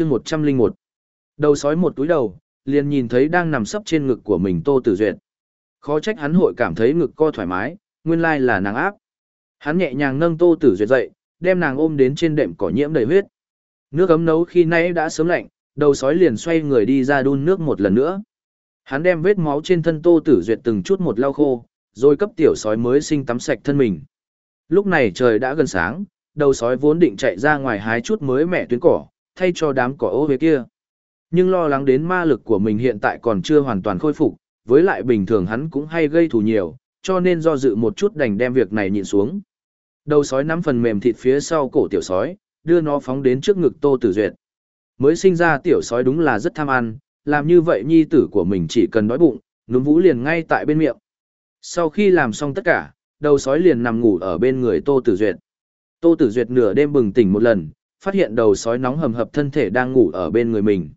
chương 101. Đầu sói một túi đầu, liền nhìn thấy đang nằm sấp trên ngực của mình Tô Tử Duyệt. Khó trách hắn hội cảm thấy ngực co thoải mái, nguyên lai là nàng áp. Hắn nhẹ nhàng nâng Tô Tử Duyệt dậy, đem nàng ôm đến trên đệm cỏ nhiễm đầy huyết. Nước ấm nấu khi nãy đã sớm lạnh, đầu sói liền xoay người đi ra đun nước một lần nữa. Hắn đem vết máu trên thân Tô Tử Duyệt từng chút một lau khô, rồi cấp tiểu sói mới sinh tắm sạch thân mình. Lúc này trời đã gần sáng, đầu sói vốn định chạy ra ngoài hái chút mới mẹ tuyến cỏ, thay cho đám cỏ ô huế kia. Nhưng lo lắng đến ma lực của mình hiện tại còn chưa hoàn toàn khôi phục, với lại bình thường hắn cũng hay gây thù nhiều, cho nên do dự một chút đành đem việc này nhịn xuống. Đầu sói nắm phần mềm thịt phía sau cổ tiểu sói, đưa nó phóng đến trước ngực Tô Tử Duyệt. Mới sinh ra tiểu sói đúng là rất tham ăn, làm như vậy nhi tử của mình chỉ cần đói bụng, núm vũ liền ngay tại bên miệng. Sau khi làm xong tất cả, đầu sói liền nằm ngủ ở bên người Tô Tử Duyệt. Tô Tử Duyệt nửa đêm bừng tỉnh một lần, phát hiện đầu sói nóng hầm hập thân thể đang ngủ ở bên người mình.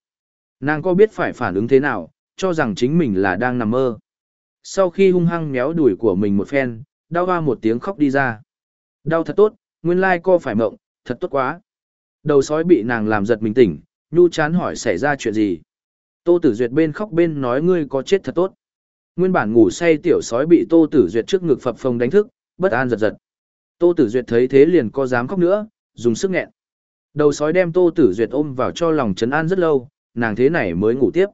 Nàng có biết phải phản ứng thế nào, cho rằng chính mình là đang nằm mơ. Sau khi hung hăng méo đuổi của mình một phen, đau hoa một tiếng khóc đi ra. Đau thật tốt, nguyên lai co phải mộng, thật tốt quá. Đầu sói bị nàng làm giật mình tỉnh, nhu chán hỏi xảy ra chuyện gì. Tô Tử Duyệt bên khóc bên nói ngươi có chết thật tốt. Nguyên bản ngủ say tiểu sói bị Tô Tử Duyệt trước ngực phập phồng đánh thức, bất an giật giật. Tô Tử Duyệt thấy thế liền có dám khóc nữa, dùng sức nghẹn. Đầu sói đem Tô Tử Duyệt ôm vào cho lòng trấn an rất lâu, nàng thế này mới ngủ tiếp.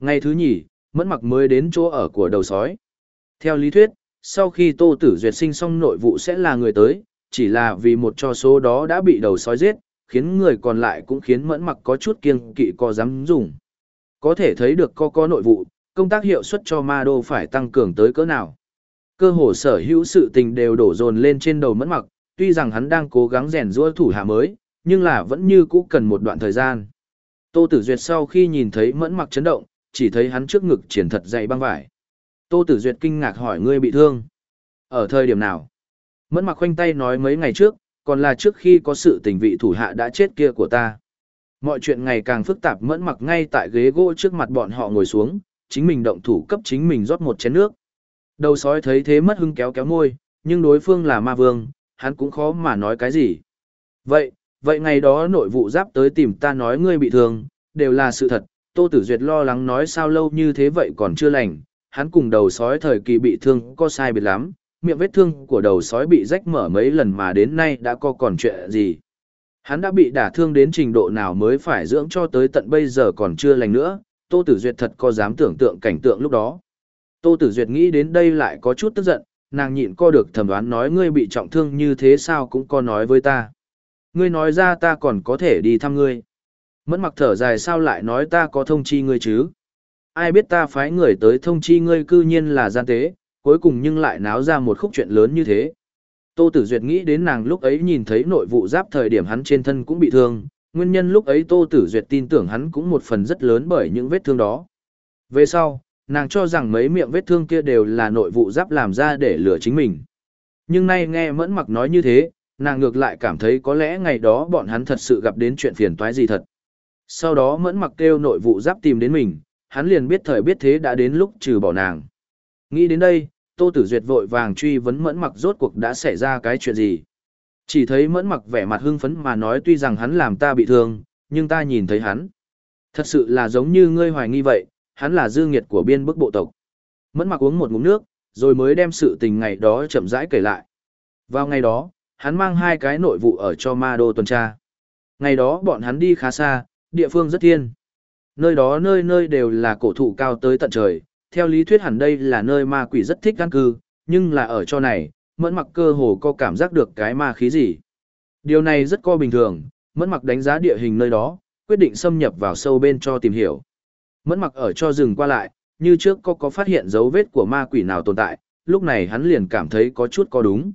Ngày thứ nhì, Mẫn Mặc mới đến chỗ ở của đầu sói. Theo lý thuyết, sau khi Tô Tử Duyệt sinh xong nội vụ sẽ là người tới, chỉ là vì một cho số đó đã bị đầu sói giết, khiến người còn lại cũng khiến Mẫn Mặc có chút kiêng kỵ có dám dùng. Có thể thấy được có có nội vụ, công tác hiệu suất cho ma đô phải tăng cường tới cỡ nào. Cơ hồ sở hữu sự tình đều đổ dồn lên trên đầu Mẫn Mặc, tuy rằng hắn đang cố gắng rèn giũa thủ hạ mới, nhưng là vẫn như cũ cần một đoạn thời gian. Tô Tử Duyệt sau khi nhìn thấy Mẫn Mặc chấn động, chỉ thấy hắn trước ngực triển thật dày băng vải. Tô Tử Duyệt kinh ngạc hỏi ngươi bị thương. Ở thời điểm nào? Mẫn Mặc khoanh tay nói mấy ngày trước, còn là trước khi có sự tình vị thủ hạ đã chết kia của ta. Mọi chuyện ngày càng phức tạp Mẫn Mặc ngay tại ghế gỗ trước mặt bọn họ ngồi xuống, chính mình động thủ cấp chính mình rót một chén nước. Đầu sói thấy thế mất hưng kéo kéo môi, nhưng đối phương là ma vương, hắn cũng khó mà nói cái gì. Vậy, vậy ngày đó nội vụ giáp tới tìm ta nói ngươi bị thương, đều là sự thật, Tô Tử Duyệt lo lắng nói sao lâu như thế vậy còn chưa lành, hắn cùng đầu sói thời kỳ bị thương có sai biệt lắm, miệng vết thương của đầu sói bị rách mở mấy lần mà đến nay đã có còn chuyện gì. Hắn đã bị đả thương đến trình độ nào mới phải dưỡng cho tới tận bây giờ còn chưa lành nữa, Tô Tử Duyệt thật có dám tưởng tượng cảnh tượng lúc đó. Tô Tử Duyệt nghĩ đến đây lại có chút tức giận, nàng nhịn co được thầm đoán nói ngươi bị trọng thương như thế sao cũng có nói với ta. Ngươi nói ra ta còn có thể đi thăm ngươi. Mẫn mặc thở dài sao lại nói ta có thông chi ngươi chứ? Ai biết ta phái người tới thông chi ngươi cư nhiên là gian tế, cuối cùng nhưng lại náo ra một khúc chuyện lớn như thế. Tô Tử Duyệt nghĩ đến nàng lúc ấy nhìn thấy nội vụ giáp thời điểm hắn trên thân cũng bị thương, nguyên nhân lúc ấy Tô Tử Duyệt tin tưởng hắn cũng một phần rất lớn bởi những vết thương đó. Về sau, nàng cho rằng mấy miệng vết thương kia đều là nội vụ giáp làm ra để lừa chính mình. Nhưng nay nghe mẫn mặc nói như thế, nàng ngược lại cảm thấy có lẽ ngày đó bọn hắn thật sự gặp đến chuyện phiền toái gì thật. Sau đó mẫn mặc kêu nội vụ giáp tìm đến mình, hắn liền biết thời biết thế đã đến lúc trừ bỏ nàng. Nghĩ đến đây, Tô Tử Duyệt vội vàng truy vấn mẫn mặc rốt cuộc đã xảy ra cái chuyện gì. Chỉ thấy mẫn mặc vẻ mặt hưng phấn mà nói tuy rằng hắn làm ta bị thương, nhưng ta nhìn thấy hắn. Thật sự là giống như ngươi hoài nghi vậy, hắn là dư nghiệt của biên bức bộ tộc. Mẫn mặc uống một ngụm nước, rồi mới đem sự tình ngày đó chậm rãi kể lại. Vào ngày đó, hắn mang hai cái nội vụ ở cho ma đô tuần tra. Ngày đó bọn hắn đi khá xa, địa phương rất thiên. Nơi đó nơi nơi đều là cổ thụ cao tới tận trời, theo lý thuyết hẳn đây là nơi ma quỷ rất thích căn cư, nhưng là ở cho này, mẫn mặc cơ hồ có cảm giác được cái ma khí gì. Điều này rất co bình thường, mẫn mặc đánh giá địa hình nơi đó, quyết định xâm nhập vào sâu bên cho tìm hiểu. Mẫn mặc ở cho rừng qua lại, như trước có có phát hiện dấu vết của ma quỷ nào tồn tại, lúc này hắn liền cảm thấy có chút có đúng.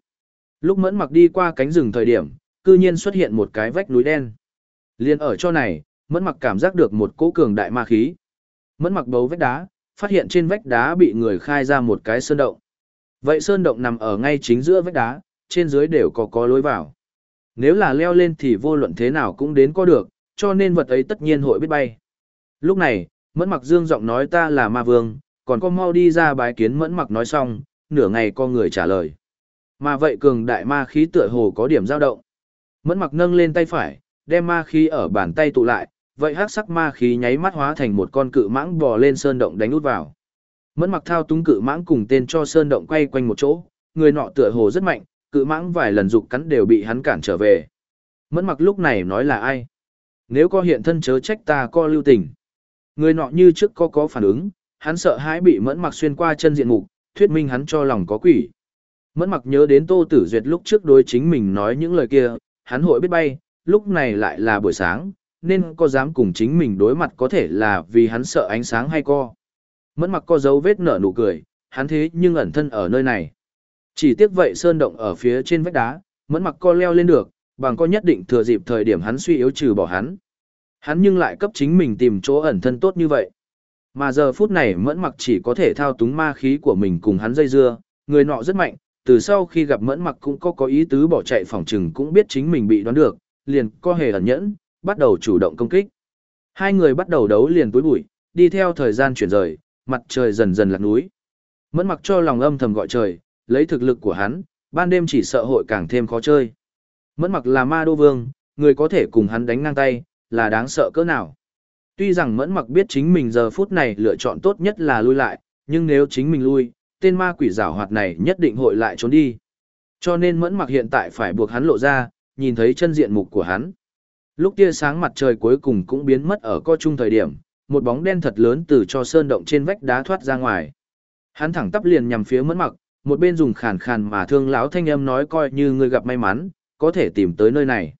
Lúc mẫn mặc đi qua cánh rừng thời điểm, cư nhiên xuất hiện một cái vách núi đen. Liên ở cho này, mẫn mặc cảm giác được một cỗ cường đại ma khí. Mẫn mặc bấu vách đá, phát hiện trên vách đá bị người khai ra một cái sơn động. Vậy sơn động nằm ở ngay chính giữa vách đá, trên dưới đều có có lối vào. Nếu là leo lên thì vô luận thế nào cũng đến có được, cho nên vật ấy tất nhiên hội biết bay. Lúc này, mẫn mặc dương giọng nói ta là ma vương, còn có mau đi ra bái kiến mẫn mặc nói xong, nửa ngày có người trả lời. Mà vậy cường đại ma khí tựa hồ có điểm dao động. Mẫn mặc nâng lên tay phải, đem ma khí ở bàn tay tụ lại, vậy hắc sắc ma khí nháy mắt hóa thành một con cự mãng bò lên sơn động đánh út vào. Mẫn mặc thao túng cự mãng cùng tên cho sơn động quay quanh một chỗ, người nọ tựa hồ rất mạnh, cự mãng vài lần dục cắn đều bị hắn cản trở về. Mẫn mặc lúc này nói là ai? Nếu có hiện thân chớ trách ta co lưu tình. Người nọ như trước có có phản ứng, hắn sợ hãi bị mẫn mặc xuyên qua chân diện mục, thuyết minh hắn cho lòng có quỷ. Mẫn mặc nhớ đến Tô Tử Duyệt lúc trước đối chính mình nói những lời kia, hắn hội biết bay, lúc này lại là buổi sáng, nên có dám cùng chính mình đối mặt có thể là vì hắn sợ ánh sáng hay co. Mẫn mặc có dấu vết nở nụ cười, hắn thế nhưng ẩn thân ở nơi này. Chỉ tiếc vậy sơn động ở phía trên vách đá, mẫn mặc co leo lên được, bằng co nhất định thừa dịp thời điểm hắn suy yếu trừ bỏ hắn. Hắn nhưng lại cấp chính mình tìm chỗ ẩn thân tốt như vậy. Mà giờ phút này mẫn mặc chỉ có thể thao túng ma khí của mình cùng hắn dây dưa, người nọ rất mạnh, từ sau khi gặp mẫn mặc cũng có có ý tứ bỏ chạy phòng trừng cũng biết chính mình bị đoán được, liền co hề ẩn nhẫn, bắt đầu chủ động công kích. Hai người bắt đầu đấu liền túi bụi, đi theo thời gian chuyển rời, mặt trời dần dần lạc núi. Mẫn mặc cho lòng âm thầm gọi trời, lấy thực lực của hắn, ban đêm chỉ sợ hội càng thêm khó chơi. Mẫn mặc là ma đô vương, người có thể cùng hắn đánh ngang tay, là đáng sợ cỡ nào. Tuy rằng mẫn mặc biết chính mình giờ phút này lựa chọn tốt nhất là lui lại, nhưng nếu chính mình lui, tên ma quỷ giảo hoạt này nhất định hội lại trốn đi. Cho nên mẫn mặc hiện tại phải buộc hắn lộ ra, nhìn thấy chân diện mục của hắn. Lúc tia sáng mặt trời cuối cùng cũng biến mất ở co chung thời điểm, một bóng đen thật lớn từ cho sơn động trên vách đá thoát ra ngoài. Hắn thẳng tắp liền nhằm phía mẫn mặc, một bên dùng khàn khàn mà thương lão thanh âm nói coi như ngươi gặp may mắn, có thể tìm tới nơi này.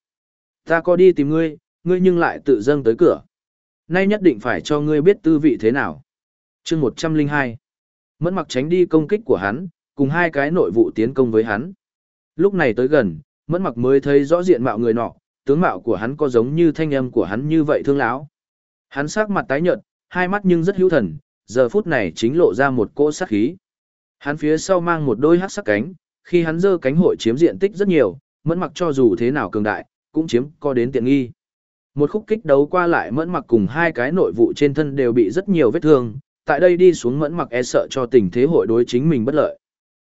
Ta có đi tìm ngươi, ngươi nhưng lại tự dâng tới cửa. Nay nhất định phải cho ngươi biết tư vị thế nào. chương 102. Mẫn mặc tránh đi công kích của hắn, cùng hai cái nội vụ tiến công với hắn. Lúc này tới gần, mẫn mặc mới thấy rõ diện mạo người nọ, tướng mạo của hắn có giống như thanh âm của hắn như vậy thương lão. Hắn sắc mặt tái nhợt, hai mắt nhưng rất hữu thần, giờ phút này chính lộ ra một cỗ sát khí. Hắn phía sau mang một đôi hắc sắc cánh, khi hắn giơ cánh hội chiếm diện tích rất nhiều, mẫn mặc cho dù thế nào cường đại, cũng chiếm có đến tiện nghi. Một khúc kích đấu qua lại mẫn mặc cùng hai cái nội vụ trên thân đều bị rất nhiều vết thương, tại đây đi xuống mẫn mặc e sợ cho tình thế hội đối chính mình bất lợi.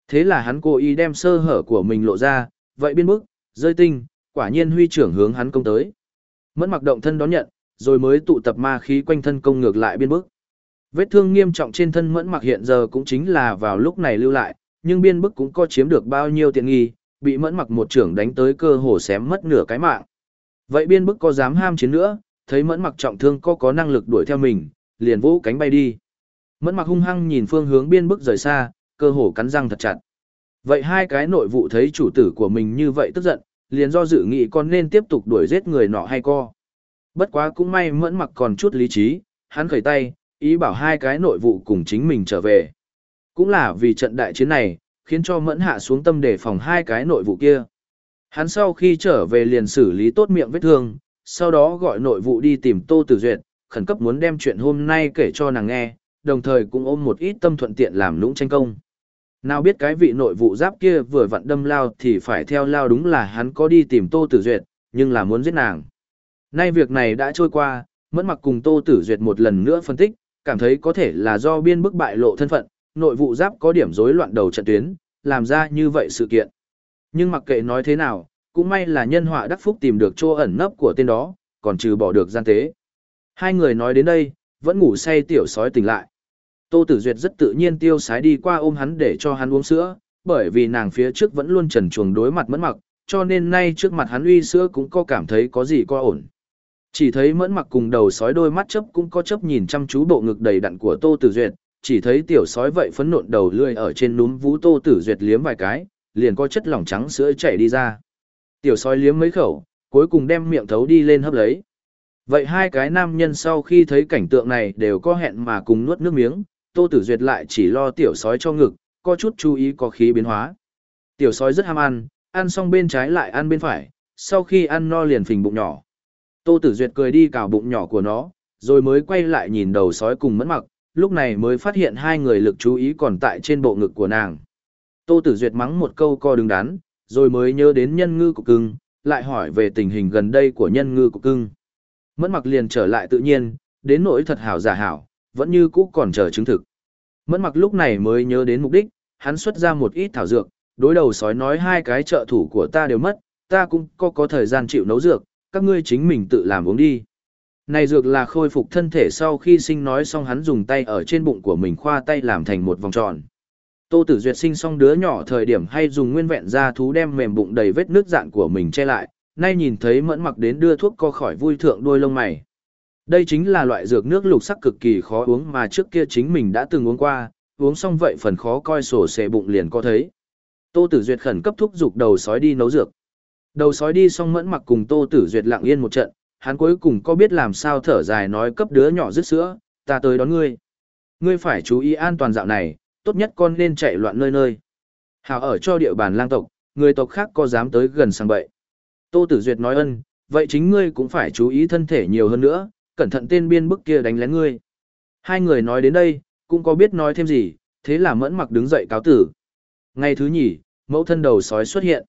Thế là hắn cố ý đem sơ hở của mình lộ ra, vậy biên bức, rơi tinh, quả nhiên huy trưởng hướng hắn công tới. Mẫn mặc động thân đón nhận, rồi mới tụ tập ma khí quanh thân công ngược lại biên bức. Vết thương nghiêm trọng trên thân mẫn mặc hiện giờ cũng chính là vào lúc này lưu lại, nhưng biên bức cũng có chiếm được bao nhiêu tiện nghi, bị mẫn mặc một trưởng đánh tới cơ hồ xém mất nửa cái mạng. Vậy biên bức có dám ham chiến nữa, thấy mẫn mặc trọng thương có có năng lực đuổi theo mình, liền vũ cánh bay đi. Mẫn mặc hung hăng nhìn phương hướng biên bức rời xa, cơ hồ cắn răng thật chặt. Vậy hai cái nội vụ thấy chủ tử của mình như vậy tức giận, liền do dự nghĩ con nên tiếp tục đuổi giết người nọ hay co. Bất quá cũng may mẫn mặc còn chút lý trí, hắn khởi tay, ý bảo hai cái nội vụ cùng chính mình trở về. Cũng là vì trận đại chiến này, khiến cho mẫn hạ xuống tâm để phòng hai cái nội vụ kia. Hắn sau khi trở về liền xử lý tốt miệng vết thương, sau đó gọi nội vụ đi tìm Tô Tử Duyệt, khẩn cấp muốn đem chuyện hôm nay kể cho nàng nghe, đồng thời cũng ôm một ít tâm thuận tiện làm lũng tranh công. Nào biết cái vị nội vụ giáp kia vừa vặn đâm lao thì phải theo lao đúng là hắn có đi tìm Tô Tử Duyệt, nhưng là muốn giết nàng. Nay việc này đã trôi qua, mẫn mặc cùng Tô Tử Duyệt một lần nữa phân tích, cảm thấy có thể là do biên bức bại lộ thân phận, nội vụ giáp có điểm rối loạn đầu trận tuyến, làm ra như vậy sự kiện. Nhưng mặc kệ nói thế nào, cũng may là nhân họa đắc phúc tìm được chỗ ẩn nấp của tên đó, còn trừ bỏ được gian tế. Hai người nói đến đây, vẫn ngủ say tiểu sói tỉnh lại. Tô Tử Duyệt rất tự nhiên tiêu sái đi qua ôm hắn để cho hắn uống sữa, bởi vì nàng phía trước vẫn luôn trần chuồng đối mặt mẫn mặc, cho nên nay trước mặt hắn uy sữa cũng có cảm thấy có gì có ổn. Chỉ thấy mẫn mặc cùng đầu sói đôi mắt chớp cũng có chớp nhìn chăm chú bộ ngực đầy đặn của Tô Tử Duyệt, chỉ thấy tiểu sói vậy phấn nộn đầu lươi ở trên núm vú Tô Tử Duyệt liếm vài cái, liền có chất lỏng trắng sữa chảy đi ra. Tiểu sói liếm mấy khẩu, cuối cùng đem miệng thấu đi lên hấp lấy. Vậy hai cái nam nhân sau khi thấy cảnh tượng này đều có hẹn mà cùng nuốt nước miếng, Tô Tử Duyệt lại chỉ lo tiểu sói cho ngực, có chút chú ý có khí biến hóa. Tiểu sói rất ham ăn, ăn xong bên trái lại ăn bên phải, sau khi ăn no liền phình bụng nhỏ. Tô Tử Duyệt cười đi cào bụng nhỏ của nó, rồi mới quay lại nhìn đầu sói cùng mẫn mặc, lúc này mới phát hiện hai người lực chú ý còn tại trên bộ ngực của nàng. Tô Tử Duyệt mắng một câu co đứng đắn, rồi mới nhớ đến nhân ngư của cưng, lại hỏi về tình hình gần đây của nhân ngư của cưng. Mẫn mặc liền trở lại tự nhiên, đến nỗi thật hảo giả hảo, vẫn như cũ còn chờ chứng thực. Mẫn mặc lúc này mới nhớ đến mục đích, hắn xuất ra một ít thảo dược, đối đầu sói nói hai cái trợ thủ của ta đều mất, ta cũng có có thời gian chịu nấu dược, các ngươi chính mình tự làm uống đi. Này dược là khôi phục thân thể sau khi sinh nói xong hắn dùng tay ở trên bụng của mình khoa tay làm thành một vòng tròn. Tô Tử Duyệt sinh xong đứa nhỏ thời điểm hay dùng nguyên vẹn da thú đem mềm bụng đầy vết nước dạng của mình che lại, nay nhìn thấy mẫn mặc đến đưa thuốc co khỏi vui thượng đuôi lông mày. Đây chính là loại dược nước lục sắc cực kỳ khó uống mà trước kia chính mình đã từng uống qua, uống xong vậy phần khó coi sổ xệ bụng liền có thấy. Tô Tử Duyệt khẩn cấp thúc giục đầu sói đi nấu dược. Đầu sói đi xong mẫn mặc cùng Tô Tử Duyệt lặng yên một trận, hắn cuối cùng có biết làm sao thở dài nói cấp đứa nhỏ rứt sữa, ta tới đón ngươi. Ngươi phải chú ý an toàn dạo này, tốt nhất con nên chạy loạn nơi nơi. Hảo ở cho địa bàn lang tộc, người tộc khác có dám tới gần sang bậy. Tô Tử Duyệt nói ân, vậy chính ngươi cũng phải chú ý thân thể nhiều hơn nữa, cẩn thận tên biên bức kia đánh lén ngươi. Hai người nói đến đây, cũng có biết nói thêm gì, thế là mẫn mặc đứng dậy cáo tử. Ngày thứ nhì, mẫu thân đầu sói xuất hiện.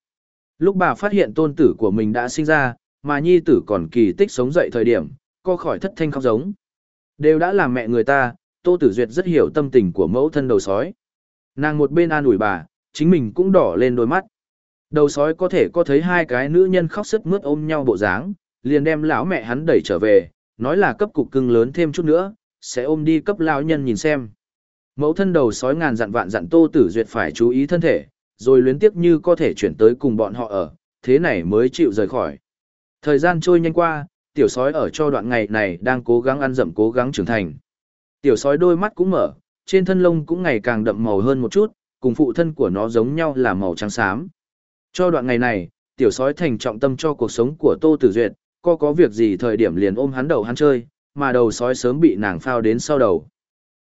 Lúc bà phát hiện tôn tử của mình đã sinh ra, mà nhi tử còn kỳ tích sống dậy thời điểm, co khỏi thất thanh khóc giống. Đều đã làm mẹ người ta, Tô Tử Duyệt rất hiểu tâm tình của mẫu thân đầu sói. Nàng một bên an ủi bà, chính mình cũng đỏ lên đôi mắt. Đầu sói có thể có thấy hai cái nữ nhân khóc sức mướt ôm nhau bộ dáng, liền đem lão mẹ hắn đẩy trở về, nói là cấp cục cưng lớn thêm chút nữa, sẽ ôm đi cấp lão nhân nhìn xem. Mẫu thân đầu sói ngàn dặn vạn dặn Tô Tử Duyệt phải chú ý thân thể, rồi luyến tiếc như có thể chuyển tới cùng bọn họ ở, thế này mới chịu rời khỏi. Thời gian trôi nhanh qua, tiểu sói ở cho đoạn ngày này đang cố gắng ăn dậm cố gắng trưởng thành. Tiểu sói đôi mắt cũng mở, trên thân lông cũng ngày càng đậm màu hơn một chút, cùng phụ thân của nó giống nhau là màu trắng xám. Cho đoạn ngày này, tiểu sói thành trọng tâm cho cuộc sống của Tô Tử Duyệt, cô có việc gì thời điểm liền ôm hắn đầu hắn chơi, mà đầu sói sớm bị nàng phao đến sau đầu.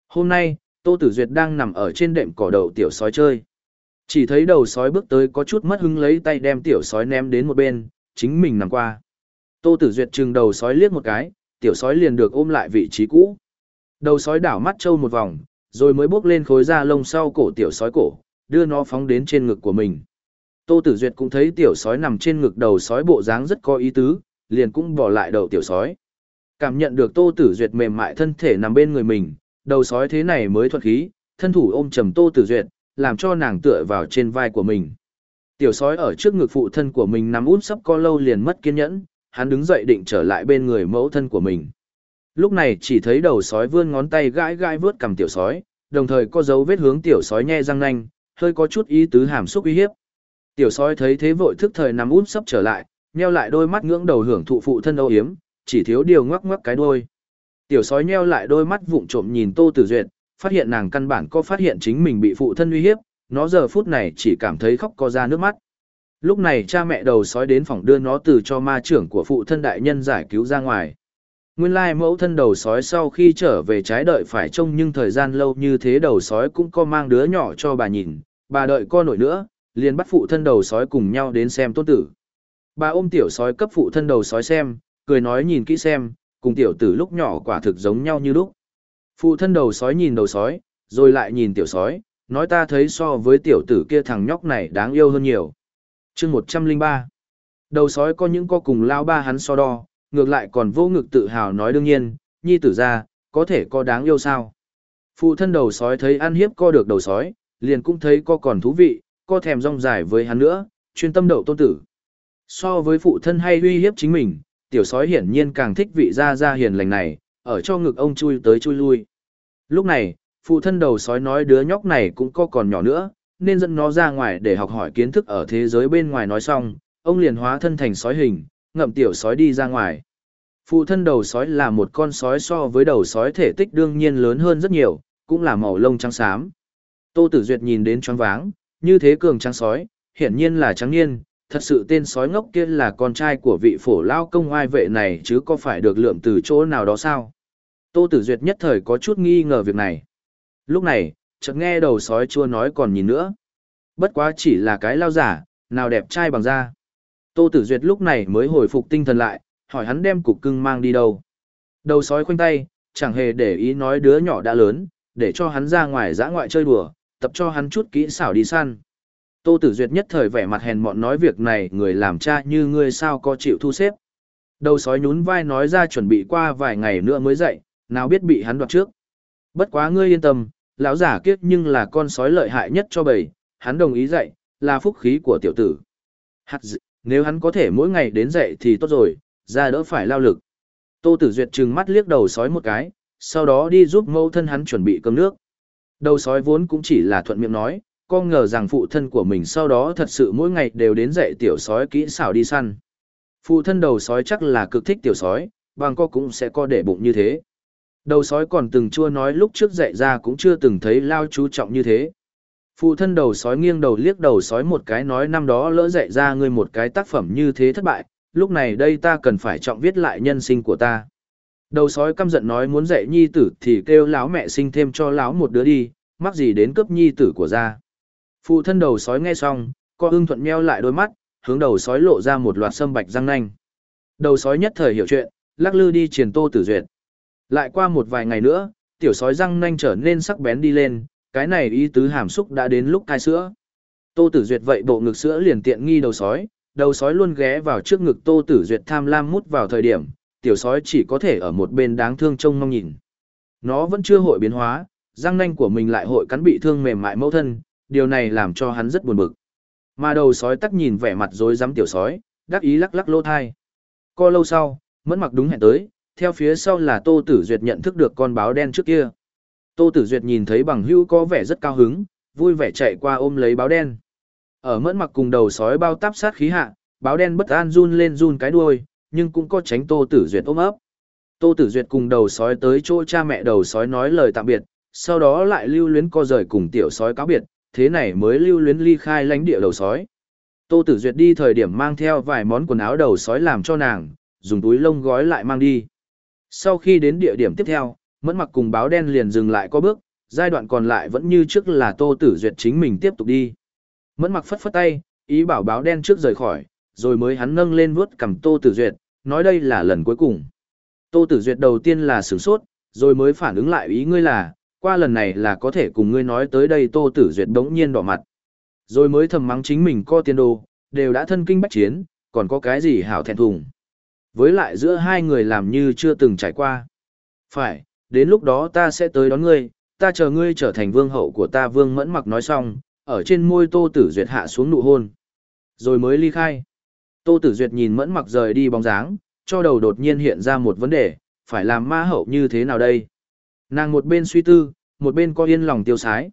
Hôm nay, Tô Tử Duyệt đang nằm ở trên đệm cỏ đầu tiểu sói chơi. Chỉ thấy đầu sói bước tới có chút mất hứng lấy tay đem tiểu sói ném đến một bên, chính mình nằm qua. Tô Tử Duyệt trừng đầu sói liếc một cái, tiểu sói liền được ôm lại vị trí cũ. Đầu sói đảo mắt trâu một vòng, rồi mới bước lên khối da lông sau cổ tiểu sói cổ, đưa nó phóng đến trên ngực của mình. Tô Tử Duyệt cũng thấy tiểu sói nằm trên ngực đầu sói bộ dáng rất có ý tứ, liền cũng bỏ lại đầu tiểu sói. Cảm nhận được Tô Tử Duyệt mềm mại thân thể nằm bên người mình, đầu sói thế này mới thuận khí, thân thủ ôm chầm Tô Tử Duyệt, làm cho nàng tựa vào trên vai của mình. Tiểu sói ở trước ngực phụ thân của mình nằm úp sấp co lâu liền mất kiên nhẫn, hắn đứng dậy định trở lại bên người mẫu thân của mình. Lúc này chỉ thấy đầu sói vươn ngón tay gãi gãi vướt cầm tiểu sói, đồng thời có dấu vết hướng tiểu sói nhe răng nanh, hơi có chút ý tứ hàm xúc uy hiếp. Tiểu sói thấy thế vội thức thời nằm úp sấp trở lại, nheo lại đôi mắt ngưỡng đầu hưởng thụ phụ thân âu yếm, chỉ thiếu điều ngoắc ngoắc cái đuôi. Tiểu sói nheo lại đôi mắt vụng trộm nhìn Tô Tử Duyệt, phát hiện nàng căn bản có phát hiện chính mình bị phụ thân uy hiếp, nó giờ phút này chỉ cảm thấy khóc có ra nước mắt. Lúc này cha mẹ đầu sói đến phòng đưa nó từ cho ma trưởng của phụ thân đại nhân giải cứu ra ngoài. Nguyên lai mẫu thân đầu sói sau khi trở về trái đợi phải trông nhưng thời gian lâu như thế đầu sói cũng có mang đứa nhỏ cho bà nhìn, bà đợi con nổi nữa, liền bắt phụ thân đầu sói cùng nhau đến xem tôn tử. Bà ôm tiểu sói cấp phụ thân đầu sói xem, cười nói nhìn kỹ xem, cùng tiểu tử lúc nhỏ quả thực giống nhau như lúc. Phụ thân đầu sói nhìn đầu sói, rồi lại nhìn tiểu sói, nói ta thấy so với tiểu tử kia thằng nhóc này đáng yêu hơn nhiều. chương 103 Đầu sói có những co cùng lao ba hắn so đo, ngược lại còn vô ngực tự hào nói đương nhiên, nhi tử ra, có thể có đáng yêu sao. Phụ thân đầu sói thấy ăn hiếp co được đầu sói, liền cũng thấy co còn thú vị, co thèm rong dài với hắn nữa, chuyên tâm đậu tôn tử. So với phụ thân hay uy hiếp chính mình, tiểu sói hiển nhiên càng thích vị gia gia hiền lành này, ở cho ngực ông chui tới chui lui. Lúc này, phụ thân đầu sói nói đứa nhóc này cũng có còn nhỏ nữa, nên dẫn nó ra ngoài để học hỏi kiến thức ở thế giới bên ngoài nói xong, ông liền hóa thân thành sói hình, ngậm tiểu sói đi ra ngoài. Phụ thân đầu sói là một con sói so với đầu sói thể tích đương nhiên lớn hơn rất nhiều, cũng là màu lông trắng xám. Tô Tử Duyệt nhìn đến choáng váng, như thế cường trắng sói, hiển nhiên là trắng niên, thật sự tên sói ngốc kia là con trai của vị phổ lao công oai vệ này chứ có phải được lượm từ chỗ nào đó sao? Tô Tử Duyệt nhất thời có chút nghi ngờ việc này. Lúc này, chợt nghe đầu sói chua nói còn nhìn nữa. Bất quá chỉ là cái lao giả, nào đẹp trai bằng da. Tô Tử Duyệt lúc này mới hồi phục tinh thần lại, hỏi hắn đem cục cưng mang đi đâu. Đầu sói khoanh tay, chẳng hề để ý nói đứa nhỏ đã lớn, để cho hắn ra ngoài dã ngoại chơi đùa, tập cho hắn chút kỹ xảo đi săn. Tô Tử Duyệt nhất thời vẻ mặt hèn mọn nói việc này người làm cha như ngươi sao có chịu thu xếp. Đầu sói nhún vai nói ra chuẩn bị qua vài ngày nữa mới dậy, nào biết bị hắn đoạt trước. Bất quá ngươi yên tâm, lão giả kiếp nhưng là con sói lợi hại nhất cho bầy, hắn đồng ý dậy là phúc khí của tiểu tử. Hạt dị, nếu hắn có thể mỗi ngày đến dậy thì tốt rồi, ra đỡ phải lao lực. Tô Tử Duyệt trừng mắt liếc đầu sói một cái, sau đó đi giúp mẫu thân hắn chuẩn bị cơm nước. Đầu sói vốn cũng chỉ là thuận miệng nói, con ngờ rằng phụ thân của mình sau đó thật sự mỗi ngày đều đến dạy tiểu sói kỹ xảo đi săn. Phụ thân đầu sói chắc là cực thích tiểu sói, bằng co cũng sẽ co để bụng như thế. Đầu sói còn từng chua nói lúc trước dạy ra cũng chưa từng thấy lao chú trọng như thế. Phụ thân đầu sói nghiêng đầu liếc đầu sói một cái nói năm đó lỡ dạy ra ngươi một cái tác phẩm như thế thất bại, lúc này đây ta cần phải trọng viết lại nhân sinh của ta. Đầu sói căm giận nói muốn dạy nhi tử thì kêu lão mẹ sinh thêm cho lão một đứa đi, mắc gì đến cướp nhi tử của ra. Phụ thân đầu sói nghe xong, co ưng thuận meo lại đôi mắt, hướng đầu sói lộ ra một loạt sâm bạch răng nanh. Đầu sói nhất thời hiểu chuyện, lắc lư đi triển tô tử duyệt. Lại qua một vài ngày nữa, tiểu sói răng nanh trở nên sắc bén đi lên, cái này ý tứ hàm xúc đã đến lúc cai sữa. Tô Tử Duyệt vậy bộ ngực sữa liền tiện nghi đầu sói, đầu sói luôn ghé vào trước ngực Tô Tử Duyệt tham lam mút vào thời điểm, tiểu sói chỉ có thể ở một bên đáng thương trông mong nhìn. Nó vẫn chưa hội biến hóa, răng nanh của mình lại hội cắn bị thương mềm mại mẫu thân, điều này làm cho hắn rất buồn bực. Mà đầu sói tắc nhìn vẻ mặt rối rắm tiểu sói, đắc ý lắc lắc lô thai. Co lâu sau, mẫn mặc đúng hẹn tới, theo phía sau là Tô Tử Duyệt nhận thức được con báo đen trước kia. Tô Tử Duyệt nhìn thấy bằng hữu có vẻ rất cao hứng, vui vẻ chạy qua ôm lấy báo đen. Ở mẫn mặc cùng đầu sói bao táp sát khí hạ, báo đen bất an run lên run cái đuôi, nhưng cũng có tránh Tô Tử Duyệt ôm ấp. Tô Tử Duyệt cùng đầu sói tới chỗ cha mẹ đầu sói nói lời tạm biệt, sau đó lại lưu luyến co rời cùng tiểu sói cáo biệt, thế này mới lưu luyến ly khai lãnh địa đầu sói. Tô Tử Duyệt đi thời điểm mang theo vài món quần áo đầu sói làm cho nàng, dùng túi lông gói lại mang đi. Sau khi đến địa điểm tiếp theo, mẫn mặc cùng báo đen liền dừng lại có bước, giai đoạn còn lại vẫn như trước là Tô Tử Duyệt chính mình tiếp tục đi. Mẫn mặc phất phất tay, ý bảo báo đen trước rời khỏi, rồi mới hắn nâng lên vuốt cầm Tô Tử Duyệt, nói đây là lần cuối cùng. Tô Tử Duyệt đầu tiên là sửng sốt, rồi mới phản ứng lại ý ngươi là, qua lần này là có thể cùng ngươi nói tới đây Tô Tử Duyệt đống nhiên đỏ mặt. Rồi mới thầm mắng chính mình co tiền đồ, đều đã thân kinh bách chiến, còn có cái gì hảo thẹn thùng. Với lại giữa hai người làm như chưa từng trải qua. Phải, đến lúc đó ta sẽ tới đón ngươi, ta chờ ngươi trở thành vương hậu của ta vương mẫn mặc nói xong, ở trên môi Tô Tử Duyệt hạ xuống nụ hôn. Rồi mới ly khai. Tô Tử Duyệt nhìn mẫn mặc rời đi bóng dáng, cho đầu đột nhiên hiện ra một vấn đề, phải làm ma hậu như thế nào đây? Nàng một bên suy tư, một bên có yên lòng tiêu sái.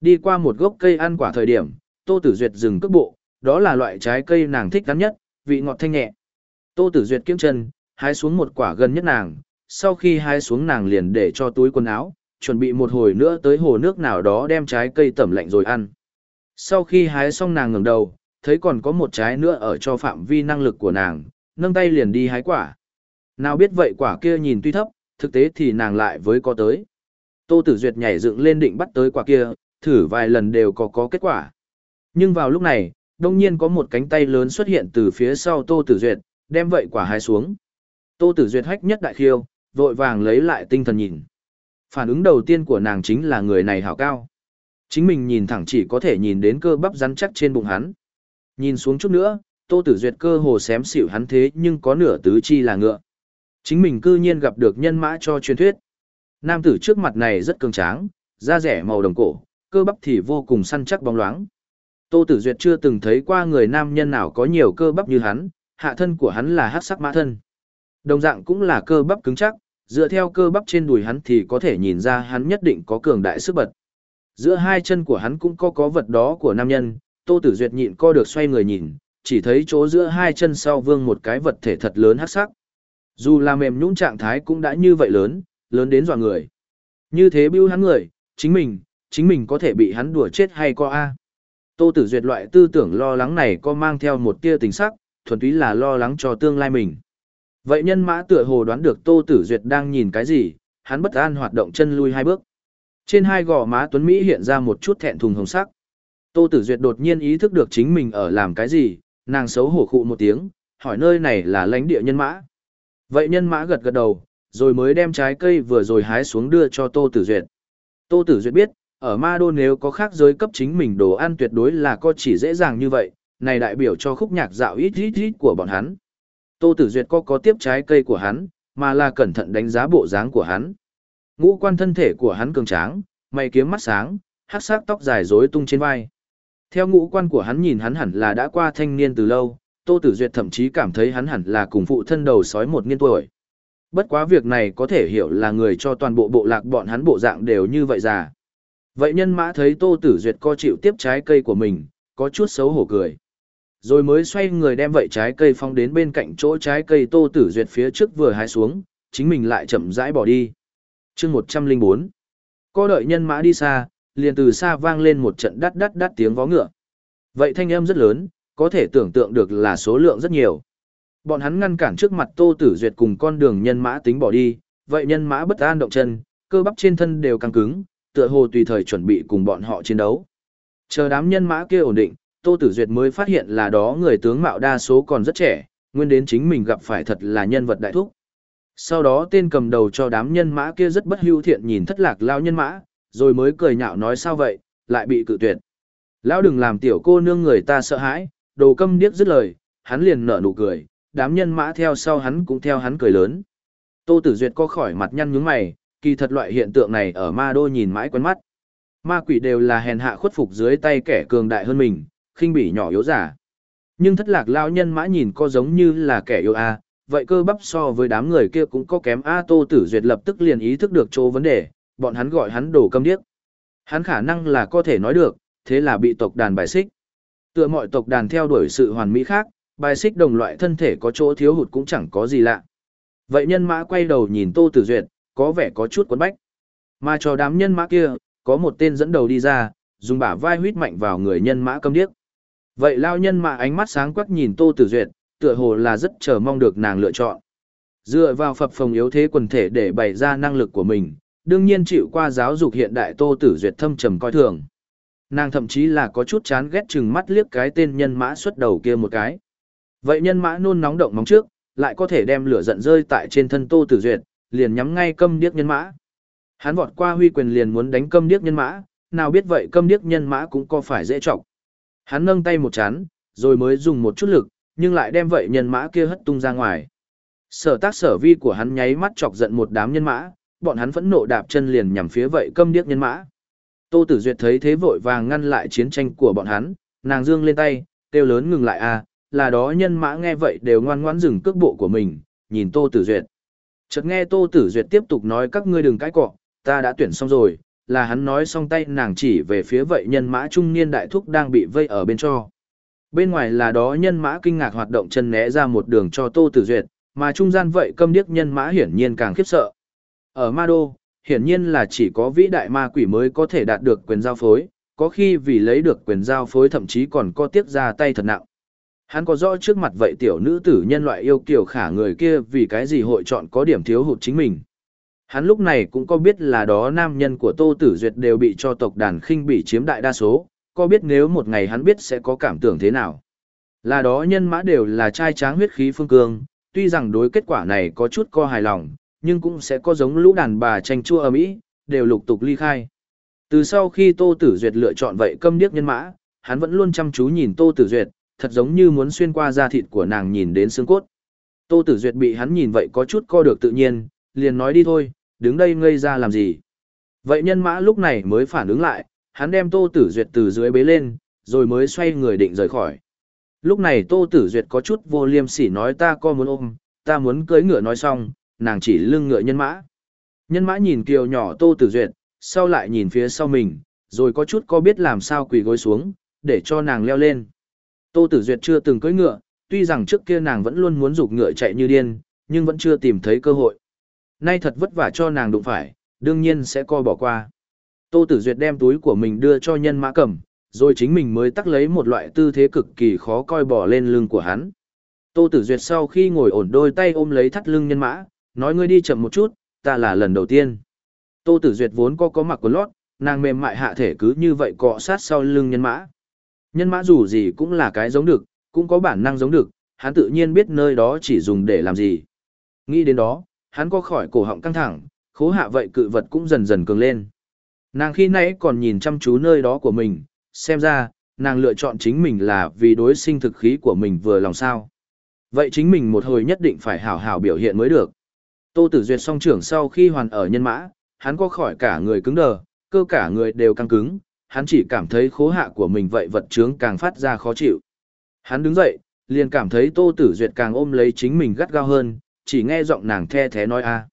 Đi qua một gốc cây ăn quả thời điểm, Tô Tử Duyệt dừng cước bộ, đó là loại trái cây nàng thích gắn nhất, vị ngọt thanh nhẹ. Tô Tử Duyệt kiếm chân, hái xuống một quả gần nhất nàng, sau khi hái xuống nàng liền để cho túi quần áo, chuẩn bị một hồi nữa tới hồ nước nào đó đem trái cây tẩm lạnh rồi ăn. Sau khi hái xong nàng ngẩng đầu, thấy còn có một trái nữa ở cho phạm vi năng lực của nàng, nâng tay liền đi hái quả. Nào biết vậy quả kia nhìn tuy thấp, thực tế thì nàng lại với có tới. Tô Tử Duyệt nhảy dựng lên định bắt tới quả kia, thử vài lần đều có có kết quả. Nhưng vào lúc này, đông nhiên có một cánh tay lớn xuất hiện từ phía sau Tô Tử Duyệt, đem vậy quả hái xuống. Tô Tử Duyệt hách nhất đại khiêu, vội vàng lấy lại tinh thần nhìn. Phản ứng đầu tiên của nàng chính là người này hảo cao. Chính mình nhìn thẳng chỉ có thể nhìn đến cơ bắp rắn chắc trên bụng hắn. Nhìn xuống chút nữa, Tô Tử Duyệt cơ hồ xém xỉu hắn thế nhưng có nửa tứ chi là ngựa. Chính mình cư nhiên gặp được nhân mã cho truyền thuyết. Nam tử trước mặt này rất cường tráng, da rẻ màu đồng cổ, cơ bắp thì vô cùng săn chắc bóng loáng. Tô Tử Duyệt chưa từng thấy qua người nam nhân nào có nhiều cơ bắp như hắn, hạ thân của hắn là hắc sắc mã thân. Đồng dạng cũng là cơ bắp cứng chắc, dựa theo cơ bắp trên đùi hắn thì có thể nhìn ra hắn nhất định có cường đại sức bật. Giữa hai chân của hắn cũng có có vật đó của nam nhân, Tô Tử Duyệt nhịn co được xoay người nhìn, chỉ thấy chỗ giữa hai chân sau vương một cái vật thể thật lớn hắc sắc. Dù là mềm nhũn trạng thái cũng đã như vậy lớn, lớn đến dọa người. Như thế bưu hắn người, chính mình, chính mình có thể bị hắn đùa chết hay co a. Tô Tử Duyệt loại tư tưởng lo lắng này có mang theo một tia tình sắc, thuần túy là lo lắng cho tương lai mình. Vậy nhân mã tựa hồ đoán được Tô Tử Duyệt đang nhìn cái gì, hắn bất an hoạt động chân lui hai bước. Trên hai gò má Tuấn Mỹ hiện ra một chút thẹn thùng hồng sắc. Tô Tử Duyệt đột nhiên ý thức được chính mình ở làm cái gì, nàng xấu hổ khụ một tiếng, hỏi nơi này là lãnh địa nhân mã. Vậy nhân mã gật gật đầu, rồi mới đem trái cây vừa rồi hái xuống đưa cho Tô Tử Duyệt. Tô Tử Duyệt biết, ở Ma Đô nếu có khác giới cấp chính mình đồ ăn tuyệt đối là có chỉ dễ dàng như vậy, này đại biểu cho khúc nhạc dạo ít ít ít của bọn hắn. Tô Tử Duyệt có có tiếp trái cây của hắn, mà là cẩn thận đánh giá bộ dáng của hắn. Ngũ quan thân thể của hắn cường tráng, mày kiếm mắt sáng, hắc sắc tóc dài rối tung trên vai. Theo ngũ quan của hắn nhìn hắn hẳn là đã qua thanh niên từ lâu, Tô Tử Duyệt thậm chí cảm thấy hắn hẳn là cùng phụ thân đầu sói một niên tuổi. Bất quá việc này có thể hiểu là người cho toàn bộ bộ lạc bọn hắn bộ dạng đều như vậy già. Vậy nhân mã thấy Tô Tử Duyệt co chịu tiếp trái cây của mình, có chút xấu hổ cười. Rồi mới xoay người đem vậy trái cây phong đến bên cạnh chỗ trái cây Tô Tử Duyệt phía trước vừa hái xuống, chính mình lại chậm rãi bỏ đi. chương 104 Có đợi nhân mã đi xa, liền từ xa vang lên một trận đắt đắt đắt tiếng vó ngựa. Vậy thanh âm rất lớn, có thể tưởng tượng được là số lượng rất nhiều. Bọn hắn ngăn cản trước mặt Tô Tử Duyệt cùng con đường nhân mã tính bỏ đi, vậy nhân mã bất an động chân, cơ bắp trên thân đều căng cứng, tựa hồ tùy thời chuẩn bị cùng bọn họ chiến đấu. Chờ đám nhân mã kia ổn định, Tô Tử Duyệt mới phát hiện là đó người tướng mạo đa số còn rất trẻ, nguyên đến chính mình gặp phải thật là nhân vật đại thúc. Sau đó tên cầm đầu cho đám nhân mã kia rất bất hữu thiện nhìn thất lạc lao nhân mã, rồi mới cười nhạo nói sao vậy, lại bị cự tuyệt. Lão đừng làm tiểu cô nương người ta sợ hãi, đồ câm điếc dứt lời, hắn liền nở nụ cười, đám nhân mã theo sau hắn cũng theo hắn cười lớn. Tô Tử Duyệt có khỏi mặt nhăn nhướng mày, kỳ thật loại hiện tượng này ở ma đô nhìn mãi quen mắt. Ma quỷ đều là hèn hạ khuất phục dưới tay kẻ cường đại hơn mình, khinh bỉ nhỏ yếu giả. Nhưng thất lạc lao nhân mã nhìn có giống như là kẻ yêu a, vậy cơ bắp so với đám người kia cũng có kém a Tô Tử Duyệt lập tức liền ý thức được chỗ vấn đề, bọn hắn gọi hắn đồ câm điếc. Hắn khả năng là có thể nói được, thế là bị tộc đàn bài xích. Tựa mọi tộc đàn theo đuổi sự hoàn mỹ khác, bài xích đồng loại thân thể có chỗ thiếu hụt cũng chẳng có gì lạ. Vậy nhân mã quay đầu nhìn Tô Tử Duyệt, có vẻ có chút quấn bách. Mà cho đám nhân mã kia, có một tên dẫn đầu đi ra, dùng bả vai huýt mạnh vào người nhân mã câm điếc. Vậy lao nhân mã ánh mắt sáng quắc nhìn Tô Tử Duyệt, tựa hồ là rất chờ mong được nàng lựa chọn. Dựa vào phập phòng yếu thế quần thể để bày ra năng lực của mình, đương nhiên chịu qua giáo dục hiện đại Tô Tử Duyệt thâm trầm coi thường. Nàng thậm chí là có chút chán ghét chừng mắt liếc cái tên nhân mã xuất đầu kia một cái. Vậy nhân mã nôn nóng động móng trước, lại có thể đem lửa giận rơi tại trên thân Tô Tử Duyệt, liền nhắm ngay câm điếc nhân mã. Hắn vọt qua huy quyền liền muốn đánh câm điếc nhân mã, nào biết vậy câm điếc nhân mã cũng có phải dễ trọng. Hắn nâng tay một chán, rồi mới dùng một chút lực, nhưng lại đem vậy nhân mã kia hất tung ra ngoài. Sở tác sở vi của hắn nháy mắt chọc giận một đám nhân mã, bọn hắn phẫn nộ đạp chân liền nhằm phía vậy câm điếc nhân mã. Tô Tử Duyệt thấy thế vội vàng ngăn lại chiến tranh của bọn hắn, nàng dương lên tay, kêu lớn ngừng lại a, là đó nhân mã nghe vậy đều ngoan ngoãn dừng cước bộ của mình, nhìn Tô Tử Duyệt. Chợt nghe Tô Tử Duyệt tiếp tục nói các ngươi đừng cãi cọ, ta đã tuyển xong rồi, là hắn nói xong tay nàng chỉ về phía vậy nhân mã trung niên đại thúc đang bị vây ở bên cho. Bên ngoài là đó nhân mã kinh ngạc hoạt động chân né ra một đường cho Tô Tử Duyệt, mà trung gian vậy câm điếc nhân mã hiển nhiên càng khiếp sợ. Ở Ma Đô, hiển nhiên là chỉ có vĩ đại ma quỷ mới có thể đạt được quyền giao phối, có khi vì lấy được quyền giao phối thậm chí còn có tiếc ra tay thật nặng. Hắn có rõ trước mặt vậy tiểu nữ tử nhân loại yêu kiều khả người kia vì cái gì hội chọn có điểm thiếu hụt chính mình. Hắn lúc này cũng có biết là đó nam nhân của Tô Tử Duyệt đều bị cho tộc đàn khinh bị chiếm đại đa số, có biết nếu một ngày hắn biết sẽ có cảm tưởng thế nào. Là đó nhân mã đều là trai tráng huyết khí phương cương, tuy rằng đối kết quả này có chút co hài lòng, nhưng cũng sẽ có giống lũ đàn bà tranh chua ở mỹ, đều lục tục ly khai. Từ sau khi Tô Tử Duyệt lựa chọn vậy câm điếc nhân mã, hắn vẫn luôn chăm chú nhìn Tô Tử Duyệt, thật giống như muốn xuyên qua da thịt của nàng nhìn đến xương cốt. Tô Tử Duyệt bị hắn nhìn vậy có chút co được tự nhiên, liền nói đi thôi, đứng đây ngây ra làm gì. Vậy nhân mã lúc này mới phản ứng lại, hắn đem Tô Tử Duyệt từ dưới bế lên, rồi mới xoay người định rời khỏi. Lúc này Tô Tử Duyệt có chút vô liêm sỉ nói ta co muốn ôm, ta muốn cưới ngựa nói xong, nàng chỉ lưng ngựa nhân mã. Nhân mã nhìn kiều nhỏ Tô Tử Duyệt, sau lại nhìn phía sau mình, rồi có chút có biết làm sao quỳ gối xuống, để cho nàng leo lên. Tô Tử Duyệt chưa từng cưỡi ngựa, tuy rằng trước kia nàng vẫn luôn muốn dục ngựa chạy như điên, nhưng vẫn chưa tìm thấy cơ hội. Nay thật vất vả cho nàng đụng phải, đương nhiên sẽ coi bỏ qua. Tô Tử Duyệt đem túi của mình đưa cho nhân mã cầm, rồi chính mình mới tắt lấy một loại tư thế cực kỳ khó coi bỏ lên lưng của hắn. Tô Tử Duyệt sau khi ngồi ổn đôi tay ôm lấy thắt lưng nhân mã, nói ngươi đi chậm một chút, ta là lần đầu tiên. Tô Tử Duyệt vốn có có mặc quần lót, nàng mềm mại hạ thể cứ như vậy cọ sát sau lưng nhân mã. Nhân mã dù gì cũng là cái giống được, cũng có bản năng giống được, hắn tự nhiên biết nơi đó chỉ dùng để làm gì. Nghĩ đến đó, hắn có khỏi cổ họng căng thẳng, khố hạ vậy cự vật cũng dần dần cường lên. Nàng khi nãy còn nhìn chăm chú nơi đó của mình, xem ra, nàng lựa chọn chính mình là vì đối sinh thực khí của mình vừa lòng sao. Vậy chính mình một hồi nhất định phải hảo hảo biểu hiện mới được. Tô Tử Duyệt song trưởng sau khi hoàn ở nhân mã, hắn có khỏi cả người cứng đờ, cơ cả người đều căng cứng, hắn chỉ cảm thấy khố hạ của mình vậy vật chướng càng phát ra khó chịu. Hắn đứng dậy, liền cảm thấy Tô Tử Duyệt càng ôm lấy chính mình gắt gao hơn, chỉ nghe giọng nàng the thế nói a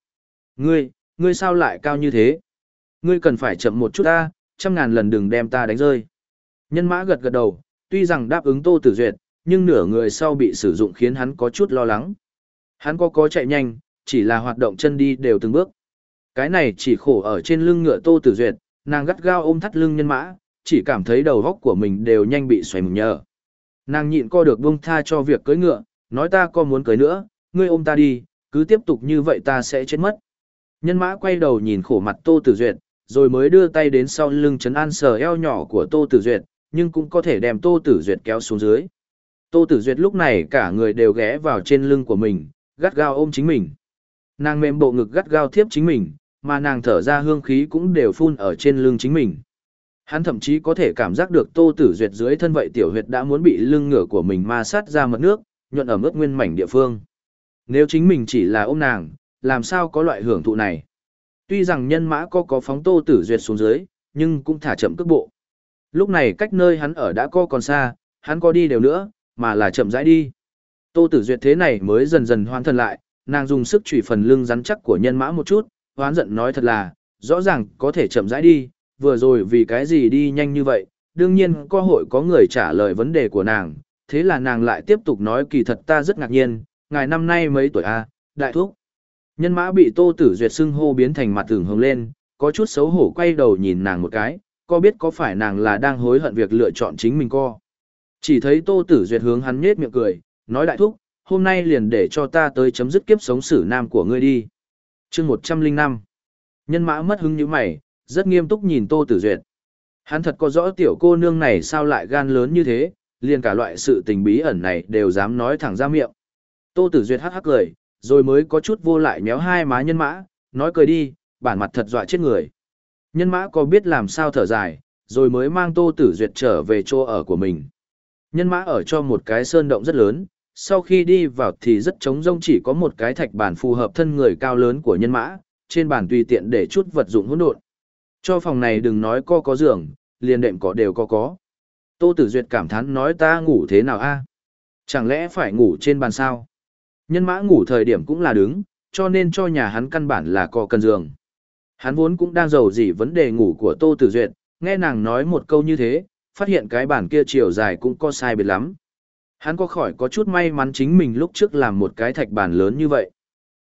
Ngươi, ngươi sao lại cao như thế? Ngươi cần phải chậm một chút ta, trăm ngàn lần đừng đem ta đánh rơi. Nhân mã gật gật đầu, tuy rằng đáp ứng Tô Tử Duyệt, nhưng nửa người sau bị sử dụng khiến hắn có chút lo lắng. Hắn có có chạy nhanh, chỉ là hoạt động chân đi đều từng bước. Cái này chỉ khổ ở trên lưng ngựa Tô Tử Duyệt, nàng gắt gao ôm thắt lưng nhân mã, chỉ cảm thấy đầu góc của mình đều nhanh bị xoay mừng nhờ. Nàng nhịn co được buông tha cho việc cưỡi ngựa, nói ta có muốn cưới nữa, ngươi ôm ta đi, cứ tiếp tục như vậy ta sẽ chết mất. Nhân mã quay đầu nhìn khổ mặt Tô Tử Duyệt, rồi mới đưa tay đến sau lưng chấn an sờ eo nhỏ của Tô Tử Duyệt, nhưng cũng có thể đem Tô Tử Duyệt kéo xuống dưới. Tô Tử Duyệt lúc này cả người đều ghé vào trên lưng của mình, gắt gao ôm chính mình. Nàng mềm bộ ngực gắt gao thiếp chính mình, mà nàng thở ra hương khí cũng đều phun ở trên lưng chính mình. Hắn thậm chí có thể cảm giác được Tô Tử Duyệt dưới thân vậy tiểu huyệt đã muốn bị lưng ngửa của mình ma sát ra mật nước, nhuận ở mức nguyên mảnh địa phương. Nếu chính mình chỉ là ôm nàng, làm sao có loại hưởng thụ này? Tuy rằng nhân mã có có phóng Tô Tử Duyệt xuống dưới, nhưng cũng thả chậm cước bộ. Lúc này cách nơi hắn ở đã có còn xa, hắn có đi đều nữa, mà là chậm rãi đi. Tô Tử Duyệt thế này mới dần dần hoan thần lại, nàng dùng sức chủy phần lưng rắn chắc của nhân mã một chút, hoán giận nói thật là, rõ ràng có thể chậm rãi đi, vừa rồi vì cái gì đi nhanh như vậy, đương nhiên có hội có người trả lời vấn đề của nàng, thế là nàng lại tiếp tục nói kỳ thật ta rất ngạc nhiên, ngài năm nay mấy tuổi a, đại thúc. Nhân mã bị Tô Tử Duyệt xưng hô biến thành mặt tưởng hồng lên, có chút xấu hổ quay đầu nhìn nàng một cái, có biết có phải nàng là đang hối hận việc lựa chọn chính mình co. Chỉ thấy Tô Tử Duyệt hướng hắn nhếch miệng cười, nói đại thúc, hôm nay liền để cho ta tới chấm dứt kiếp sống xử nam của ngươi đi. Chương 105 Nhân mã mất hứng như mày, rất nghiêm túc nhìn Tô Tử Duyệt. Hắn thật có rõ tiểu cô nương này sao lại gan lớn như thế, liền cả loại sự tình bí ẩn này đều dám nói thẳng ra miệng. Tô Tử Duyệt hắc hắc cười, rồi mới có chút vô lại méo hai má nhân mã, nói cười đi, bản mặt thật dọa chết người. Nhân mã có biết làm sao thở dài, rồi mới mang Tô Tử Duyệt trở về chỗ ở của mình. Nhân mã ở cho một cái sơn động rất lớn, sau khi đi vào thì rất trống rông chỉ có một cái thạch bản phù hợp thân người cao lớn của nhân mã, trên bàn tùy tiện để chút vật dụng hỗn độn. Cho phòng này đừng nói co có giường, liền đệm có đều có có. Tô Tử Duyệt cảm thán nói ta ngủ thế nào a? Chẳng lẽ phải ngủ trên bàn sao? Nhân mã ngủ thời điểm cũng là đứng, cho nên cho nhà hắn căn bản là có cần giường. Hắn vốn cũng đang giàu gì vấn đề ngủ của Tô Tử Duyệt, nghe nàng nói một câu như thế, phát hiện cái bàn kia chiều dài cũng có sai biệt lắm. Hắn có khỏi có chút may mắn chính mình lúc trước làm một cái thạch bàn lớn như vậy.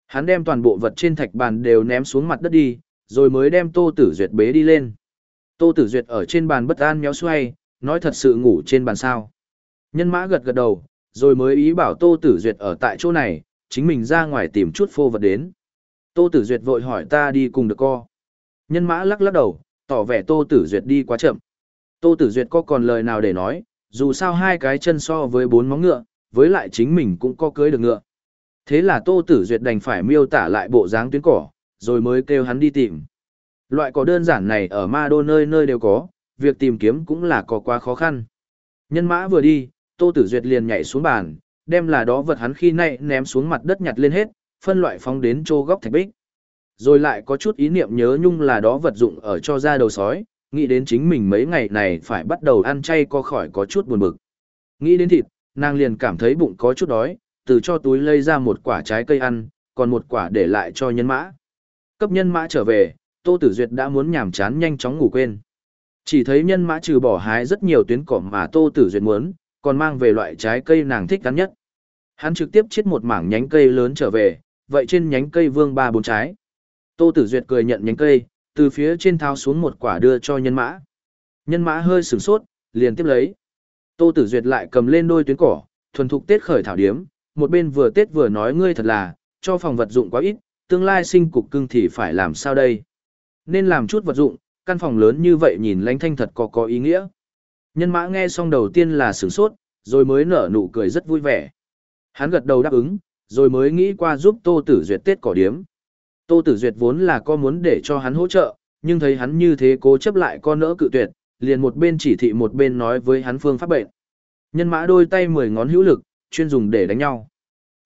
Hắn đem toàn bộ vật trên thạch bàn đều ném xuống mặt đất đi, rồi mới đem Tô Tử Duyệt bế đi lên. Tô Tử Duyệt ở trên bàn bất an méo xoay, nói thật sự ngủ trên bàn sao. Nhân mã gật gật đầu, rồi mới ý bảo Tô Tử Duyệt ở tại chỗ này, chính mình ra ngoài tìm chút phô vật đến. Tô Tử Duyệt vội hỏi ta đi cùng được co. Nhân mã lắc lắc đầu, tỏ vẻ Tô Tử Duyệt đi quá chậm. Tô Tử Duyệt có còn lời nào để nói, dù sao hai cái chân so với bốn móng ngựa, với lại chính mình cũng có cưới được ngựa. Thế là Tô Tử Duyệt đành phải miêu tả lại bộ dáng tuyến cỏ, rồi mới kêu hắn đi tìm. Loại cỏ đơn giản này ở ma đô nơi nơi đều có, việc tìm kiếm cũng là có quá khó khăn. Nhân mã vừa đi, Tô Tử Duyệt liền nhảy xuống bàn, đem là đó vật hắn khi nay ném xuống mặt đất nhặt lên hết, phân loại phóng đến chỗ góc thạch bích. Rồi lại có chút ý niệm nhớ nhung là đó vật dụng ở cho ra đầu sói, nghĩ đến chính mình mấy ngày này phải bắt đầu ăn chay co khỏi có chút buồn bực. Nghĩ đến thịt, nàng liền cảm thấy bụng có chút đói, từ cho túi lấy ra một quả trái cây ăn, còn một quả để lại cho nhân mã. Cấp nhân mã trở về, Tô Tử Duyệt đã muốn nhảm chán nhanh chóng ngủ quên. Chỉ thấy nhân mã trừ bỏ hái rất nhiều tuyến cỏ mà Tô Tử Duyệt muốn, còn mang về loại trái cây nàng thích cắn nhất. Hắn trực tiếp chiết một mảng nhánh cây lớn trở về, vậy trên nhánh cây vương ba bốn trái. Tô Tử Duyệt cười nhận nhánh cây, từ phía trên tháo xuống một quả đưa cho nhân mã. Nhân mã hơi sửng sốt, liền tiếp lấy. Tô Tử Duyệt lại cầm lên đôi tuyến cỏ, thuần thục tết khởi thảo điếm, một bên vừa tết vừa nói ngươi thật là, cho phòng vật dụng quá ít, tương lai sinh cục cưng thì phải làm sao đây? Nên làm chút vật dụng, căn phòng lớn như vậy nhìn lánh thanh thật có có ý nghĩa. Nhân mã nghe xong đầu tiên là sửng sốt, rồi mới nở nụ cười rất vui vẻ. Hắn gật đầu đáp ứng, rồi mới nghĩ qua giúp Tô Tử Duyệt Tết cỏ điếm. Tô Tử Duyệt vốn là có muốn để cho hắn hỗ trợ, nhưng thấy hắn như thế cố chấp lại con nỡ cự tuyệt, liền một bên chỉ thị một bên nói với hắn phương pháp bệnh. Nhân mã đôi tay mười ngón hữu lực, chuyên dùng để đánh nhau.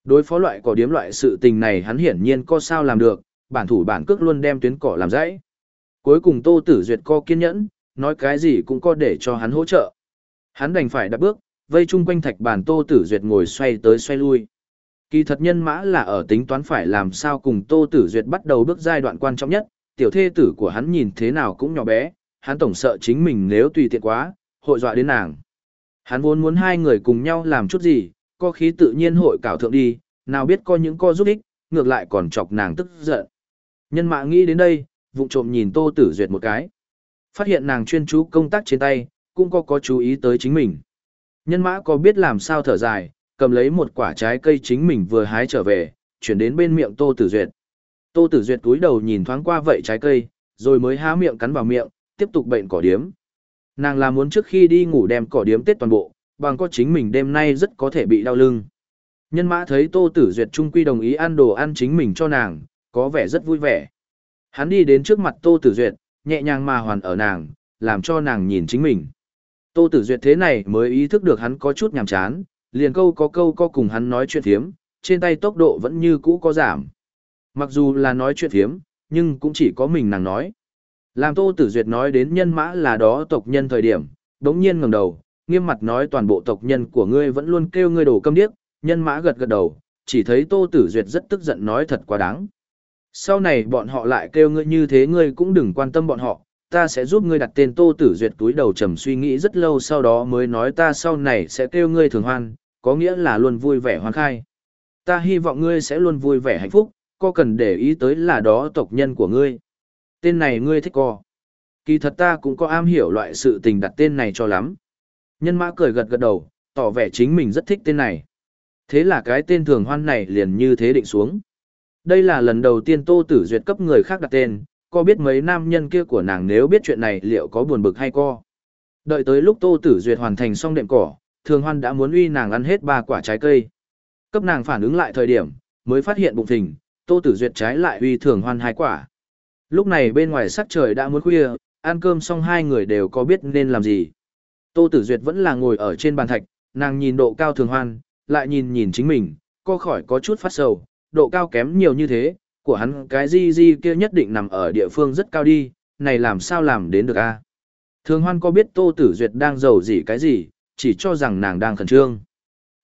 Đối phó loại cỏ điếm loại sự tình này hắn hiển nhiên có sao làm được, bản thủ bản cước luôn đem tuyến cỏ làm dãy. Cuối cùng Tô Tử Duyệt co kiên nhẫn, nói cái gì cũng có để cho hắn hỗ trợ. Hắn đành phải đạp bước, vây chung quanh thạch bàn Tô Tử Duyệt ngồi xoay tới xoay lui. Kỳ thật nhân mã là ở tính toán phải làm sao cùng Tô Tử Duyệt bắt đầu bước giai đoạn quan trọng nhất, tiểu thê tử của hắn nhìn thế nào cũng nhỏ bé, hắn tổng sợ chính mình nếu tùy tiện quá, hội dọa đến nàng. Hắn vốn muốn hai người cùng nhau làm chút gì, có khí tự nhiên hội cảo thượng đi, nào biết có những co giúp ích, ngược lại còn chọc nàng tức giận. Nhân mã nghĩ đến đây, vụng trộm nhìn Tô Tử Duyệt một cái. Phát hiện nàng chuyên chú công tác trên tay, cũng có có chú ý tới chính mình. Nhân mã có biết làm sao thở dài, cầm lấy một quả trái cây chính mình vừa hái trở về, chuyển đến bên miệng Tô Tử Duyệt. Tô Tử Duyệt cúi đầu nhìn thoáng qua vậy trái cây, rồi mới há miệng cắn vào miệng, tiếp tục bệnh cỏ điếm. Nàng là muốn trước khi đi ngủ đem cỏ điếm tết toàn bộ, bằng có chính mình đêm nay rất có thể bị đau lưng. Nhân mã thấy Tô Tử Duyệt trung quy đồng ý ăn đồ ăn chính mình cho nàng, có vẻ rất vui vẻ. Hắn đi đến trước mặt Tô Tử Duyệt, nhẹ nhàng mà hoàn ở nàng, làm cho nàng nhìn chính mình. Tô Tử Duyệt thế này mới ý thức được hắn có chút nhàm chán, liền câu có câu có cùng hắn nói chuyện thiếm, trên tay tốc độ vẫn như cũ có giảm. Mặc dù là nói chuyện thiếm, nhưng cũng chỉ có mình nàng nói. Làm Tô Tử Duyệt nói đến nhân mã là đó tộc nhân thời điểm, đống nhiên ngẩng đầu, nghiêm mặt nói toàn bộ tộc nhân của ngươi vẫn luôn kêu ngươi đổ câm điếc, nhân mã gật gật đầu, chỉ thấy Tô Tử Duyệt rất tức giận nói thật quá đáng. Sau này bọn họ lại kêu ngươi như thế ngươi cũng đừng quan tâm bọn họ, ta sẽ giúp ngươi đặt tên Tô Tử Duyệt túi đầu trầm suy nghĩ rất lâu sau đó mới nói ta sau này sẽ kêu ngươi thường hoan, có nghĩa là luôn vui vẻ hoan khai. Ta hy vọng ngươi sẽ luôn vui vẻ hạnh phúc, có cần để ý tới là đó tộc nhân của ngươi. Tên này ngươi thích co. Kỳ thật ta cũng có am hiểu loại sự tình đặt tên này cho lắm. Nhân mã cười gật gật đầu, tỏ vẻ chính mình rất thích tên này. Thế là cái tên thường hoan này liền như thế định xuống. Đây là lần đầu tiên Tô Tử Duyệt cấp người khác đặt tên, có biết mấy nam nhân kia của nàng nếu biết chuyện này liệu có buồn bực hay co. Đợi tới lúc Tô Tử Duyệt hoàn thành xong đệm cỏ, Thường Hoan đã muốn uy nàng ăn hết ba quả trái cây. Cấp nàng phản ứng lại thời điểm, mới phát hiện bụng thình, Tô Tử Duyệt trái lại uy Thường Hoan hai quả. Lúc này bên ngoài sắc trời đã muốn khuya, ăn cơm xong hai người đều có biết nên làm gì. Tô Tử Duyệt vẫn là ngồi ở trên bàn thạch, nàng nhìn độ cao Thường Hoan, lại nhìn nhìn chính mình, co khỏi có chút phát sầu, độ cao kém nhiều như thế, của hắn cái di di kia nhất định nằm ở địa phương rất cao đi, này làm sao làm đến được a? Thường hoan có biết Tô Tử Duyệt đang giàu gì cái gì, chỉ cho rằng nàng đang khẩn trương.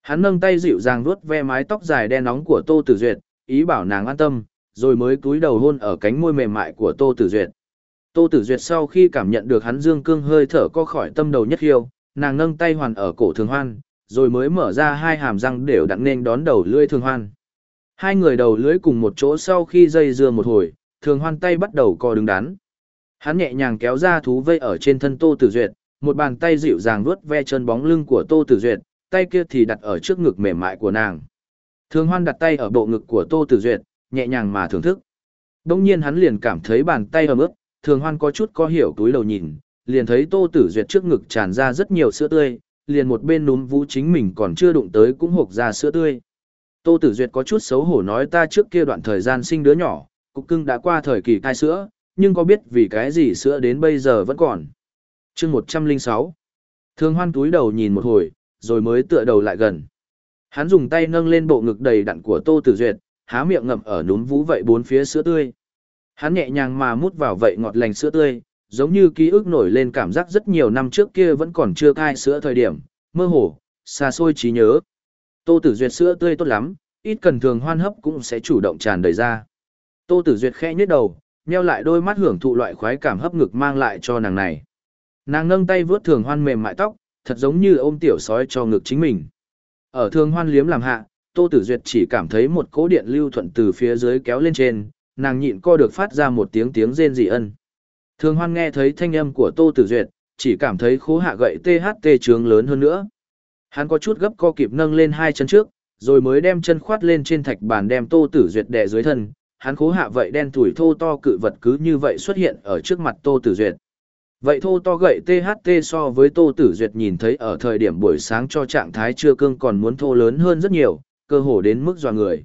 Hắn nâng tay dịu dàng vuốt ve mái tóc dài đen nóng của Tô Tử Duyệt, ý bảo nàng an tâm, rồi mới cúi đầu hôn ở cánh môi mềm mại của Tô Tử Duyệt. Tô Tử Duyệt sau khi cảm nhận được hắn dương cương hơi thở co khỏi tâm đầu nhất hiêu, nàng nâng tay hoàn ở cổ Thường Hoan, rồi mới mở ra hai hàm răng đều đặn nên đón đầu lưỡi Thường Hoan. Hai người đầu lưỡi cùng một chỗ sau khi dây dưa một hồi, thường hoan tay bắt đầu co đứng đắn. Hắn nhẹ nhàng kéo ra thú vây ở trên thân Tô Tử Duyệt, một bàn tay dịu dàng vuốt ve chân bóng lưng của Tô Tử Duyệt, tay kia thì đặt ở trước ngực mềm mại của nàng. Thường hoan đặt tay ở bộ ngực của Tô Tử Duyệt, nhẹ nhàng mà thưởng thức. Đông nhiên hắn liền cảm thấy bàn tay ấm ướt, thường hoan có chút có hiểu túi đầu nhìn, liền thấy Tô Tử Duyệt trước ngực tràn ra rất nhiều sữa tươi, liền một bên núm vú chính mình còn chưa đụng tới cũng hộc ra sữa tươi. Tô Tử Duyệt có chút xấu hổ nói ta trước kia đoạn thời gian sinh đứa nhỏ, cục cưng đã qua thời kỳ thai sữa, nhưng có biết vì cái gì sữa đến bây giờ vẫn còn chương 106 Thương hoan túi đầu nhìn một hồi, rồi mới tựa đầu lại gần. Hắn dùng tay nâng lên bộ ngực đầy đặn của Tô Tử Duyệt, há miệng ngậm ở núm vú vậy bốn phía sữa tươi. Hắn nhẹ nhàng mà mút vào vậy ngọt lành sữa tươi, giống như ký ức nổi lên cảm giác rất nhiều năm trước kia vẫn còn chưa cai sữa thời điểm, mơ hồ, xa xôi trí nhớ. Tô Tử Duyệt sữa tươi tốt lắm, ít cần thường hoan hấp cũng sẽ chủ động tràn đầy ra. Tô Tử Duyệt khẽ nhếch đầu, nheo lại đôi mắt hưởng thụ loại khoái cảm hấp ngực mang lại cho nàng này. Nàng nâng tay vướt thường hoan mềm mại tóc, thật giống như ôm tiểu sói cho ngực chính mình. Ở thường hoan liếm làm hạ, Tô Tử Duyệt chỉ cảm thấy một cỗ điện lưu thuận từ phía dưới kéo lên trên, nàng nhịn co được phát ra một tiếng tiếng rên rỉ ân. Thường hoan nghe thấy thanh âm của Tô Tử Duyệt, chỉ cảm thấy khố hạ gậy THT trướng lớn hơn nữa. Hắn có chút gấp co kịp nâng lên hai chân trước, rồi mới đem chân khoát lên trên thạch bàn đem Tô Tử Duyệt đè dưới thân, hắn khố hạ vậy đen thủi thô to cự vật cứ như vậy xuất hiện ở trước mặt Tô Tử Duyệt. Vậy thô to gậy THT so với Tô Tử Duyệt nhìn thấy ở thời điểm buổi sáng cho trạng thái chưa cương còn muốn thô lớn hơn rất nhiều, cơ hồ đến mức dọa người.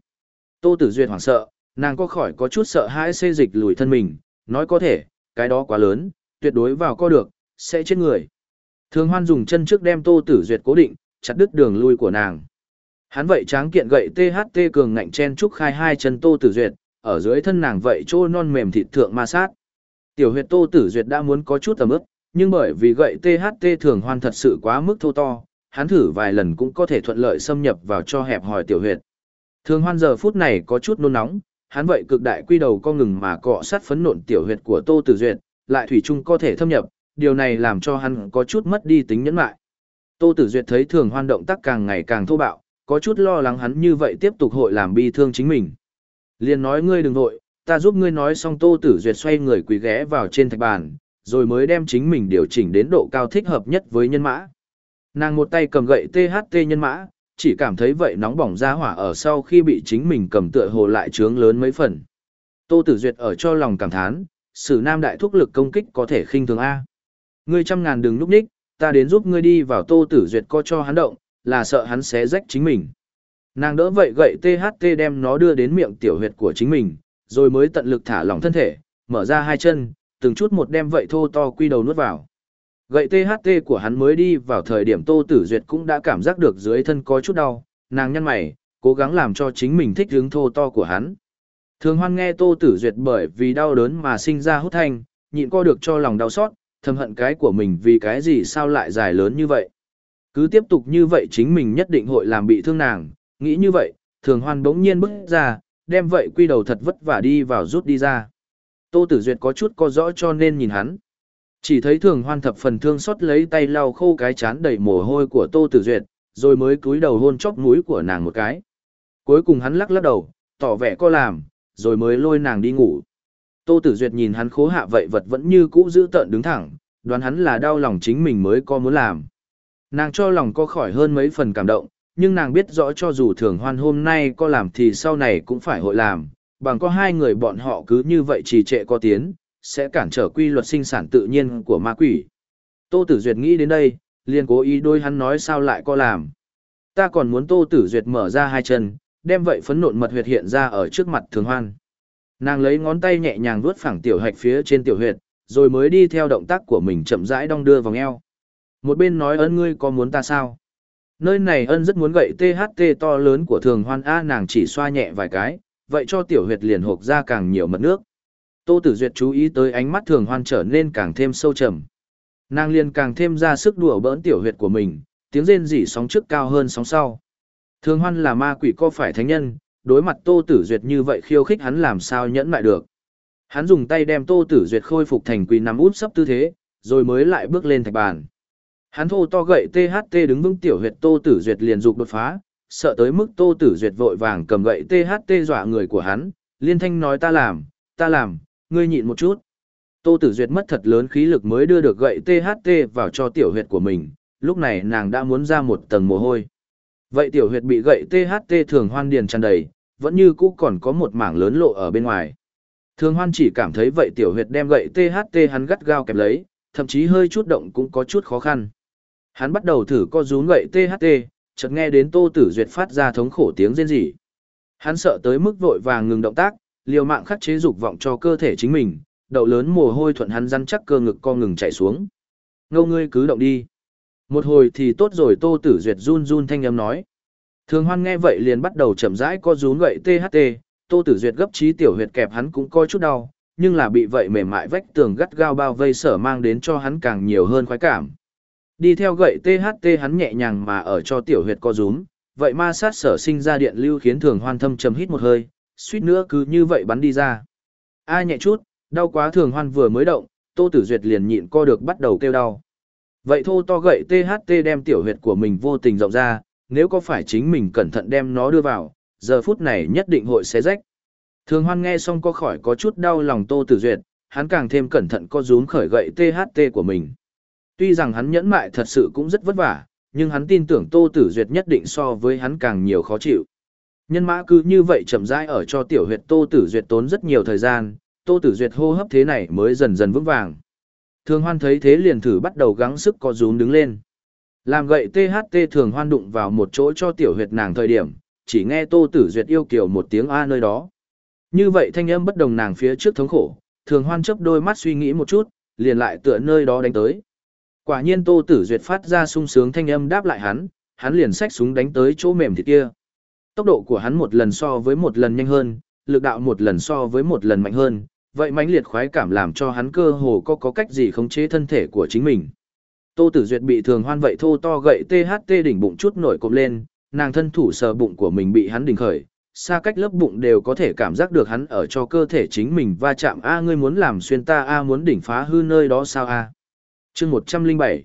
Tô Tử Duyệt hoảng sợ, nàng có khỏi có chút sợ hãi xê dịch lùi thân mình, nói có thể, cái đó quá lớn, tuyệt đối vào co được, sẽ chết người. Thường Hoan dùng chân trước đem Tô Tử Duyệt cố định, chặt đứt đường lui của nàng. Hắn vậy tráng kiện gậy THT cường ngạnh chen trúc khai hai chân Tô Tử Duyệt, ở dưới thân nàng vậy trô non mềm thịt thượng ma sát. Tiểu huyệt Tô Tử Duyệt đã muốn có chút tầm ức, nhưng bởi vì gậy THT thường hoan thật sự quá mức thô to, hắn thử vài lần cũng có thể thuận lợi xâm nhập vào cho hẹp hòi tiểu huyệt. Thường hoan giờ phút này có chút nôn nóng, hắn vậy cực đại quy đầu co ngừng mà cọ sát phấn nộn tiểu huyệt của Tô Tử Duyệt, lại thủy chung có thể thâm nhập, điều này làm cho hắn có chút mất đi tính nhẫn nại. Tô Tử Duyệt thấy thường hoan động tác càng ngày càng thô bạo, có chút lo lắng hắn như vậy tiếp tục hội làm bi thương chính mình. Liền nói ngươi đừng vội, ta giúp ngươi nói xong Tô Tử Duyệt xoay người quỳ ghé vào trên thạch bàn, rồi mới đem chính mình điều chỉnh đến độ cao thích hợp nhất với nhân mã. Nàng một tay cầm gậy THT nhân mã, chỉ cảm thấy vậy nóng bỏng ra hỏa ở sau khi bị chính mình cầm tựa hồ lại trướng lớn mấy phần. Tô Tử Duyệt ở cho lòng cảm thán, sử nam đại thúc lực công kích có thể khinh thường A. Ngươi trăm ngàn đừng núp ních, ta đến giúp ngươi đi vào Tô Tử Duyệt co cho hắn động, là sợ hắn xé rách chính mình. Nàng đỡ vậy gậy THT đem nó đưa đến miệng tiểu huyệt của chính mình, rồi mới tận lực thả lỏng thân thể, mở ra hai chân, từng chút một đem vậy thô to quy đầu nuốt vào. Gậy THT của hắn mới đi vào thời điểm Tô Tử Duyệt cũng đã cảm giác được dưới thân có chút đau, nàng nhăn mày, cố gắng làm cho chính mình thích hứng thô to của hắn. Thường hoan nghe Tô Tử Duyệt bởi vì đau đớn mà sinh ra hút thanh, nhịn co được cho lòng đau xót, thầm hận cái của mình vì cái gì sao lại dài lớn như vậy. Cứ tiếp tục như vậy chính mình nhất định hội làm bị thương nàng, nghĩ như vậy, thường hoan bỗng nhiên bước ra, đem vậy quy đầu thật vất vả đi vào rút đi ra. Tô Tử Duyệt có chút co rõ cho nên nhìn hắn. Chỉ thấy thường hoan thập phần thương xót lấy tay lau khô cái chán đầy mồ hôi của Tô Tử Duyệt, rồi mới cúi đầu hôn chóp mũi của nàng một cái. Cuối cùng hắn lắc lắc đầu, tỏ vẻ co làm, rồi mới lôi nàng đi ngủ. Tô Tử Duyệt nhìn hắn khố hạ vậy vật vẫn như cũ giữ tợn đứng thẳng, đoán hắn là đau lòng chính mình mới có muốn làm. Nàng cho lòng có khỏi hơn mấy phần cảm động, nhưng nàng biết rõ cho dù thường hoan hôm nay có làm thì sau này cũng phải hội làm, bằng có hai người bọn họ cứ như vậy trì trệ có tiến, sẽ cản trở quy luật sinh sản tự nhiên của ma quỷ. Tô Tử Duyệt nghĩ đến đây, liền cố ý đôi hắn nói sao lại có làm. Ta còn muốn Tô Tử Duyệt mở ra hai chân, đem vậy phấn nộn mật huyệt hiện ra ở trước mặt thường hoan. Nàng lấy ngón tay nhẹ nhàng vuốt phẳng tiểu hạch phía trên tiểu huyệt, rồi mới đi theo động tác của mình chậm rãi đong đưa vòng eo. Một bên nói ơn ngươi có muốn ta sao? Nơi này ân rất muốn gậy THT to lớn của thường hoan A nàng chỉ xoa nhẹ vài cái, vậy cho tiểu huyệt liền hộp ra càng nhiều mật nước. Tô Tử Duyệt chú ý tới ánh mắt thường hoan trở nên càng thêm sâu trầm. Nàng liền càng thêm ra sức đùa bỡn tiểu huyệt của mình, tiếng rên rỉ sóng trước cao hơn sóng sau. Thường hoan là ma quỷ có phải thánh nhân, đối mặt Tô Tử Duyệt như vậy khiêu khích hắn làm sao nhẫn lại được. Hắn dùng tay đem Tô Tử Duyệt khôi phục thành quỳ nằm út sấp tư thế, rồi mới lại bước lên thạch bàn. Hắn thô to gậy THT đứng vững tiểu huyệt Tô Tử Duyệt liền dục đột phá, sợ tới mức Tô Tử Duyệt vội vàng cầm gậy THT dọa người của hắn, liên thanh nói ta làm, ta làm, ngươi nhịn một chút. Tô Tử Duyệt mất thật lớn khí lực mới đưa được gậy THT vào cho tiểu huyệt của mình, lúc này nàng đã muốn ra một tầng mồ hôi. Vậy tiểu huyệt bị gậy THT thường hoan điền tràn đầy, vẫn như cũ còn có một mảng lớn lộ ở bên ngoài. Thường hoan chỉ cảm thấy vậy tiểu huyệt đem gậy THT hắn gắt gao kẹp lấy, thậm chí hơi chút động cũng có chút khó khăn. Hắn bắt đầu thử co rúm gậy THT, chợt nghe đến Tô Tử Duyệt phát ra thống khổ tiếng rên rỉ. Hắn sợ tới mức vội vàng ngừng động tác, liều mạng khắc chế dục vọng cho cơ thể chính mình, đậu lớn mồ hôi thuận hắn rắn chắc cơ ngực co ngừng chảy xuống. Ngô ngươi cứ động đi. Một hồi thì tốt rồi Tô Tử Duyệt run run thanh âm nói. Thường Hoan nghe vậy liền bắt đầu chậm rãi co rúm gậy THT, Tô Tử Duyệt gấp trí tiểu huyệt kẹp hắn cũng coi chút đau, nhưng là bị vậy mềm mại vách tường gắt gao bao vây sở mang đến cho hắn càng nhiều hơn khoái cảm. Đi theo gậy THT hắn nhẹ nhàng mà ở cho tiểu huyệt co rúm, vậy ma sát sở sinh ra điện lưu khiến thường hoan thâm trầm hít một hơi, suýt nữa cứ như vậy bắn đi ra. A nhẹ chút, đau quá thường hoan vừa mới động, Tô Tử Duyệt liền nhịn co được bắt đầu kêu đau. Vậy thô to gậy THT đem tiểu huyệt của mình vô tình rộng ra, nếu có phải chính mình cẩn thận đem nó đưa vào, giờ phút này nhất định hội xé rách. Thường hoan nghe xong có khỏi có chút đau lòng Tô Tử Duyệt, hắn càng thêm cẩn thận co rúm khởi gậy THT của mình. Tuy rằng hắn nhẫn mại thật sự cũng rất vất vả, nhưng hắn tin tưởng Tô Tử Duyệt nhất định so với hắn càng nhiều khó chịu. Nhân mã cứ như vậy chậm rãi ở cho tiểu huyệt Tô Tử Duyệt tốn rất nhiều thời gian, Tô Tử Duyệt hô hấp thế này mới dần dần vững vàng. Thường Hoan thấy thế liền thử bắt đầu gắng sức co rúm đứng lên. Làm gậy THT Thường Hoan đụng vào một chỗ cho tiểu huyệt nàng thời điểm, chỉ nghe Tô Tử Duyệt yêu kiều một tiếng a nơi đó. Như vậy thanh âm bất đồng nàng phía trước thống khổ, Thường Hoan chớp đôi mắt suy nghĩ một chút, liền lại tựa nơi đó đánh tới. Quả nhiên Tô Tử Duyệt phát ra sung sướng thanh âm đáp lại hắn, hắn liền xách súng đánh tới chỗ mềm thịt kia. Tốc độ của hắn một lần so với một lần nhanh hơn, lực đạo một lần so với một lần mạnh hơn, vậy mãnh liệt khoái cảm làm cho hắn cơ hồ có có cách gì khống chế thân thể của chính mình. Tô Tử Duyệt bị thường hoan vậy thô to gậy THT đỉnh bụng chút nổi cộm lên, nàng thân thủ sờ bụng của mình bị hắn đỉnh khởi, xa cách lớp bụng đều có thể cảm giác được hắn ở cho cơ thể chính mình va chạm a ngươi muốn làm xuyên ta a muốn đỉnh phá hư nơi đó sao a chương một trăm linh bảy.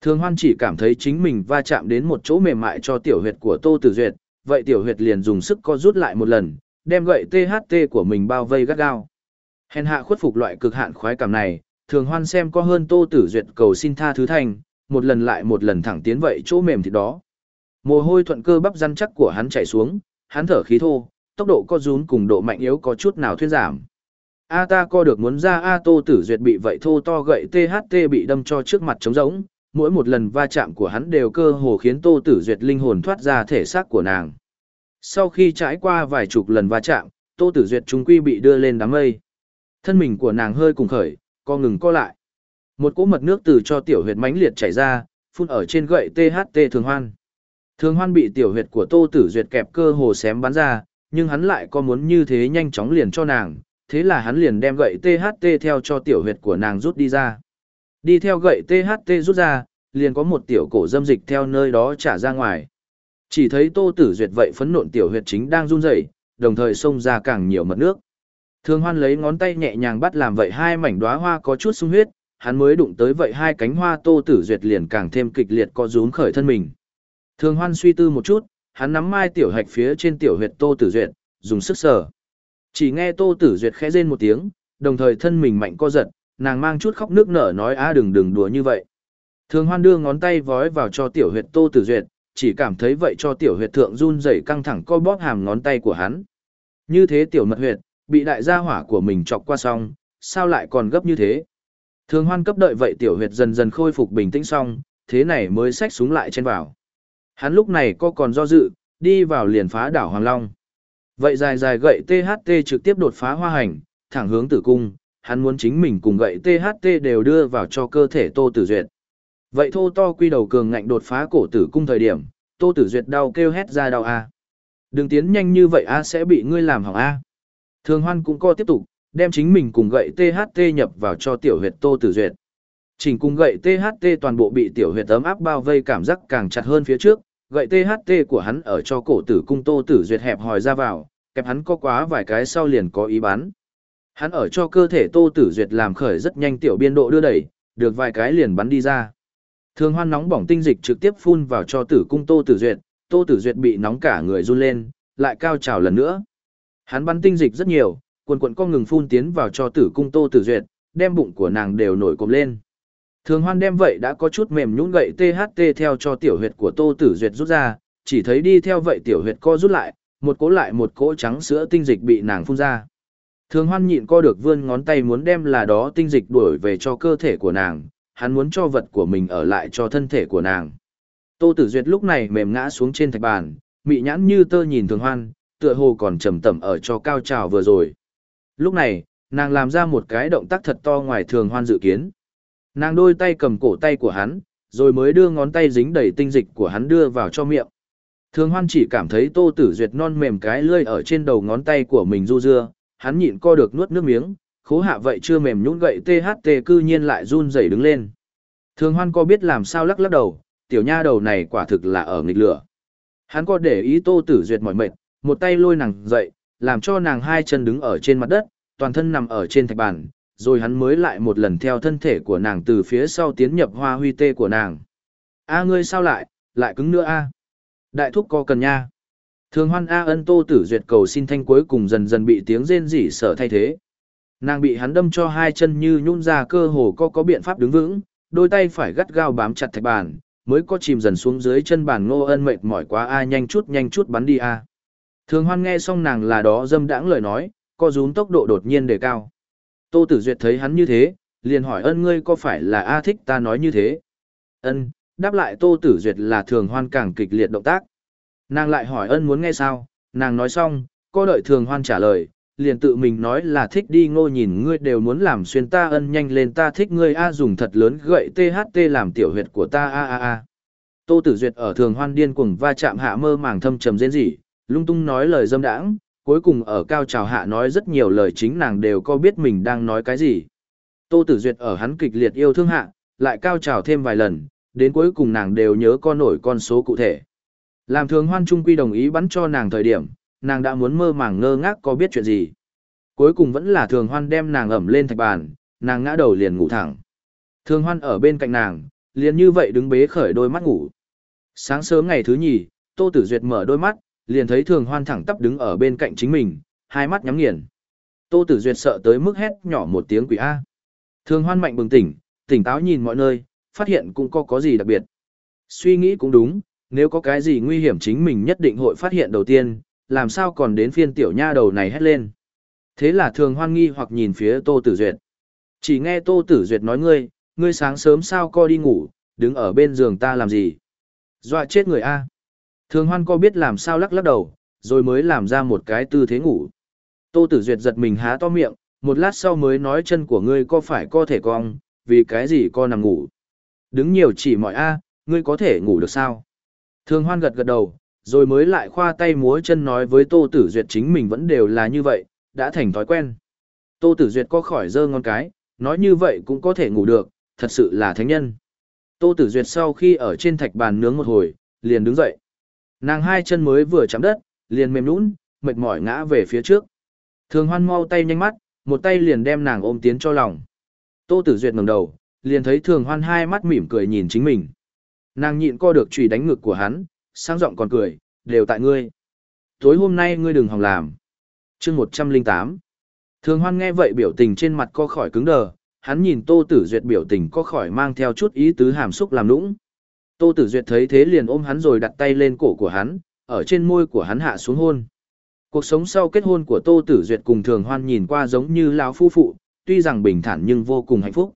Thường hoan chỉ cảm thấy chính mình va chạm đến một chỗ mềm mại cho tiểu huyệt của tô tử duyệt vậy tiểu huyệt liền dùng sức co rút lại một lần đem gậy tht của mình bao vây gắt gao. Hèn hạ khuất phục loại cực hạn khoái cảm này thường hoan xem có hơn tô tử duyệt cầu xin tha thứ thành một lần lại một lần thẳng tiến vậy chỗ mềm thịt đó. Mồ hôi thuận cơ bắp răn chắc của hắn chảy xuống hắn thở khí thô, tốc độ co rún cùng độ mạnh yếu có chút nào thuyên giảm. A ta co được muốn ra A Tô Tử Duyệt bị vậy thô to gậy THT bị đâm cho trước mặt trống rỗng, mỗi một lần va chạm của hắn đều cơ hồ khiến Tô Tử Duyệt linh hồn thoát ra thể xác của nàng. Sau khi trải qua vài chục lần va chạm, Tô Tử Duyệt trung quy bị đưa lên đám mây. Thân mình của nàng hơi cùng khởi, co ngừng co lại. Một cỗ mật nước từ cho tiểu huyệt mãnh liệt chảy ra, phun ở trên gậy THT thường hoan. Thường hoan bị tiểu huyệt của Tô Tử Duyệt kẹp cơ hồ xém bắn ra, nhưng hắn lại có muốn như thế nhanh chóng liền cho nàng, thế là hắn liền đem gậy THT theo cho tiểu huyệt của nàng rút đi ra. Đi theo gậy THT rút ra, liền có một tiểu cổ dâm dịch theo nơi đó trả ra ngoài. Chỉ thấy Tô Tử Duyệt vậy phấn nộn tiểu huyệt chính đang run rẩy, đồng thời xông ra càng nhiều mật nước. Thường Hoan lấy ngón tay nhẹ nhàng bắt làm vậy hai mảnh đóa hoa có chút sung huyết, hắn mới đụng tới vậy hai cánh hoa Tô Tử Duyệt liền càng thêm kịch liệt co rúm khởi thân mình. Thường hoan suy tư một chút, hắn nắm mai tiểu hạch phía trên tiểu huyệt tô tử duyệt, dùng sức sờ. Chỉ nghe tô tử duyệt khẽ rên một tiếng, đồng thời thân mình mạnh co giật, nàng mang chút khóc nước nở nói a đừng đừng đùa như vậy. Thường hoan đưa ngón tay vói vào cho tiểu huyệt tô tử duyệt, chỉ cảm thấy vậy cho tiểu huyệt thượng run rẩy căng thẳng co bóp hàm ngón tay của hắn. Như thế tiểu mật huyệt, bị đại gia hỏa của mình chọc qua xong, sao lại còn gấp như thế? Thường hoan cấp đợi vậy tiểu huyệt dần dần khôi phục bình tĩnh xong, thế này mới xách súng lại trên vào. Hắn lúc này có còn do dự, đi vào liền phá đảo Hoàng Long. Vậy dài dài gậy THT trực tiếp đột phá hoa hành, thẳng hướng tử cung, hắn muốn chính mình cùng gậy THT đều đưa vào cho cơ thể Tô Tử Duyệt. Vậy thô to quy đầu cường ngạnh đột phá cổ tử cung thời điểm, Tô Tử Duyệt đau kêu hét ra đau a. Đừng tiến nhanh như vậy a sẽ bị ngươi làm hỏng a. Thường Hoan cũng co tiếp tục, đem chính mình cùng gậy THT nhập vào cho tiểu huyệt Tô Tử Duyệt. Chỉnh cùng gậy THT toàn bộ bị tiểu huyệt ấm áp bao vây cảm giác càng chặt hơn phía trước, gậy THT của hắn ở cho cổ tử cung tô tử duyệt hẹp hòi ra vào, kẹp hắn có quá vài cái sau liền có ý bán. Hắn ở cho cơ thể tô tử duyệt làm khởi rất nhanh tiểu biên độ đưa đẩy, được vài cái liền bắn đi ra. Thường hoan nóng bỏng tinh dịch trực tiếp phun vào cho tử cung tô tử duyệt, tô tử duyệt bị nóng cả người run lên, lại cao trào lần nữa. Hắn bắn tinh dịch rất nhiều, quần quần con ngừng phun tiến vào cho tử cung tô tử duyệt, đem bụng của nàng đều nổi cộm lên. Thường hoan đem vậy đã có chút mềm nhũn gậy THT theo cho tiểu huyệt của Tô Tử Duyệt rút ra, chỉ thấy đi theo vậy tiểu huyệt co rút lại, một cỗ lại một cỗ trắng sữa tinh dịch bị nàng phun ra. Thường hoan nhịn co được vươn ngón tay muốn đem là đó tinh dịch đuổi về cho cơ thể của nàng, hắn muốn cho vật của mình ở lại cho thân thể của nàng. Tô Tử Duyệt lúc này mềm ngã xuống trên thạch bàn, mị nhãn như tơ nhìn thường hoan, tựa hồ còn trầm tẩm ở cho cao trào vừa rồi. Lúc này, nàng làm ra một cái động tác thật to ngoài thường hoan dự kiến. Nàng đôi tay cầm cổ tay của hắn, rồi mới đưa ngón tay dính đầy tinh dịch của hắn đưa vào cho miệng. Thường hoan chỉ cảm thấy tô tử duyệt non mềm cái lươi ở trên đầu ngón tay của mình du dưa, hắn nhịn co được nuốt nước miếng, khố hạ vậy chưa mềm nhũn gậy THT cư nhiên lại run rẩy đứng lên. Thường hoan co biết làm sao lắc lắc đầu, tiểu nha đầu này quả thực là ở nghịch lửa. Hắn có để ý tô tử duyệt mỏi mệt, một tay lôi nàng dậy, làm cho nàng hai chân đứng ở trên mặt đất, toàn thân nằm ở trên thạch bàn, rồi hắn mới lại một lần theo thân thể của nàng từ phía sau tiến nhập hoa huy tê của nàng. A ngươi sao lại, lại cứng nữa a? Đại thúc co cần nha. Thường hoan A ân tô tử duyệt cầu xin thanh cuối cùng dần dần bị tiếng rên rỉ sở thay thế. Nàng bị hắn đâm cho hai chân như nhún ra cơ hồ có có biện pháp đứng vững, đôi tay phải gắt gao bám chặt thạch bàn, mới có chìm dần xuống dưới chân bàn ngô ân mệt mỏi quá a nhanh chút nhanh chút bắn đi a. Thường hoan nghe xong nàng là đó dâm đãng lời nói, co rúm tốc độ đột nhiên đề cao. Tô Tử Duyệt thấy hắn như thế, liền hỏi ân ngươi có phải là A thích ta nói như thế? Ân, đáp lại Tô Tử Duyệt là thường hoan càng kịch liệt động tác. Nàng lại hỏi ân muốn nghe sao, nàng nói xong, cô đợi thường hoan trả lời, liền tự mình nói là thích đi ngô nhìn ngươi đều muốn làm xuyên ta ân nhanh lên ta thích ngươi A dùng thật lớn gậy THT làm tiểu huyệt của ta A A A. Tô Tử Duyệt ở thường hoan điên cuồng va chạm hạ mơ màng thâm trầm rên rỉ, lung tung nói lời dâm đãng, cuối cùng ở cao trào hạ nói rất nhiều lời chính nàng đều có biết mình đang nói cái gì. Tô Tử Duyệt ở hắn kịch liệt yêu thương hạ, lại cao trào thêm vài lần, đến cuối cùng nàng đều nhớ con nổi con số cụ thể. Làm thường hoan trung quy đồng ý bắn cho nàng thời điểm, nàng đã muốn mơ màng ngơ ngác có biết chuyện gì. Cuối cùng vẫn là thường hoan đem nàng ẩm lên thạch bàn, nàng ngã đầu liền ngủ thẳng. Thường hoan ở bên cạnh nàng, liền như vậy đứng bế khởi đôi mắt ngủ. Sáng sớm ngày thứ nhì, Tô Tử Duyệt mở đôi mắt, liền thấy thường hoan thẳng tắp đứng ở bên cạnh chính mình, hai mắt nhắm nghiền. Tô Tử Duyệt sợ tới mức hét nhỏ một tiếng quỷ A. Thường hoan mạnh bừng tỉnh, tỉnh táo nhìn mọi nơi, phát hiện cũng có có gì đặc biệt. Suy nghĩ cũng đúng, nếu có cái gì nguy hiểm chính mình nhất định hội phát hiện đầu tiên, làm sao còn đến phiên tiểu nha đầu này hét lên. Thế là thường hoan nghi hoặc nhìn phía Tô Tử Duyệt. Chỉ nghe Tô Tử Duyệt nói ngươi, ngươi sáng sớm sao co đi ngủ, đứng ở bên giường ta làm gì? Dọa chết người A. Thường hoan co biết làm sao lắc lắc đầu, rồi mới làm ra một cái tư thế ngủ. Tô Tử Duyệt giật mình há to miệng, một lát sau mới nói chân của ngươi có phải co thể cong, vì cái gì co nằm ngủ. Đứng nhiều chỉ mỏi A, ngươi có thể ngủ được sao? Thường hoan gật gật đầu, rồi mới lại khoa tay múa chân nói với Tô Tử Duyệt chính mình vẫn đều là như vậy, đã thành thói quen. Tô Tử Duyệt co khỏi dơ ngon cái, nói như vậy cũng có thể ngủ được, thật sự là thánh nhân. Tô Tử Duyệt sau khi ở trên thạch bàn nướng một hồi, liền đứng dậy. Nàng hai chân mới vừa chạm đất, liền mềm nhũn, mệt mỏi ngã về phía trước. Thường Hoan mau tay nhanh mắt, một tay liền đem nàng ôm tiến cho lòng. Tô Tử Duyệt ngẩng đầu, liền thấy Thường Hoan hai mắt mỉm cười nhìn chính mình. Nàng nhịn co được chùy đánh ngực của hắn, sang giọng còn cười, đều tại ngươi. Tối hôm nay ngươi đừng hòng làm. chương 108. Thường Hoan nghe vậy biểu tình trên mặt co khỏi cứng đờ, hắn nhìn Tô Tử Duyệt biểu tình có khỏi mang theo chút ý tứ hàm xúc làm nũng. Tô Tử Duyệt thấy thế liền ôm hắn rồi đặt tay lên cổ của hắn, ở trên môi của hắn hạ xuống hôn. Cuộc sống sau kết hôn của Tô Tử Duyệt cùng Thường Hoan nhìn qua giống như lão phu phụ, tuy rằng bình thản nhưng vô cùng hạnh phúc.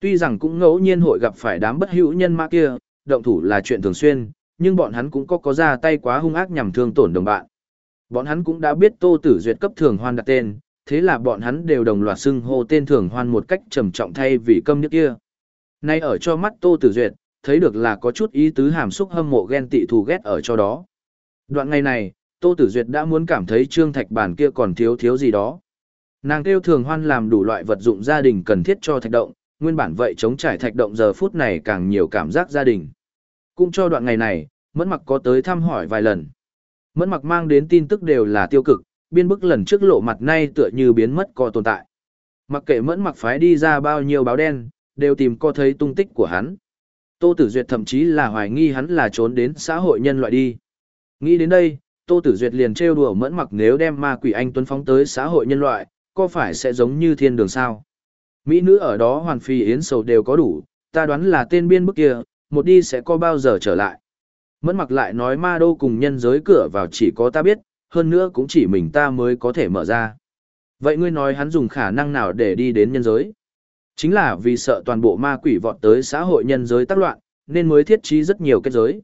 Tuy rằng cũng ngẫu nhiên hội gặp phải đám bất hữu nhân ma kia, động thủ là chuyện thường xuyên, nhưng bọn hắn cũng có có ra tay quá hung ác nhằm thương tổn đồng bạn. Bọn hắn cũng đã biết Tô Tử Duyệt cấp Thường Hoan đặt tên, thế là bọn hắn đều đồng loạt xưng hô tên Thường Hoan một cách trầm trọng thay vì câm nhức kia. Nay ở cho mắt Tô Tử Duyệt, thấy được là có chút ý tứ hàm xúc hâm mộ ghen tị thù ghét ở cho đó. Đoạn ngày này, Tô Tử Duyệt đã muốn cảm thấy trương thạch bản kia còn thiếu thiếu gì đó. Nàng kêu thường hoan làm đủ loại vật dụng gia đình cần thiết cho thạch động, nguyên bản vậy chống trải thạch động giờ phút này càng nhiều cảm giác gia đình. Cũng cho đoạn ngày này, Mẫn Mặc có tới thăm hỏi vài lần. Mẫn Mặc mang đến tin tức đều là tiêu cực, biên bức lần trước lộ mặt nay tựa như biến mất có tồn tại. Mặc kệ Mẫn Mặc phái đi ra bao nhiêu báo đen, đều tìm co thấy tung tích của hắn. Tô Tử Duyệt thậm chí là hoài nghi hắn là trốn đến xã hội nhân loại đi. Nghĩ đến đây, Tô Tử Duyệt liền trêu đùa mẫn mặc nếu đem ma quỷ anh tuấn phóng tới xã hội nhân loại, có phải sẽ giống như thiên đường sao? Mỹ nữ ở đó hoàn phi yến sầu đều có đủ, ta đoán là tên biên bức kia, một đi sẽ có bao giờ trở lại. Mẫn mặc lại nói ma đô cùng nhân giới cửa vào chỉ có ta biết, hơn nữa cũng chỉ mình ta mới có thể mở ra. Vậy ngươi nói hắn dùng khả năng nào để đi đến nhân giới? Chính là vì sợ toàn bộ ma quỷ vọt tới xã hội nhân giới tác loạn, nên mới thiết trí rất nhiều kết giới.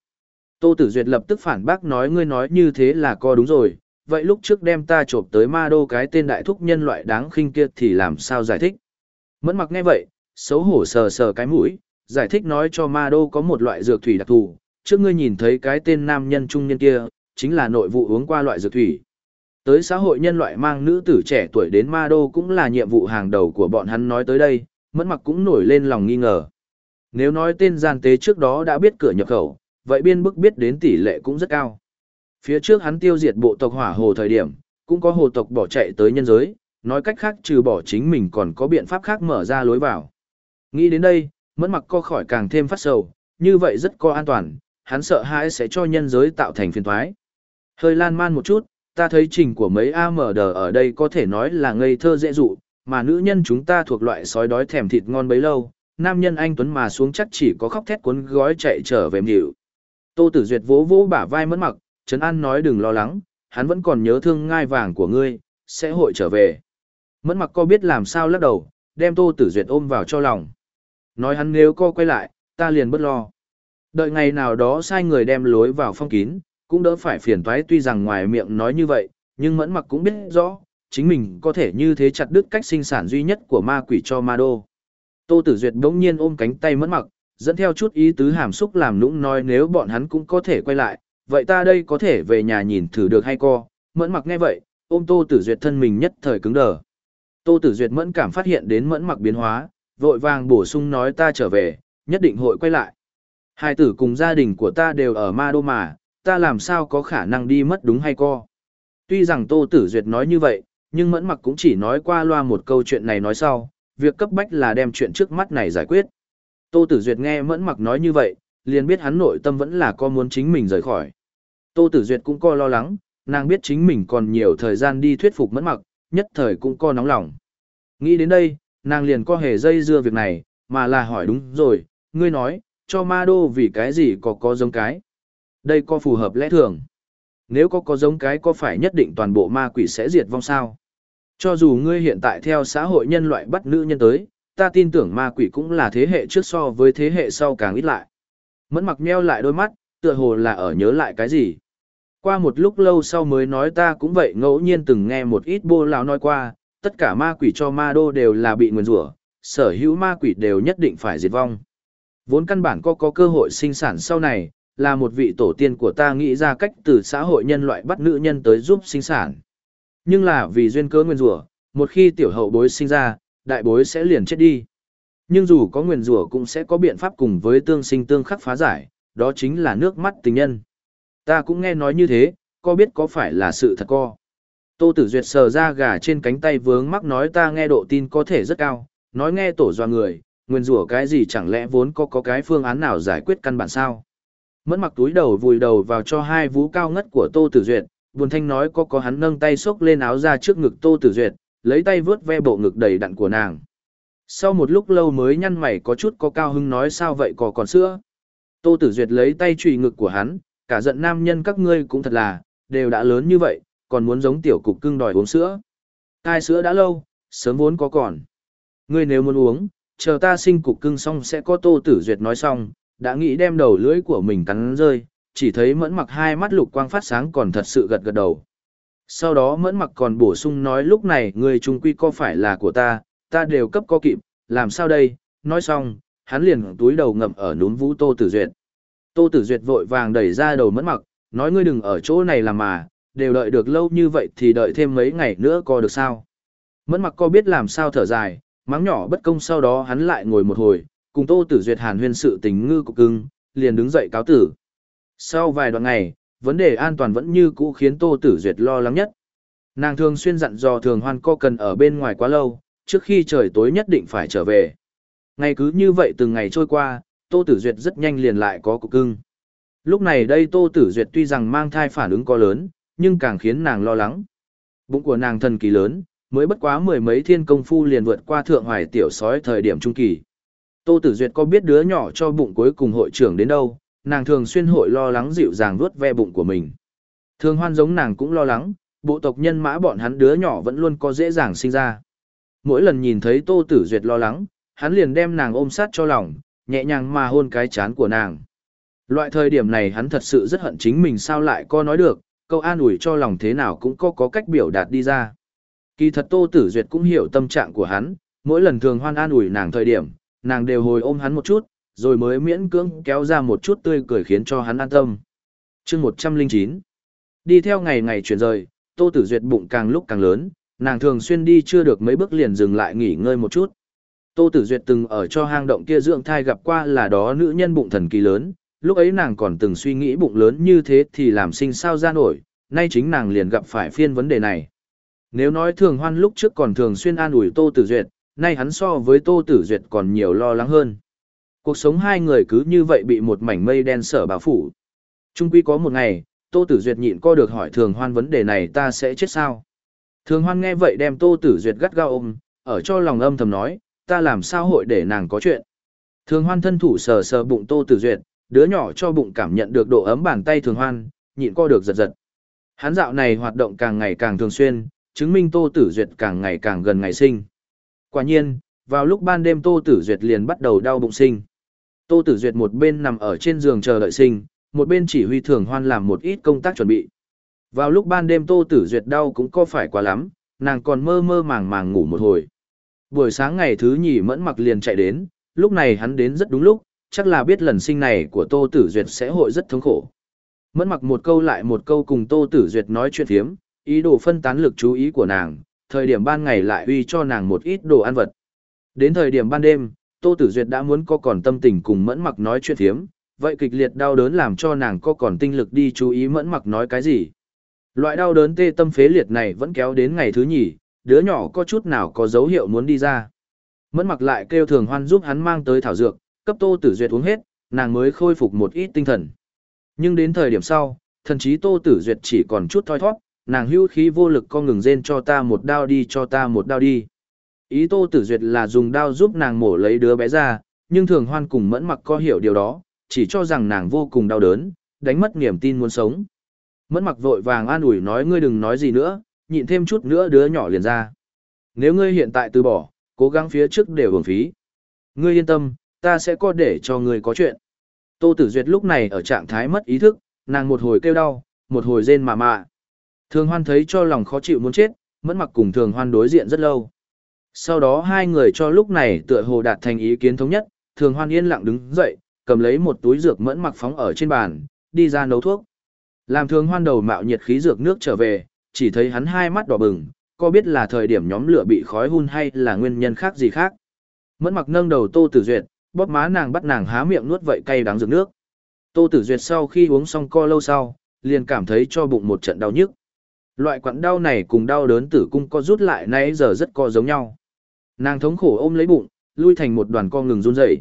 Tô Tử Duyệt lập tức phản bác nói ngươi nói như thế là co đúng rồi, vậy lúc trước đem ta trộm tới ma đô cái tên đại thúc nhân loại đáng khinh kia thì làm sao giải thích? Mẫn mặc nghe vậy, xấu hổ sờ sờ cái mũi, giải thích nói cho ma đô có một loại dược thủy đặc thù, trước ngươi nhìn thấy cái tên nam nhân trung nhân kia, chính là nội vụ uống qua loại dược thủy. Tới xã hội nhân loại mang nữ tử trẻ tuổi đến ma đô cũng là nhiệm vụ hàng đầu của bọn hắn nói tới đây, mẫn mặc cũng nổi lên lòng nghi ngờ. Nếu nói tên gian tế trước đó đã biết cửa nhập khẩu, vậy biên bức biết đến tỷ lệ cũng rất cao. Phía trước hắn tiêu diệt bộ tộc hỏa hồ thời điểm, cũng có hồ tộc bỏ chạy tới nhân giới, nói cách khác trừ bỏ chính mình còn có biện pháp khác mở ra lối vào. Nghĩ đến đây, mẫn mặc co khỏi càng thêm phát sầu, như vậy rất có an toàn, hắn sợ hãi sẽ cho nhân giới tạo thành phiền thoái. Hơi lan man một chút, ta thấy trình của mấy AMD ở đây có thể nói là ngây thơ dễ dụ, mà nữ nhân chúng ta thuộc loại sói đói thèm thịt ngon bấy lâu, nam nhân anh Tuấn mà xuống chắc chỉ có khóc thét cuốn gói chạy trở về mịu. Tô Tử Duyệt vỗ vỗ bả vai mẫn mặc, Trấn An nói đừng lo lắng, hắn vẫn còn nhớ thương ngai vàng của ngươi, sẽ hội trở về. Mẫn mặc co biết làm sao lắc đầu, đem Tô Tử Duyệt ôm vào cho lòng. Nói hắn nếu co quay lại, ta liền bất lo. Đợi ngày nào đó sai người đem lối vào phong kín, cũng đỡ phải phiền toái tuy rằng ngoài miệng nói như vậy, nhưng mẫn mặc cũng biết rõ, chính mình có thể như thế chặt đứt cách sinh sản duy nhất của ma quỷ cho ma đô. Tô Tử Duyệt đống nhiên ôm cánh tay mẫn mặc, dẫn theo chút ý tứ hàm xúc làm nũng nói nếu bọn hắn cũng có thể quay lại, vậy ta đây có thể về nhà nhìn thử được hay co. Mẫn mặc nghe vậy, ôm Tô Tử Duyệt thân mình nhất thời cứng đờ. Tô Tử Duyệt mẫn cảm phát hiện đến mẫn mặc biến hóa, vội vàng bổ sung nói ta trở về, nhất định hội quay lại. Hai tử cùng gia đình của ta đều ở ma đô mà, ta làm sao có khả năng đi mất đúng hay co. Tuy rằng Tô Tử Duyệt nói như vậy, nhưng Mẫn Mặc cũng chỉ nói qua loa một câu chuyện này nói sau, việc cấp bách là đem chuyện trước mắt này giải quyết. Tô Tử Duyệt nghe Mẫn Mặc nói như vậy, liền biết hắn nội tâm vẫn là có muốn chính mình rời khỏi. Tô Tử Duyệt cũng co lo lắng, nàng biết chính mình còn nhiều thời gian đi thuyết phục Mẫn Mặc, nhất thời cũng co nóng lòng. Nghĩ đến đây, nàng liền co hề dây dưa việc này, mà là hỏi đúng rồi, ngươi nói, cho ma đô vì cái gì có có giống cái. Đây có phù hợp lẽ thường. Nếu có có giống cái có phải nhất định toàn bộ ma quỷ sẽ diệt vong sao? Cho dù ngươi hiện tại theo xã hội nhân loại bắt nữ nhân tới, ta tin tưởng ma quỷ cũng là thế hệ trước so với thế hệ sau càng ít lại. Mẫn mặc meo lại đôi mắt, tựa hồ là ở nhớ lại cái gì. Qua một lúc lâu sau mới nói ta cũng vậy ngẫu nhiên từng nghe một ít bô lão nói qua, tất cả ma quỷ cho ma đô đều là bị nguyền rủa, sở hữu ma quỷ đều nhất định phải diệt vong. Vốn căn bản có có cơ hội sinh sản sau này, là một vị tổ tiên của ta nghĩ ra cách từ xã hội nhân loại bắt nữ nhân tới giúp sinh sản. Nhưng là vì duyên cớ nguyên rủa, một khi tiểu hậu bối sinh ra, đại bối sẽ liền chết đi. Nhưng dù có nguyên rủa cũng sẽ có biện pháp cùng với tương sinh tương khắc phá giải, đó chính là nước mắt tình nhân. Ta cũng nghe nói như thế, có biết có phải là sự thật co. Tô Tử Duyệt sờ ra gà trên cánh tay vướng mắc nói ta nghe độ tin có thể rất cao, nói nghe tổ doa người, nguyên rủa cái gì chẳng lẽ vốn có có cái phương án nào giải quyết căn bản sao. Mẫn mặc túi đầu vùi đầu vào cho hai vú cao ngất của Tô Tử Duyệt, buồn thanh nói có có hắn nâng tay xốc lên áo ra trước ngực Tô Tử Duyệt, lấy tay vướt ve bộ ngực đầy đặn của nàng. Sau một lúc lâu mới nhăn mày có chút có cao hưng nói sao vậy có còn sữa. Tô Tử Duyệt lấy tay chùy ngực của hắn, cả giận nam nhân các ngươi cũng thật là, đều đã lớn như vậy, còn muốn giống tiểu cục cưng đòi uống sữa. Cai sữa đã lâu, sớm vốn có còn. Ngươi nếu muốn uống, chờ ta sinh cục cưng xong sẽ có Tô Tử Duyệt nói xong, đã nghĩ đem đầu lưỡi của mình cắn rơi, chỉ thấy mẫn mặc hai mắt lục quang phát sáng còn thật sự gật gật đầu. Sau đó mẫn mặc còn bổ sung nói lúc này người trung quy có phải là của ta, ta đều cấp có kịp, làm sao đây, nói xong, hắn liền túi đầu ngậm ở núm vũ Tô Tử Duyệt. Tô Tử Duyệt vội vàng đẩy ra đầu mẫn mặc, nói ngươi đừng ở chỗ này làm mà, đều đợi được lâu như vậy thì đợi thêm mấy ngày nữa có được sao. Mẫn mặc co biết làm sao thở dài, mắng nhỏ bất công sau đó hắn lại ngồi một hồi, cùng Tô Tử Duyệt hàn huyên sự tình ngư cục cưng, liền đứng dậy cáo tử. Sau vài đoạn ngày, vấn đề an toàn vẫn như cũ khiến Tô Tử Duyệt lo lắng nhất. Nàng thường xuyên dặn dò thường hoan co cần ở bên ngoài quá lâu, trước khi trời tối nhất định phải trở về. Ngày cứ như vậy từng ngày trôi qua, Tô Tử Duyệt rất nhanh liền lại có cục cưng. Lúc này đây Tô Tử Duyệt tuy rằng mang thai phản ứng có lớn, nhưng càng khiến nàng lo lắng. Bụng của nàng thần kỳ lớn, mới bất quá mười mấy thiên công phu liền vượt qua thượng hoài tiểu sói thời điểm trung kỳ. Tô Tử Duyệt có biết đứa nhỏ cho bụng cuối cùng hội trưởng đến đâu, nàng thường xuyên hội lo lắng dịu dàng vuốt ve bụng của mình. Thường hoan giống nàng cũng lo lắng, bộ tộc nhân mã bọn hắn đứa nhỏ vẫn luôn có dễ dàng sinh ra. Mỗi lần nhìn thấy Tô Tử Duyệt lo lắng, hắn liền đem nàng ôm sát cho lòng, nhẹ nhàng mà hôn cái chán của nàng. Loại thời điểm này hắn thật sự rất hận chính mình sao lại có nói được, câu an ủi cho lòng thế nào cũng có có cách biểu đạt đi ra. Kỳ thật Tô Tử Duyệt cũng hiểu tâm trạng của hắn, mỗi lần thường hoan an ủi nàng thời điểm, nàng đều hồi ôm hắn một chút, rồi mới miễn cưỡng kéo ra một chút tươi cười khiến cho hắn an tâm. chương 109 Đi theo ngày ngày chuyển rời, Tô Tử Duyệt bụng càng lúc càng lớn, nàng thường xuyên đi chưa được mấy bước liền dừng lại nghỉ ngơi một chút. Tô Tử Duyệt từng ở cho hang động kia dưỡng thai gặp qua là đó nữ nhân bụng thần kỳ lớn, lúc ấy nàng còn từng suy nghĩ bụng lớn như thế thì làm sinh sao ra nổi, nay chính nàng liền gặp phải phiên vấn đề này. Nếu nói thường hoan lúc trước còn thường xuyên an ủi Tô Tử Duyệt, nay hắn so với Tô Tử Duyệt còn nhiều lo lắng hơn. Cuộc sống hai người cứ như vậy bị một mảnh mây đen sở bao phủ. Trung quy có một ngày, Tô Tử Duyệt nhịn co được hỏi Thường Hoan vấn đề này ta sẽ chết sao? Thường Hoan nghe vậy đem Tô Tử Duyệt gắt gao ôm, ở cho lòng âm thầm nói, ta làm sao hội để nàng có chuyện. Thường Hoan thân thủ sờ sờ bụng Tô Tử Duyệt, đứa nhỏ cho bụng cảm nhận được độ ấm bàn tay Thường Hoan, nhịn co được giật giật. Hắn dạo này hoạt động càng ngày càng thường xuyên, chứng minh Tô Tử Duyệt càng ngày càng gần ngày sinh. Quả nhiên, vào lúc ban đêm Tô Tử Duyệt liền bắt đầu đau bụng sinh. Tô Tử Duyệt một bên nằm ở trên giường chờ đợi sinh, một bên chỉ huy thường hoan làm một ít công tác chuẩn bị. Vào lúc ban đêm Tô Tử Duyệt đau cũng có phải quá lắm, nàng còn mơ mơ màng màng ngủ một hồi. Buổi sáng ngày thứ nhì mẫn mặc liền chạy đến, lúc này hắn đến rất đúng lúc, chắc là biết lần sinh này của Tô Tử Duyệt sẽ hội rất thống khổ. Mẫn mặc một câu lại một câu cùng Tô Tử Duyệt nói chuyện phiếm, ý đồ phân tán lực chú ý của nàng, thời điểm ban ngày lại uy cho nàng một ít đồ ăn vật. Đến thời điểm ban đêm, Tô Tử Duyệt đã muốn có còn tâm tình cùng mẫn mặc nói chuyện thiếm, vậy kịch liệt đau đớn làm cho nàng có còn tinh lực đi chú ý mẫn mặc nói cái gì. Loại đau đớn tê tâm phế liệt này vẫn kéo đến ngày thứ nhì, đứa nhỏ có chút nào có dấu hiệu muốn đi ra. Mẫn mặc lại kêu thường hoan giúp hắn mang tới thảo dược, cấp tô tử duyệt uống hết, nàng mới khôi phục một ít tinh thần. Nhưng đến thời điểm sau, thần chí tô tử duyệt chỉ còn chút thoi thoát, nàng hưu khí vô lực co ngừng rên cho ta một đao đi cho ta một đao đi. Ý tô tử duyệt là dùng đao giúp nàng mổ lấy đứa bé ra, nhưng thường hoan cùng mẫn mặc co hiểu điều đó, chỉ cho rằng nàng vô cùng đau đớn, đánh mất niềm tin muốn sống. Mẫn mặc vội vàng an ủi nói ngươi đừng nói gì nữa, nhịn thêm chút nữa đứa nhỏ liền ra. Nếu ngươi hiện tại từ bỏ, cố gắng phía trước đều hưởng phí. Ngươi yên tâm, ta sẽ có để cho ngươi có chuyện. Tô Tử Duyệt lúc này ở trạng thái mất ý thức, nàng một hồi kêu đau, một hồi rên mà mạ. Thường Hoan thấy cho lòng khó chịu muốn chết, mẫn mặc cùng Thường Hoan đối diện rất lâu. Sau đó hai người cho lúc này tựa hồ đạt thành ý kiến thống nhất, Thường Hoan yên lặng đứng dậy, cầm lấy một túi dược mẫn mặc phóng ở trên bàn, đi ra nấu thuốc. Làm Thường Hoan đầu mạo nhiệt khí dược nước trở về, chỉ thấy hắn hai mắt đỏ bừng, có biết là thời điểm nhóm lửa bị khói hun hay là nguyên nhân khác gì khác. Mẫn mặc nâng đầu Tô Tử Duyệt, bóp má nàng bắt nàng há miệng nuốt vậy cay đắng dược nước. Tô Tử Duyệt sau khi uống xong co lâu sau, liền cảm thấy cho bụng một trận đau nhức. Loại quặn đau này cùng đau đớn tử cung co rút lại nãy giờ rất co giống nhau. Nàng thống khổ ôm lấy bụng, lui thành một đoàn co ngừng run rẩy.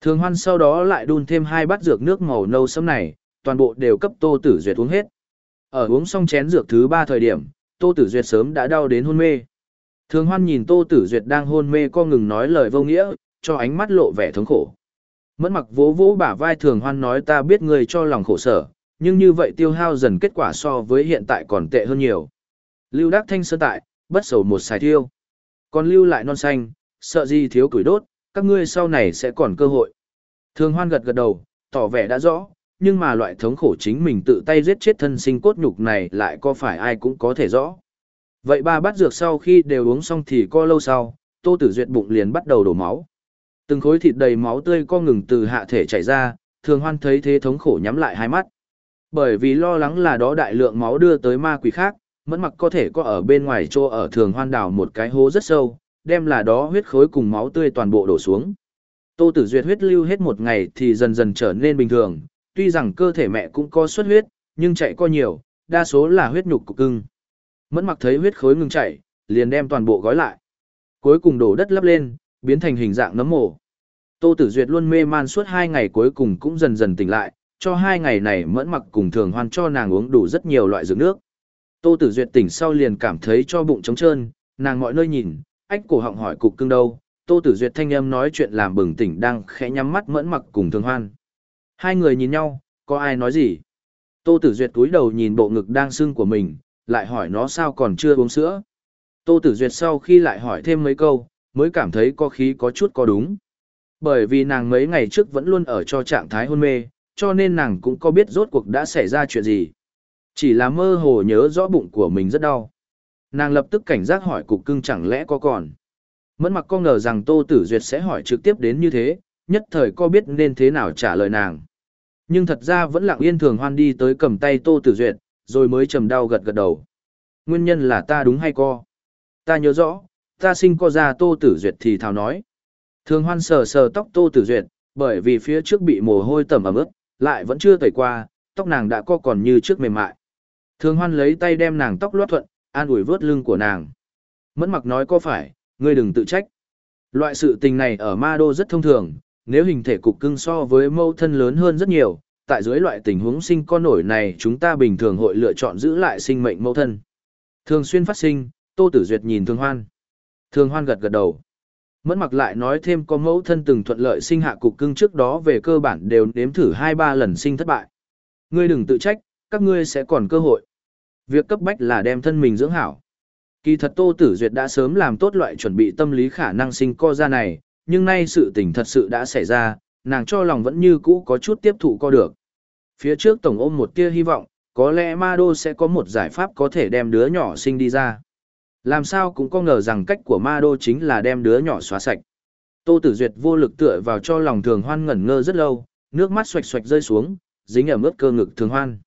Thường Hoan sau đó lại đun thêm hai bát dược nước màu nâu sẫm này, toàn bộ đều cấp Tô Tử Duyệt uống hết. Ở uống xong chén dược thứ ba thời điểm, Tô Tử Duyệt sớm đã đau đến hôn mê. Thường Hoan nhìn Tô Tử Duyệt đang hôn mê co ngừng nói lời vô nghĩa, cho ánh mắt lộ vẻ thống khổ. Mẫn mặc vỗ vỗ bả vai Thường Hoan nói ta biết người cho lòng khổ sở, nhưng như vậy tiêu hao dần kết quả so với hiện tại còn tệ hơn nhiều. Lưu Đắc Thanh sơn tại, bất sầu một xài thiêu. Còn lưu lại non xanh, sợ gì thiếu củi đốt, các ngươi sau này sẽ còn cơ hội. Thường Hoan gật gật đầu, tỏ vẻ đã rõ, nhưng mà loại thống khổ chính mình tự tay giết chết thân sinh cốt nhục này lại có phải ai cũng có thể rõ. Vậy ba bát dược sau khi đều uống xong thì co lâu sau, Tô Tử Duyệt bụng liền bắt đầu đổ máu. Từng khối thịt đầy máu tươi co ngừng từ hạ thể chảy ra, Thường Hoan thấy thế thống khổ nhắm lại hai mắt. Bởi vì lo lắng là đó đại lượng máu đưa tới ma quỷ khác, mẫn mặc có thể có ở bên ngoài chỗ ở Thường Hoan đảo một cái hố rất sâu, đem là đó huyết khối cùng máu tươi toàn bộ đổ xuống. Tô Tử Duyệt huyết lưu hết một ngày thì dần dần trở nên bình thường, tuy rằng cơ thể mẹ cũng có xuất huyết, nhưng chạy co nhiều, đa số là huyết nhục cục cưng. Mẫn mặc thấy huyết khối ngừng chảy, liền đem toàn bộ gói lại. Cuối cùng đổ đất lấp lên, biến thành hình dạng nấm mồ. Tô Tử Duyệt luôn mê man suốt hai ngày cuối cùng cũng dần dần tỉnh lại, cho hai ngày này mẫn mặc cùng thường hoan cho nàng uống đủ rất nhiều loại dược nước. Tô Tử Duyệt tỉnh sau liền cảm thấy cho bụng trống trơn, nàng mọi nơi nhìn, ách cổ họng hỏi cục cưng đâu. Tô Tử Duyệt thanh âm nói chuyện làm bừng tỉnh đang khẽ nhắm mắt mẫn mặc cùng thường hoan. Hai người nhìn nhau, có ai nói gì? Tô Tử Duyệt cúi đầu nhìn bộ ngực đang sưng của mình, lại hỏi nó sao còn chưa uống sữa. Tô Tử Duyệt sau khi lại hỏi thêm mấy câu, mới cảm thấy có khí có chút có đúng. Bởi vì nàng mấy ngày trước vẫn luôn ở cho trạng thái hôn mê, cho nên nàng cũng có biết rốt cuộc đã xảy ra chuyện gì. Chỉ là mơ hồ nhớ rõ bụng của mình rất đau. Nàng lập tức cảnh giác hỏi cục cưng chẳng lẽ có còn. Mẫn mặc con ngờ rằng Tô Tử Duyệt sẽ hỏi trực tiếp đến như thế, nhất thời có biết nên thế nào trả lời nàng. Nhưng thật ra vẫn lặng yên thường hoan đi tới cầm tay Tô Tử Duyệt, rồi mới trầm đau gật gật đầu. Nguyên nhân là ta đúng hay co? Ta nhớ rõ, ta sinh co ra Tô Tử Duyệt thì thào nói. Thường hoan sờ sờ tóc Tô Tử Duyệt, bởi vì phía trước bị mồ hôi tẩm ẩm ướt, lại vẫn chưa tẩy qua, tóc nàng đã co còn như trước mềm mại. Thường hoan lấy tay đem nàng tóc loát thuận, an ủi vớt lưng của nàng. Mẫn mặc nói có phải, ngươi đừng tự trách. Loại sự tình này ở ma đô rất thông thường, nếu hình thể cục cưng so với mâu thân lớn hơn rất nhiều, tại dưới loại tình huống sinh con nổi này chúng ta bình thường hội lựa chọn giữ lại sinh mệnh mâu thân. Thường xuyên phát sinh, Tô Tử Duyệt nhìn Thường Hoan. Thường Hoan gật gật đầu. Mẫn mặc lại nói thêm có mẫu thân từng thuận lợi sinh hạ cục cưng trước đó về cơ bản đều nếm thử 2-3 lần sinh thất bại. Ngươi đừng tự trách, các ngươi sẽ còn cơ hội. Việc cấp bách là đem thân mình dưỡng hảo. Kỳ thật Tô Tử Duyệt đã sớm làm tốt loại chuẩn bị tâm lý khả năng sinh co ra này, nhưng nay sự tình thật sự đã xảy ra, nàng cho lòng vẫn như cũ có chút tiếp thụ co được. Phía trước tổng ôm một tia hy vọng, có lẽ Ma Đô sẽ có một giải pháp có thể đem đứa nhỏ sinh đi ra. Làm sao cũng có ngờ rằng cách của Ma Đô chính là đem đứa nhỏ xóa sạch. Tô Tử Duyệt vô lực tựa vào cho lòng thường hoan ngẩn ngơ rất lâu, nước mắt xoạch xoạch rơi xuống, dính ở mức cơ ngực thường hoan.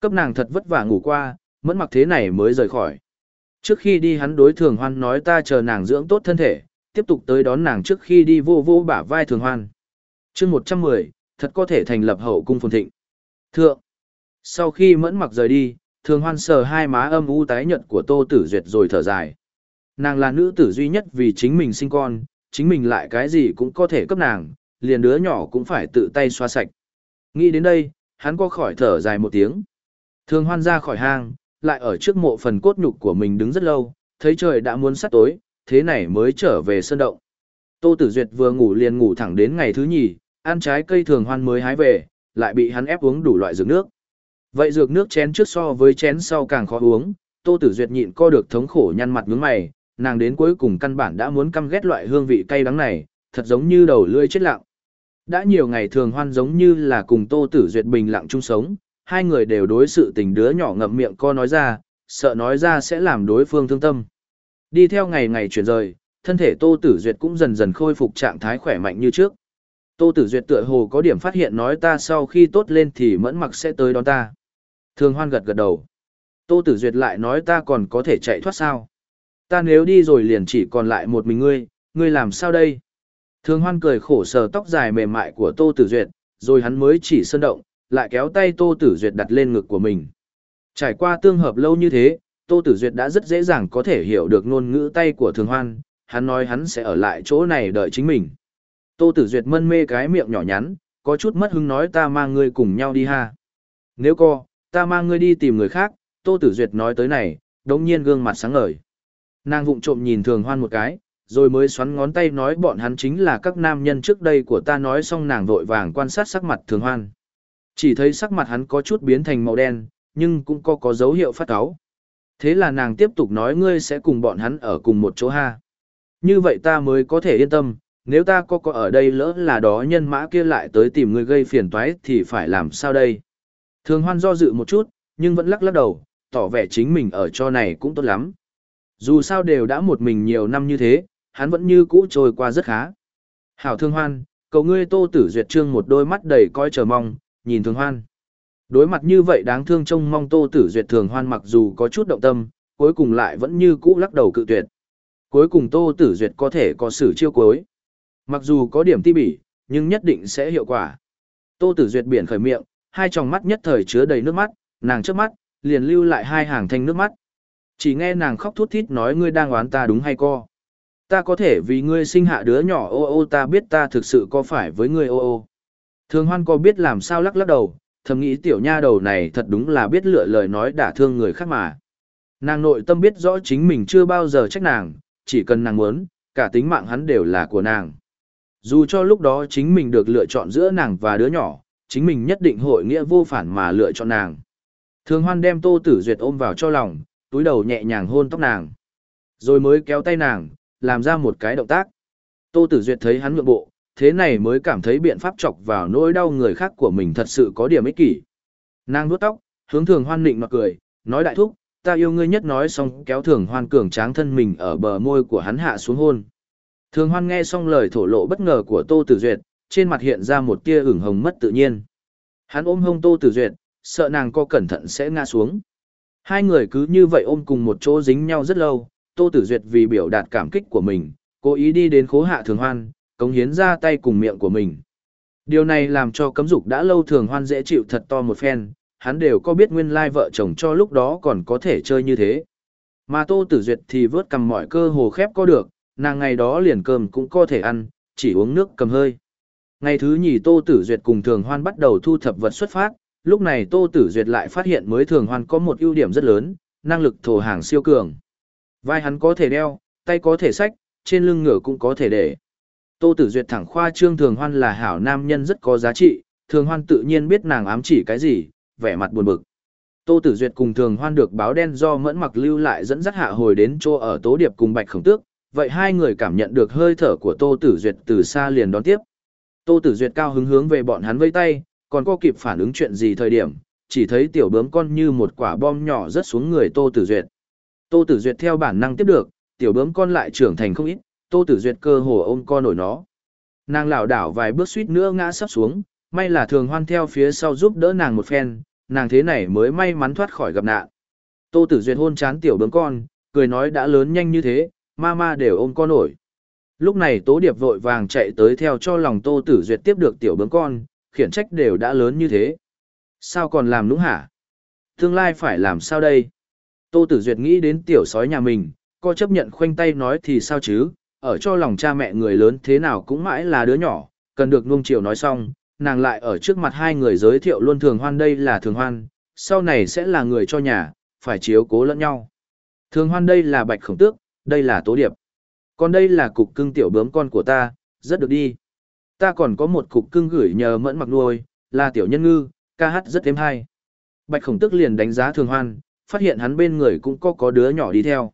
Cấp nàng thật vất vả ngủ qua, mẫn mặc thế này mới rời khỏi. Trước khi đi hắn đối thường hoan nói ta chờ nàng dưỡng tốt thân thể, tiếp tục tới đón nàng trước khi đi vô vô bả vai thường hoan. chương 110, thật có thể thành lập hậu cung phồn thịnh. Thượng, sau khi mẫn mặc rời đi, Thường hoan sờ hai má âm u tái nhợt của Tô Tử Duyệt rồi thở dài. Nàng là nữ tử duy nhất vì chính mình sinh con, chính mình lại cái gì cũng có thể cấp nàng, liền đứa nhỏ cũng phải tự tay xoa sạch. Nghĩ đến đây, hắn có khỏi thở dài một tiếng. Thường hoan ra khỏi hang, lại ở trước mộ phần cốt nhục của mình đứng rất lâu, thấy trời đã muốn sắp tối, thế này mới trở về sơn động. Tô Tử Duyệt vừa ngủ liền ngủ thẳng đến ngày thứ nhì, ăn trái cây thường hoan mới hái về, lại bị hắn ép uống đủ loại dược nước. Vậy dược nước chén trước so với chén sau càng khó uống, Tô Tử Duyệt nhịn co được thống khổ nhăn mặt nhướng mày, nàng đến cuối cùng căn bản đã muốn căm ghét loại hương vị cay đắng này, thật giống như đầu lưỡi chết lặng. Đã nhiều ngày thường hoan giống như là cùng Tô Tử Duyệt bình lặng chung sống, hai người đều đối sự tình đứa nhỏ ngậm miệng co nói ra, sợ nói ra sẽ làm đối phương thương tâm. Đi theo ngày ngày chuyển rời, thân thể Tô Tử Duyệt cũng dần dần khôi phục trạng thái khỏe mạnh như trước. Tô Tử Duyệt tựa hồ có điểm phát hiện nói ta sau khi tốt lên thì mẫn mặc sẽ tới đón ta. Thường hoan gật gật đầu. Tô Tử Duyệt lại nói ta còn có thể chạy thoát sao. Ta nếu đi rồi liền chỉ còn lại một mình ngươi, ngươi làm sao đây? Thường hoan cười khổ sờ tóc dài mềm mại của Tô Tử Duyệt, rồi hắn mới chỉ sơn động, lại kéo tay Tô Tử Duyệt đặt lên ngực của mình. Trải qua tương hợp lâu như thế, Tô Tử Duyệt đã rất dễ dàng có thể hiểu được ngôn ngữ tay của Thường Hoan, hắn nói hắn sẽ ở lại chỗ này đợi chính mình. Tô Tử Duyệt mân mê cái miệng nhỏ nhắn, có chút mất hứng nói ta mang ngươi cùng nhau đi ha. Nếu co, ta mang ngươi đi tìm người khác, Tô Tử Duyệt nói tới này, đống nhiên gương mặt sáng ngời. Nàng vụng trộm nhìn Thường Hoan một cái, rồi mới xoắn ngón tay nói bọn hắn chính là các nam nhân trước đây của ta nói xong nàng vội vàng quan sát sắc mặt Thường Hoan. Chỉ thấy sắc mặt hắn có chút biến thành màu đen, nhưng cũng có có dấu hiệu phát cáo. Thế là nàng tiếp tục nói ngươi sẽ cùng bọn hắn ở cùng một chỗ ha. Như vậy ta mới có thể yên tâm, nếu ta có có ở đây lỡ là đó nhân mã kia lại tới tìm ngươi gây phiền toái thì phải làm sao đây? Thường hoan do dự một chút, nhưng vẫn lắc lắc đầu, tỏ vẻ chính mình ở cho này cũng tốt lắm. Dù sao đều đã một mình nhiều năm như thế, hắn vẫn như cũ trôi qua rất khá. Hảo thương hoan, cầu ngươi tô tử duyệt trương một đôi mắt đầy coi chờ mong, nhìn thường hoan. Đối mặt như vậy đáng thương trông mong tô tử duyệt thường hoan mặc dù có chút động tâm, cuối cùng lại vẫn như cũ lắc đầu cự tuyệt. Cuối cùng tô tử duyệt có thể có xử chiêu cuối. Mặc dù có điểm ti bỉ, nhưng nhất định sẽ hiệu quả. Tô tử duyệt biển khởi miệng, hai tròng mắt nhất thời chứa đầy nước mắt, nàng trước mắt, liền lưu lại hai hàng thanh nước mắt. Chỉ nghe nàng khóc thút thít nói ngươi đang oán ta đúng hay co. Ta có thể vì ngươi sinh hạ đứa nhỏ ô ô ta biết ta thực sự có phải với ngươi ô ô. Thường hoan có biết làm sao lắc lắc đầu, thầm nghĩ tiểu nha đầu này thật đúng là biết lựa lời nói đả thương người khác mà. Nàng nội tâm biết rõ chính mình chưa bao giờ trách nàng, chỉ cần nàng muốn, cả tính mạng hắn đều là của nàng. Dù cho lúc đó chính mình được lựa chọn giữa nàng và đứa nhỏ, chính mình nhất định hội nghĩa vô phản mà lựa chọn nàng. Thường hoan đem tô tử duyệt ôm vào cho lòng, túi đầu nhẹ nhàng hôn tóc nàng. Rồi mới kéo tay nàng, làm ra một cái động tác. Tô tử duyệt thấy hắn ngượng bộ, thế này mới cảm thấy biện pháp chọc vào nỗi đau người khác của mình thật sự có điểm ích kỷ. Nàng nuốt tóc, hướng thường hoan nịnh mặt cười, nói đại thúc, ta yêu ngươi nhất nói xong kéo thường hoan cường tráng thân mình ở bờ môi của hắn hạ xuống hôn. Thường hoan nghe xong lời thổ lộ bất ngờ của Tô Tử Duyệt, trên mặt hiện ra một tia ửng hồng mất tự nhiên. Hắn ôm hông Tô Tử Duyệt, sợ nàng co cẩn thận sẽ ngã xuống. Hai người cứ như vậy ôm cùng một chỗ dính nhau rất lâu, Tô Tử Duyệt vì biểu đạt cảm kích của mình, cố ý đi đến khố hạ thường hoan, cống hiến ra tay cùng miệng của mình. Điều này làm cho cấm dục đã lâu thường hoan dễ chịu thật to một phen, hắn đều có biết nguyên lai vợ chồng cho lúc đó còn có thể chơi như thế. Mà Tô Tử Duyệt thì vớt cầm mọi cơ hồ khép có được, nàng ngày đó liền cơm cũng có thể ăn, chỉ uống nước cầm hơi. Ngày thứ nhì Tô Tử Duyệt cùng Thường Hoan bắt đầu thu thập vật xuất phát, lúc này Tô Tử Duyệt lại phát hiện mới Thường Hoan có một ưu điểm rất lớn, năng lực thổ hàng siêu cường. Vai hắn có thể đeo, tay có thể xách, trên lưng ngựa cũng có thể để. Tô Tử Duyệt thẳng khoa trương Thường Hoan là hảo nam nhân rất có giá trị, Thường Hoan tự nhiên biết nàng ám chỉ cái gì, vẻ mặt buồn bực. Tô Tử Duyệt cùng Thường Hoan được báo đen do mẫn mặc lưu lại dẫn dắt hạ hồi đến chỗ ở Tố Điệp cùng Bạch Khổng Tước, vậy hai người cảm nhận được hơi thở của Tô Tử Duyệt từ xa liền đón tiếp. Tô Tử Duyệt cao hứng hướng về bọn hắn vây tay, còn có kịp phản ứng chuyện gì thời điểm, chỉ thấy tiểu bướm con như một quả bom nhỏ rớt xuống người Tô Tử Duyệt. Tô Tử Duyệt theo bản năng tiếp được, tiểu bướm con lại trưởng thành không ít, Tô Tử Duyệt cơ hồ ôm con nổi nó. Nàng lảo đảo vài bước suýt nữa ngã sắp xuống, may là thường hoan theo phía sau giúp đỡ nàng một phen, nàng thế này mới may mắn thoát khỏi gặp nạn. Tô Tử Duyệt hôn chán tiểu bướm con, cười nói đã lớn nhanh như thế, ma ma đều ôm con nổi. Lúc này Tố Điệp vội vàng chạy tới theo cho lòng Tô Tử Duyệt tiếp được tiểu bướm con, khiển trách đều đã lớn như thế. Sao còn làm nũng hả? Tương lai phải làm sao đây? Tô Tử Duyệt nghĩ đến tiểu sói nhà mình, có chấp nhận khoanh tay nói thì sao chứ, ở cho lòng cha mẹ người lớn thế nào cũng mãi là đứa nhỏ, cần được nuông chiều nói xong, nàng lại ở trước mặt hai người giới thiệu luôn thường hoan đây là thường hoan, sau này sẽ là người cho nhà, phải chiếu cố lẫn nhau. Thường hoan đây là bạch khổng tước, đây là tố điệp. Còn đây là cục cưng tiểu bướm con của ta, rất được đi. Ta còn có một cục cưng gửi nhờ mẫn mặc nuôi, là tiểu nhân ngư, ca hát rất êm hay. Bạch khổng tức liền đánh giá thường hoan, phát hiện hắn bên người cũng có có đứa nhỏ đi theo.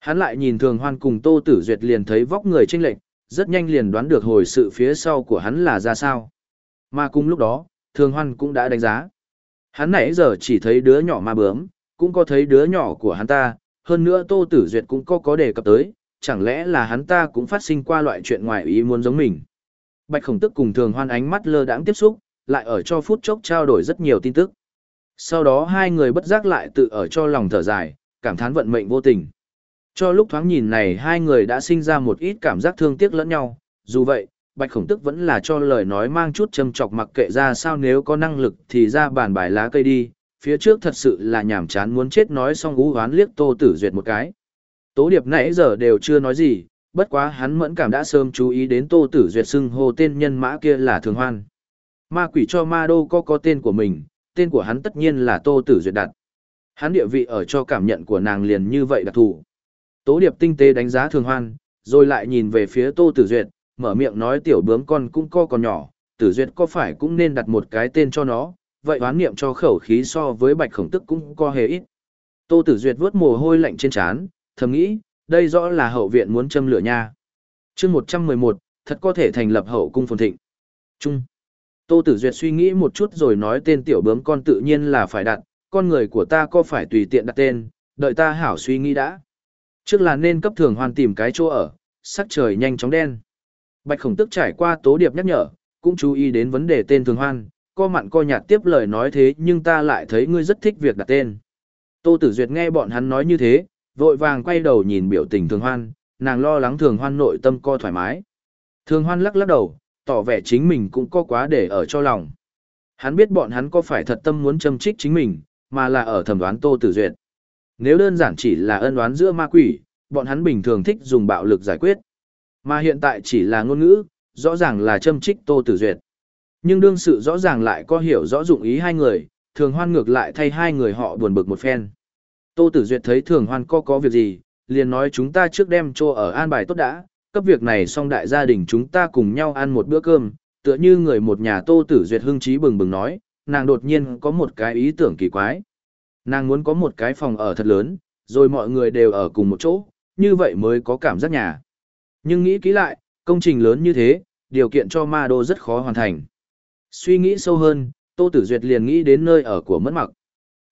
Hắn lại nhìn thường hoan cùng tô tử duyệt liền thấy vóc người tranh lệch, rất nhanh liền đoán được hồi sự phía sau của hắn là ra sao. Mà cùng lúc đó, thường hoan cũng đã đánh giá. Hắn nãy giờ chỉ thấy đứa nhỏ ma bướm, cũng có thấy đứa nhỏ của hắn ta, hơn nữa tô tử duyệt cũng có có đề cập tới, chẳng lẽ là hắn ta cũng phát sinh qua loại chuyện ngoài ý muốn giống mình. Bạch khổng tức cùng thường hoan ánh mắt lơ đãng tiếp xúc, lại ở cho phút chốc trao đổi rất nhiều tin tức. Sau đó hai người bất giác lại tự ở cho lòng thở dài, cảm thán vận mệnh vô tình. Cho lúc thoáng nhìn này hai người đã sinh ra một ít cảm giác thương tiếc lẫn nhau, dù vậy, Bạch Khổng Tức vẫn là cho lời nói mang chút châm chọc mặc kệ ra sao nếu có năng lực thì ra bàn bài lá cây đi, phía trước thật sự là nhảm chán muốn chết nói xong ú hoán liếc Tô Tử Duyệt một cái. Tố Điệp nãy giờ đều chưa nói gì, bất quá hắn mẫn cảm đã sớm chú ý đến Tô Tử Duyệt xưng hô tên nhân mã kia là Thường Hoan. Ma quỷ cho Ma Đô có có tên của mình, tên của hắn tất nhiên là Tô Tử Duyệt đặt. Hắn địa vị ở cho cảm nhận của nàng liền như vậy đặc thù. Tố Điệp tinh tế đánh giá Thường Hoan, rồi lại nhìn về phía Tô Tử Duyệt, mở miệng nói tiểu bướm con cũng co còn nhỏ, Tử Duyệt có phải cũng nên đặt một cái tên cho nó, vậy oán niệm cho khẩu khí so với Bạch Khổng Tức cũng co hề ít. Tô Tử Duyệt vớt mồ hôi lạnh trên trán, thầm nghĩ, đây rõ là hậu viện muốn châm lửa nha. Chương 111, thật có thể thành lập hậu cung phồn thịnh. Trung. Tô Tử Duyệt suy nghĩ một chút rồi nói tên tiểu bướm con tự nhiên là phải đặt, con người của ta có phải tùy tiện đặt tên, đợi ta hảo suy nghĩ đã. Trước là nên cấp thường hoàn tìm cái chỗ ở, sắc trời nhanh chóng đen. Bạch khổng tức trải qua tố điệp nhắc nhở, cũng chú ý đến vấn đề tên thường hoan, co mặn co nhạt tiếp lời nói thế nhưng ta lại thấy ngươi rất thích việc đặt tên. Tô Tử Duyệt nghe bọn hắn nói như thế, vội vàng quay đầu nhìn biểu tình thường hoan, nàng lo lắng thường hoan nội tâm co thoải mái. Thường hoan lắc lắc đầu, tỏ vẻ chính mình cũng có quá để ở cho lòng. Hắn biết bọn hắn có phải thật tâm muốn châm trích chính mình, mà là ở thẩm đoán Tô Tử Duyệt. Nếu đơn giản chỉ là ân đoán giữa ma quỷ, bọn hắn bình thường thích dùng bạo lực giải quyết. Mà hiện tại chỉ là ngôn ngữ, rõ ràng là châm trích Tô Tử Duyệt. Nhưng đương sự rõ ràng lại có hiểu rõ dụng ý hai người, thường hoan ngược lại thay hai người họ buồn bực một phen. Tô Tử Duyệt thấy thường hoan có có việc gì, liền nói chúng ta trước đem cho ở an bài tốt đã, cấp việc này xong đại gia đình chúng ta cùng nhau ăn một bữa cơm, tựa như người một nhà Tô Tử Duyệt hưng trí bừng bừng nói, nàng đột nhiên có một cái ý tưởng kỳ quái. Nàng muốn có một cái phòng ở thật lớn, rồi mọi người đều ở cùng một chỗ, như vậy mới có cảm giác nhà. Nhưng nghĩ kỹ lại, công trình lớn như thế, điều kiện cho ma đô rất khó hoàn thành. Suy nghĩ sâu hơn, Tô Tử Duyệt liền nghĩ đến nơi ở của Mẫn Mặc.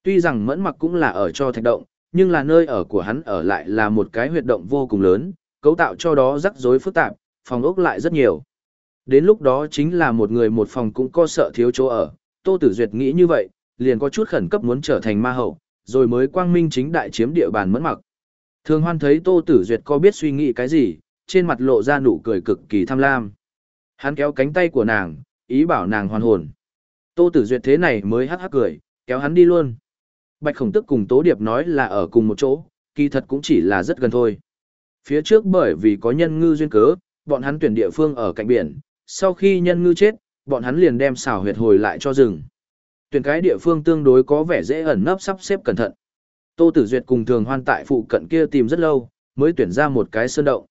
Tuy rằng Mẫn Mặc cũng là ở cho thạch động, nhưng là nơi ở của hắn ở lại là một cái huyệt động vô cùng lớn, cấu tạo cho đó rắc rối phức tạp, phòng ốc lại rất nhiều. Đến lúc đó chính là một người một phòng cũng có sợ thiếu chỗ ở, Tô Tử Duyệt nghĩ như vậy, liền có chút khẩn cấp muốn trở thành ma hậu, rồi mới quang minh chính đại chiếm địa bàn Mẫn Mặc. Thường Hoan thấy Tô Tử Duyệt có biết suy nghĩ cái gì, trên mặt lộ ra nụ cười cực kỳ tham lam. Hắn kéo cánh tay của nàng, ý bảo nàng hoàn hồn. Tô Tử Duyệt thế này mới hắc hắc cười, kéo hắn đi luôn. Bạch Khổng Tức cùng Tố Điệp nói là ở cùng một chỗ, kỳ thật cũng chỉ là rất gần thôi. Phía trước bởi vì có nhân ngư duyên cớ, bọn hắn tuyển địa phương ở cạnh biển, sau khi nhân ngư chết, bọn hắn liền đem xào huyệt hồi lại cho rừng. Tuyển cái địa phương tương đối có vẻ dễ ẩn nấp sắp xếp cẩn thận. Tô Tử Duyệt cùng Thường Hoan tại phụ cận kia tìm rất lâu, mới tuyển ra một cái sơn động.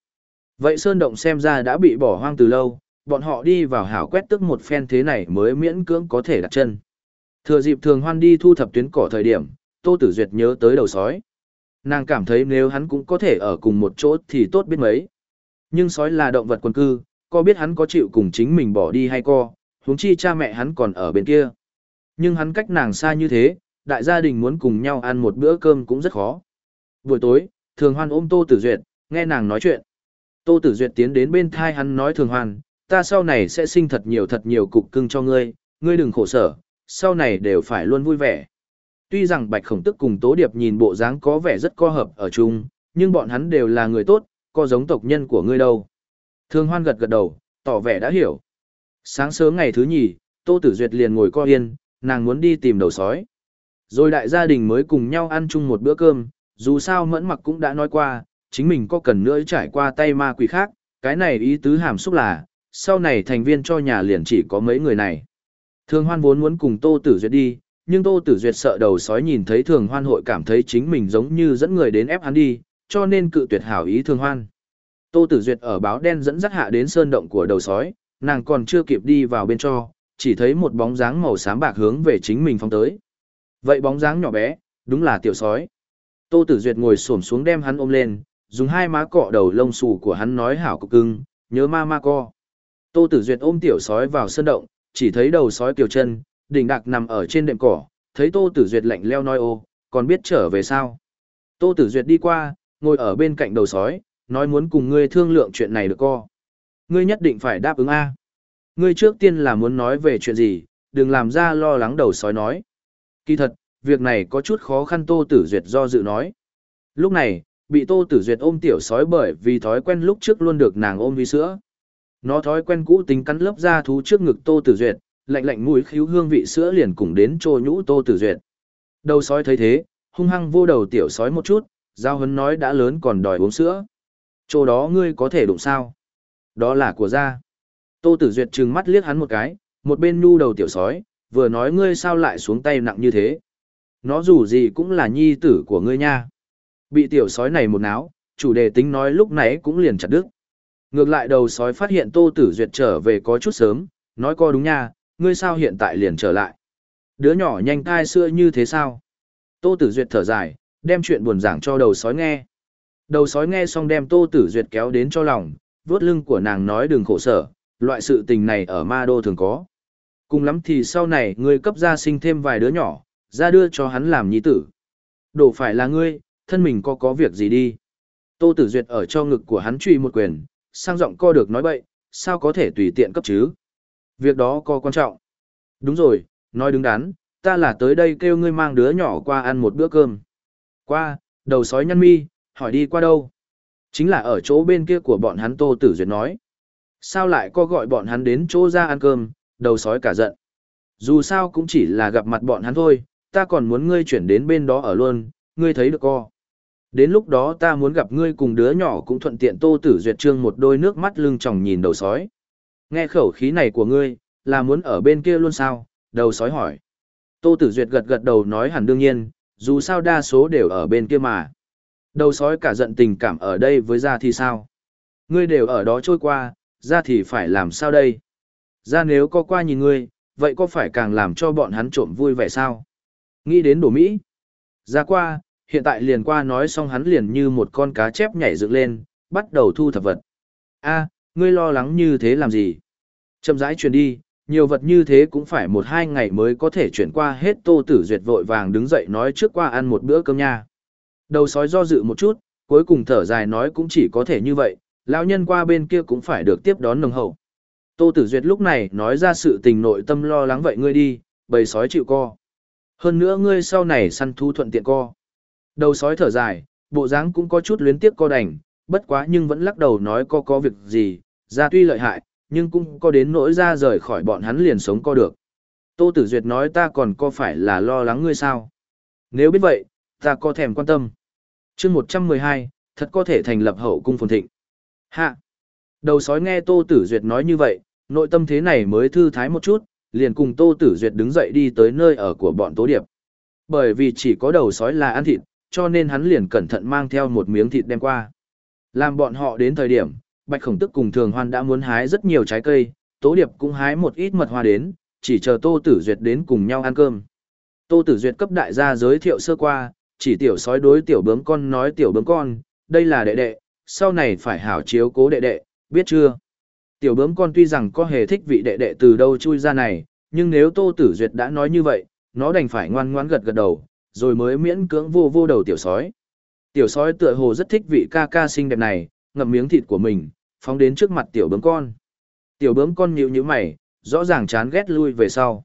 Vậy sơn động xem ra đã bị bỏ hoang từ lâu, bọn họ đi vào hảo quét tức một phen thế này mới miễn cưỡng có thể đặt chân. Thừa dịp Thường Hoan đi thu thập tuyến cỏ thời điểm, Tô Tử Duyệt nhớ tới đầu sói. Nàng cảm thấy nếu hắn cũng có thể ở cùng một chỗ thì tốt biết mấy. Nhưng sói là động vật quần cư, có biết hắn có chịu cùng chính mình bỏ đi hay co, huống chi cha mẹ hắn còn ở bên kia. Nhưng hắn cách nàng xa như thế, đại gia đình muốn cùng nhau ăn một bữa cơm cũng rất khó. Buổi tối, Thường Hoan ôm Tô Tử Duyệt, nghe nàng nói chuyện. Tô Tử Duyệt tiến đến bên thai hắn nói Thường Hoan, ta sau này sẽ sinh thật nhiều thật nhiều cục cưng cho ngươi, ngươi đừng khổ sở, sau này đều phải luôn vui vẻ. Tuy rằng Bạch Khổng Tức cùng Tố Điệp nhìn bộ dáng có vẻ rất co hợp ở chung, nhưng bọn hắn đều là người tốt, có giống tộc nhân của ngươi đâu. Thường Hoan gật gật đầu, tỏ vẻ đã hiểu. Sáng sớm ngày thứ nhì, Tô Tử Duyệt liền ngồi co yên, nàng muốn đi tìm đầu sói. Rồi đại gia đình mới cùng nhau ăn chung một bữa cơm, dù sao mẫn mặc cũng đã nói qua, chính mình có cần nữa trải qua tay ma quỷ khác, cái này ý tứ hàm xúc là, sau này thành viên cho nhà liền chỉ có mấy người này. Thường hoan vốn muốn cùng Tô Tử Duyệt đi, nhưng Tô Tử Duyệt sợ đầu sói nhìn thấy thường hoan hội cảm thấy chính mình giống như dẫn người đến ép hắn đi, cho nên cự tuyệt hảo ý thường hoan. Tô Tử Duyệt ở báo đen dẫn dắt hạ đến sơn động của đầu sói, nàng còn chưa kịp đi vào bên cho, chỉ thấy một bóng dáng màu xám bạc hướng về chính mình phóng tới. Vậy bóng dáng nhỏ bé, đúng là tiểu sói. Tô Tử Duyệt ngồi xổm xuống đem hắn ôm lên, dùng hai má cọ đầu lông xù của hắn nói hảo cục cưng, nhớ ma ma co. Tô Tử Duyệt ôm tiểu sói vào sân động, chỉ thấy đầu sói kiều chân, đỉnh đặc nằm ở trên đệm cỏ, thấy Tô Tử Duyệt lạnh leo nói ô, còn biết trở về sao. Tô Tử Duyệt đi qua, ngồi ở bên cạnh đầu sói, nói muốn cùng ngươi thương lượng chuyện này được co. Ngươi nhất định phải đáp ứng A. Ngươi trước tiên là muốn nói về chuyện gì, đừng làm ra lo lắng đầu sói nói. Kỳ thật, việc này có chút khó khăn Tô Tử Duyệt do dự nói. Lúc này, bị Tô Tử Duyệt ôm tiểu sói bởi vì thói quen lúc trước luôn được nàng ôm vi sữa. Nó thói quen cũ tính cắn lớp da thú trước ngực Tô Tử Duyệt, lạnh lạnh mũi khíu hương vị sữa liền cùng đến trô nhũ Tô Tử Duyệt. Đầu sói thấy thế, hung hăng vô đầu tiểu sói một chút, giao hấn nói đã lớn còn đòi uống sữa. Chỗ đó ngươi có thể đụng sao? Đó là của gia. Tô Tử Duyệt trừng mắt liếc hắn một cái, một bên nu đầu tiểu sói, vừa nói ngươi sao lại xuống tay nặng như thế. Nó dù gì cũng là nhi tử của ngươi nha. Bị tiểu sói này một náo, chủ đề tính nói lúc nãy cũng liền chặt đứt. Ngược lại đầu sói phát hiện Tô Tử Duyệt trở về có chút sớm, nói co đúng nha, ngươi sao hiện tại liền trở lại. Đứa nhỏ nhanh thai xưa như thế sao? Tô Tử Duyệt thở dài, đem chuyện buồn giảng cho đầu sói nghe. Đầu sói nghe xong đem Tô Tử Duyệt kéo đến cho lòng, vuốt lưng của nàng nói đừng khổ sở, loại sự tình này ở ma đô thường có. Cùng lắm thì sau này ngươi cấp gia sinh thêm vài đứa nhỏ, ra đưa cho hắn làm nhi tử. Đổ phải là ngươi, thân mình có có việc gì đi. Tô Tử Duyệt ở cho ngực của hắn truy một quyền, sang giọng co được nói bậy, sao có thể tùy tiện cấp chứ. Việc đó có quan trọng. Đúng rồi, nói đứng đắn, ta là tới đây kêu ngươi mang đứa nhỏ qua ăn một bữa cơm. Qua, đầu sói nhăn mi, hỏi đi qua đâu. Chính là ở chỗ bên kia của bọn hắn Tô Tử Duyệt nói. Sao lại co gọi bọn hắn đến chỗ ra ăn cơm, đầu sói cả giận. Dù sao cũng chỉ là gặp mặt bọn hắn thôi, ta còn muốn ngươi chuyển đến bên đó ở luôn, ngươi thấy được co. Đến lúc đó ta muốn gặp ngươi cùng đứa nhỏ cũng thuận tiện tô tử duyệt trương một đôi nước mắt lưng tròng nhìn đầu sói. Nghe khẩu khí này của ngươi, là muốn ở bên kia luôn sao? Đầu sói hỏi. Tô tử duyệt gật gật đầu nói hẳn đương nhiên, dù sao đa số đều ở bên kia mà. Đầu sói cả giận tình cảm ở đây với ra thì sao? Ngươi đều ở đó trôi qua, ra thì phải làm sao đây? Ra nếu có qua nhìn ngươi, vậy có phải càng làm cho bọn hắn trộm vui vẻ sao? Nghĩ đến đổ Mỹ. Ra qua, hiện tại liền qua nói xong hắn liền như một con cá chép nhảy dựng lên, bắt đầu thu thập vật. a ngươi lo lắng như thế làm gì? Chậm rãi chuyển đi, nhiều vật như thế cũng phải một hai ngày mới có thể chuyển qua hết tô tử duyệt vội vàng đứng dậy nói trước qua ăn một bữa cơm nha. Đầu sói do dự một chút, cuối cùng thở dài nói cũng chỉ có thể như vậy, lão nhân qua bên kia cũng phải được tiếp đón nồng hậu. Tô Tử Duyệt lúc này nói ra sự tình nội tâm lo lắng vậy ngươi đi, bầy sói chịu co. Hơn nữa ngươi sau này săn thú thuận tiện co. Đầu sói thở dài, bộ dáng cũng có chút luyến tiếc co đành, bất quá nhưng vẫn lắc đầu nói co có việc gì, ra tuy lợi hại, nhưng cũng có đến nỗi ra rời khỏi bọn hắn liền sống co được. Tô Tử Duyệt nói ta còn có phải là lo lắng ngươi sao? Nếu biết vậy, ta có thèm quan tâm. chương 112, thật có thể thành lập hậu cung phồn thịnh. Hạ! Đầu sói nghe Tô Tử Duyệt nói như vậy, nội tâm thế này mới thư thái một chút, liền cùng Tô Tử Duyệt đứng dậy đi tới nơi ở của bọn Tố Điệp. Bởi vì chỉ có đầu sói là ăn thịt, cho nên hắn liền cẩn thận mang theo một miếng thịt đem qua. Làm bọn họ đến thời điểm, Bạch Khổng Tức cùng Thường Hoan đã muốn hái rất nhiều trái cây, Tố Điệp cũng hái một ít mật hoa đến, chỉ chờ Tô Tử Duyệt đến cùng nhau ăn cơm. Tô Tử Duyệt cấp đại gia giới thiệu sơ qua, chỉ tiểu sói đối tiểu bướm con nói tiểu bướm con, đây là đệ đệ, sau này phải hảo chiếu cố đệ đệ, biết chưa? Tiểu bướm con tuy rằng có hề thích vị đệ đệ từ đâu chui ra này, nhưng nếu Tô Tử Duyệt đã nói như vậy, nó đành phải ngoan ngoãn gật gật đầu, rồi mới miễn cưỡng vô vô đầu tiểu sói. Tiểu sói tựa hồ rất thích vị ca ca xinh đẹp này, ngậm miếng thịt của mình, phóng đến trước mặt tiểu bướm con. Tiểu bướm con nhíu nhíu mày, rõ ràng chán ghét lui về sau.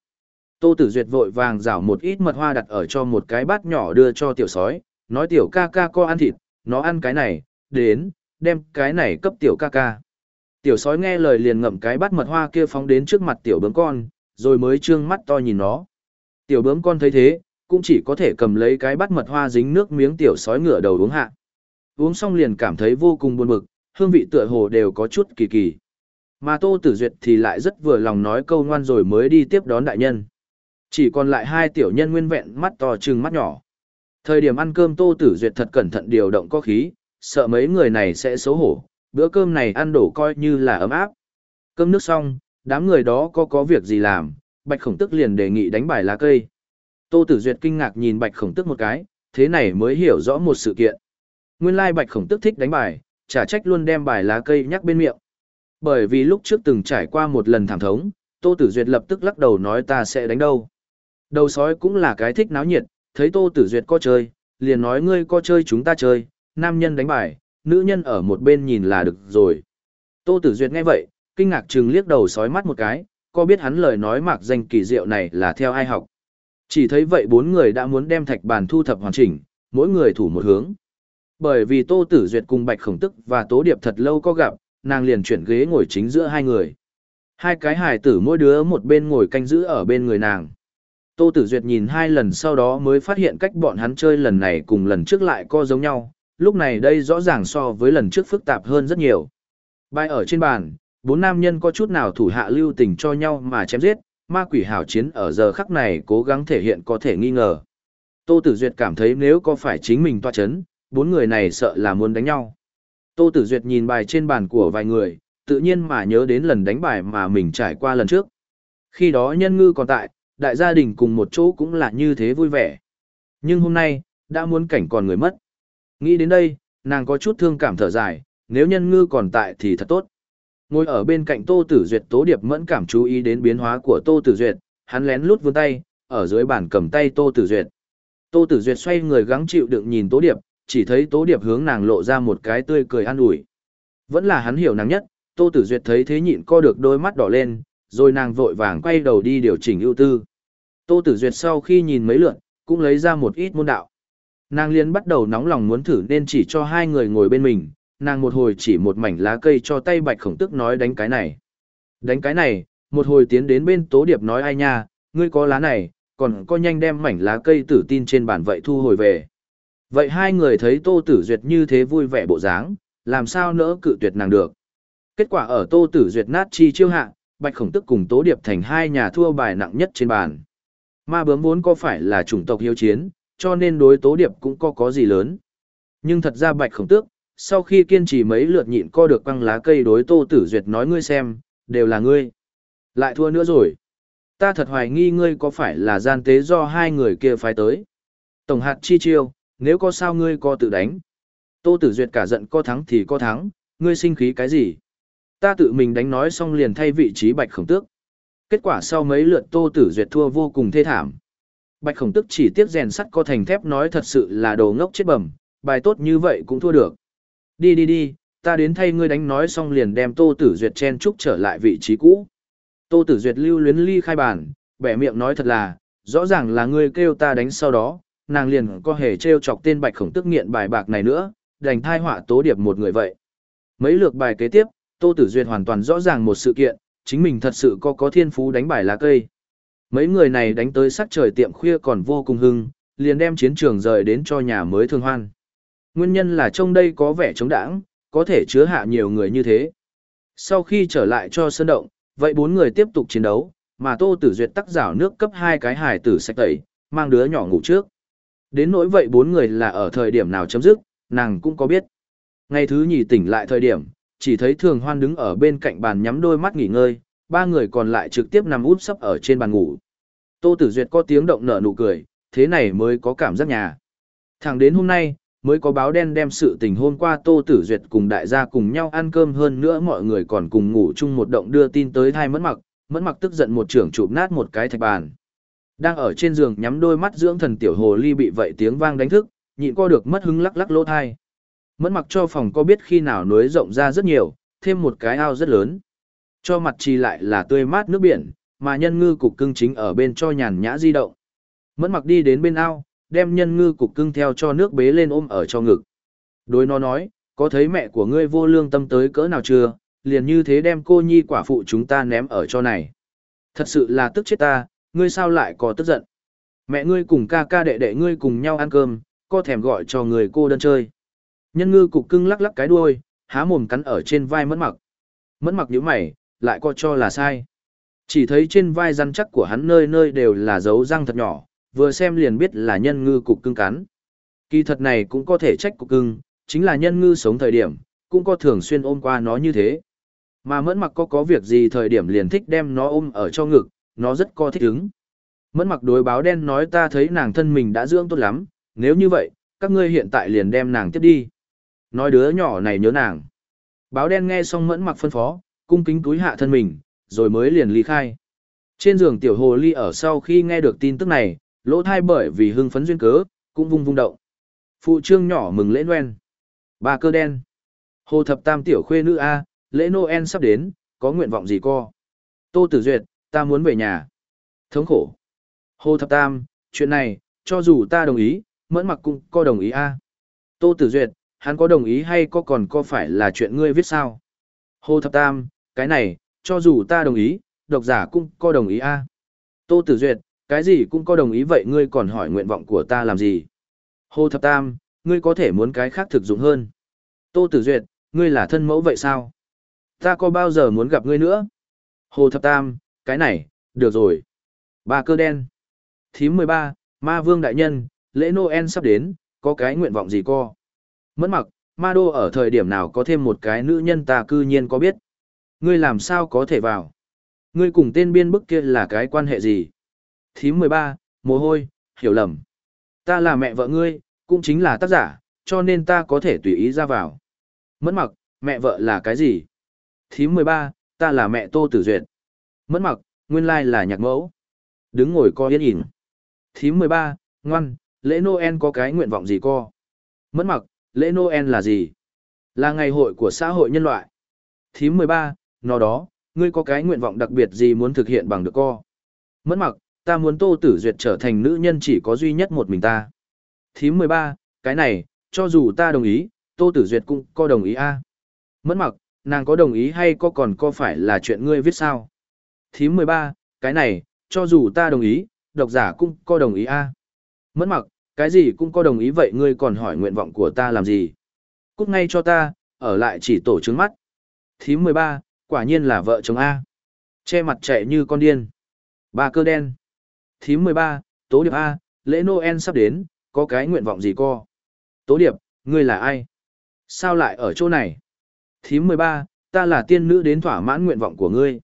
Tô Tử Duyệt vội vàng rảo một ít mật hoa đặt ở cho một cái bát nhỏ đưa cho tiểu sói, nói tiểu ca ca co ăn thịt, nó ăn cái này, đến, đem cái này cấp tiểu ca ca. Tiểu sói nghe lời liền ngậm cái bát mật hoa kia phóng đến trước mặt tiểu bướm con, rồi mới trương mắt to nhìn nó. Tiểu bướm con thấy thế, cũng chỉ có thể cầm lấy cái bát mật hoa dính nước miếng tiểu sói ngựa đầu uống hạ. Uống xong liền cảm thấy vô cùng buồn bực, hương vị tựa hồ đều có chút kỳ kỳ. Mà Tô Tử Duyệt thì lại rất vừa lòng nói câu ngoan rồi mới đi tiếp đón đại nhân. Chỉ còn lại hai tiểu nhân nguyên vẹn mắt to trừng mắt nhỏ. Thời điểm ăn cơm Tô Tử Duyệt thật cẩn thận điều động có khí, sợ mấy người này sẽ xấu hổ, bữa cơm này ăn đổ coi như là ấm áp. Cơm nước xong, đám người đó có có việc gì làm, Bạch Khổng Tức liền đề nghị đánh bài lá cây. Tô Tử Duyệt kinh ngạc nhìn Bạch Khổng Tước một cái, thế này mới hiểu rõ một sự kiện. Nguyên lai Bạch Khổng Tước thích đánh bài, trả trách luôn đem bài lá cây nhắc bên miệng. Bởi vì lúc trước từng trải qua một lần thảm thống, Tô Tử Duyệt lập tức lắc đầu nói ta sẽ đánh đâu. Đầu sói cũng là cái thích náo nhiệt, thấy Tô Tử Duyệt có chơi, liền nói ngươi có chơi chúng ta chơi, nam nhân đánh bài, nữ nhân ở một bên nhìn là được rồi. Tô Tử Duyệt nghe vậy, kinh ngạc trừng liếc đầu sói mắt một cái, có biết hắn lời nói mạc danh kỳ diệu này là theo ai học. Chỉ thấy vậy bốn người đã muốn đem thạch bàn thu thập hoàn chỉnh, mỗi người thủ một hướng. Bởi vì Tô Tử Duyệt cùng Bạch Khổng Tức và Tố Điệp thật lâu có gặp, nàng liền chuyển ghế ngồi chính giữa hai người. Hai cái hài tử mỗi đứa một bên ngồi canh giữ ở bên người nàng. Tô Tử Duyệt nhìn hai lần sau đó mới phát hiện cách bọn hắn chơi lần này cùng lần trước lại có giống nhau, lúc này đây rõ ràng so với lần trước phức tạp hơn rất nhiều. Bài ở trên bàn, bốn nam nhân có chút nào thủ hạ lưu tình cho nhau mà chém giết, ma quỷ hảo chiến ở giờ khắc này cố gắng thể hiện có thể nghi ngờ. Tô Tử Duyệt cảm thấy nếu có phải chính mình toa chấn, bốn người này sợ là muốn đánh nhau. Tô Tử Duyệt nhìn bài trên bàn của vài người, tự nhiên mà nhớ đến lần đánh bài mà mình trải qua lần trước. Khi đó nhân ngư còn tại, đại gia đình cùng một chỗ cũng là như thế vui vẻ. Nhưng hôm nay, đã muốn cảnh còn người mất. Nghĩ đến đây, nàng có chút thương cảm thở dài, nếu nhân ngư còn tại thì thật tốt. Ngồi ở bên cạnh Tô Tử Duyệt Tố Điệp mẫn cảm chú ý đến biến hóa của Tô Tử Duyệt, hắn lén lút vươn tay, ở dưới bàn cầm tay Tô Tử Duyệt. Tô Tử Duyệt xoay người gắng chịu đựng nhìn Tố Điệp, chỉ thấy Tố Điệp hướng nàng lộ ra một cái tươi cười an ủi. Vẫn là hắn hiểu nàng nhất, Tô Tử Duyệt thấy thế nhịn co được đôi mắt đỏ lên, rồi nàng vội vàng quay đầu đi điều chỉnh ưu tư. Tô Tử Duyệt sau khi nhìn mấy lượt, cũng lấy ra một ít môn đạo. Nàng liền bắt đầu nóng lòng muốn thử nên chỉ cho hai người ngồi bên mình, nàng một hồi chỉ một mảnh lá cây cho tay bạch khổng tức nói đánh cái này. Đánh cái này, một hồi tiến đến bên tố điệp nói ai nha, ngươi có lá này, còn có nhanh đem mảnh lá cây tử tin trên bàn vậy thu hồi về. Vậy hai người thấy Tô Tử Duyệt như thế vui vẻ bộ dáng, làm sao nỡ cự tuyệt nàng được. Kết quả ở Tô Tử Duyệt nát chi chiêu hạ, Bạch Khổng Tức cùng Tố Điệp thành hai nhà thua bài nặng nhất trên bàn. Ma bướm vốn có phải là chủng tộc hiếu chiến, cho nên đối Tố Điệp cũng có có gì lớn. Nhưng thật ra Bạch Khổng Tước, sau khi kiên trì mấy lượt nhịn co được quăng lá cây đối Tô Tử Duyệt nói ngươi xem, đều là ngươi. Lại thua nữa rồi. Ta thật hoài nghi ngươi có phải là gian tế do hai người kia phái tới. Tổng hạt chi chiêu, nếu có sao ngươi co tự đánh. Tô Tử Duyệt cả giận co thắng thì co thắng, ngươi sinh khí cái gì? Ta tự mình đánh nói xong liền thay vị trí Bạch Khổng Tước. Kết quả sau mấy lượt Tô Tử Duyệt thua vô cùng thê thảm. Bạch Khổng Tước chỉ tiếc rèn sắt co thành thép nói thật sự là đồ ngốc chết bẩm, bài tốt như vậy cũng thua được. Đi đi đi, ta đến thay ngươi đánh nói xong liền đem Tô Tử Duyệt chen trúc trở lại vị trí cũ. Tô Tử Duyệt lưu luyến ly khai bàn, bẻ miệng nói thật là, rõ ràng là ngươi kêu ta đánh sau đó, nàng liền có hề trêu chọc tên Bạch Khổng Tức nghiện bài bạc này nữa, đành thai họa tố điệp một người vậy. Mấy lượt bài kế tiếp, Tô Tử Duyệt hoàn toàn rõ ràng một sự kiện, chính mình thật sự có có thiên phú đánh bài lá cây. Mấy người này đánh tới sắc trời tiệm khuya còn vô cùng hưng, liền đem chiến trường rời đến cho nhà mới thương hoan. Nguyên nhân là trong đây có vẻ chống đảng, có thể chứa hạ nhiều người như thế. Sau khi trở lại cho sân động, vậy bốn người tiếp tục chiến đấu, mà Tô Tử Duyệt tắc rảo nước cấp hai cái hài tử sạch tẩy, mang đứa nhỏ ngủ trước. Đến nỗi vậy bốn người là ở thời điểm nào chấm dứt, nàng cũng có biết. Ngày thứ nhì tỉnh lại thời điểm, chỉ thấy thường hoan đứng ở bên cạnh bàn nhắm đôi mắt nghỉ ngơi, ba người còn lại trực tiếp nằm úp sấp ở trên bàn ngủ. Tô Tử Duyệt có tiếng động nở nụ cười, thế này mới có cảm giác nhà. Thẳng đến hôm nay, mới có báo đen đem sự tình hôm qua Tô Tử Duyệt cùng đại gia cùng nhau ăn cơm hơn nữa mọi người còn cùng ngủ chung một động đưa tin tới thai mẫn mặc, mẫn mặc tức giận một trưởng chụp nát một cái thạch bàn. Đang ở trên giường nhắm đôi mắt dưỡng thần tiểu hồ ly bị vậy tiếng vang đánh thức, nhịn co được mất hứng lắc lắc lỗ thai. Mẫn mặc cho phòng có biết khi nào núi rộng ra rất nhiều, thêm một cái ao rất lớn. Cho mặt trì lại là tươi mát nước biển, mà nhân ngư cục cưng chính ở bên cho nhàn nhã di động. Mẫn mặc đi đến bên ao, đem nhân ngư cục cưng theo cho nước bế lên ôm ở cho ngực. Đối nó nói, có thấy mẹ của ngươi vô lương tâm tới cỡ nào chưa, liền như thế đem cô nhi quả phụ chúng ta ném ở cho này. Thật sự là tức chết ta, ngươi sao lại có tức giận. Mẹ ngươi cùng ca ca đệ đệ ngươi cùng nhau ăn cơm, có thèm gọi cho người cô đơn chơi. Nhân ngư cục cưng lắc lắc cái đuôi, há mồm cắn ở trên vai mẫn mặc. Mẫn mặc nhíu mày, lại có cho là sai. Chỉ thấy trên vai răn chắc của hắn nơi nơi đều là dấu răng thật nhỏ, vừa xem liền biết là nhân ngư cục cưng cắn. Kỳ thật này cũng có thể trách cục cưng, chính là nhân ngư sống thời điểm, cũng có thường xuyên ôm qua nó như thế. Mà mẫn mặc có có việc gì thời điểm liền thích đem nó ôm ở cho ngực, nó rất có thích ứng. Mẫn mặc đối báo đen nói ta thấy nàng thân mình đã dưỡng tốt lắm, nếu như vậy, các ngươi hiện tại liền đem nàng tiếp đi. Nói đứa nhỏ này nhớ nàng. Báo đen nghe xong mẫn mặc phân phó, cung kính túi hạ thân mình, rồi mới liền ly khai. Trên giường tiểu hồ ly ở sau khi nghe được tin tức này, lỗ thai bởi vì hưng phấn duyên cớ, cũng vung vung động. Phụ trương nhỏ mừng lễ Noel. Ba cơ đen. Hồ thập tam tiểu khuê nữ A, lễ Noel sắp đến, có nguyện vọng gì co? Tô Tử Duyệt, ta muốn về nhà. Thống khổ. Hồ thập tam, chuyện này, cho dù ta đồng ý, mẫn mặc cũng có đồng ý A. Tô Tử Duyệt, hắn có đồng ý hay có còn có phải là chuyện ngươi viết sao? Hồ thập tam, cái này, cho dù ta đồng ý, độc giả cũng có đồng ý A. Tô Tử Duyệt, cái gì cũng có đồng ý vậy ngươi còn hỏi nguyện vọng của ta làm gì? Hồ Thập Tam, ngươi có thể muốn cái khác thực dụng hơn. Tô Tử Duyệt, ngươi là thân mẫu vậy sao? Ta có bao giờ muốn gặp ngươi nữa? Hồ Thập Tam, cái này, được rồi. Ba cơ đen. Thím 13, Ma Vương Đại Nhân, lễ Noel sắp đến, có cái nguyện vọng gì co? Mất mặc, Ma Đô ở thời điểm nào có thêm một cái nữ nhân ta cư nhiên có biết. Ngươi làm sao có thể vào? Ngươi cùng tên biên bức kia là cái quan hệ gì? Thím 13, mồ hôi, hiểu lầm. Ta là mẹ vợ ngươi, cũng chính là tác giả, cho nên ta có thể tùy ý ra vào. Mẫn mặc, mẹ vợ là cái gì? Thím 13, ta là mẹ Tô Tử Duyệt. Mẫn mặc, nguyên lai là nhạc mẫu. Đứng ngồi co yên ỉn. Thím 13, ngoan, lễ Noel có cái nguyện vọng gì co? Mẫn mặc, lễ Noel là gì? Là ngày hội của xã hội nhân loại. Thím 13, nó đó, ngươi có cái nguyện vọng đặc biệt gì muốn thực hiện bằng được co? Mẫn mặc, ta muốn Tô Tử Duyệt trở thành nữ nhân chỉ có duy nhất một mình ta. Thím 13, cái này, cho dù ta đồng ý, Tô Tử Duyệt cũng có đồng ý a. À? Mẫn mặc, nàng có đồng ý hay có còn có phải là chuyện ngươi viết sao? Thím 13, cái này, cho dù ta đồng ý, độc giả cũng có đồng ý a. À? Mẫn mặc, cái gì cũng có đồng ý vậy ngươi còn hỏi nguyện vọng của ta làm gì? Cút ngay cho ta, ở lại chỉ tổ trứng mắt. Thím 13, quả nhiên là vợ chồng A. Che mặt chạy như con điên. Ba cơ đen. Thím 13, Tố Điệp A, lễ Noel sắp đến, có cái nguyện vọng gì co? Tố Điệp, ngươi là ai? Sao lại ở chỗ này? Thím 13, ta là tiên nữ đến thỏa mãn nguyện vọng của ngươi.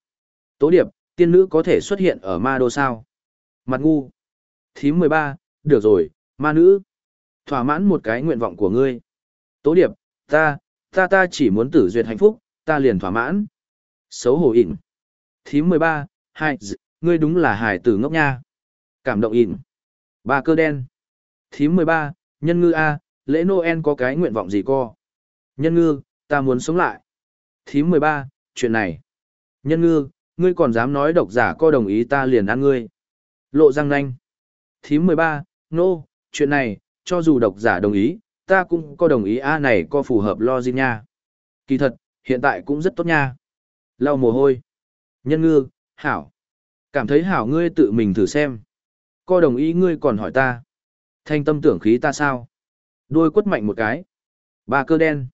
Tố Điệp, tiên nữ có thể xuất hiện ở ma đô sao? Mặt ngu. Thím 13, được rồi, ma nữ. Thỏa mãn một cái nguyện vọng của ngươi. Tố Điệp, ta, ta ta chỉ muốn tử duyệt hạnh phúc, ta liền thỏa mãn. Xấu hổ ỉn. Thím 13, hai, ngươi đúng là hải tử ngốc nha. Cảm động ỉn. Ba cơ đen. Thím 13, nhân ngư A, lễ Noel có cái nguyện vọng gì co? Nhân ngư, ta muốn sống lại. Thím 13, chuyện này. Nhân ngư, ngươi còn dám nói độc giả co đồng ý ta liền ăn ngươi. Lộ răng nanh. Thím 13, nô, no, chuyện này, cho dù độc giả đồng ý, ta cũng có đồng ý A này có phù hợp lo gì nha. Kỳ thật, hiện tại cũng rất tốt nha. Lau mồ hôi. Nhân ngư, hảo. Cảm thấy hảo ngươi tự mình thử xem. Co đồng ý ngươi còn hỏi ta. Thanh tâm tưởng khí ta sao? Đôi quất mạnh một cái. Ba cơ đen.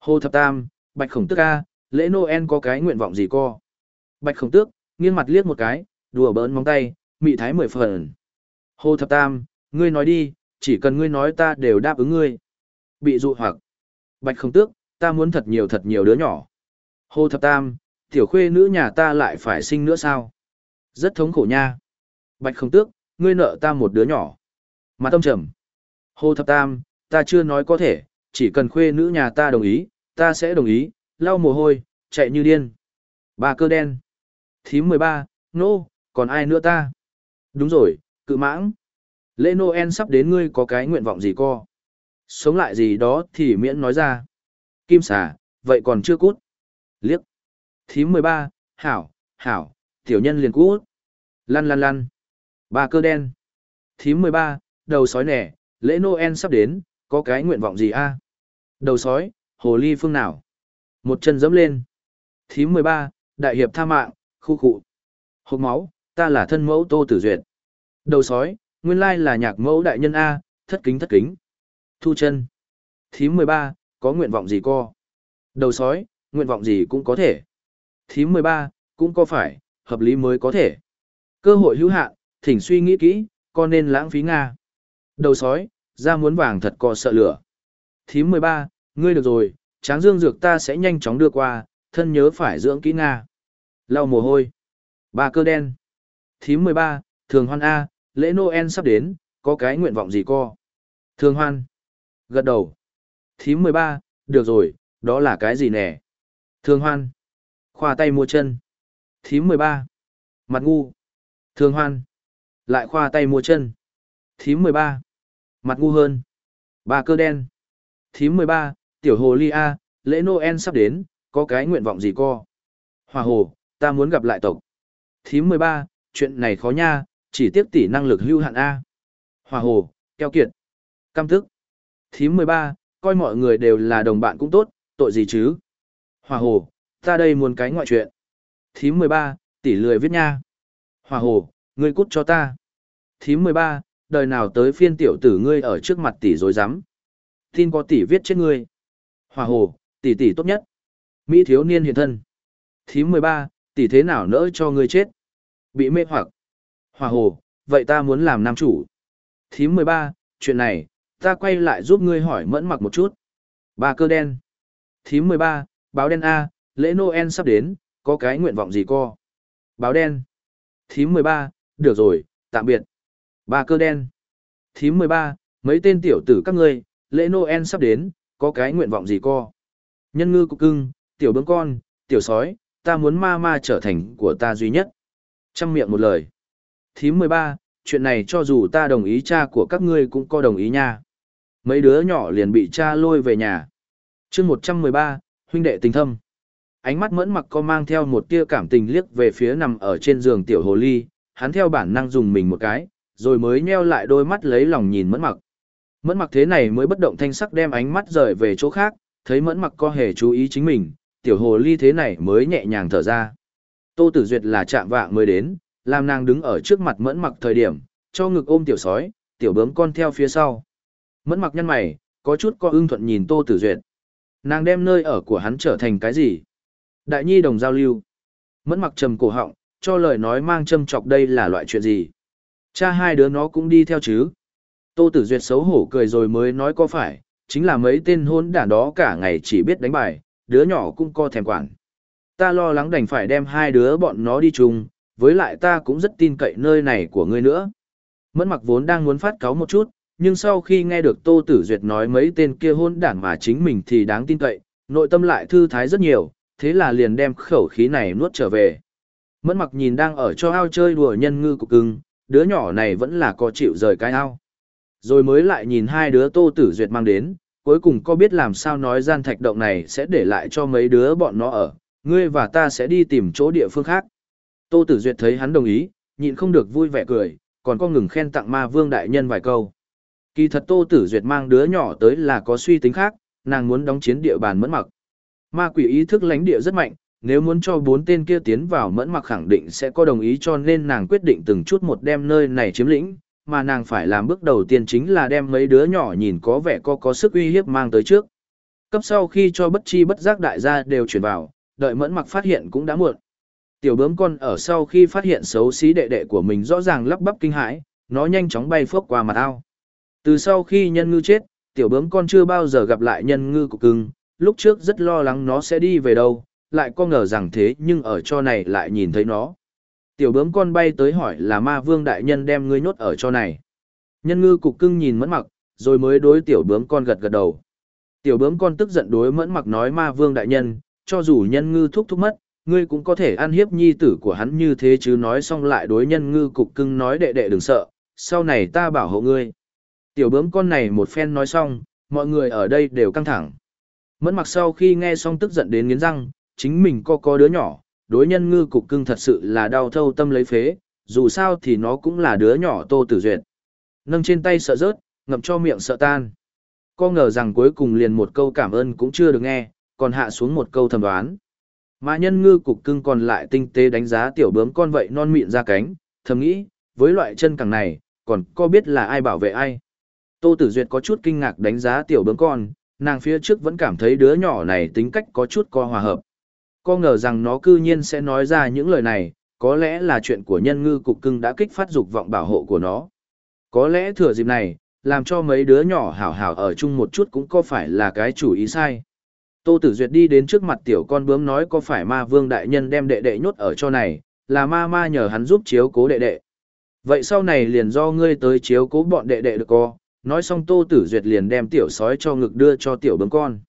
Hồ thập tam, bạch khổng tước A, lễ Noel có cái nguyện vọng gì co? Bạch khổng tước, nghiêng mặt liếc một cái, đùa bỡn móng tay, mị thái mười phần. Hồ thập tam, ngươi nói đi, chỉ cần ngươi nói ta đều đáp ứng ngươi. Bị dụ hoặc. Bạch khổng tước, ta muốn thật nhiều thật nhiều đứa nhỏ. Hồ thập tam, tiểu khuê nữ nhà ta lại phải sinh nữa sao? Rất thống khổ nha. Bạch khổng tước, ngươi nợ ta một đứa nhỏ. Mà ông trầm. Hồ thập tam, ta chưa nói có thể, chỉ cần khuê nữ nhà ta đồng ý, ta sẽ đồng ý, lau mồ hôi, chạy như điên. Ba cơ đen. Thím 13, nô, no, còn ai nữa ta? Đúng rồi, cự mãng. Lễ Noel sắp đến ngươi có cái nguyện vọng gì co? Sống lại gì đó thì miễn nói ra. Kim xà, vậy còn chưa cút. Liếc. Thím 13, hảo, hảo, tiểu nhân liền cút. Lăn lăn lăn. Ba cơ đen. Thím 13, đầu sói nẻ, lễ Noel sắp đến, có cái nguyện vọng gì a? Đầu sói, hồ ly phương nào? Một chân dẫm lên. Thím 13, đại hiệp tha mạng, khu cụ. Hộp máu, ta là thân mẫu Tô Tử Duyệt. Đầu sói, Nguyên lai là nhạc mẫu đại nhân A, thất kính thất kính. Thu chân. Thím 13, có nguyện vọng gì co? Đầu sói, nguyện vọng gì cũng có thể. Thím 13, cũng có phải, hợp lý mới có thể. Cơ hội hữu hạn, thỉnh suy nghĩ kỹ, con nên lãng phí Nga. Đầu sói, ra muốn vàng thật co sợ lửa. Thím 13, ngươi được rồi, tráng dương dược ta sẽ nhanh chóng đưa qua, thân nhớ phải dưỡng kỹ Nga. Lau mồ hôi. Ba cơ đen. Thím 13, thường hoan A, lễ Noel sắp đến, có cái nguyện vọng gì co? Thường hoan. Gật đầu. Thím 13, được rồi, đó là cái gì nè? Thường hoan. Khoa tay mua chân. Thím 13. Mặt ngu. Thường hoan. Lại khoa tay mua chân. Thím 13. Mặt ngu hơn. Ba cơ đen. Thím 13, tiểu hồ ly A, lễ Noel sắp đến, có cái nguyện vọng gì co? Hòa hồ, ta muốn gặp lại tộc. Thím 13, chuyện này khó nha, chỉ tiếc tỷ năng lực hưu hạn A. Hòa hồ, keo kiệt. cam thức. Thím 13, coi mọi người đều là đồng bạn cũng tốt, tội gì chứ? Hòa hồ, ta đây muốn cái ngoại chuyện. Thím 13, tỷ lười viết nha. Hòa hồ, ngươi cút cho ta. Thím 13, đời nào tới phiên tiểu tử ngươi ở trước mặt tỷ dối rắm Tin có tỷ viết chết ngươi. Hòa hồ, tỷ tỷ tốt nhất. Mỹ thiếu niên hiện thân. Thím 13, tỷ thế nào nỡ cho ngươi chết? Bị mê hoặc. Hòa hồ, vậy ta muốn làm nam chủ. Thím 13, chuyện này, ta quay lại giúp ngươi hỏi mẫn mặc một chút. Ba cơ đen. Thím 13, báo đen A, lễ Noel sắp đến, có cái nguyện vọng gì co? Báo đen. Thím 13, được rồi, tạm biệt. Ba cơ đen. Thím 13, mấy tên tiểu tử các ngươi, lễ Noel sắp đến, có cái nguyện vọng gì co? Nhân ngư cục cưng, tiểu bướm con, tiểu sói, ta muốn ma ma trở thành của ta duy nhất. Trăm miệng một lời. Thím 13, chuyện này cho dù ta đồng ý cha của các ngươi cũng có đồng ý nha. Mấy đứa nhỏ liền bị cha lôi về nhà. chương 113, huynh đệ tình thâm. Ánh mắt mẫn mặc có mang theo một tia cảm tình liếc về phía nằm ở trên giường tiểu hồ ly, hắn theo bản năng dùng mình một cái, rồi mới nheo lại đôi mắt lấy lòng nhìn mẫn mặc. Mẫn mặc thế này mới bất động thanh sắc đem ánh mắt rời về chỗ khác, thấy mẫn mặc có hề chú ý chính mình, tiểu hồ ly thế này mới nhẹ nhàng thở ra. Tô Tử Duyệt là chạm vạng mới đến, làm nàng đứng ở trước mặt mẫn mặc thời điểm, cho ngực ôm tiểu sói, tiểu bướm con theo phía sau. Mẫn mặc nhăn mày, có chút co ưng thuận nhìn Tô Tử Duyệt. Nàng đem nơi ở của hắn trở thành cái gì? Đại nhi đồng giao lưu. Mẫn mặc trầm cổ họng, cho lời nói mang châm chọc đây là loại chuyện gì? Cha hai đứa nó cũng đi theo chứ? Tô Tử Duyệt xấu hổ cười rồi mới nói có phải, chính là mấy tên hôn đản đó cả ngày chỉ biết đánh bài, đứa nhỏ cũng co thèm quản. Ta lo lắng đành phải đem hai đứa bọn nó đi chung, với lại ta cũng rất tin cậy nơi này của ngươi nữa. Mẫn mặc vốn đang muốn phát cáo một chút, nhưng sau khi nghe được Tô Tử Duyệt nói mấy tên kia hôn đản mà chính mình thì đáng tin cậy, nội tâm lại thư thái rất nhiều, thế là liền đem khẩu khí này nuốt trở về. Mẫn mặc nhìn đang ở cho ao chơi đùa nhân ngư cục cưng, đứa nhỏ này vẫn là có chịu rời cái ao. Rồi mới lại nhìn hai đứa Tô Tử Duyệt mang đến, cuối cùng có biết làm sao nói gian thạch động này sẽ để lại cho mấy đứa bọn nó ở, ngươi và ta sẽ đi tìm chỗ địa phương khác. Tô Tử Duyệt thấy hắn đồng ý, nhịn không được vui vẻ cười, còn có ngừng khen tặng ma vương đại nhân vài câu. Kỳ thật Tô Tử Duyệt mang đứa nhỏ tới là có suy tính khác, nàng muốn đóng chiến địa bàn mẫn mặc. Ma quỷ ý thức lãnh địa rất mạnh, nếu muốn cho bốn tên kia tiến vào mẫn mặc khẳng định sẽ có đồng ý cho nên nàng quyết định từng chút một đem nơi này chiếm lĩnh, mà nàng phải làm bước đầu tiên chính là đem mấy đứa nhỏ nhìn có vẻ có có sức uy hiếp mang tới trước. Cấp sau khi cho bất chi bất giác đại gia đều chuyển vào, đợi mẫn mặc phát hiện cũng đã muộn. Tiểu bướm con ở sau khi phát hiện xấu xí đệ đệ của mình rõ ràng lắp bắp kinh hãi, nó nhanh chóng bay phước qua mặt ao. Từ sau khi nhân ngư chết, tiểu bướm con chưa bao giờ gặp lại nhân ngư của cưng, lúc trước rất lo lắng nó sẽ đi về đâu, lại có ngờ rằng thế nhưng ở cho này lại nhìn thấy nó. Tiểu bướm con bay tới hỏi là ma vương đại nhân đem ngươi nhốt ở cho này. Nhân ngư cục cưng nhìn mẫn mặc, rồi mới đối tiểu bướm con gật gật đầu. Tiểu bướm con tức giận đối mẫn mặc nói ma vương đại nhân, cho dù nhân ngư thúc thúc mất, ngươi cũng có thể ăn hiếp nhi tử của hắn như thế chứ nói xong lại đối nhân ngư cục cưng nói đệ đệ đừng sợ, sau này ta bảo hộ ngươi. Tiểu bướm con này một phen nói xong, mọi người ở đây đều căng thẳng. Mẫn mặc sau khi nghe xong tức giận đến nghiến răng, chính mình có có đứa nhỏ, đối nhân ngư cục cưng thật sự là đau thâu tâm lấy phế, dù sao thì nó cũng là đứa nhỏ tô tử duyệt. Nâng trên tay sợ rớt, ngậm cho miệng sợ tan. Có ngờ rằng cuối cùng liền một câu cảm ơn cũng chưa được nghe, còn hạ xuống một câu thầm đoán. Mà nhân ngư cục cưng còn lại tinh tế đánh giá tiểu bướm con vậy non mịn ra cánh, thầm nghĩ, với loại chân cẳng này, còn có biết là ai bảo vệ ai. Tô Tử Duyệt có chút kinh ngạc đánh giá tiểu bướm con, nàng phía trước vẫn cảm thấy đứa nhỏ này tính cách có chút co hòa hợp. Có ngờ rằng nó cư nhiên sẽ nói ra những lời này, có lẽ là chuyện của nhân ngư cục cưng đã kích phát dục vọng bảo hộ của nó. Có lẽ thừa dịp này, làm cho mấy đứa nhỏ hảo hảo ở chung một chút cũng có phải là cái chủ ý sai. Tô Tử Duyệt đi đến trước mặt tiểu con bướm nói có phải ma vương đại nhân đem đệ đệ nhốt ở cho này, là ma ma nhờ hắn giúp chiếu cố đệ đệ. Vậy sau này liền do ngươi tới chiếu cố bọn đệ đệ được co, nói xong Tô Tử Duyệt liền đem tiểu sói cho ngực đưa cho tiểu bướm con.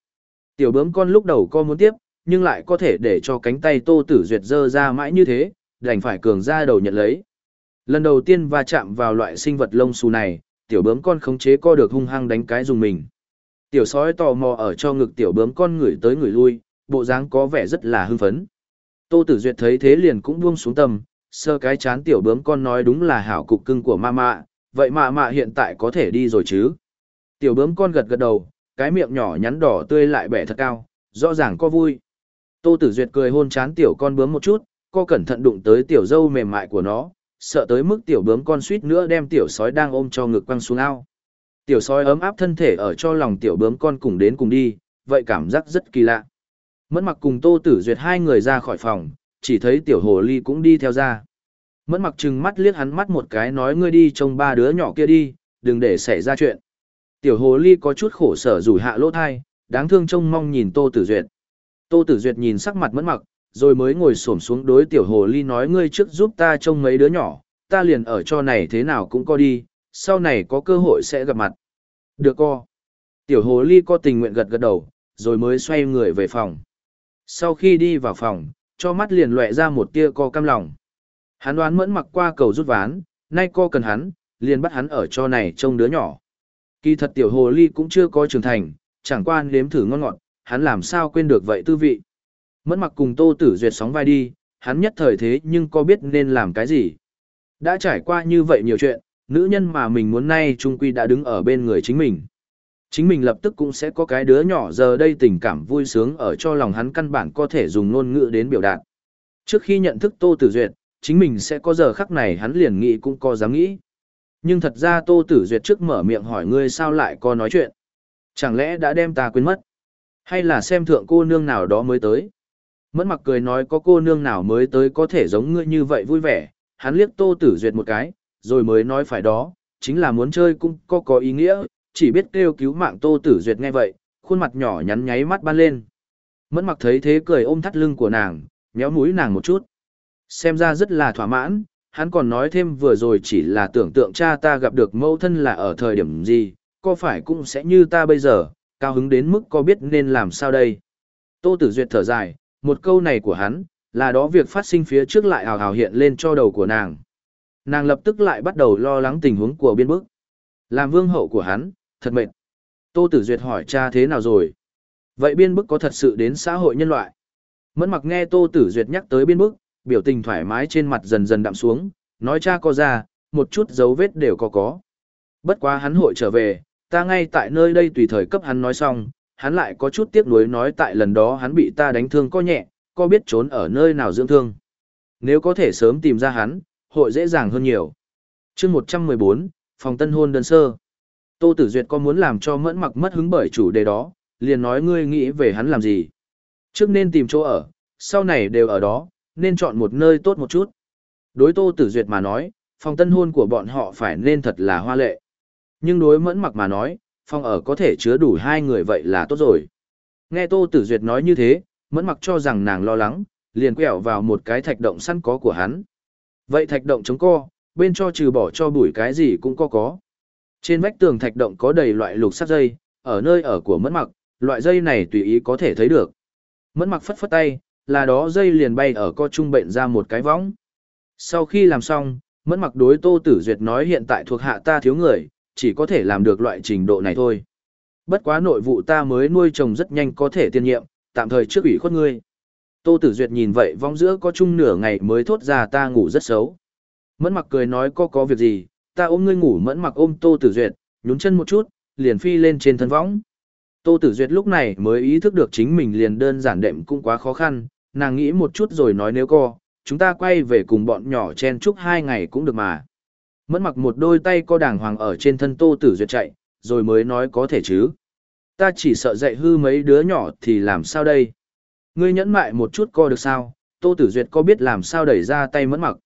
Tiểu bướm con lúc đầu co muốn tiếp, nhưng lại có thể để cho cánh tay Tô Tử Duyệt dơ ra mãi như thế, đành phải cường ra đầu nhận lấy. Lần đầu tiên va chạm vào loại sinh vật lông xù này, tiểu bướm con khống chế co được hung hăng đánh cái dùng mình. Tiểu sói tò mò ở cho ngực tiểu bướm con người tới người lui, bộ dáng có vẻ rất là hưng phấn. Tô Tử Duyệt thấy thế liền cũng buông xuống tầm, sơ cái chán tiểu bướm con nói đúng là hảo cục cưng của ma mạ, vậy mà mạ hiện tại có thể đi rồi chứ. Tiểu bướm con gật gật đầu, cái miệng nhỏ nhắn đỏ tươi lại bẻ thật cao, rõ ràng có vui. Tô Tử Duyệt cười hôn chán tiểu con bướm một chút, co cẩn thận đụng tới tiểu dâu mềm mại của nó, sợ tới mức tiểu bướm con suýt nữa đem tiểu sói đang ôm cho ngực quăng xuống ao. Tiểu sói ấm áp thân thể ở cho lòng tiểu bướm con cùng đến cùng đi, vậy cảm giác rất kỳ lạ. Mẫn mặc cùng Tô Tử Duyệt hai người ra khỏi phòng, chỉ thấy tiểu hồ ly cũng đi theo ra. Mẫn mặc trừng mắt liếc hắn mắt một cái nói ngươi đi trông ba đứa nhỏ kia đi, đừng để xảy ra chuyện. Tiểu hồ ly có chút khổ sở rủi hạ lỗ thai, đáng thương trông mong nhìn Tô Tử Duyệt. Tô Tử Duyệt nhìn sắc mặt mẫn mặc, rồi mới ngồi xổm xuống đối tiểu hồ ly nói ngươi trước giúp ta trông mấy đứa nhỏ, ta liền ở cho này thế nào cũng có đi, sau này có cơ hội sẽ gặp mặt. Được co. Tiểu hồ ly co tình nguyện gật gật đầu, rồi mới xoay người về phòng. Sau khi đi vào phòng, cho mắt liền lóe ra một tia co cam lòng. Hắn đoán mẫn mặc qua cầu rút ván, nay co cần hắn, liền bắt hắn ở cho này trông đứa nhỏ. Kỳ thật tiểu hồ ly cũng chưa có trưởng thành, chẳng qua nếm thử ngon ngọt, hắn làm sao quên được vậy tư vị. Mẫn mặc cùng tô tử duyệt sóng vai đi, hắn nhất thời thế nhưng có biết nên làm cái gì. Đã trải qua như vậy nhiều chuyện, nữ nhân mà mình muốn nay trung quy đã đứng ở bên người chính mình. Chính mình lập tức cũng sẽ có cái đứa nhỏ giờ đây tình cảm vui sướng ở cho lòng hắn căn bản có thể dùng ngôn ngữ đến biểu đạt. Trước khi nhận thức Tô Tử Duyệt, chính mình sẽ có giờ khắc này hắn liền nghĩ cũng có dám nghĩ. Nhưng thật ra Tô Tử Duyệt trước mở miệng hỏi ngươi sao lại có nói chuyện. Chẳng lẽ đã đem ta quên mất? Hay là xem thượng cô nương nào đó mới tới? Mẫn mặc cười nói có cô nương nào mới tới có thể giống ngươi như vậy vui vẻ, hắn liếc Tô Tử Duyệt một cái, rồi mới nói phải đó, chính là muốn chơi cũng có có ý nghĩa, chỉ biết kêu cứu mạng Tô Tử Duyệt nghe vậy, khuôn mặt nhỏ nhắn nháy mắt ban lên. Mẫn mặc thấy thế cười ôm thắt lưng của nàng, nhéo mũi nàng một chút. Xem ra rất là thỏa mãn, hắn còn nói thêm vừa rồi chỉ là tưởng tượng cha ta gặp được mẫu thân là ở thời điểm gì, có phải cũng sẽ như ta bây giờ, cao hứng đến mức có biết nên làm sao đây. Tô Tử Duyệt thở dài, một câu này của hắn, là đó việc phát sinh phía trước lại hào hào hiện lên cho đầu của nàng. Nàng lập tức lại bắt đầu lo lắng tình huống của biên bức. Làm vương hậu của hắn, thật mệt. Tô Tử Duyệt hỏi cha thế nào rồi? Vậy biên bức có thật sự đến xã hội nhân loại? Mẫn mặc nghe Tô Tử Duyệt nhắc tới biên bức, biểu tình thoải mái trên mặt dần dần đậm xuống, nói cha có ra, một chút dấu vết đều có có. Bất quá hắn hội trở về, ta ngay tại nơi đây tùy thời cấp hắn nói xong, hắn lại có chút tiếc nuối nói tại lần đó hắn bị ta đánh thương có nhẹ, có biết trốn ở nơi nào dưỡng thương. Nếu có thể sớm tìm ra hắn, hội dễ dàng hơn nhiều. chương 114, phòng tân hôn đơn sơ. Tô Tử Duyệt có muốn làm cho mẫn mặc mất hứng bởi chủ đề đó, liền nói ngươi nghĩ về hắn làm gì. Trước nên tìm chỗ ở, sau này đều ở đó, nên chọn một nơi tốt một chút. Đối Tô Tử Duyệt mà nói, phòng tân hôn của bọn họ phải nên thật là hoa lệ. Nhưng đối mẫn mặc mà nói, phòng ở có thể chứa đủ hai người vậy là tốt rồi. Nghe Tô Tử Duyệt nói như thế, mẫn mặc cho rằng nàng lo lắng, liền quẹo vào một cái thạch động săn có của hắn. Vậy thạch động chống co, bên cho trừ bỏ cho bụi cái gì cũng có có. Trên vách tường thạch động có đầy loại lục sắt dây, ở nơi ở của mẫn mặc, loại dây này tùy ý có thể thấy được. Mẫn mặc phất phất tay, là đó dây liền bay ở co trung bệnh ra một cái võng. Sau khi làm xong, mẫn mặc đối Tô Tử Duyệt nói hiện tại thuộc hạ ta thiếu người, chỉ có thể làm được loại trình độ này thôi. Bất quá nội vụ ta mới nuôi trồng rất nhanh có thể tiên nhiệm, tạm thời trước ủy khuất ngươi. Tô Tử Duyệt nhìn vậy vong giữa có chung nửa ngày mới thốt ra ta ngủ rất xấu. Mẫn mặc cười nói có có việc gì, ta ôm ngươi ngủ mẫn mặc ôm Tô Tử Duyệt, nhún chân một chút, liền phi lên trên thân võng. Tô Tử Duyệt lúc này mới ý thức được chính mình liền đơn giản đệm cũng quá khó khăn, nàng nghĩ một chút rồi nói nếu có, chúng ta quay về cùng bọn nhỏ chen chúc hai ngày cũng được mà. Mẫn mặc một đôi tay co đàng hoàng ở trên thân Tô Tử Duyệt chạy, rồi mới nói có thể chứ. Ta chỉ sợ dạy hư mấy đứa nhỏ thì làm sao đây? Ngươi nhẫn mại một chút co được sao? Tô Tử Duyệt có biết làm sao đẩy ra tay mẫn mặc?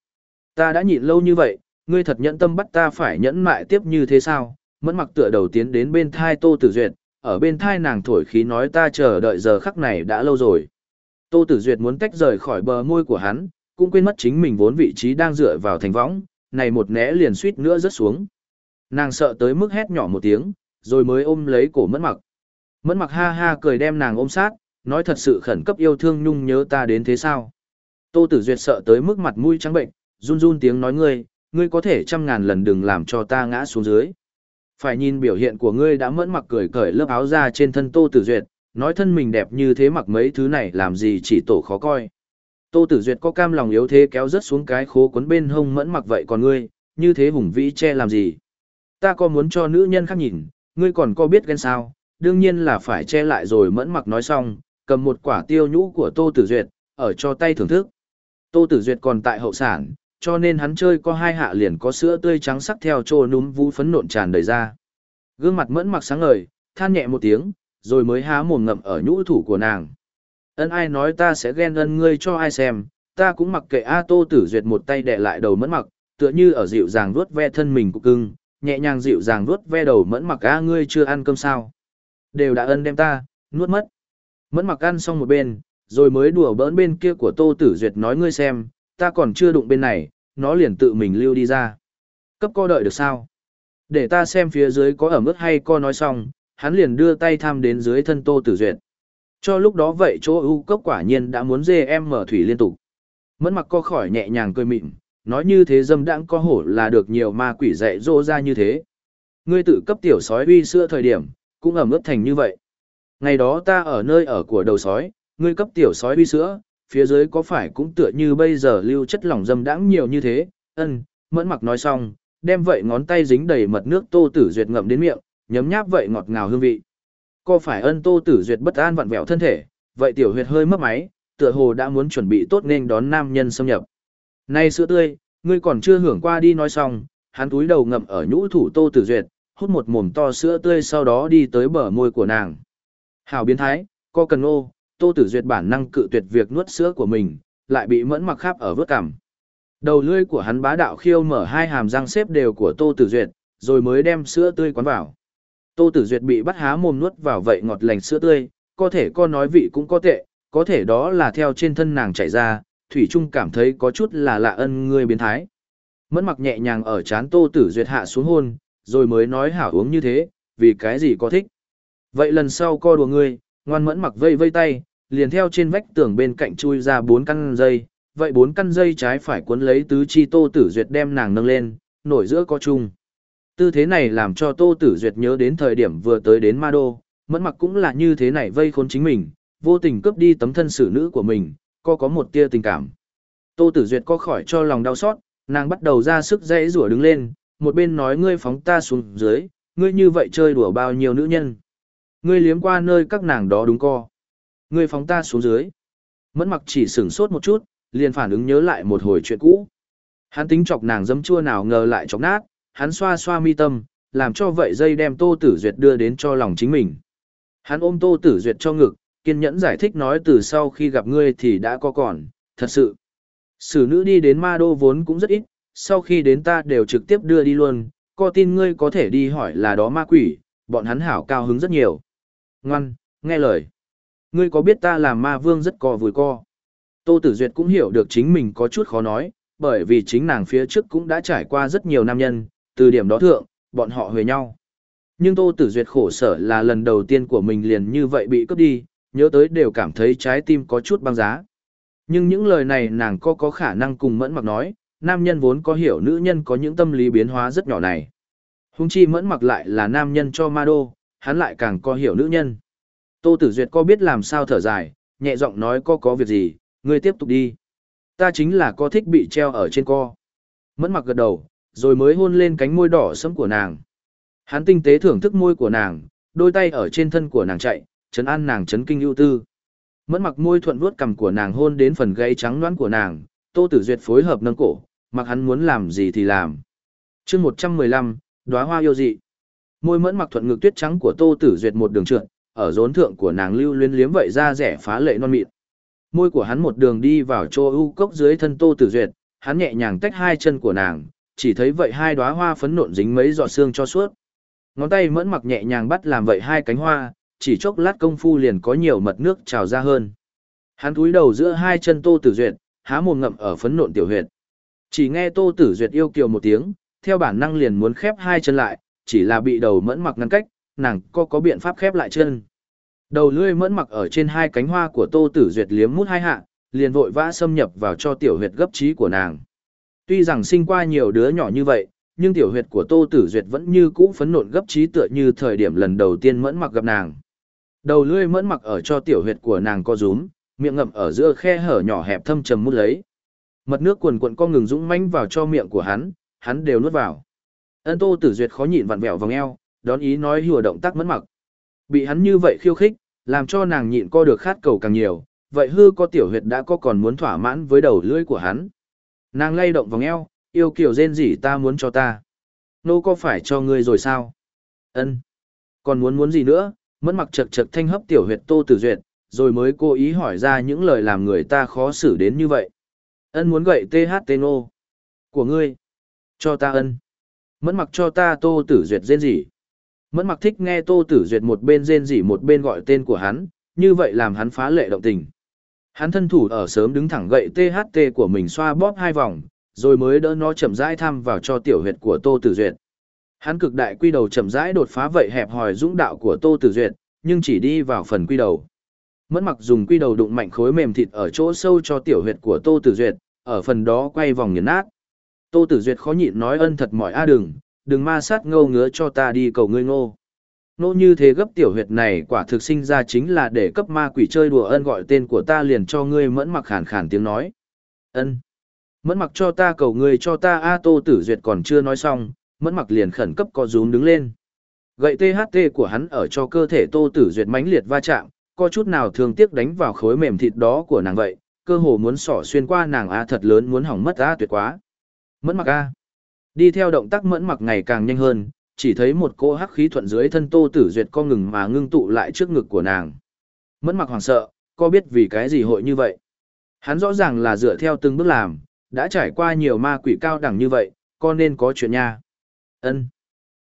Ta đã nhịn lâu như vậy, ngươi thật nhẫn tâm bắt ta phải nhẫn mại tiếp như thế sao? Mẫn mặc tựa đầu tiến đến bên thai Tô Tử Duyệt, ở bên thai nàng thổi khí nói ta chờ đợi giờ khắc này đã lâu rồi. Tô Tử Duyệt muốn tách rời khỏi bờ môi của hắn, cũng quên mất chính mình vốn vị trí đang dựa vào thành võng, này một né liền suýt nữa rớt xuống. Nàng sợ tới mức hét nhỏ một tiếng, rồi mới ôm lấy cổ mẫn mặc. Mẫn mặc ha ha cười đem nàng ôm sát, nói thật sự khẩn cấp yêu thương nhung nhớ ta đến thế sao. Tô Tử Duyệt sợ tới mức mặt mũi trắng bệnh, run run tiếng nói ngươi, ngươi có thể trăm ngàn lần đừng làm cho ta ngã xuống dưới. Phải nhìn biểu hiện của ngươi đã mẫn mặc cười cởi lớp áo ra trên thân Tô Tử Duyệt, nói thân mình đẹp như thế mặc mấy thứ này làm gì chỉ tổ khó coi. Tô Tử Duyệt có cam lòng yếu thế kéo rất xuống cái khố cuốn bên hông mẫn mặc vậy còn ngươi, như thế hùng vĩ che làm gì? Ta có muốn cho nữ nhân khác nhìn, ngươi còn có biết ghen sao? Đương nhiên là phải che lại rồi mẫn mặc nói xong, cầm một quả tiêu nhũ của Tô Tử Duyệt, ở cho tay thưởng thức. Tô Tử Duyệt còn tại hậu sản, cho nên hắn chơi có hai hạ liền có sữa tươi trắng sắc theo trô núm vũ phấn nộn tràn đầy ra. Gương mặt mẫn mặc sáng ngời, than nhẹ một tiếng, rồi mới há mồm ngậm ở nhũ thủ của nàng. Ân ai nói ta sẽ ghen ân ngươi cho ai xem, ta cũng mặc kệ A Tô Tử Duyệt một tay đè lại đầu mẫn mặc, tựa như ở dịu dàng vuốt ve thân mình của cưng, nhẹ nhàng dịu dàng vuốt ve đầu mẫn mặc A ngươi chưa ăn cơm sao. Đều đã ân đem ta, nuốt mất. Mẫn mặc ăn xong một bên, rồi mới đùa bỡn bên kia của Tô Tử Duyệt nói ngươi xem, ta còn chưa đụng bên này, nó liền tự mình lưu đi ra. Cấp co đợi được sao? Để ta xem phía dưới có ẩm ướt hay co nói xong, hắn liền đưa tay tham đến dưới thân Tô Tử Duyệt. Cho lúc đó vậy chỗ ưu cốc quả nhiên đã muốn dê em mở thủy liên tục. Mẫn mặc co khỏi nhẹ nhàng cười mịn, nói như thế dâm đãng có hổ là được nhiều ma quỷ dạy dỗ ra như thế. Ngươi tự cấp tiểu sói uy sữa thời điểm, cũng ẩm ướt thành như vậy. Ngày đó ta ở nơi ở của đầu sói, ngươi cấp tiểu sói uy sữa, phía dưới có phải cũng tựa như bây giờ lưu chất lỏng dâm đãng nhiều như thế, ân, mẫn mặc nói xong, đem vậy ngón tay dính đầy mật nước tô tử duyệt ngậm đến miệng, nhấm nháp vậy ngọt ngào hương vị. Co phải ân tô tử duyệt bất an vặn vẹo thân thể, vậy tiểu huyệt hơi mất máy, tựa hồ đã muốn chuẩn bị tốt nên đón nam nhân xâm nhập. Này sữa tươi, ngươi còn chưa hưởng qua đi nói xong, hắn túi đầu ngậm ở nhũ thủ tô tử duyệt, hút một mồm to sữa tươi sau đó đi tới bờ môi của nàng. Hảo biến thái, co cần ô, tô tử duyệt bản năng cự tuyệt việc nuốt sữa của mình, lại bị mẫn mặc khắp ở vớt cằm. Đầu lưỡi của hắn bá đạo khiêu mở hai hàm răng xếp đều của tô tử duyệt, rồi mới đem sữa tươi quán vào. Tô Tử Duyệt bị bắt há mồm nuốt vào vậy ngọt lành sữa tươi, có thể con nói vị cũng có tệ, có thể đó là theo trên thân nàng chảy ra, Thủy Trung cảm thấy có chút là lạ ân ngươi biến thái. Mẫn mặc nhẹ nhàng ở chán Tô Tử Duyệt hạ xuống hôn, rồi mới nói hảo uống như thế, vì cái gì có thích. Vậy lần sau co đùa ngươi, ngoan mẫn mặc vây vây tay, liền theo trên vách tường bên cạnh chui ra bốn căn dây, vậy bốn căn dây trái phải cuốn lấy tứ chi Tô Tử Duyệt đem nàng nâng lên, nổi giữa có chung. Tư thế này làm cho Tô Tử Duyệt nhớ đến thời điểm vừa tới đến Ma Đô, mẫn mặc cũng là như thế này vây khốn chính mình, vô tình cướp đi tấm thân xử nữ của mình, có có một tia tình cảm. Tô Tử Duyệt có khỏi cho lòng đau xót, nàng bắt đầu ra sức dãy rủa đứng lên, một bên nói ngươi phóng ta xuống dưới, ngươi như vậy chơi đùa bao nhiêu nữ nhân. Ngươi liếm qua nơi các nàng đó đúng co. Ngươi phóng ta xuống dưới. Mẫn mặc chỉ sửng sốt một chút, liền phản ứng nhớ lại một hồi chuyện cũ. Hắn tính chọc nàng dấm chua nào ngờ lại chọc nát, hắn xoa xoa mi tâm, làm cho vậy dây đem Tô Tử Duyệt đưa đến cho lòng chính mình. Hắn ôm Tô Tử Duyệt cho ngực, kiên nhẫn giải thích nói từ sau khi gặp ngươi thì đã có còn, thật sự. Sử nữ đi đến ma đô vốn cũng rất ít, sau khi đến ta đều trực tiếp đưa đi luôn, có tin ngươi có thể đi hỏi là đó ma quỷ, bọn hắn hảo cao hứng rất nhiều. Ngoan, nghe lời. Ngươi có biết ta là ma vương rất co vùi co. Tô Tử Duyệt cũng hiểu được chính mình có chút khó nói, bởi vì chính nàng phía trước cũng đã trải qua rất nhiều nam nhân, từ điểm đó thượng, bọn họ huề nhau. Nhưng Tô Tử Duyệt khổ sở là lần đầu tiên của mình liền như vậy bị cướp đi, nhớ tới đều cảm thấy trái tim có chút băng giá. Nhưng những lời này nàng có có khả năng cùng mẫn mặc nói, nam nhân vốn có hiểu nữ nhân có những tâm lý biến hóa rất nhỏ này. Hung chi mẫn mặc lại là nam nhân cho ma đô, hắn lại càng có hiểu nữ nhân. Tô Tử Duyệt có biết làm sao thở dài, nhẹ giọng nói có có việc gì, ngươi tiếp tục đi. Ta chính là có thích bị treo ở trên co. Mẫn mặc gật đầu, rồi mới hôn lên cánh môi đỏ sẫm của nàng. Hắn tinh tế thưởng thức môi của nàng, đôi tay ở trên thân của nàng chạy, chấn an nàng chấn kinh ưu tư. Mẫn mặc môi thuận vuốt cằm của nàng hôn đến phần gáy trắng nõn của nàng, Tô Tử Duyệt phối hợp nâng cổ, mặc hắn muốn làm gì thì làm. chương 115, đóa hoa yêu dị. Môi mẫn mặc thuận ngực tuyết trắng của Tô Tử Duyệt một đường trượt, ở rốn thượng của nàng lưu luyến liếm vậy ra rẻ phá lệ non mịn. Môi của hắn một đường đi vào chỗ u cốc dưới thân Tô Tử Duyệt, hắn nhẹ nhàng tách hai chân của nàng, chỉ thấy vậy hai đóa hoa phấn nộn dính mấy giọt xương cho suốt. Ngón tay mẫn mặc nhẹ nhàng bắt làm vậy hai cánh hoa, chỉ chốc lát công phu liền có nhiều mật nước trào ra hơn. Hắn cúi đầu giữa hai chân Tô Tử Duyệt, há mồm ngậm ở phấn nộn tiểu huyệt. Chỉ nghe Tô Tử Duyệt yêu kiều một tiếng, theo bản năng liền muốn khép hai chân lại, chỉ là bị đầu mẫn mặc ngăn cách, nàng có có biện pháp khép lại chân. Đầu lưỡi mẫn mặc ở trên hai cánh hoa của Tô Tử Duyệt liếm mút hai hạ, liền vội vã xâm nhập vào cho tiểu huyệt gấp trí của nàng. Tuy rằng sinh qua nhiều đứa nhỏ như vậy, nhưng tiểu huyệt của Tô Tử Duyệt vẫn như cũ phấn nộn gấp trí tựa như thời điểm lần đầu tiên mẫn mặc gặp nàng. Đầu lưỡi mẫn mặc ở cho tiểu huyệt của nàng co rúm, miệng ngậm ở giữa khe hở nhỏ hẹp thâm trầm mút lấy. Mật nước cuồn cuộn co ngừng dũng mãnh vào cho miệng của hắn, hắn đều nuốt vào. Ân Tô Tử Duyệt khó nhịn vặn vẹo vòng eo, đón ý nói hùa động tác mẫn mặc. Bị hắn như vậy khiêu khích, làm cho nàng nhịn co được khát cầu càng nhiều, vậy hư có tiểu huyệt đã có còn muốn thỏa mãn với đầu lưỡi của hắn. Nàng lay động vòng eo, yêu kiểu rên gì ta muốn cho ta. Nô có phải cho ngươi rồi sao? Ân. Còn muốn muốn gì nữa? Mẫn mặc chật chật thanh hấp tiểu huyệt Tô Tử Duyệt, rồi mới cố ý hỏi ra những lời làm người ta khó xử đến như vậy. Ân muốn gậy THT nô. Của ngươi. Cho ta ân. Mẫn mặc cho ta Tô Tử Duyệt rên gì? Mẫn mặc thích nghe Tô Tử Duyệt một bên rên rỉ một bên gọi tên của hắn, như vậy làm hắn phá lệ động tình. Hắn thân thủ ở sớm đứng thẳng gậy THT của mình xoa bóp hai vòng, rồi mới đỡ nó chậm rãi thăm vào cho tiểu huyệt của Tô Tử Duyệt. Hắn cực đại quy đầu chậm rãi đột phá vậy hẹp hòi dũng đạo của Tô Tử Duyệt, nhưng chỉ đi vào phần quy đầu. Mẫn mặc dùng quy đầu đụng mạnh khối mềm thịt ở chỗ sâu cho tiểu huyệt của Tô Tử Duyệt, ở phần đó quay vòng nghiền nát. Tô Tử Duyệt khó nhịn nói ân thật mỏi a đừng, đừng ma sát ngâu ngứa cho ta đi cầu ngươi ngô. Nô như thế gấp tiểu huyệt này quả thực sinh ra chính là để cấp ma quỷ chơi đùa ân gọi tên của ta liền cho ngươi mẫn mặc khản khản tiếng nói. Ân. Mẫn mặc cho ta cầu ngươi cho ta A Tô Tử Duyệt còn chưa nói xong, mẫn mặc liền khẩn cấp co rúm đứng lên. Gậy THT của hắn ở cho cơ thể Tô Tử Duyệt mãnh liệt va chạm, có chút nào thường tiếc đánh vào khối mềm thịt đó của nàng vậy, cơ hồ muốn sỏ xuyên qua nàng A thật lớn muốn hỏng mất A tuyệt quá. Mẫn mặc A. Đi theo động tác mẫn mặc ngày càng nhanh hơn, chỉ thấy một cô hắc khí thuận dưới thân Tô Tử Duyệt co ngừng mà ngưng tụ lại trước ngực của nàng. Mẫn mặc hoảng sợ, co biết vì cái gì hội như vậy? Hắn rõ ràng là dựa theo từng bước làm, đã trải qua nhiều ma quỷ cao đẳng như vậy, co nên có chuyện nha. Ân.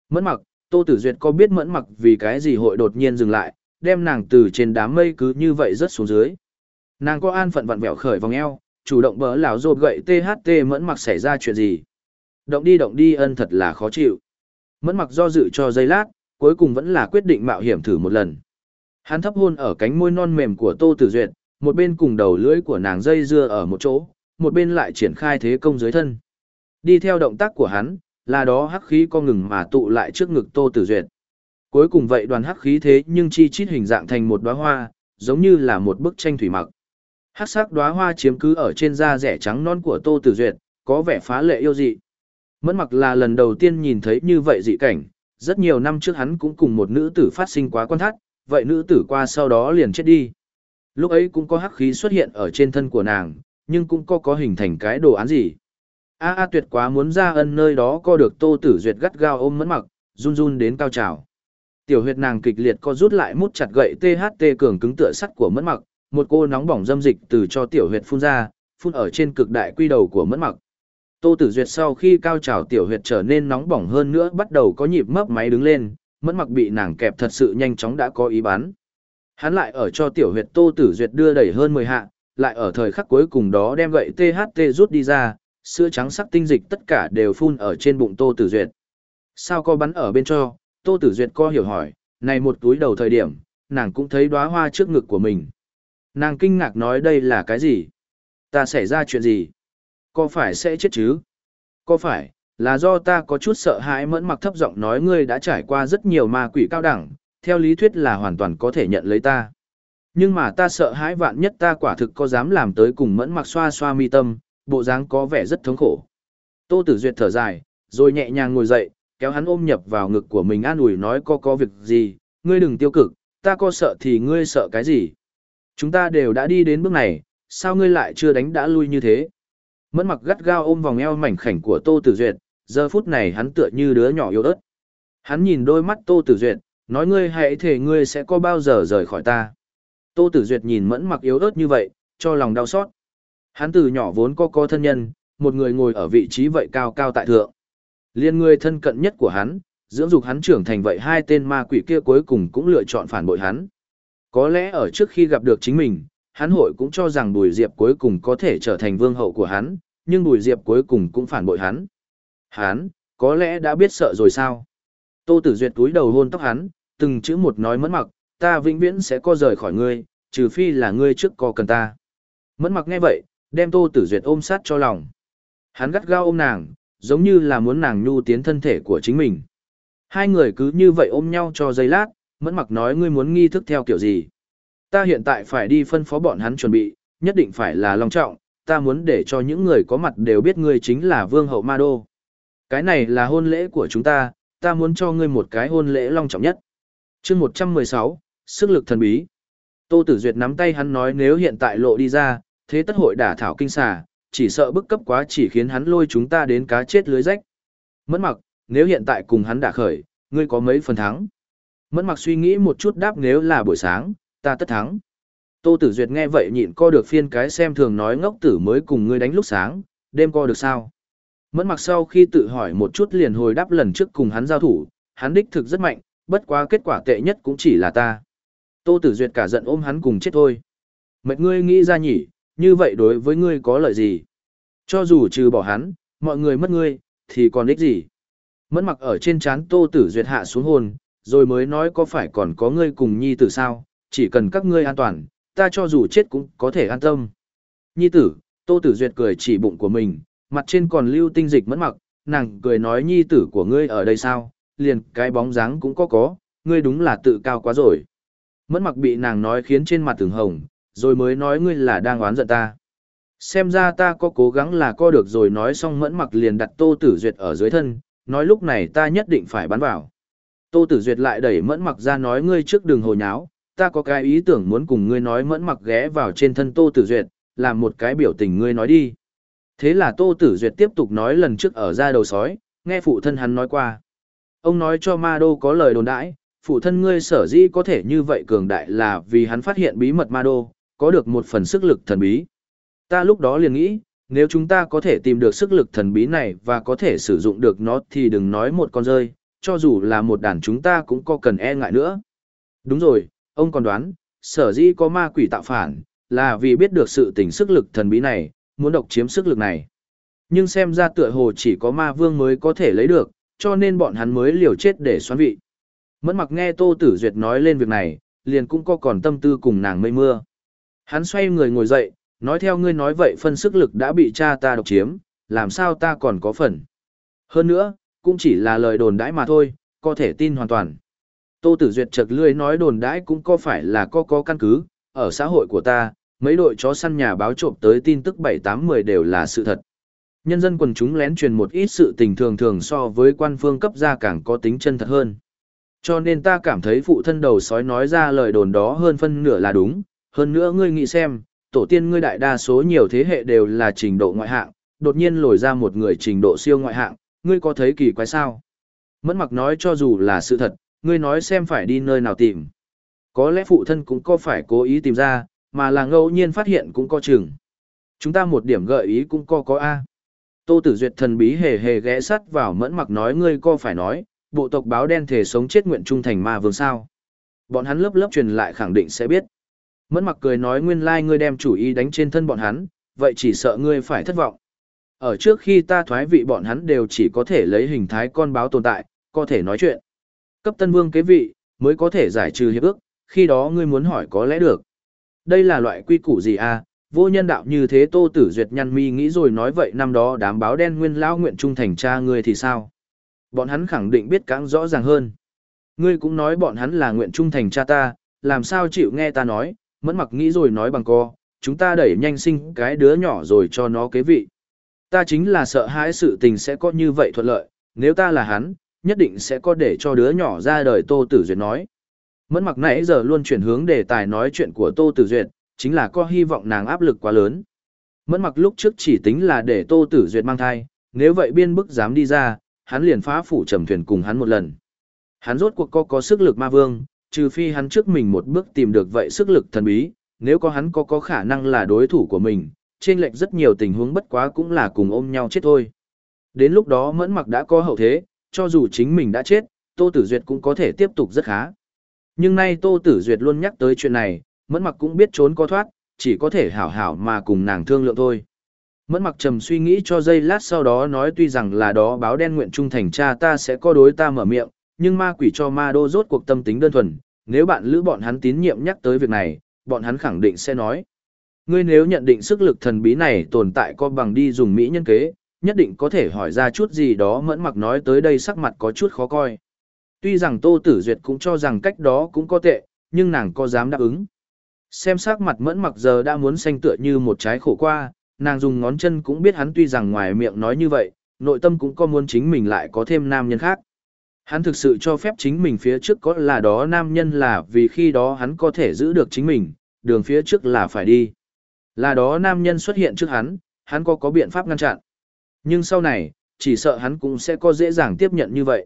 Mẫn mặc, Tô Tử Duyệt có biết mẫn mặc vì cái gì hội đột nhiên dừng lại, đem nàng từ trên đám mây cứ như vậy rớt xuống dưới. Nàng có an phận vặn vẹo khởi vòng eo, chủ động bỡ lão rột gậy THT mẫn mặc xảy ra chuyện gì. Động đi động đi ân thật là khó chịu. Mẫn mặc do dự cho giây lát, cuối cùng vẫn là quyết định mạo hiểm thử một lần. Hắn thấp hôn ở cánh môi non mềm của Tô Tử Duyệt, một bên cùng đầu lưỡi của nàng dây dưa ở một chỗ, một bên lại triển khai thế công dưới thân. Đi theo động tác của hắn, là đó hắc khí co ngừng mà tụ lại trước ngực Tô Tử Duyệt. Cuối cùng vậy đoàn hắc khí thế nhưng chi chít hình dạng thành một đóa hoa, giống như là một bức tranh thủy mặc. Hắc sắc đóa hoa chiếm cứ ở trên da rẻ trắng non của Tô Tử Duyệt, có vẻ phá lệ yêu dị. Mẫn mặc là lần đầu tiên nhìn thấy như vậy dị cảnh, rất nhiều năm trước hắn cũng cùng một nữ tử phát sinh quá quan thắt, vậy nữ tử qua sau đó liền chết đi. Lúc ấy cũng có hắc khí xuất hiện ở trên thân của nàng, nhưng cũng có có hình thành cái đồ án gì. A A tuyệt quá muốn ra ân nơi đó co được tô tử duyệt gắt gao ôm mẫn mặc, run run đến cao trào. Tiểu huyệt nàng kịch liệt co rút lại mút chặt gậy THT cường cứng tựa sắt của mẫn mặc, một cô nóng bỏng dâm dịch từ cho tiểu huyệt phun ra, phun ở trên cực đại quy đầu của mẫn mặc. Tô Tử Duyệt sau khi cao trào tiểu huyệt trở nên nóng bỏng hơn nữa bắt đầu có nhịp mấp máy đứng lên, mẫn mặc bị nàng kẹp thật sự nhanh chóng đã có ý bán. Hắn lại ở cho tiểu huyệt Tô Tử Duyệt đưa đẩy hơn 10 hạ, lại ở thời khắc cuối cùng đó đem gậy THT rút đi ra, sữa trắng sắc tinh dịch tất cả đều phun ở trên bụng Tô Tử Duyệt. Sao có bắn ở bên cho? Tô Tử Duyệt co hiểu hỏi, này một túi đầu thời điểm, nàng cũng thấy đóa hoa trước ngực của mình. Nàng kinh ngạc nói đây là cái gì? Ta xảy ra chuyện gì? Có phải sẽ chết chứ? Có phải, là do ta có chút sợ hãi mẫn mặc thấp giọng nói ngươi đã trải qua rất nhiều ma quỷ cao đẳng, theo lý thuyết là hoàn toàn có thể nhận lấy ta. Nhưng mà ta sợ hãi vạn nhất ta quả thực có dám làm tới cùng mẫn mặc xoa xoa mi tâm, bộ dáng có vẻ rất thống khổ. Tô Tử Duyệt thở dài, rồi nhẹ nhàng ngồi dậy, kéo hắn ôm nhập vào ngực của mình an ủi nói có có việc gì, ngươi đừng tiêu cực, ta có sợ thì ngươi sợ cái gì. Chúng ta đều đã đi đến bước này, sao ngươi lại chưa đánh đã lui như thế? Mẫn mặc gắt gao ôm vòng eo mảnh khảnh của Tô Tử Duyệt, giờ phút này hắn tựa như đứa nhỏ yếu ớt. Hắn nhìn đôi mắt Tô Tử Duyệt, nói ngươi hãy thể ngươi sẽ có bao giờ rời khỏi ta. Tô Tử Duyệt nhìn mẫn mặc yếu ớt như vậy, cho lòng đau xót. Hắn từ nhỏ vốn có có thân nhân, một người ngồi ở vị trí vậy cao cao tại thượng. Liên người thân cận nhất của hắn, dưỡng dục hắn trưởng thành vậy hai tên ma quỷ kia cuối cùng cũng lựa chọn phản bội hắn. Có lẽ ở trước khi gặp được chính mình, hắn hội cũng cho rằng Bùi Diệp cuối cùng có thể trở thành vương hậu của hắn, nhưng Bùi Diệp cuối cùng cũng phản bội hắn. Hắn, có lẽ đã biết sợ rồi sao? Tô Tử Duyệt túi đầu hôn tóc hắn, từng chữ một nói mẫn mặc, ta vĩnh viễn sẽ co rời khỏi ngươi, trừ phi là ngươi trước co cần ta. Mẫn mặc nghe vậy, đem Tô Tử Duyệt ôm sát cho lòng. Hắn gắt gao ôm nàng, giống như là muốn nàng nhu tiến thân thể của chính mình. Hai người cứ như vậy ôm nhau cho giây lát, mẫn mặc nói ngươi muốn nghi thức theo kiểu gì. Ta hiện tại phải đi phân phó bọn hắn chuẩn bị, nhất định phải là long trọng, ta muốn để cho những người có mặt đều biết ngươi chính là vương hậu ma đô. Cái này là hôn lễ của chúng ta, ta muốn cho ngươi một cái hôn lễ long trọng nhất. chương 116, sức lực thần bí. Tô Tử Duyệt nắm tay hắn nói nếu hiện tại lộ đi ra, thế tất hội đả thảo kinh xà, chỉ sợ bức cấp quá chỉ khiến hắn lôi chúng ta đến cá chết lưới rách. Mẫn mặc, nếu hiện tại cùng hắn đả khởi, ngươi có mấy phần thắng? Mẫn mặc suy nghĩ một chút đáp nếu là buổi sáng, ta tất thắng. Tô Tử Duyệt nghe vậy nhịn co được phiên cái xem thường nói ngốc tử mới cùng ngươi đánh lúc sáng, đêm co được sao? Mẫn mặc sau khi tự hỏi một chút liền hồi đáp lần trước cùng hắn giao thủ, hắn đích thực rất mạnh, bất quá kết quả tệ nhất cũng chỉ là ta. Tô Tử Duyệt cả giận ôm hắn cùng chết thôi. Mệt ngươi nghĩ ra nhỉ, như vậy đối với ngươi có lợi gì? Cho dù trừ bỏ hắn, mọi người mất ngươi, thì còn ích gì? Mẫn mặc ở trên chán Tô Tử Duyệt hạ xuống hồn, rồi mới nói có phải còn có ngươi cùng nhi tử sao, chỉ cần các ngươi an toàn, ta cho dù chết cũng có thể an tâm. Nhi tử, Tô Tử Duyệt cười chỉ bụng của mình, mặt trên còn lưu tinh dịch mẫn mặc, nàng cười nói nhi tử của ngươi ở đây sao, liền cái bóng dáng cũng có có, ngươi đúng là tự cao quá rồi. Mẫn mặc bị nàng nói khiến trên mặt từng hồng, rồi mới nói ngươi là đang oán giận ta. Xem ra ta có cố gắng là co được rồi nói xong mẫn mặc liền đặt tô tử duyệt ở dưới thân, nói lúc này ta nhất định phải bắn vào. Tô tử duyệt lại đẩy mẫn mặc ra nói ngươi trước đường hồ nháo, ta có cái ý tưởng muốn cùng ngươi nói mẫn mặc ghé vào trên thân tô tử duyệt, làm một cái biểu tình ngươi nói đi. Thế là Tô Tử Duyệt tiếp tục nói lần trước ở ra đầu sói, nghe phụ thân hắn nói qua. Ông nói cho Ma Đô có lời đồn đãi, phụ thân ngươi sở dĩ có thể như vậy cường đại là vì hắn phát hiện bí mật Ma Đô, có được một phần sức lực thần bí. Ta lúc đó liền nghĩ, nếu chúng ta có thể tìm được sức lực thần bí này và có thể sử dụng được nó thì đừng nói một con rơi, cho dù là một đàn chúng ta cũng có cần e ngại nữa. Đúng rồi, ông còn đoán, sở dĩ có ma quỷ tạo phản, là vì biết được sự tình sức lực thần bí này, muốn độc chiếm sức lực này. Nhưng xem ra tựa hồ chỉ có ma vương mới có thể lấy được, cho nên bọn hắn mới liều chết để xoán vị. Mẫn mặc nghe Tô Tử Duyệt nói lên việc này, liền cũng có còn tâm tư cùng nàng mây mưa. Hắn xoay người ngồi dậy, nói theo ngươi nói vậy phân sức lực đã bị cha ta độc chiếm, làm sao ta còn có phần. Hơn nữa, cũng chỉ là lời đồn đãi mà thôi, có thể tin hoàn toàn. Tô Tử Duyệt chợt lươi nói đồn đãi cũng có phải là có có căn cứ, ở xã hội của ta, mấy đội chó săn nhà báo trộm tới tin tức 7-8-10 đều là sự thật. Nhân dân quần chúng lén truyền một ít sự tình thường thường so với quan phương cấp ra càng có tính chân thật hơn. Cho nên ta cảm thấy phụ thân đầu sói nói ra lời đồn đó hơn phân nửa là đúng, hơn nữa ngươi nghĩ xem, tổ tiên ngươi đại đa số nhiều thế hệ đều là trình độ ngoại hạng, đột nhiên lồi ra một người trình độ siêu ngoại hạng, ngươi có thấy kỳ quái sao? Mẫn mặc nói cho dù là sự thật, ngươi nói xem phải đi nơi nào tìm. Có lẽ phụ thân cũng có phải cố ý tìm ra, mà là ngẫu nhiên phát hiện cũng có chừng. Chúng ta một điểm gợi ý cũng có có A. Tô Tử Duyệt thần bí hề hề ghé sắt vào mẫn mặc nói ngươi co phải nói, bộ tộc báo đen thể sống chết nguyện trung thành ma vương sao. Bọn hắn lớp lớp truyền lại khẳng định sẽ biết. Mẫn mặc cười nói nguyên lai like ngươi đem chủ ý đánh trên thân bọn hắn, vậy chỉ sợ ngươi phải thất vọng. Ở trước khi ta thoái vị bọn hắn đều chỉ có thể lấy hình thái con báo tồn tại, có thể nói chuyện. Cấp tân vương kế vị, mới có thể giải trừ hiệp ước, khi đó ngươi muốn hỏi có lẽ được. Đây là loại quy củ gì à, vô nhân đạo như thế Tô Tử Duyệt nhăn mi nghĩ rồi nói vậy năm đó đám báo đen nguyên lão nguyện trung thành cha ngươi thì sao? Bọn hắn khẳng định biết càng rõ ràng hơn. Ngươi cũng nói bọn hắn là nguyện trung thành cha ta, làm sao chịu nghe ta nói, mẫn mặc nghĩ rồi nói bằng co, chúng ta đẩy nhanh sinh cái đứa nhỏ rồi cho nó kế vị. Ta chính là sợ hãi sự tình sẽ có như vậy thuận lợi, nếu ta là hắn, nhất định sẽ có để cho đứa nhỏ ra đời Tô Tử Duyệt nói. Mẫn mặc nãy giờ luôn chuyển hướng đề tài nói chuyện của Tô Tử Duyệt, chính là có hy vọng nàng áp lực quá lớn. Mẫn mặc lúc trước chỉ tính là để Tô Tử Duyệt mang thai, nếu vậy biên bức dám đi ra, hắn liền phá phủ trầm thuyền cùng hắn một lần. Hắn rốt cuộc có có sức lực ma vương, trừ phi hắn trước mình một bước tìm được vậy sức lực thần bí, nếu có hắn có có khả năng là đối thủ của mình, trên lệch rất nhiều tình huống bất quá cũng là cùng ôm nhau chết thôi. Đến lúc đó mẫn mặc đã có hậu thế, cho dù chính mình đã chết, Tô Tử Duyệt cũng có thể tiếp tục rất khá. Nhưng nay Tô Tử Duyệt luôn nhắc tới chuyện này, mẫn mặc cũng biết trốn có thoát, chỉ có thể hảo hảo mà cùng nàng thương lượng thôi. Mẫn mặc trầm suy nghĩ cho giây lát sau đó nói tuy rằng là đó báo đen nguyện trung thành cha ta sẽ có đối ta mở miệng, nhưng ma quỷ cho ma đô rốt cuộc tâm tính đơn thuần, nếu bạn lữ bọn hắn tín nhiệm nhắc tới việc này, bọn hắn khẳng định sẽ nói. Ngươi nếu nhận định sức lực thần bí này tồn tại có bằng đi dùng mỹ nhân kế, nhất định có thể hỏi ra chút gì đó mẫn mặc nói tới đây sắc mặt có chút khó coi. Tuy rằng Tô Tử Duyệt cũng cho rằng cách đó cũng có tệ, nhưng nàng có dám đáp ứng. Xem sắc mặt mẫn mặc giờ đã muốn xanh tựa như một trái khổ qua, nàng dùng ngón chân cũng biết hắn tuy rằng ngoài miệng nói như vậy, nội tâm cũng có muốn chính mình lại có thêm nam nhân khác. Hắn thực sự cho phép chính mình phía trước có là đó nam nhân là vì khi đó hắn có thể giữ được chính mình, đường phía trước là phải đi. Là đó nam nhân xuất hiện trước hắn, hắn có có biện pháp ngăn chặn. Nhưng sau này, chỉ sợ hắn cũng sẽ có dễ dàng tiếp nhận như vậy.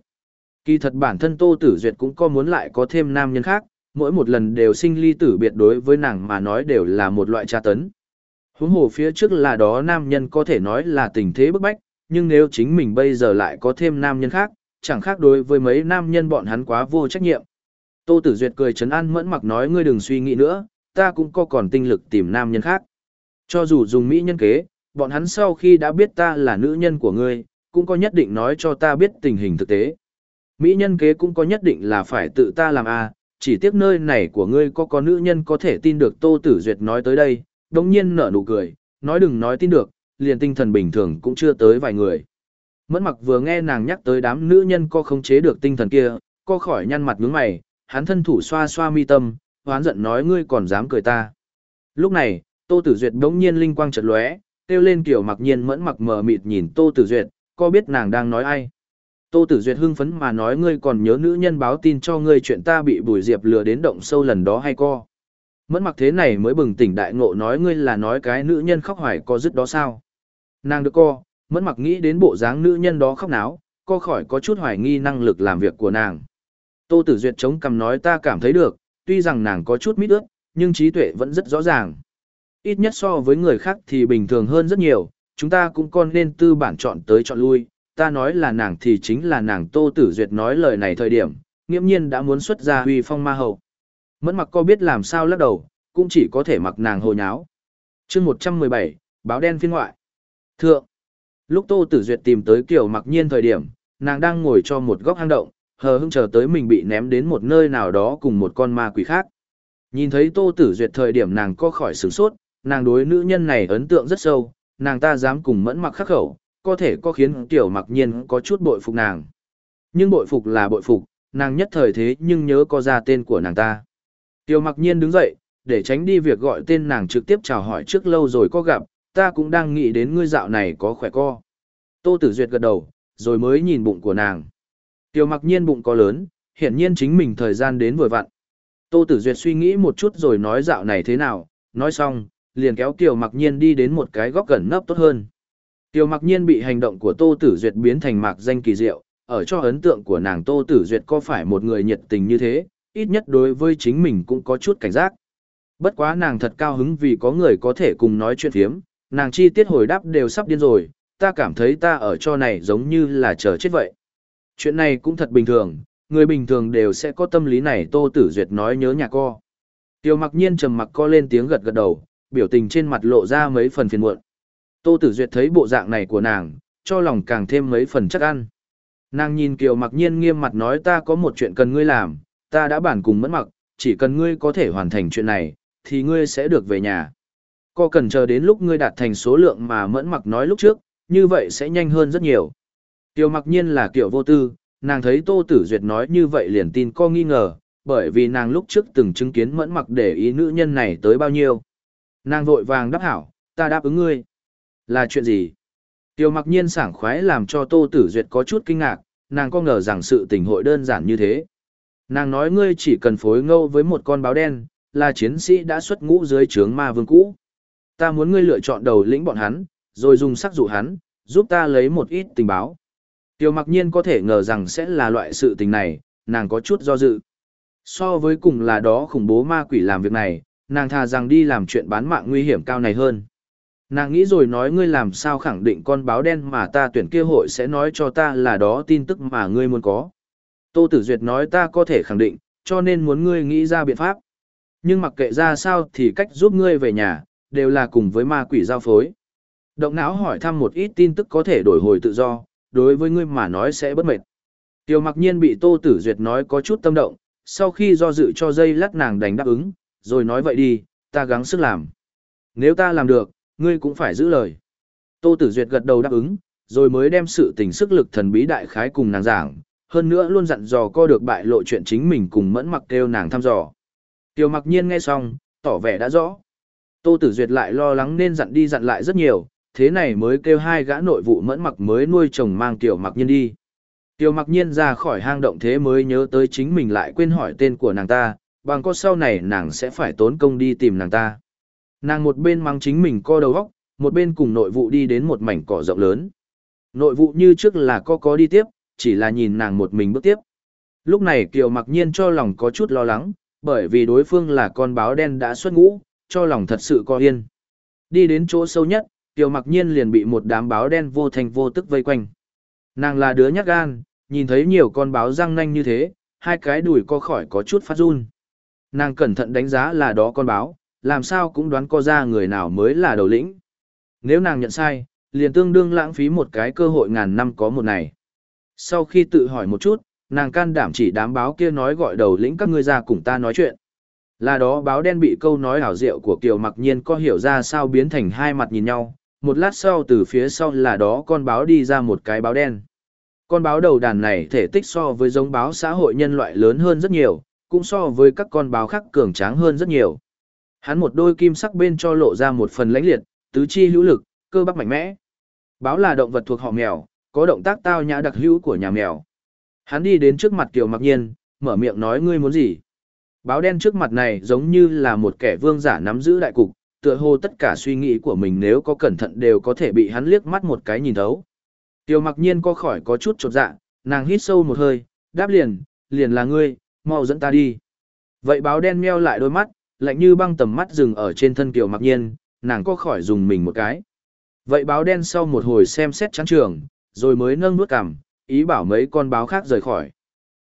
Kỳ thật bản thân Tô Tử Duyệt cũng có muốn lại có thêm nam nhân khác, mỗi một lần đều sinh ly tử biệt đối với nàng mà nói đều là một loại tra tấn. Huống hồ phía trước là đó nam nhân có thể nói là tình thế bức bách, nhưng nếu chính mình bây giờ lại có thêm nam nhân khác, chẳng khác đối với mấy nam nhân bọn hắn quá vô trách nhiệm. Tô Tử Duyệt cười chấn an mẫn mặc nói ngươi đừng suy nghĩ nữa, ta cũng có còn tinh lực tìm nam nhân khác. Cho dù dùng mỹ nhân kế, bọn hắn sau khi đã biết ta là nữ nhân của ngươi, cũng có nhất định nói cho ta biết tình hình thực tế. Mỹ nhân kế cũng có nhất định là phải tự ta làm a, à, chỉ tiếc nơi này của ngươi có có nữ nhân có thể tin được Tô Tử Duyệt nói tới đây, đồng nhiên nở nụ cười, nói đừng nói tin được, liền tinh thần bình thường cũng chưa tới vài người. Mẫn mặc vừa nghe nàng nhắc tới đám nữ nhân có khống chế được tinh thần kia, co khỏi nhăn mặt nhướng mày, hắn thân thủ xoa xoa mi tâm, hoán giận nói ngươi còn dám cười ta. Lúc này, Tô Tử Duyệt đống nhiên linh quang chợt lóe, kêu lên kiểu mặc nhiên mẫn mặc mờ mịt nhìn Tô Tử Duyệt, có biết nàng đang nói ai. Tô Tử Duyệt hưng phấn mà nói ngươi còn nhớ nữ nhân báo tin cho ngươi chuyện ta bị Bùi Diệp lừa đến động sâu lần đó hay co. Mẫn mặc thế này mới bừng tỉnh đại ngộ nói ngươi là nói cái nữ nhân khóc hoài có dứt đó sao. Nàng được co, mẫn mặc nghĩ đến bộ dáng nữ nhân đó khóc náo, co khỏi có chút hoài nghi năng lực làm việc của nàng. Tô Tử Duyệt chống cằm nói ta cảm thấy được, tuy rằng nàng có chút mít ướt, nhưng trí tuệ vẫn rất rõ ràng. Ít nhất so với người khác thì bình thường hơn rất nhiều, chúng ta cũng còn nên tư bản chọn tới chọn lui, ta nói là nàng thì chính là nàng Tô Tử Duyệt nói lời này thời điểm, nghiễm nhiên đã muốn xuất ra huy phong ma hậu. Mẫn mặc co biết làm sao lắc đầu, cũng chỉ có thể mặc nàng hồ nháo. chương 117, báo đen phiên ngoại. Thượng, lúc Tô Tử Duyệt tìm tới kiểu mặc nhiên thời điểm, nàng đang ngồi cho một góc hang động, hờ hững chờ tới mình bị ném đến một nơi nào đó cùng một con ma quỷ khác. Nhìn thấy Tô Tử Duyệt thời điểm nàng co khỏi sửng sốt, nàng đối nữ nhân này ấn tượng rất sâu, nàng ta dám cùng mẫn mặc khắc khẩu, có thể có khiến tiểu mặc nhiên có chút bội phục nàng. Nhưng bội phục là bội phục, nàng nhất thời thế nhưng nhớ có ra tên của nàng ta. Tiểu mặc nhiên đứng dậy, để tránh đi việc gọi tên nàng trực tiếp chào hỏi trước lâu rồi có gặp, ta cũng đang nghĩ đến ngươi dạo này có khỏe co. Tô Tử Duyệt gật đầu, rồi mới nhìn bụng của nàng. Tiểu mặc nhiên bụng có lớn, hiển nhiên chính mình thời gian đến vừa vặn. Tô Tử Duyệt suy nghĩ một chút rồi nói dạo này thế nào, nói xong, liền kéo Tiểu mặc nhiên đi đến một cái góc gần nấp tốt hơn. Tiểu mặc nhiên bị hành động của Tô Tử Duyệt biến thành mạc danh kỳ diệu, ở cho ấn tượng của nàng Tô Tử Duyệt có phải một người nhiệt tình như thế, ít nhất đối với chính mình cũng có chút cảnh giác. Bất quá nàng thật cao hứng vì có người có thể cùng nói chuyện phiếm, nàng chi tiết hồi đáp đều sắp điên rồi, ta cảm thấy ta ở cho này giống như là chờ chết vậy. Chuyện này cũng thật bình thường, người bình thường đều sẽ có tâm lý này Tô Tử Duyệt nói nhớ nhà co. Tiêu mặc nhiên trầm mặc co lên tiếng gật gật đầu, biểu tình trên mặt lộ ra mấy phần phiền muộn. Tô Tử Duyệt thấy bộ dạng này của nàng, cho lòng càng thêm mấy phần chắc ăn. Nàng nhìn Kiều mặc nhiên nghiêm mặt nói ta có một chuyện cần ngươi làm, ta đã bản cùng mẫn mặc, chỉ cần ngươi có thể hoàn thành chuyện này, thì ngươi sẽ được về nhà. co cần chờ đến lúc ngươi đạt thành số lượng mà mẫn mặc nói lúc trước, như vậy sẽ nhanh hơn rất nhiều. Kiều mặc nhiên là kiểu vô tư, nàng thấy Tô Tử Duyệt nói như vậy liền tin co nghi ngờ, bởi vì nàng lúc trước từng chứng kiến mẫn mặc để ý nữ nhân này tới bao nhiêu. Nàng vội vàng đáp hảo, ta đáp ứng ngươi. Là chuyện gì? Tiêu mặc nhiên sảng khoái làm cho Tô Tử Duyệt có chút kinh ngạc, nàng có ngờ rằng sự tình hội đơn giản như thế. Nàng nói ngươi chỉ cần phối ngâu với một con báo đen, là chiến sĩ đã xuất ngũ dưới trướng ma vương cũ. Ta muốn ngươi lựa chọn đầu lĩnh bọn hắn, rồi dùng sắc dụ hắn, giúp ta lấy một ít tình báo. Tiêu mặc nhiên có thể ngờ rằng sẽ là loại sự tình này, nàng có chút do dự. So với cùng là đó khủng bố ma quỷ làm việc này, nàng thà rằng đi làm chuyện bán mạng nguy hiểm cao này hơn. Nàng nghĩ rồi nói ngươi làm sao khẳng định con báo đen mà ta tuyển kia hội sẽ nói cho ta là đó tin tức mà ngươi muốn có. Tô Tử Duyệt nói ta có thể khẳng định, cho nên muốn ngươi nghĩ ra biện pháp. Nhưng mặc kệ ra sao thì cách giúp ngươi về nhà, đều là cùng với ma quỷ giao phối. Động não hỏi thăm một ít tin tức có thể đổi hồi tự do, đối với ngươi mà nói sẽ bất mệt. Tiêu mặc nhiên bị Tô Tử Duyệt nói có chút tâm động, sau khi do dự cho dây lát nàng đành đáp ứng, rồi nói vậy đi, ta gắng sức làm. Nếu ta làm được, ngươi cũng phải giữ lời. Tô Tử Duyệt gật đầu đáp ứng, rồi mới đem sự tình sức lực thần bí đại khái cùng nàng giảng, hơn nữa luôn dặn dò co được bại lộ chuyện chính mình cùng mẫn mặc kêu nàng thăm dò. Tiêu mặc nhiên nghe xong, tỏ vẻ đã rõ. Tô Tử Duyệt lại lo lắng nên dặn đi dặn lại rất nhiều, thế này mới kêu hai gã nội vụ mẫn mặc mới nuôi chồng mang Tiêu mặc nhiên đi. Tiêu mặc nhiên ra khỏi hang động thế mới nhớ tới chính mình lại quên hỏi tên của nàng ta, bằng có sau này nàng sẽ phải tốn công đi tìm nàng ta. Nàng một bên mang chính mình co đầu góc, một bên cùng nội vụ đi đến một mảnh cỏ rộng lớn. Nội vụ như trước là co có đi tiếp, chỉ là nhìn nàng một mình bước tiếp. Lúc này Kiều mặc nhiên cho lòng có chút lo lắng, bởi vì đối phương là con báo đen đã xuất ngũ, cho lòng thật sự co yên. Đi đến chỗ sâu nhất, Kiều mặc nhiên liền bị một đám báo đen vô thành vô tức vây quanh. Nàng là đứa nhát gan, nhìn thấy nhiều con báo răng nanh như thế, hai cái đùi co khỏi có chút phát run. Nàng cẩn thận đánh giá là đó con báo, làm sao cũng đoán co ra người nào mới là đầu lĩnh. Nếu nàng nhận sai, liền tương đương lãng phí một cái cơ hội ngàn năm có một này. Sau khi tự hỏi một chút, nàng can đảm chỉ đám báo kia nói gọi đầu lĩnh các ngươi ra cùng ta nói chuyện. Là đó báo đen bị câu nói hảo diệu của Kiều mặc nhiên có hiểu ra sao biến thành hai mặt nhìn nhau, một lát sau từ phía sau là đó con báo đi ra một cái báo đen. Con báo đầu đàn này thể tích so với giống báo xã hội nhân loại lớn hơn rất nhiều, cũng so với các con báo khác cường tráng hơn rất nhiều. Hắn một đôi kim sắc bên cho lộ ra một phần lãnh liệt, tứ chi hữu lực, cơ bắp mạnh mẽ. Báo là động vật thuộc họ mèo, có động tác tao nhã đặc hữu của nhà mèo. Hắn đi đến trước mặt Kiều Mặc Nhiên, mở miệng nói ngươi muốn gì. Báo đen trước mặt này giống như là một kẻ vương giả nắm giữ đại cục, tựa hồ tất cả suy nghĩ của mình nếu có cẩn thận đều có thể bị hắn liếc mắt một cái nhìn thấu. Tiêu mặc nhiên có khỏi có chút chột dạ, nàng hít sâu một hơi, đáp liền, liền là ngươi, mau dẫn ta đi. Vậy báo đen meo lại đôi mắt, lạnh như băng tầm mắt dừng ở trên thân Kiều mặc nhiên, nàng có khỏi dùng mình một cái. Vậy báo đen sau một hồi xem xét trắng trường, rồi mới nâng nuốt cằm, ý bảo mấy con báo khác rời khỏi.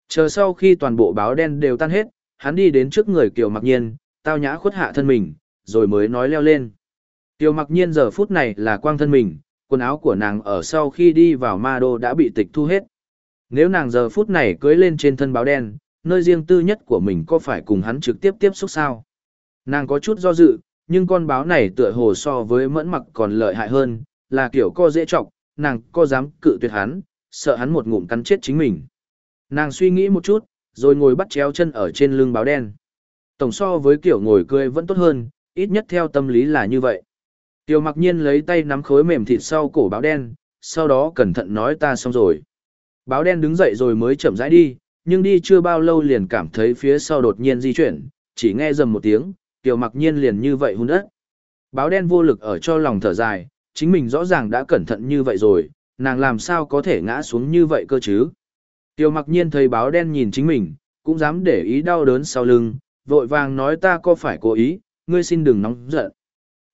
Chờ sau khi toàn bộ báo đen đều tan hết, hắn đi đến trước người Kiều Mặc Nhiên, tao nhã khuất hạ thân mình, rồi mới nói leo lên. Kiều Mặc Nhiên giờ phút này là quang thân mình, quần áo của nàng ở sau khi đi vào ma đô đã bị tịch thu hết. Nếu nàng giờ phút này cưới lên trên thân báo đen, nơi riêng tư nhất của mình có phải cùng hắn trực tiếp tiếp xúc sao? Nàng có chút do dự, nhưng con báo này tựa hồ so với mẫn mặc còn lợi hại hơn, là kiểu co dễ trọc, nàng có dám cự tuyệt hắn, sợ hắn một ngụm cắn chết chính mình. Nàng suy nghĩ một chút, rồi ngồi bắt chéo chân ở trên lưng báo đen. Tổng so với kiểu ngồi cười vẫn tốt hơn, ít nhất theo tâm lý là như vậy. Tiểu mặc nhiên lấy tay nắm khối mềm thịt sau cổ báo đen, sau đó cẩn thận nói ta xong rồi. Báo đen đứng dậy rồi mới chậm rãi đi, nhưng đi chưa bao lâu liền cảm thấy phía sau đột nhiên di chuyển, chỉ nghe dầm một tiếng, Tiểu mặc nhiên liền như vậy hôn đất. Báo đen vô lực ở cho lòng thở dài, chính mình rõ ràng đã cẩn thận như vậy rồi, nàng làm sao có thể ngã xuống như vậy cơ chứ. Tiểu mặc nhiên thấy báo đen nhìn chính mình, cũng dám để ý đau đớn sau lưng, vội vàng nói ta có phải cố ý, ngươi xin đừng nóng giận.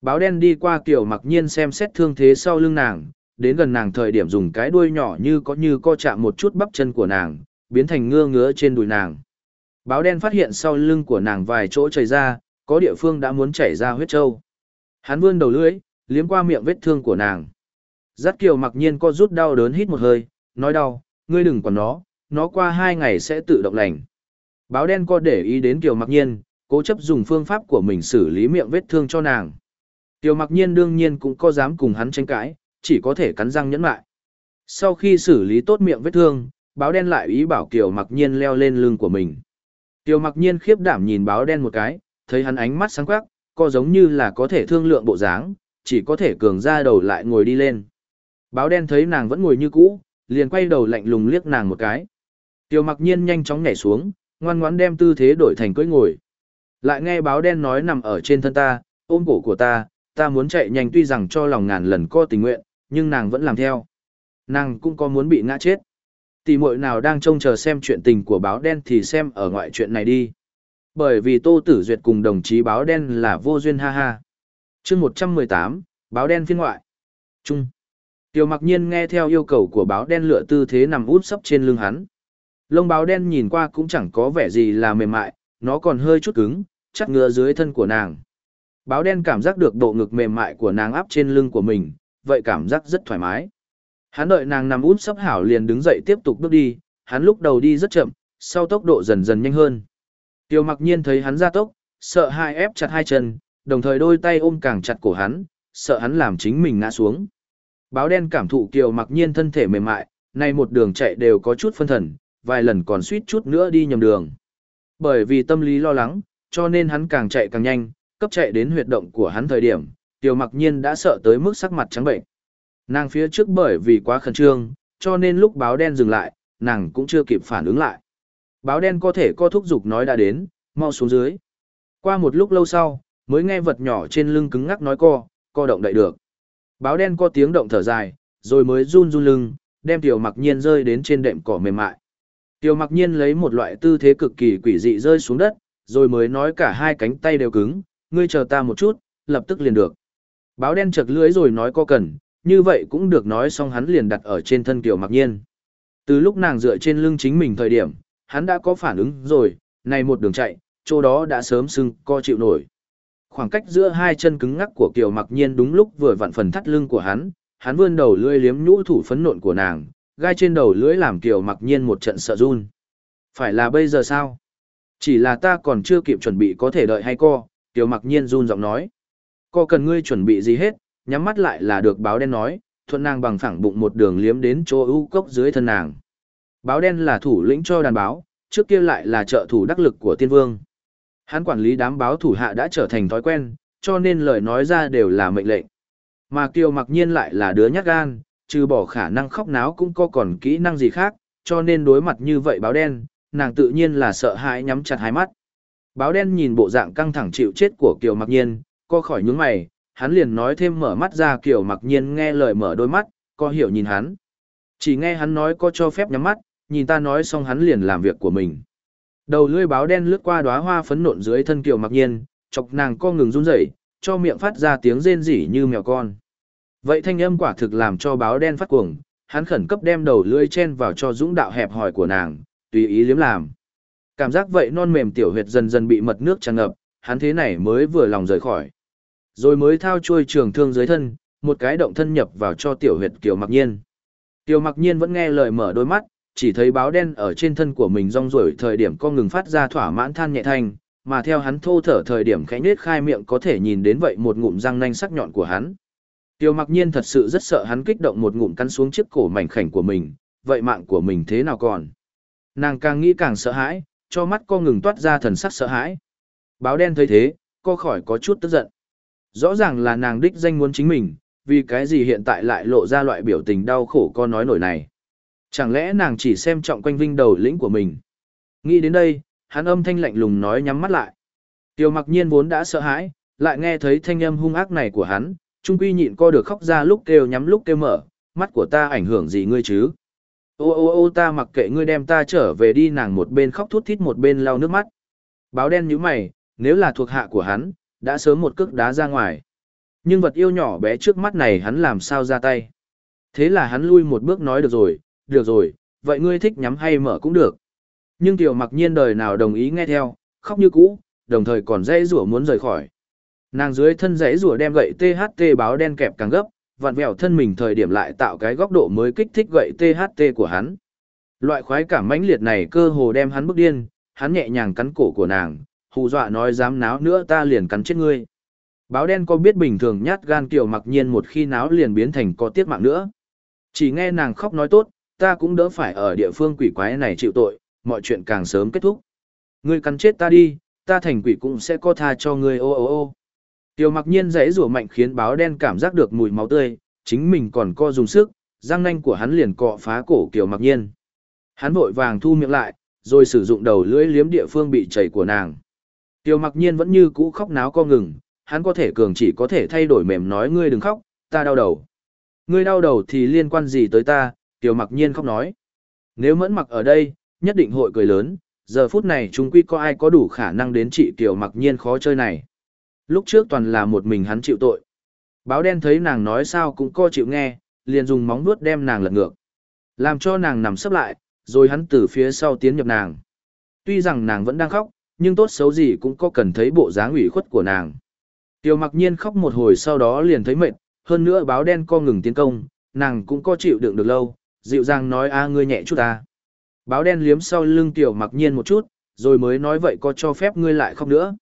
Báo đen đi qua Kiều mặc nhiên xem xét thương thế sau lưng nàng, đến gần nàng thời điểm dùng cái đuôi nhỏ như có như co chạm một chút bắp chân của nàng, biến thành ngơ ngứa trên đùi nàng. Báo đen phát hiện sau lưng của nàng vài chỗ chảy ra, có địa phương đã muốn chảy ra huyết trâu. Hắn vươn đầu lưỡi, liếm qua miệng vết thương của nàng. Giác Kiều mặc nhiên co rút đau đớn hít một hơi, nói đau, ngươi đừng quản nó, nó qua hai ngày sẽ tự động lành. Báo đen co để ý đến Kiều mặc nhiên, cố chấp dùng phương pháp của mình xử lý miệng vết thương cho nàng. Kiều mặc nhiên đương nhiên cũng có dám cùng hắn tranh cãi, chỉ có thể cắn răng nhẫn lại. Sau khi xử lý tốt miệng vết thương, báo đen lại ý bảo Kiều mặc nhiên leo lên lưng của mình. Kiều mặc nhiên khiếp đảm nhìn báo đen một cái, thấy hắn ánh mắt sáng quắc, co giống như là có thể thương lượng bộ dáng, chỉ có thể cường ra đầu lại ngồi đi lên. Báo đen thấy nàng vẫn ngồi như cũ, liền quay đầu lạnh lùng liếc nàng một cái. Tiêu mặc nhiên nhanh chóng nhảy xuống, ngoan ngoãn đem tư thế đổi thành cưỡi ngồi. Lại nghe báo đen nói nằm ở trên thân ta, ôm cổ của ta, ta muốn chạy nhanh tuy rằng cho lòng ngàn lần co tình nguyện, nhưng nàng vẫn làm theo. Nàng cũng có muốn bị ngã chết. Tỷ muội nào đang trông chờ xem chuyện tình của báo đen thì xem ở ngoại chuyện này đi. Bởi vì Tô Tử Duyệt cùng đồng chí báo đen là vô duyên ha ha. chương 118, báo đen phiên ngoại. Trung. Tiêu mặc nhiên nghe theo yêu cầu của báo đen lựa tư thế nằm út sấp trên lưng hắn. Lông báo đen nhìn qua cũng chẳng có vẻ gì là mềm mại, nó còn hơi chút cứng, chắc ngựa dưới thân của nàng. Báo đen cảm giác được độ ngực mềm mại của nàng áp trên lưng của mình, vậy cảm giác rất thoải mái. Hắn đợi nàng nằm út sấp hảo liền đứng dậy tiếp tục bước đi, hắn lúc đầu đi rất chậm, sau tốc độ dần dần nhanh hơn. Tiêu mặc nhiên thấy hắn ra tốc, sợ hai ép chặt hai chân, đồng thời đôi tay ôm càng chặt cổ hắn, sợ hắn làm chính mình ngã xuống. Báo đen cảm thụ Kiều mặc nhiên thân thể mềm mại, nay một đường chạy đều có chút phân thần, vài lần còn suýt chút nữa đi nhầm đường. Bởi vì tâm lý lo lắng, cho nên hắn càng chạy càng nhanh, cấp chạy đến huyệt động của hắn thời điểm, Kiều mặc nhiên đã sợ tới mức sắc mặt trắng bệnh. Nàng phía trước bởi vì quá khẩn trương, cho nên lúc báo đen dừng lại, nàng cũng chưa kịp phản ứng lại. Báo đen có thể co thúc dục nói đã đến, mau xuống dưới. Qua một lúc lâu sau, mới nghe vật nhỏ trên lưng cứng ngắc nói co, co động đậy được. Báo đen có tiếng động thở dài, rồi mới run run lưng, đem tiểu mặc nhiên rơi đến trên đệm cỏ mềm mại. Tiểu mặc nhiên lấy một loại tư thế cực kỳ quỷ dị rơi xuống đất, rồi mới nói cả hai cánh tay đều cứng, ngươi chờ ta một chút, lập tức liền được. Báo đen chật lưỡi rồi nói co cần, như vậy cũng được nói xong hắn liền đặt ở trên thân Kiều mặc nhiên. Từ lúc nàng dựa trên lưng chính mình thời điểm, hắn đã có phản ứng rồi, này một đường chạy, chỗ đó đã sớm sưng co chịu nổi. Khoảng cách giữa hai chân cứng ngắc của Kiều Mặc Nhiên đúng lúc vừa vặn phần thắt lưng của hắn, hắn vươn đầu lưỡi liếm nhũ thủ phấn nộn của nàng, gai trên đầu lưỡi làm Kiều Mặc Nhiên một trận sợ run. Phải là bây giờ sao? Chỉ là ta còn chưa kịp chuẩn bị có thể đợi hay co, Kiều Mặc Nhiên run giọng nói. Co cần ngươi chuẩn bị gì hết, nhắm mắt lại là được báo đen nói, thuận nàng bằng phẳng bụng một đường liếm đến chỗ ưu cốc dưới thân nàng. Báo đen là thủ lĩnh cho đàn báo, trước kia lại là trợ thủ đắc lực của tiên vương. Hắn quản lý đám báo thủ hạ đã trở thành thói quen, cho nên lời nói ra đều là mệnh lệnh. Mà Kiều mặc nhiên lại là đứa nhát gan, trừ bỏ khả năng khóc náo cũng có còn kỹ năng gì khác, cho nên đối mặt như vậy báo đen, nàng tự nhiên là sợ hãi nhắm chặt hai mắt. Báo đen nhìn bộ dạng căng thẳng chịu chết của Kiều mặc nhiên, co khỏi nhướng mày, hắn liền nói thêm mở mắt ra kiểu mặc nhiên nghe lời mở đôi mắt, co hiểu nhìn hắn. Chỉ nghe hắn nói có cho phép nhắm mắt, nhìn ta nói xong hắn liền làm việc của mình. Đầu lưỡi báo đen lướt qua đóa hoa phấn nộn dưới thân kiểu mặc nhiên, chọc nàng co ngừng run rẩy, cho miệng phát ra tiếng rên rỉ như mèo con. Vậy thanh âm quả thực làm cho báo đen phát cuồng, hắn khẩn cấp đem đầu lưỡi chen vào cho dũng đạo hẹp hỏi của nàng, tùy ý liếm làm. Cảm giác vậy non mềm tiểu huyệt dần dần bị mật nước tràn ngập, hắn thế này mới vừa lòng rời khỏi. Rồi mới thao chuôi trường thương dưới thân, một cái động thân nhập vào cho tiểu huyệt kiều mặc nhiên. Kiều mặc nhiên vẫn nghe lời mở đôi mắt, chỉ thấy báo đen ở trên thân của mình rong ruổi thời điểm con ngừng phát ra thỏa mãn than nhẹ thanh, mà theo hắn thô thở thời điểm khẽ nết khai miệng có thể nhìn đến vậy một ngụm răng nanh sắc nhọn của hắn. Tiêu mặc nhiên thật sự rất sợ hắn kích động một ngụm cắn xuống chiếc cổ mảnh khảnh của mình, vậy mạng của mình thế nào còn. Nàng càng nghĩ càng sợ hãi, cho mắt co ngừng toát ra thần sắc sợ hãi. Báo đen thấy thế, co khỏi có chút tức giận. Rõ ràng là nàng đích danh muốn chính mình, vì cái gì hiện tại lại lộ ra loại biểu tình đau khổ con nói nổi này. Chẳng lẽ nàng chỉ xem trọng quanh vinh đầu lĩnh của mình? Nghĩ đến đây, hắn âm thanh lạnh lùng nói nhắm mắt lại. Tiêu mặc nhiên vốn đã sợ hãi, lại nghe thấy thanh âm hung ác này của hắn, trung quy nhịn co được khóc ra lúc kêu nhắm lúc kêu mở, mắt của ta ảnh hưởng gì ngươi chứ? Ô ô ô ta mặc kệ ngươi đem ta trở về đi nàng một bên khóc thút thít một bên lau nước mắt. Báo đen như mày, nếu là thuộc hạ của hắn, đã sớm một cước đá ra ngoài. Nhưng vật yêu nhỏ bé trước mắt này hắn làm sao ra tay. Thế là hắn lui một bước nói được rồi, được rồi, vậy ngươi thích nhắm hay mở cũng được. Nhưng tiểu mặc nhiên đời nào đồng ý nghe theo, khóc như cũ, đồng thời còn dãy rủa muốn rời khỏi. Nàng dưới thân dãy rủa đem gậy THT báo đen kẹp càng gấp, vặn vẹo thân mình thời điểm lại tạo cái góc độ mới kích thích gậy THT của hắn. Loại khoái cảm mãnh liệt này cơ hồ đem hắn bức điên, hắn nhẹ nhàng cắn cổ của nàng, hù dọa nói dám náo nữa ta liền cắn chết ngươi. Báo đen có biết bình thường nhát gan kiểu mặc nhiên một khi náo liền biến thành có tiết mạng nữa. Chỉ nghe nàng khóc nói tốt, ta cũng đỡ phải ở địa phương quỷ quái này chịu tội, mọi chuyện càng sớm kết thúc. Ngươi cắn chết ta đi, ta thành quỷ cũng sẽ có tha cho ngươi ô ô ô. Tiểu mặc nhiên dãy rủa mạnh khiến báo đen cảm giác được mùi máu tươi, chính mình còn co dùng sức, răng nanh của hắn liền cọ phá cổ Kiều mặc nhiên. Hắn vội vàng thu miệng lại, rồi sử dụng đầu lưỡi liếm địa phương bị chảy của nàng. Tiêu mặc nhiên vẫn như cũ khóc náo co ngừng, hắn có thể cường chỉ có thể thay đổi mềm nói ngươi đừng khóc, ta đau đầu. Ngươi đau đầu thì liên quan gì tới ta, Tiểu mặc nhiên khóc nói. Nếu mẫn mặc ở đây, nhất định hội cười lớn, giờ phút này chúng quy có ai có đủ khả năng đến trị Tiểu mặc nhiên khó chơi này. Lúc trước toàn là một mình hắn chịu tội. Báo đen thấy nàng nói sao cũng co chịu nghe, liền dùng móng vuốt đem nàng lật ngược. Làm cho nàng nằm sấp lại, rồi hắn từ phía sau tiến nhập nàng. Tuy rằng nàng vẫn đang khóc, nhưng tốt xấu gì cũng có cần thấy bộ dáng ủy khuất của nàng. Tiêu mặc nhiên khóc một hồi sau đó liền thấy mệt, hơn nữa báo đen co ngừng tiến công, nàng cũng có chịu đựng được lâu, dịu dàng nói a ngươi nhẹ chút ta. Báo đen liếm sau lưng tiểu mặc nhiên một chút, rồi mới nói vậy có cho phép ngươi lại khóc nữa.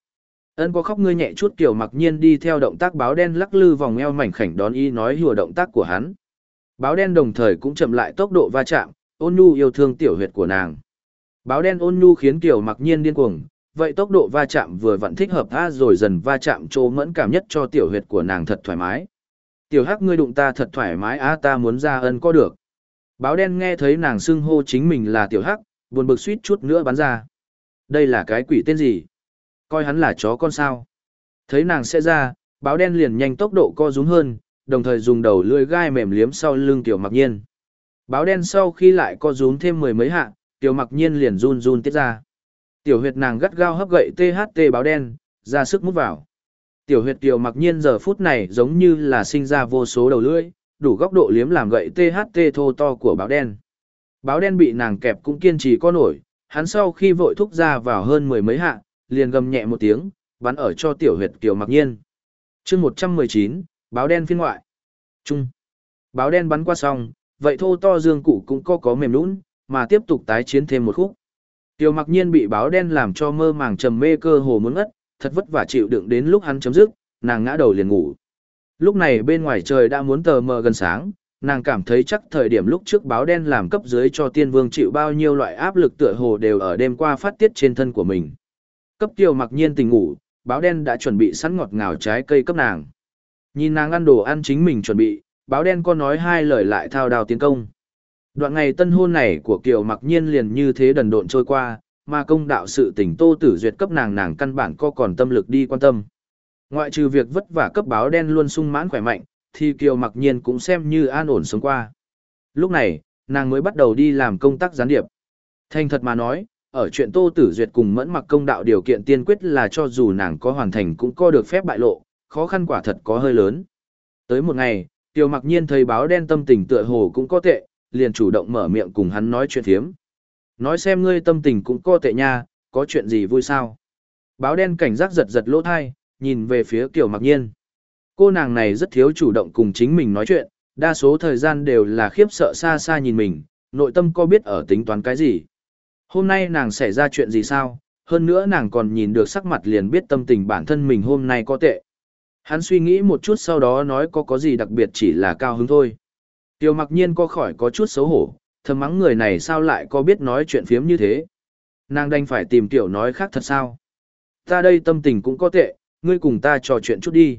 Ân có khóc ngươi nhẹ chút tiểu mặc nhiên đi theo động tác báo đen lắc lư vòng eo mảnh khảnh đón y nói hùa động tác của hắn. Báo đen đồng thời cũng chậm lại tốc độ va chạm, ôn nhu yêu thương tiểu huyệt của nàng. Báo đen ôn nhu khiến tiểu mặc nhiên điên cuồng, vậy tốc độ va chạm vừa vặn thích hợp tha rồi dần va chạm chỗ mẫn cảm nhất cho tiểu huyệt của nàng thật thoải mái. Tiểu hắc ngươi đụng ta thật thoải mái a ta muốn ra ân có được. Báo đen nghe thấy nàng xưng hô chính mình là tiểu hắc, buồn bực suýt chút nữa bắn ra. Đây là cái quỷ tên gì? Coi hắn là chó con sao? Thấy nàng sẽ ra, báo đen liền nhanh tốc độ co rúm hơn, đồng thời dùng đầu lưỡi gai mềm liếm sau lưng tiểu mặc nhiên. Báo đen sau khi lại co rúm thêm mười mấy hạ, tiểu mặc nhiên liền run run tiết ra. Tiểu huyệt nàng gắt gao hấp gậy THT báo đen, ra sức mút vào. Tiểu huyệt tiểu mặc nhiên giờ phút này giống như là sinh ra vô số đầu lưỡi, đủ góc độ liếm làm gậy THT thô to của báo đen. Báo đen bị nàng kẹp cũng kiên trì có nổi, hắn sau khi vội thúc ra vào hơn mười mấy hạ, liền gầm nhẹ một tiếng, bắn ở cho tiểu huyệt tiểu mặc nhiên. chương 119, báo đen phiên ngoại. Trung. Báo đen bắn qua xong, vậy thô to dương cụ cũng có có mềm lún, mà tiếp tục tái chiến thêm một khúc. Tiểu mặc nhiên bị báo đen làm cho mơ màng trầm mê cơ hồ muốn ngất, thật vất vả chịu đựng đến lúc hắn chấm dứt, nàng ngã đầu liền ngủ. Lúc này bên ngoài trời đã muốn tờ mờ gần sáng, nàng cảm thấy chắc thời điểm lúc trước báo đen làm cấp dưới cho tiên vương chịu bao nhiêu loại áp lực tựa hồ đều ở đêm qua phát tiết trên thân của mình. Cấp tiêu mặc nhiên tình ngủ, báo đen đã chuẩn bị sẵn ngọt ngào trái cây cấp nàng. Nhìn nàng ăn đồ ăn chính mình chuẩn bị, báo đen có nói hai lời lại thao đào tiến công. Đoạn ngày tân hôn này của Kiều mặc nhiên liền như thế đần độn trôi qua, mà công đạo sự tình tô tử duyệt cấp nàng nàng căn bản có còn tâm lực đi quan tâm. Ngoại trừ việc vất vả cấp báo đen luôn sung mãn khỏe mạnh, thì Kiều mặc nhiên cũng xem như an ổn sống qua. Lúc này, nàng mới bắt đầu đi làm công tác gián điệp. Thành thật mà nói, ở chuyện Tô Tử Duyệt cùng mẫn mặc công đạo điều kiện tiên quyết là cho dù nàng có hoàn thành cũng có được phép bại lộ, khó khăn quả thật có hơi lớn. Tới một ngày, Tiêu mặc nhiên thấy báo đen tâm tình tựa hồ cũng có tệ, liền chủ động mở miệng cùng hắn nói chuyện thiếm. Nói xem ngươi tâm tình cũng có tệ nha, có chuyện gì vui sao? Báo đen cảnh giác giật giật lỗ thai, nhìn về phía Kiều Mặc Nhiên. Cô nàng này rất thiếu chủ động cùng chính mình nói chuyện, đa số thời gian đều là khiếp sợ xa xa nhìn mình, nội tâm có biết ở tính toán cái gì. Hôm nay nàng xảy ra chuyện gì sao, hơn nữa nàng còn nhìn được sắc mặt liền biết tâm tình bản thân mình hôm nay có tệ. Hắn suy nghĩ một chút sau đó nói có có gì đặc biệt chỉ là cao hứng thôi. Tiêu mặc nhiên có khỏi có chút xấu hổ, thầm mắng người này sao lại có biết nói chuyện phiếm như thế. Nàng đành phải tìm tiểu nói khác thật sao. Ta đây tâm tình cũng có tệ, ngươi cùng ta trò chuyện chút đi.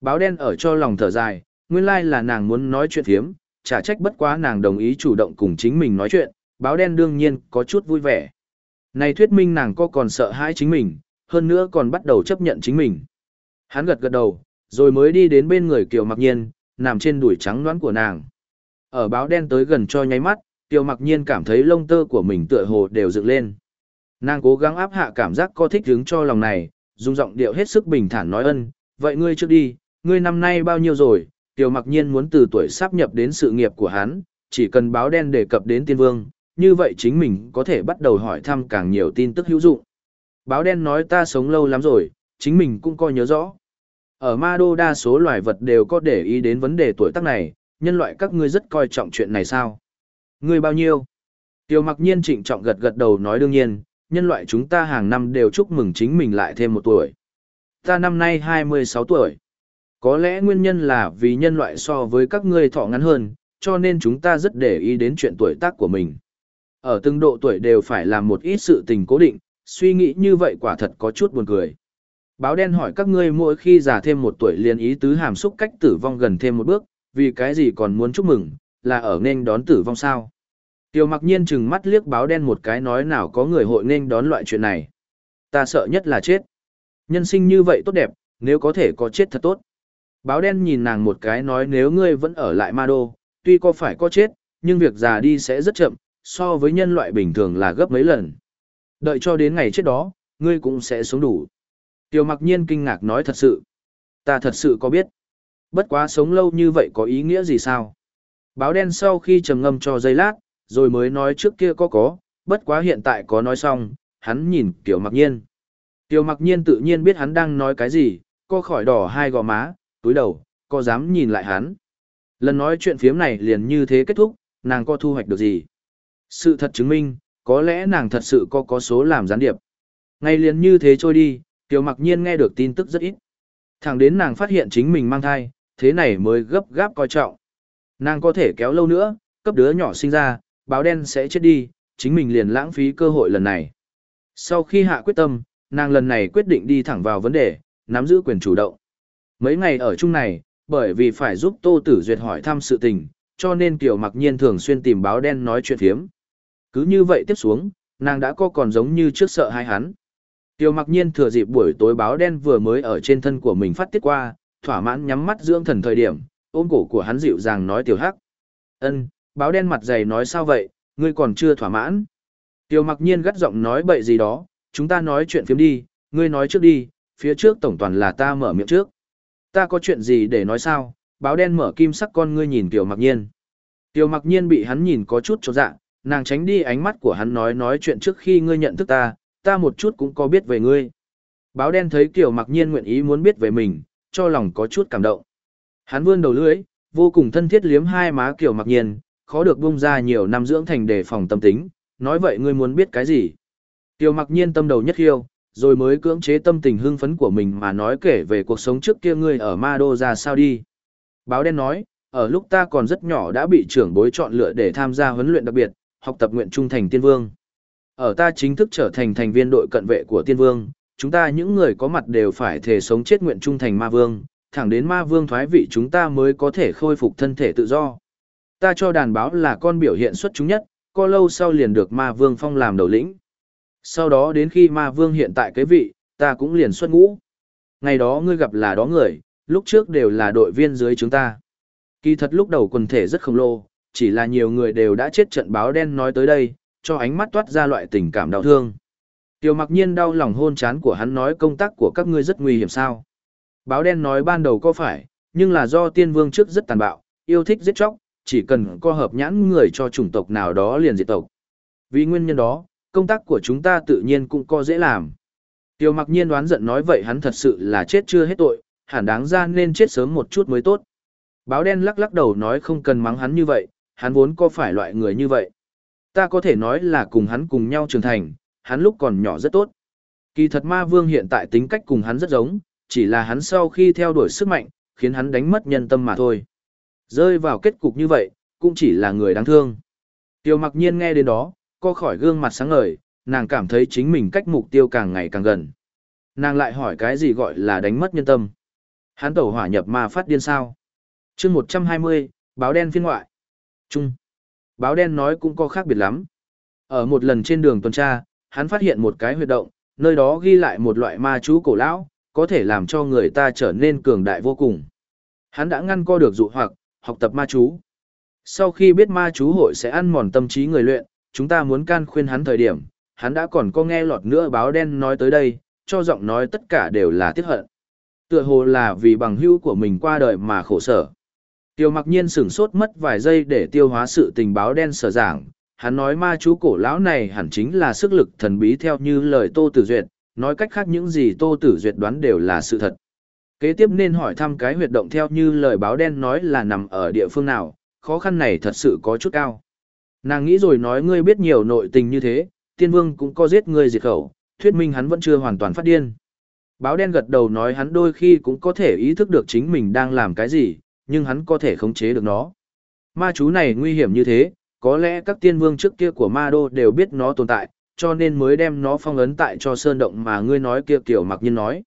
Báo đen ở cho lòng thở dài, nguyên lai là nàng muốn nói chuyện phiếm, chả trách bất quá nàng đồng ý chủ động cùng chính mình nói chuyện, báo đen đương nhiên có chút vui vẻ. Này thuyết minh nàng có còn sợ hãi chính mình, hơn nữa còn bắt đầu chấp nhận chính mình. Hắn gật gật đầu, rồi mới đi đến bên người Kiều Mặc Nhiên, nằm trên đùi trắng nõn của nàng. Ở báo đen tới gần cho nháy mắt, Tiêu Mặc Nhiên cảm thấy lông tơ của mình tựa hồ đều dựng lên. Nàng cố gắng áp hạ cảm giác co thích hứng cho lòng này, dùng giọng điệu hết sức bình thản nói ân, vậy ngươi trước đi, ngươi năm nay bao nhiêu rồi? Tiêu Mặc Nhiên muốn từ tuổi sắp nhập đến sự nghiệp của hắn, chỉ cần báo đen đề cập đến tiên vương, như vậy chính mình có thể bắt đầu hỏi thăm càng nhiều tin tức hữu dụng. Báo đen nói ta sống lâu lắm rồi, chính mình cũng coi nhớ rõ. Ở Ma Đô đa số loài vật đều có để ý đến vấn đề tuổi tác này, nhân loại các ngươi rất coi trọng chuyện này sao? Ngươi bao nhiêu? Tiêu mặc nhiên trịnh trọng gật gật đầu nói đương nhiên, nhân loại chúng ta hàng năm đều chúc mừng chính mình lại thêm một tuổi. Ta năm nay 26 tuổi. Có lẽ nguyên nhân là vì nhân loại so với các ngươi thọ ngắn hơn, cho nên chúng ta rất để ý đến chuyện tuổi tác của mình. Ở từng độ tuổi đều phải làm một ít sự tình cố định, suy nghĩ như vậy quả thật có chút buồn cười. Báo đen hỏi các ngươi mỗi khi già thêm một tuổi liền ý tứ hàm xúc cách tử vong gần thêm một bước, vì cái gì còn muốn chúc mừng, là ở nên đón tử vong sao? Tiêu mặc nhiên chừng mắt liếc báo đen một cái nói nào có người hội nên đón loại chuyện này. Ta sợ nhất là chết. Nhân sinh như vậy tốt đẹp, nếu có thể có chết thật tốt. Báo đen nhìn nàng một cái nói nếu ngươi vẫn ở lại ma đô, tuy có phải có chết, nhưng việc già đi sẽ rất chậm, so với nhân loại bình thường là gấp mấy lần. Đợi cho đến ngày chết đó, ngươi cũng sẽ sống đủ. Tiêu mặc nhiên kinh ngạc nói thật sự. Ta thật sự có biết. Bất quá sống lâu như vậy có ý nghĩa gì sao? Báo đen sau khi trầm ngâm cho giây lát, rồi mới nói trước kia có có, bất quá hiện tại có nói xong, hắn nhìn Kiều mặc nhiên. Kiều mặc nhiên tự nhiên biết hắn đang nói cái gì, co khỏi đỏ hai gò má, túi đầu, co dám nhìn lại hắn. Lần nói chuyện phiếm này liền như thế kết thúc, nàng có thu hoạch được gì? Sự thật chứng minh, có lẽ nàng thật sự có có số làm gián điệp. ngay liền như thế trôi đi, Kiều mặc nhiên nghe được tin tức rất ít. Thẳng đến nàng phát hiện chính mình mang thai, thế này mới gấp gáp coi trọng. Nàng có thể kéo lâu nữa, cấp đứa nhỏ sinh ra, báo đen sẽ chết đi, chính mình liền lãng phí cơ hội lần này. Sau khi hạ quyết tâm, nàng lần này quyết định đi thẳng vào vấn đề, nắm giữ quyền chủ động. Mấy ngày ở chung này, bởi vì phải giúp Tô Tử Duyệt hỏi thăm sự tình, cho nên Kiều Mặc Nhiên thường xuyên tìm báo đen nói chuyện thiếm. Cứ như vậy tiếp xuống, nàng đã có còn giống như trước sợ hai hắn. kiều mặc nhiên thừa dịp buổi tối báo đen vừa mới ở trên thân của mình phát tiết qua, thỏa mãn nhắm mắt dưỡng thần thời điểm, ôm cổ của hắn dịu dàng nói tiểu hắc. ân báo đen mặt dày nói sao vậy, ngươi còn chưa thỏa mãn. tiểu mặc nhiên gắt giọng nói bậy gì đó, chúng ta nói chuyện phiếm đi, ngươi nói trước đi, phía trước tổng toàn là ta mở miệng trước. Ta có chuyện gì để nói sao, báo đen mở kim sắc con ngươi nhìn tiểu mặc nhiên. tiểu mặc nhiên bị hắn nhìn có chút cho dạ, nàng tránh đi ánh mắt của hắn nói nói chuyện trước khi ngươi nhận thức ta, ta một chút cũng có biết về ngươi. Báo đen thấy tiểu mặc nhiên nguyện ý muốn biết về mình, cho lòng có chút cảm động. Hắn vươn đầu lưỡi, vô cùng thân thiết liếm hai má Kiều mặc nhiên, khó được bung ra nhiều năm dưỡng thành đề phòng tâm tính, nói vậy ngươi muốn biết cái gì. Kiều mặc nhiên tâm đầu nhất khiêu, rồi mới cưỡng chế tâm tình hưng phấn của mình mà nói kể về cuộc sống trước kia ngươi ở Ma Đô ra sao đi. Báo đen nói, ở lúc ta còn rất nhỏ đã bị trưởng bối chọn lựa để tham gia huấn luyện đặc biệt, học tập nguyện trung thành tiên vương. Ở ta chính thức trở thành thành viên đội cận vệ của tiên vương, chúng ta những người có mặt đều phải thể sống chết nguyện trung thành ma vương, thẳng đến ma vương thoái vị chúng ta mới có thể khôi phục thân thể tự do. Ta cho đàn báo là con biểu hiện xuất chúng nhất, có lâu sau liền được ma vương phong làm đầu lĩnh. Sau đó đến khi ma vương hiện tại cái vị, ta cũng liền xuất ngũ. Ngày đó ngươi gặp là đó người, lúc trước đều là đội viên dưới chúng ta. Kỳ thật lúc đầu quần thể rất khổng lồ, chỉ là nhiều người đều đã chết trận báo đen nói tới đây, cho ánh mắt toát ra loại tình cảm đau thương. Tiêu mặc nhiên đau lòng hôn chán của hắn nói công tác của các ngươi rất nguy hiểm sao. Báo đen nói ban đầu có phải, nhưng là do tiên vương trước rất tàn bạo, yêu thích giết chóc, chỉ cần co hợp nhãn người cho chủng tộc nào đó liền diệt tộc. Vì nguyên nhân đó, công tác của chúng ta tự nhiên cũng có dễ làm. Tiêu mặc nhiên đoán giận nói vậy hắn thật sự là chết chưa hết tội, hẳn đáng ra nên chết sớm một chút mới tốt. Báo đen lắc lắc đầu nói không cần mắng hắn như vậy, hắn vốn có phải loại người như vậy. Ta có thể nói là cùng hắn cùng nhau trưởng thành, hắn lúc còn nhỏ rất tốt. Kỳ thật ma vương hiện tại tính cách cùng hắn rất giống, chỉ là hắn sau khi theo đuổi sức mạnh, khiến hắn đánh mất nhân tâm mà thôi. Rơi vào kết cục như vậy, cũng chỉ là người đáng thương. Tiêu mặc nhiên nghe đến đó, co khỏi gương mặt sáng ngời, nàng cảm thấy chính mình cách mục tiêu càng ngày càng gần. Nàng lại hỏi cái gì gọi là đánh mất nhân tâm. Hắn tẩu hỏa nhập ma phát điên sao. chương 120, báo đen phiên ngoại. Trung. Báo đen nói cũng có khác biệt lắm. Ở một lần trên đường tuần tra, hắn phát hiện một cái huyệt động, nơi đó ghi lại một loại ma chú cổ lão, có thể làm cho người ta trở nên cường đại vô cùng. Hắn đã ngăn co được dụ hoặc, học tập ma chú. Sau khi biết ma chú hội sẽ ăn mòn tâm trí người luyện, chúng ta muốn can khuyên hắn thời điểm, hắn đã còn có nghe lọt nữa báo đen nói tới đây, cho giọng nói tất cả đều là tiếc hận. Tựa hồ là vì bằng hữu của mình qua đời mà khổ sở. Tiêu mặc nhiên sửng sốt mất vài giây để tiêu hóa sự tình báo đen sở giảng, hắn nói ma chú cổ lão này hẳn chính là sức lực thần bí theo như lời Tô Tử Duyệt, nói cách khác những gì Tô Tử Duyệt đoán đều là sự thật. Kế tiếp nên hỏi thăm cái huyệt động theo như lời báo đen nói là nằm ở địa phương nào, khó khăn này thật sự có chút cao. Nàng nghĩ rồi nói ngươi biết nhiều nội tình như thế, tiên vương cũng có giết ngươi diệt khẩu, thuyết minh hắn vẫn chưa hoàn toàn phát điên. Báo đen gật đầu nói hắn đôi khi cũng có thể ý thức được chính mình đang làm cái gì, nhưng hắn có thể khống chế được nó. Ma chú này nguy hiểm như thế, có lẽ các tiên vương trước kia của ma đô đều biết nó tồn tại, cho nên mới đem nó phong ấn tại cho sơn động mà ngươi nói kia kiểu mặc nhiên nói.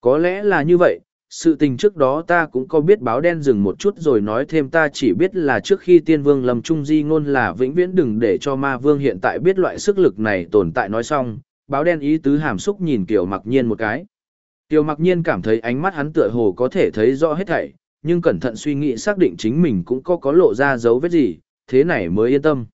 Có lẽ là như vậy, sự tình trước đó ta cũng có biết báo đen dừng một chút rồi nói thêm ta chỉ biết là trước khi tiên vương lầm trung di ngôn là vĩnh viễn đừng để cho ma vương hiện tại biết loại sức lực này tồn tại nói xong, báo đen ý tứ hàm xúc nhìn kiểu mặc nhiên một cái. tiểu mặc nhiên cảm thấy ánh mắt hắn tựa hồ có thể thấy rõ hết thảy, nhưng cẩn thận suy nghĩ xác định chính mình cũng có có lộ ra dấu vết gì, thế này mới yên tâm.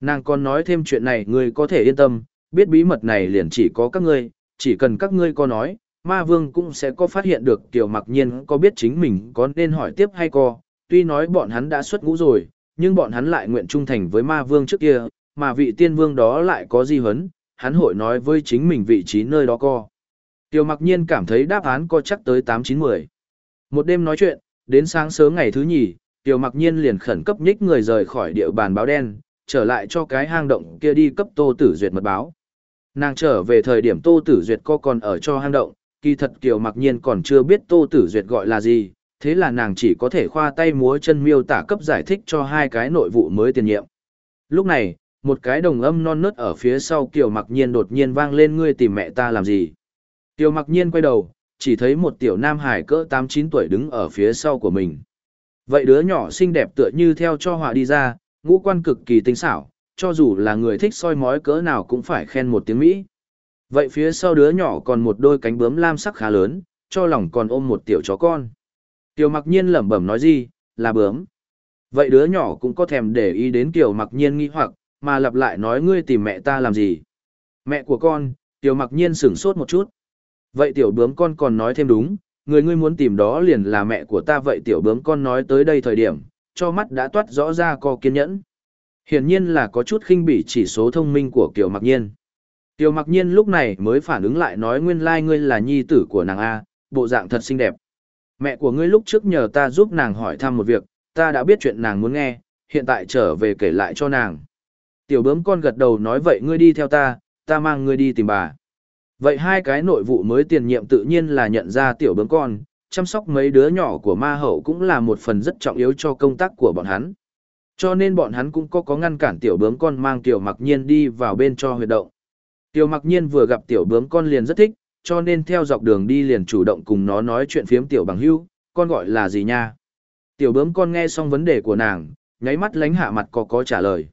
Nàng còn nói thêm chuyện này ngươi có thể yên tâm, biết bí mật này liền chỉ có các ngươi, chỉ cần các ngươi có nói, ma vương cũng sẽ có phát hiện được tiểu mặc nhiên có biết chính mình có nên hỏi tiếp hay có, tuy nói bọn hắn đã xuất ngũ rồi, nhưng bọn hắn lại nguyện trung thành với ma vương trước kia, mà vị tiên vương đó lại có di hấn, hắn hội nói với chính mình vị trí nơi đó co. Tiểu mặc nhiên cảm thấy đáp án có chắc tới 8-9-10. Một đêm nói chuyện, đến sáng sớm ngày thứ nhì, Tiểu mặc nhiên liền khẩn cấp nhích người rời khỏi địa bàn báo đen, trở lại cho cái hang động kia đi cấp Tô Tử Duyệt mật báo. Nàng trở về thời điểm Tô Tử Duyệt co còn ở cho hang động, kỳ thật Kiều mặc nhiên còn chưa biết Tô Tử Duyệt gọi là gì, thế là nàng chỉ có thể khoa tay múa chân miêu tả cấp giải thích cho hai cái nội vụ mới tiền nhiệm. Lúc này, một cái đồng âm non nớt ở phía sau Kiều mặc nhiên đột nhiên vang lên ngươi tìm mẹ ta làm gì. Kiều mặc nhiên quay đầu, chỉ thấy một tiểu nam hải cỡ 8-9 tuổi đứng ở phía sau của mình. Vậy đứa nhỏ xinh đẹp tựa như theo cho họa đi ra, ngũ quan cực kỳ tinh xảo, cho dù là người thích soi mói cỡ nào cũng phải khen một tiếng Mỹ. Vậy phía sau đứa nhỏ còn một đôi cánh bướm lam sắc khá lớn, cho lòng còn ôm một tiểu chó con. Tiểu mặc nhiên lẩm bẩm nói gì, là bướm. Vậy đứa nhỏ cũng có thèm để ý đến tiểu mặc nhiên nghi hoặc, mà lặp lại nói ngươi tìm mẹ ta làm gì. Mẹ của con, tiểu mặc nhiên sửng sốt một chút. Vậy tiểu bướm con còn nói thêm đúng, người ngươi muốn tìm đó liền là mẹ của ta vậy tiểu bướm con nói tới đây thời điểm, cho mắt đã toát rõ ra co kiên nhẫn. Hiển nhiên là có chút khinh bỉ chỉ số thông minh của Kiều Mặc Nhiên. Kiều Mặc Nhiên lúc này mới phản ứng lại nói nguyên lai like ngươi là nhi tử của nàng A, bộ dạng thật xinh đẹp. Mẹ của ngươi lúc trước nhờ ta giúp nàng hỏi thăm một việc, ta đã biết chuyện nàng muốn nghe, hiện tại trở về kể lại cho nàng. Tiểu bướm con gật đầu nói vậy ngươi đi theo ta, ta mang ngươi đi tìm bà. Vậy hai cái nội vụ mới tiền nhiệm tự nhiên là nhận ra tiểu bướm con, chăm sóc mấy đứa nhỏ của ma hậu cũng là một phần rất trọng yếu cho công tác của bọn hắn. Cho nên bọn hắn cũng có có ngăn cản tiểu bướm con mang tiểu mặc nhiên đi vào bên cho huyệt động. Tiểu mặc nhiên vừa gặp tiểu bướm con liền rất thích, cho nên theo dọc đường đi liền chủ động cùng nó nói chuyện phiếm tiểu bằng hưu, con gọi là gì nha. Tiểu bướm con nghe xong vấn đề của nàng, nháy mắt lánh hạ mặt có có trả lời.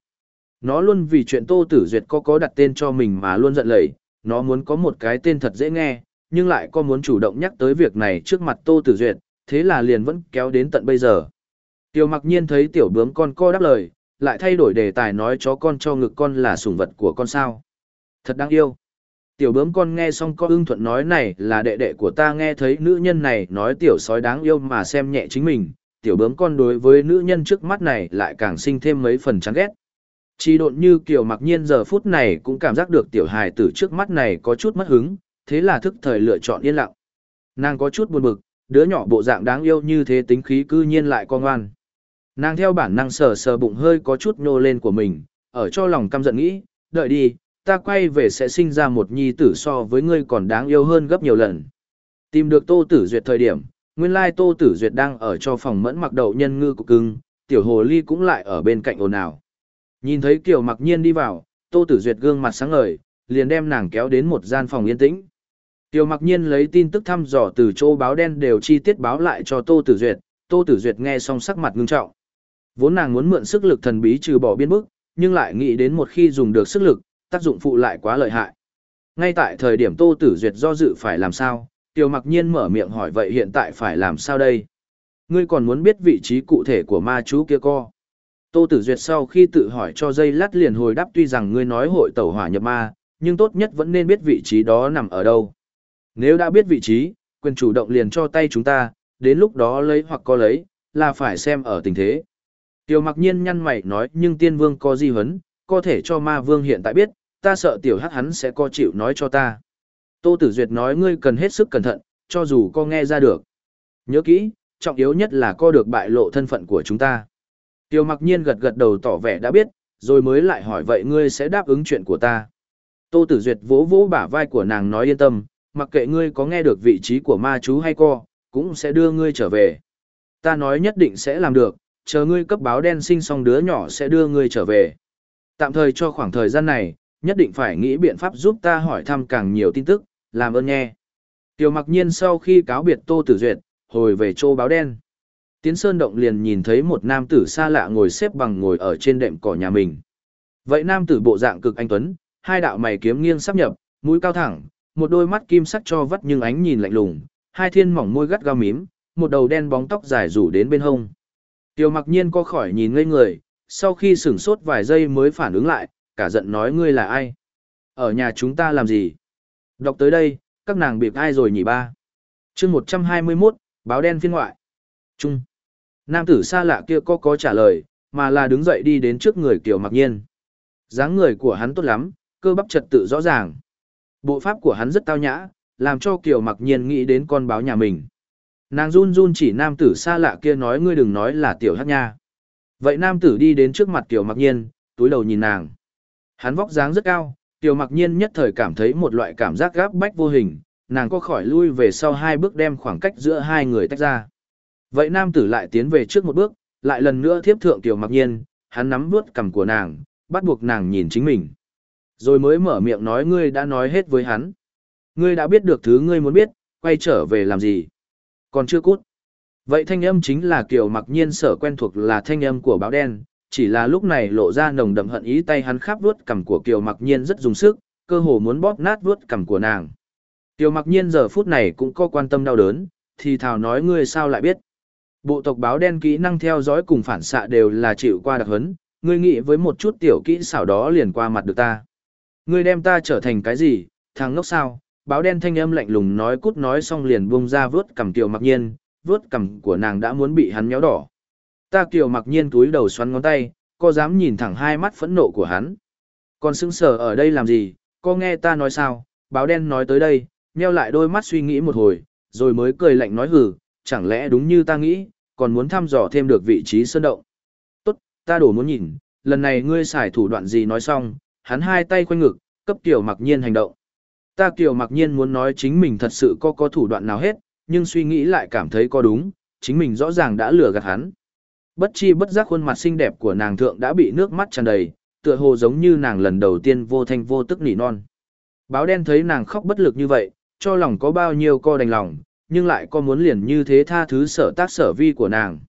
Nó luôn vì chuyện Tô Tử Duyệt có có đặt tên cho mình mà luôn giận lẩy, nó muốn có một cái tên thật dễ nghe, nhưng lại có muốn chủ động nhắc tới việc này trước mặt Tô Tử Duyệt, thế là liền vẫn kéo đến tận bây giờ. Tiểu mặc nhiên thấy tiểu bướm con co đáp lời, lại thay đổi đề tài nói chó con cho ngực con là sủng vật của con sao. Thật đáng yêu. Tiểu bướm con nghe xong có ưng thuận nói này là đệ đệ của ta nghe thấy nữ nhân này nói tiểu sói đáng yêu mà xem nhẹ chính mình. Tiểu bướm con đối với nữ nhân trước mắt này lại càng sinh thêm mấy phần chán ghét. Chỉ độn như kiểu mặc nhiên giờ phút này cũng cảm giác được tiểu hài tử trước mắt này có chút mất hứng, thế là thức thời lựa chọn yên lặng. Nàng có chút buồn bực, đứa nhỏ bộ dạng đáng yêu như thế tính khí cư nhiên lại con ngoan. Nàng theo bản năng sờ sờ bụng hơi có chút nô lên của mình, ở cho lòng căm giận nghĩ, đợi đi, ta quay về sẽ sinh ra một nhi tử so với ngươi còn đáng yêu hơn gấp nhiều lần. Tìm được Tô Tử Duyệt thời điểm, nguyên lai Tô Tử Duyệt đang ở cho phòng mẫn mặc đậu nhân ngư cục cưng, tiểu hồ ly cũng lại ở bên cạnh ồn ào. Nhìn thấy Kiều Mặc Nhiên đi vào, Tô Tử Duyệt gương mặt sáng ngời, liền đem nàng kéo đến một gian phòng yên tĩnh. Kiều mặc nhiên lấy tin tức thăm dò từ chỗ báo đen đều chi tiết báo lại cho Tô Tử Duyệt, Tô Tử Duyệt nghe xong sắc mặt ngưng trọng. Vốn nàng muốn mượn sức lực thần bí trừ bỏ biên bức, nhưng lại nghĩ đến một khi dùng được sức lực, tác dụng phụ lại quá lợi hại. Ngay tại thời điểm Tô Tử Duyệt do dự phải làm sao, Tiêu mặc nhiên mở miệng hỏi vậy hiện tại phải làm sao đây? Ngươi còn muốn biết vị trí cụ thể của ma chú kia co? Tô Tử Duyệt sau khi tự hỏi cho dây lát liền hồi đáp tuy rằng ngươi nói hội tẩu hỏa nhập ma, nhưng tốt nhất vẫn nên biết vị trí đó nằm ở đâu. Nếu đã biết vị trí, quyền chủ động liền cho tay chúng ta, đến lúc đó lấy hoặc có lấy, là phải xem ở tình thế. Tiểu mặc nhiên nhăn mày nói nhưng tiên vương có di vấn, có thể cho ma vương hiện tại biết, ta sợ tiểu hắc hắn sẽ có chịu nói cho ta. Tô Tử Duyệt nói ngươi cần hết sức cẩn thận, cho dù có nghe ra được. Nhớ kỹ, trọng yếu nhất là co được bại lộ thân phận của chúng ta. Tiêu mặc nhiên gật gật đầu tỏ vẻ đã biết, rồi mới lại hỏi vậy ngươi sẽ đáp ứng chuyện của ta. Tô Tử Duyệt vỗ vỗ bả vai của nàng nói yên tâm, mặc kệ ngươi có nghe được vị trí của ma chú hay co, cũng sẽ đưa ngươi trở về. Ta nói nhất định sẽ làm được, chờ ngươi cấp báo đen sinh xong đứa nhỏ sẽ đưa ngươi trở về. Tạm thời cho khoảng thời gian này, nhất định phải nghĩ biện pháp giúp ta hỏi thăm càng nhiều tin tức, làm ơn nghe. Tiểu mặc nhiên sau khi cáo biệt Tô Tử Duyệt, hồi về chỗ báo đen. Tiến Sơn Động liền nhìn thấy một nam tử xa lạ ngồi xếp bằng ngồi ở trên đệm cỏ nhà mình. Vậy nam tử bộ dạng cực anh tuấn, hai đạo mày kiếm nghiêng sắp nhập, mũi cao thẳng, một đôi mắt kim sắc cho vắt nhưng ánh nhìn lạnh lùng, hai thiên mỏng môi gắt gao mím, một đầu đen bóng tóc dài rủ đến bên hông. Tiêu mặc nhiên co khỏi nhìn ngây người, sau khi sửng sốt vài giây mới phản ứng lại, cả giận nói ngươi là ai? Ở nhà chúng ta làm gì? Đọc tới đây, các nàng bịp ai rồi nhỉ ba? chương 121, báo đen phiên ngoại. Trung. Nam tử xa lạ kia có có trả lời, mà là đứng dậy đi đến trước người Kiều Mặc Nhiên. dáng người của hắn tốt lắm, cơ bắp trật tự rõ ràng. Bộ pháp của hắn rất tao nhã, làm cho Kiều Mặc Nhiên nghĩ đến con báo nhà mình. Nàng run run chỉ nam tử xa lạ kia nói ngươi đừng nói là tiểu hát nha. Vậy nam tử đi đến trước mặt Kiều Mặc Nhiên, túi đầu nhìn nàng. Hắn vóc dáng rất cao, Kiều Mặc Nhiên nhất thời cảm thấy một loại cảm giác gáp bách vô hình, nàng có khỏi lui về sau hai bước đem khoảng cách giữa hai người tách ra. Vậy nam tử lại tiến về trước một bước, lại lần nữa thiếp thượng tiểu Mặc Nhiên, hắn nắm vuốt cằm của nàng, bắt buộc nàng nhìn chính mình. Rồi mới mở miệng nói ngươi đã nói hết với hắn. Ngươi đã biết được thứ ngươi muốn biết, quay trở về làm gì. Còn chưa cút. Vậy thanh âm chính là kiểu Mặc Nhiên sở quen thuộc là thanh âm của báo đen, chỉ là lúc này lộ ra nồng đậm hận ý tay hắn khắp vuốt cằm của Kiều Mặc Nhiên rất dùng sức, cơ hồ muốn bóp nát vuốt cằm của nàng. Kiều Mặc Nhiên giờ phút này cũng có quan tâm đau đớn, thì thào nói ngươi sao lại biết. Bộ tộc báo đen kỹ năng theo dõi cùng phản xạ đều là chịu qua đặc huấn, ngươi nghĩ với một chút tiểu kỹ xảo đó liền qua mặt được ta. Ngươi đem ta trở thành cái gì, thằng ngốc sao? Báo đen thanh âm lạnh lùng nói cút nói xong liền buông ra vớt cầm tiểu Mặc Nhiên, vớt cầm của nàng đã muốn bị hắn méo đỏ. Ta kiểu Mặc Nhiên túi đầu xoắn ngón tay, có dám nhìn thẳng hai mắt phẫn nộ của hắn. Còn sững sờ ở đây làm gì, có nghe ta nói sao? Báo đen nói tới đây, nheo lại đôi mắt suy nghĩ một hồi, rồi mới cười lạnh nói hử chẳng lẽ đúng như ta nghĩ, còn muốn thăm dò thêm được vị trí sơn động. Tốt, ta đổ muốn nhìn, lần này ngươi xài thủ đoạn gì nói xong, hắn hai tay quanh ngực, cấp tiểu mặc nhiên hành động. Ta kiểu mặc nhiên muốn nói chính mình thật sự có có thủ đoạn nào hết, nhưng suy nghĩ lại cảm thấy có đúng, chính mình rõ ràng đã lừa gạt hắn. Bất chi bất giác khuôn mặt xinh đẹp của nàng thượng đã bị nước mắt tràn đầy, tựa hồ giống như nàng lần đầu tiên vô thanh vô tức nỉ non. Báo đen thấy nàng khóc bất lực như vậy, cho lòng có bao nhiêu co đành lòng, nhưng lại có muốn liền như thế tha thứ sở tác sở vi của nàng.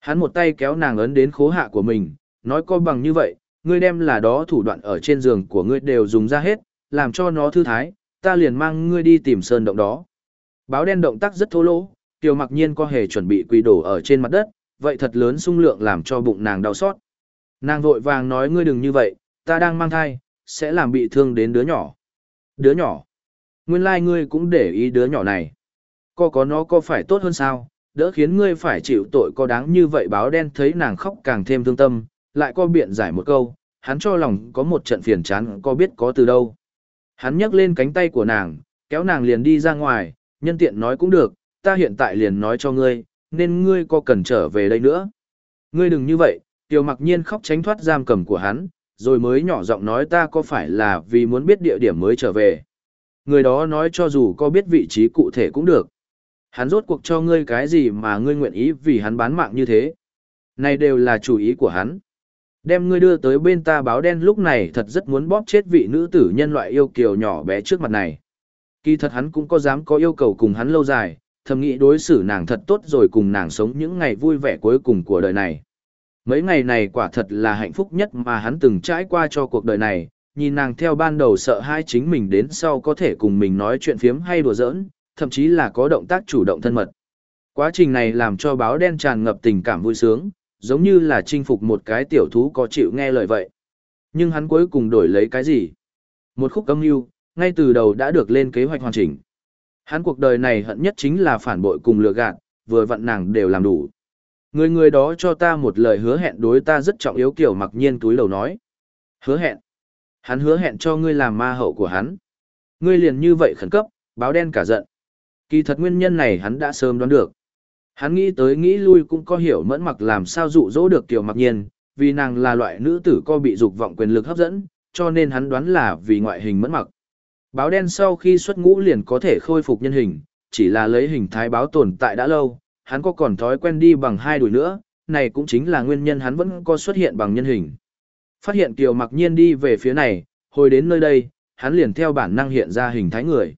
Hắn một tay kéo nàng ấn đến khố hạ của mình, nói co bằng như vậy, ngươi đem là đó thủ đoạn ở trên giường của ngươi đều dùng ra hết, làm cho nó thư thái, ta liền mang ngươi đi tìm sơn động đó. Báo đen động tác rất thô lỗ, Kiều mặc nhiên có hề chuẩn bị quỳ đổ ở trên mặt đất, vậy thật lớn sung lượng làm cho bụng nàng đau xót. Nàng vội vàng nói ngươi đừng như vậy, ta đang mang thai, sẽ làm bị thương đến đứa nhỏ. Đứa nhỏ? Nguyên lai like ngươi cũng để ý đứa nhỏ này co có nó có phải tốt hơn sao, đỡ khiến ngươi phải chịu tội có đáng như vậy báo đen thấy nàng khóc càng thêm thương tâm, lại co biện giải một câu, hắn cho lòng có một trận phiền chán có biết có từ đâu. Hắn nhấc lên cánh tay của nàng, kéo nàng liền đi ra ngoài, nhân tiện nói cũng được, ta hiện tại liền nói cho ngươi, nên ngươi có cần trở về đây nữa. Ngươi đừng như vậy, Tiêu mặc nhiên khóc tránh thoát giam cầm của hắn, rồi mới nhỏ giọng nói ta có phải là vì muốn biết địa điểm mới trở về. Người đó nói cho dù có biết vị trí cụ thể cũng được. Hắn rốt cuộc cho ngươi cái gì mà ngươi nguyện ý vì hắn bán mạng như thế. Này đều là chủ ý của hắn. Đem ngươi đưa tới bên ta báo đen lúc này thật rất muốn bóp chết vị nữ tử nhân loại yêu kiều nhỏ bé trước mặt này. Kỳ thật hắn cũng có dám có yêu cầu cùng hắn lâu dài, thầm nghĩ đối xử nàng thật tốt rồi cùng nàng sống những ngày vui vẻ cuối cùng của đời này. Mấy ngày này quả thật là hạnh phúc nhất mà hắn từng trải qua cho cuộc đời này, nhìn nàng theo ban đầu sợ hai chính mình đến sau có thể cùng mình nói chuyện phiếm hay đùa giỡn, thậm chí là có động tác chủ động thân mật. Quá trình này làm cho báo đen tràn ngập tình cảm vui sướng, giống như là chinh phục một cái tiểu thú có chịu nghe lời vậy. Nhưng hắn cuối cùng đổi lấy cái gì? Một khúc âm mưu, ngay từ đầu đã được lên kế hoạch hoàn chỉnh. Hắn cuộc đời này hận nhất chính là phản bội cùng lừa gạt, vừa vặn nàng đều làm đủ. Người người đó cho ta một lời hứa hẹn đối ta rất trọng yếu kiểu mặc nhiên túi đầu nói. Hứa hẹn. Hắn hứa hẹn cho ngươi làm ma hậu của hắn. Ngươi liền như vậy khẩn cấp, báo đen cả giận. Kỳ thật nguyên nhân này hắn đã sớm đoán được. Hắn nghĩ tới nghĩ lui cũng có hiểu mẫn mặc làm sao dụ dỗ được Kiều Mặc Nhiên, vì nàng là loại nữ tử co bị dục vọng quyền lực hấp dẫn, cho nên hắn đoán là vì ngoại hình mẫn mặc. Báo đen sau khi xuất ngũ liền có thể khôi phục nhân hình, chỉ là lấy hình thái báo tồn tại đã lâu, hắn có còn thói quen đi bằng hai đùi nữa, này cũng chính là nguyên nhân hắn vẫn có xuất hiện bằng nhân hình. Phát hiện Kiều Mặc Nhiên đi về phía này, hồi đến nơi đây, hắn liền theo bản năng hiện ra hình thái người.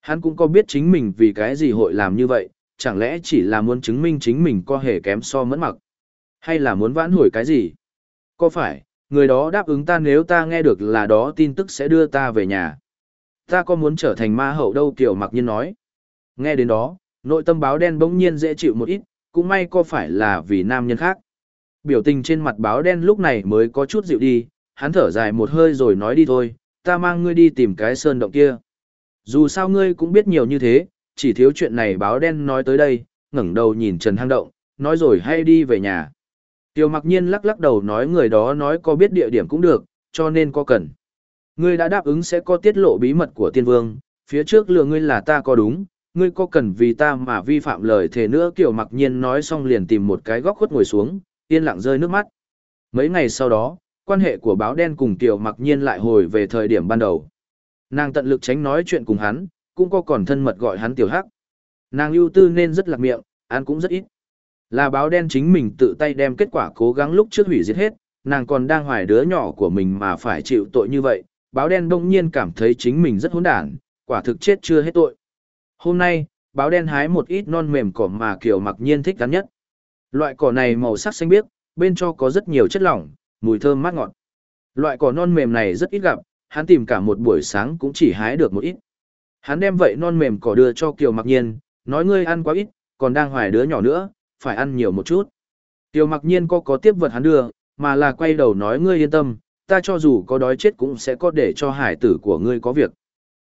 Hắn cũng có biết chính mình vì cái gì hội làm như vậy, chẳng lẽ chỉ là muốn chứng minh chính mình có hề kém so mẫn mặc? Hay là muốn vãn hồi cái gì? Có phải, người đó đáp ứng ta nếu ta nghe được là đó tin tức sẽ đưa ta về nhà. Ta có muốn trở thành ma hậu đâu kiểu mặc nhiên nói. Nghe đến đó, nội tâm báo đen bỗng nhiên dễ chịu một ít, cũng may có phải là vì nam nhân khác. Biểu tình trên mặt báo đen lúc này mới có chút dịu đi, hắn thở dài một hơi rồi nói đi thôi, ta mang ngươi đi tìm cái sơn động kia. Dù sao ngươi cũng biết nhiều như thế, chỉ thiếu chuyện này báo đen nói tới đây, ngẩng đầu nhìn Trần Hang Động, nói rồi hay đi về nhà. Tiêu mặc nhiên lắc lắc đầu nói người đó nói có biết địa điểm cũng được, cho nên có cần. Ngươi đã đáp ứng sẽ có tiết lộ bí mật của tiên vương, phía trước lừa ngươi là ta có đúng, ngươi có cần vì ta mà vi phạm lời thề nữa kiểu mặc nhiên nói xong liền tìm một cái góc khuất ngồi xuống, yên lặng rơi nước mắt. Mấy ngày sau đó, quan hệ của báo đen cùng Tiêu mặc nhiên lại hồi về thời điểm ban đầu. Nàng tận lực tránh nói chuyện cùng hắn, cũng có còn thân mật gọi hắn tiểu hắc. Nàng ưu tư nên rất lạc miệng, ăn cũng rất ít. Là báo đen chính mình tự tay đem kết quả cố gắng lúc trước hủy diệt hết, nàng còn đang hoài đứa nhỏ của mình mà phải chịu tội như vậy. Báo đen đông nhiên cảm thấy chính mình rất hỗn đản, quả thực chết chưa hết tội. Hôm nay, báo đen hái một ít non mềm cỏ mà kiểu mặc nhiên thích gắn nhất. Loại cỏ này màu sắc xanh biếc, bên trong có rất nhiều chất lỏng, mùi thơm mát ngọt. Loại cỏ non mềm này rất ít gặp, hắn tìm cả một buổi sáng cũng chỉ hái được một ít. Hắn đem vậy non mềm cỏ đưa cho Kiều Mặc Nhiên, nói ngươi ăn quá ít, còn đang hoài đứa nhỏ nữa, phải ăn nhiều một chút. Kiều Mặc Nhiên có có tiếp vật hắn đưa, mà là quay đầu nói ngươi yên tâm, ta cho dù có đói chết cũng sẽ có để cho hải tử của ngươi có việc.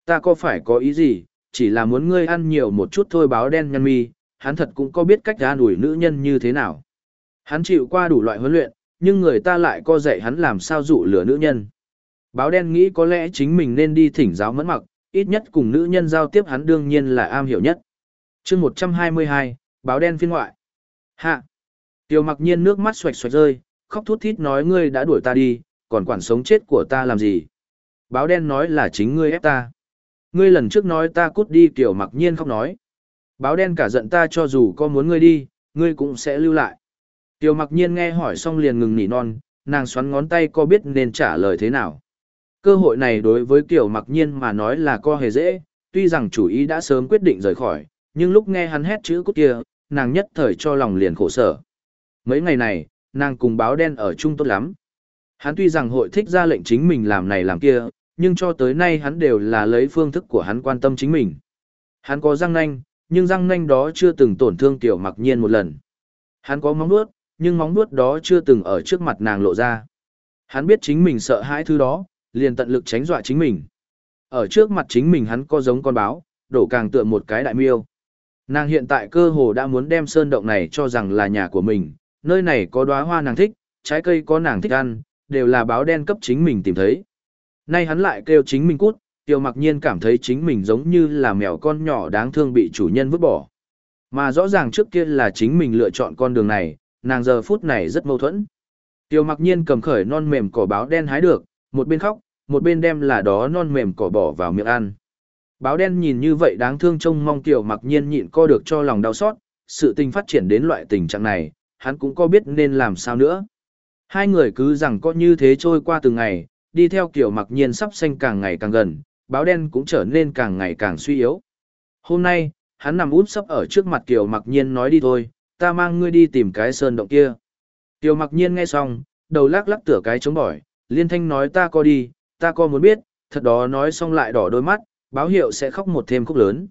Ta có phải có ý gì, chỉ là muốn ngươi ăn nhiều một chút thôi báo đen nhăn mi, hắn thật cũng có biết cách an ủi nữ nhân như thế nào. Hắn chịu qua đủ loại huấn luyện, nhưng người ta lại co dạy hắn làm sao dụ lửa nữ nhân. Báo đen nghĩ có lẽ chính mình nên đi thỉnh giáo mẫn mặc, ít nhất cùng nữ nhân giao tiếp hắn đương nhiên là am hiểu nhất. chương 122, báo đen phiên ngoại. Hạ. Tiểu mặc nhiên nước mắt xoạch xoạch rơi, khóc thút thít nói ngươi đã đuổi ta đi, còn quản sống chết của ta làm gì. Báo đen nói là chính ngươi ép ta. Ngươi lần trước nói ta cút đi Tiểu mặc nhiên khóc nói. Báo đen cả giận ta cho dù có muốn ngươi đi, ngươi cũng sẽ lưu lại. Tiểu mặc nhiên nghe hỏi xong liền ngừng nỉ non, nàng xoắn ngón tay có biết nên trả lời thế nào. Cơ hội này đối với Kiều mặc nhiên mà nói là co hề dễ, tuy rằng chủ ý đã sớm quyết định rời khỏi, nhưng lúc nghe hắn hét chữ cút kia, nàng nhất thời cho lòng liền khổ sở. Mấy ngày này, nàng cùng báo đen ở chung tốt lắm. Hắn tuy rằng hội thích ra lệnh chính mình làm này làm kia, nhưng cho tới nay hắn đều là lấy phương thức của hắn quan tâm chính mình. Hắn có răng nanh, nhưng răng nanh đó chưa từng tổn thương tiểu mặc nhiên một lần. Hắn có móng nuốt, nhưng móng nuốt đó chưa từng ở trước mặt nàng lộ ra. Hắn biết chính mình sợ hãi thứ đó, liền tận lực tránh dọa chính mình. Ở trước mặt chính mình hắn có giống con báo, đổ càng tựa một cái đại miêu. Nàng hiện tại cơ hồ đã muốn đem sơn động này cho rằng là nhà của mình, nơi này có đóa hoa nàng thích, trái cây có nàng thích ăn, đều là báo đen cấp chính mình tìm thấy. Nay hắn lại kêu chính mình cút, tiêu mặc nhiên cảm thấy chính mình giống như là mèo con nhỏ đáng thương bị chủ nhân vứt bỏ. Mà rõ ràng trước kia là chính mình lựa chọn con đường này, nàng giờ phút này rất mâu thuẫn. Tiêu mặc nhiên cầm khởi non mềm cỏ báo đen hái được, một bên khóc, một bên đem là đó non mềm cỏ bỏ vào miệng ăn. Báo đen nhìn như vậy đáng thương trông mong tiểu mặc nhiên nhịn co được cho lòng đau xót, sự tình phát triển đến loại tình trạng này, hắn cũng có biết nên làm sao nữa. Hai người cứ rằng có như thế trôi qua từng ngày, đi theo kiểu mặc nhiên sắp xanh càng ngày càng gần, báo đen cũng trở nên càng ngày càng suy yếu. Hôm nay, hắn nằm út sấp ở trước mặt kiểu mặc nhiên nói đi thôi, ta mang ngươi đi tìm cái sơn động kia. Tiểu mặc nhiên nghe xong, đầu lắc lắc tửa cái chống bỏi, liên thanh nói ta có đi, ta có muốn biết, thật đó nói xong lại đỏ đôi mắt, báo hiệu sẽ khóc một thêm khúc lớn.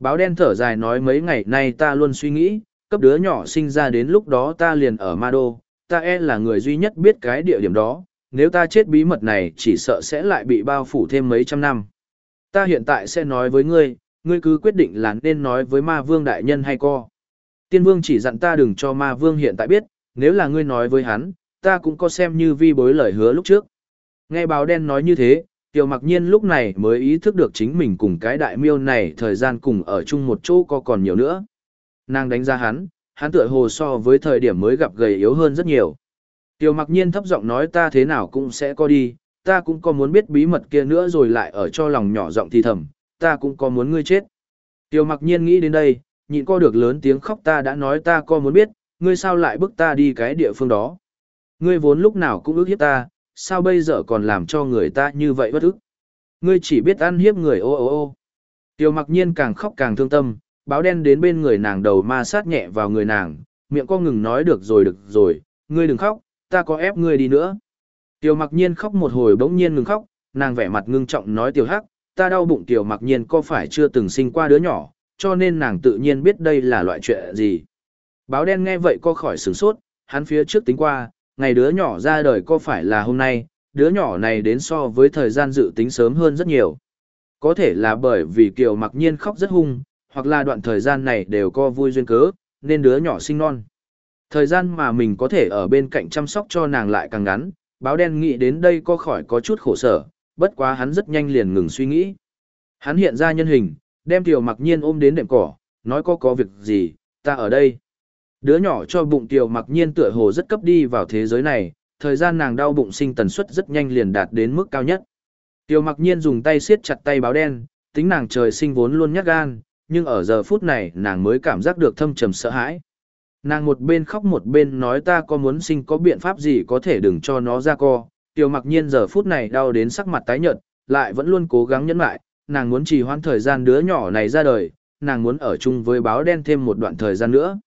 Báo đen thở dài nói mấy ngày nay ta luôn suy nghĩ, cấp đứa nhỏ sinh ra đến lúc đó ta liền ở Ma Đô, ta e là người duy nhất biết cái địa điểm đó, nếu ta chết bí mật này chỉ sợ sẽ lại bị bao phủ thêm mấy trăm năm. Ta hiện tại sẽ nói với ngươi, ngươi cứ quyết định là nên nói với ma vương đại nhân hay co. Tiên vương chỉ dặn ta đừng cho ma vương hiện tại biết, nếu là ngươi nói với hắn, ta cũng có xem như vi bối lời hứa lúc trước. Nghe báo đen nói như thế, Tiểu mặc nhiên lúc này mới ý thức được chính mình cùng cái đại miêu này thời gian cùng ở chung một chỗ có còn nhiều nữa. Nàng đánh giá hắn, hắn tựa hồ so với thời điểm mới gặp gầy yếu hơn rất nhiều. Tiểu mặc nhiên thấp giọng nói ta thế nào cũng sẽ có đi, ta cũng có muốn biết bí mật kia nữa rồi lại ở cho lòng nhỏ giọng thì thầm, ta cũng có muốn ngươi chết. Tiểu mặc nhiên nghĩ đến đây, nhịn co được lớn tiếng khóc ta đã nói ta có muốn biết, ngươi sao lại bức ta đi cái địa phương đó. Ngươi vốn lúc nào cũng ước hiếp ta, sao bây giờ còn làm cho người ta như vậy bất ức. Ngươi chỉ biết ăn hiếp người ô ô ô. Tiểu mặc nhiên càng khóc càng thương tâm, báo đen đến bên người nàng đầu ma sát nhẹ vào người nàng, miệng co ngừng nói được rồi được rồi, ngươi đừng khóc, ta có ép ngươi đi nữa. Tiểu mặc nhiên khóc một hồi bỗng nhiên ngừng khóc, nàng vẻ mặt ngưng trọng nói tiểu hắc, ta đau bụng tiểu mặc nhiên có phải chưa từng sinh qua đứa nhỏ, cho nên nàng tự nhiên biết đây là loại chuyện gì. Báo đen nghe vậy co khỏi sửng sốt, hắn phía trước tính qua, ngày đứa nhỏ ra đời có phải là hôm nay, đứa nhỏ này đến so với thời gian dự tính sớm hơn rất nhiều. Có thể là bởi vì Kiều mặc nhiên khóc rất hung, hoặc là đoạn thời gian này đều có vui duyên cớ, nên đứa nhỏ sinh non. Thời gian mà mình có thể ở bên cạnh chăm sóc cho nàng lại càng ngắn, báo đen nghĩ đến đây có khỏi có chút khổ sở, bất quá hắn rất nhanh liền ngừng suy nghĩ. Hắn hiện ra nhân hình, đem Tiểu Mặc Nhiên ôm đến đệm cỏ, nói có có việc gì, ta ở đây. Đứa nhỏ cho bụng Tiểu Mặc Nhiên tựa hồ rất cấp đi vào thế giới này, thời gian nàng đau bụng sinh tần suất rất nhanh liền đạt đến mức cao nhất. Tiểu Mặc Nhiên dùng tay siết chặt tay báo đen, tính nàng trời sinh vốn luôn nhát gan, nhưng ở giờ phút này nàng mới cảm giác được thâm trầm sợ hãi. Nàng một bên khóc một bên nói ta có muốn sinh có biện pháp gì có thể đừng cho nó ra co. Tiểu mặc nhiên giờ phút này đau đến sắc mặt tái nhợt, lại vẫn luôn cố gắng nhẫn lại, nàng muốn trì hoãn thời gian đứa nhỏ này ra đời, nàng muốn ở chung với báo đen thêm một đoạn thời gian nữa.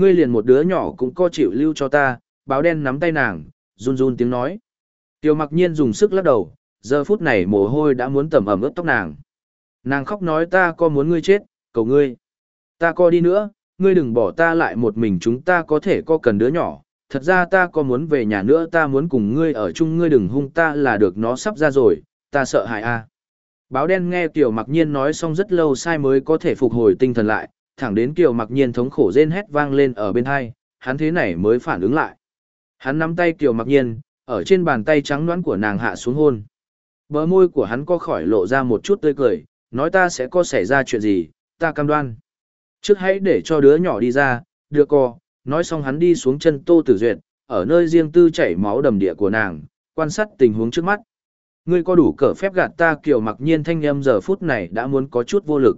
Ngươi liền một đứa nhỏ cũng co chịu lưu cho ta, báo đen nắm tay nàng, run run tiếng nói. Tiêu mặc nhiên dùng sức lắc đầu, giờ phút này mồ hôi đã muốn tẩm ẩm ướt tóc nàng. Nàng khóc nói ta có muốn ngươi chết, cầu ngươi. Ta co đi nữa, ngươi đừng bỏ ta lại một mình chúng ta có thể co cần đứa nhỏ. Thật ra ta có muốn về nhà nữa ta muốn cùng ngươi ở chung ngươi đừng hung ta là được nó sắp ra rồi, ta sợ hại a. Báo đen nghe tiểu Mặc Nhiên nói xong rất lâu sai mới có thể phục hồi tinh thần lại, thẳng đến Kiều Mặc Nhiên thống khổ rên hét vang lên ở bên hai, hắn thế này mới phản ứng lại. Hắn nắm tay Kiều Mặc Nhiên, ở trên bàn tay trắng nõn của nàng hạ xuống hôn. Bờ môi của hắn co khỏi lộ ra một chút tươi cười, nói ta sẽ có xảy ra chuyện gì, ta cam đoan. Trước hãy để cho đứa nhỏ đi ra, đưa co, nói xong hắn đi xuống chân Tô Tử Duyệt, ở nơi riêng tư chảy máu đầm địa của nàng, quan sát tình huống trước mắt. Ngươi có đủ cỡ phép gạt ta kiều mặc nhiên thanh âm giờ phút này đã muốn có chút vô lực.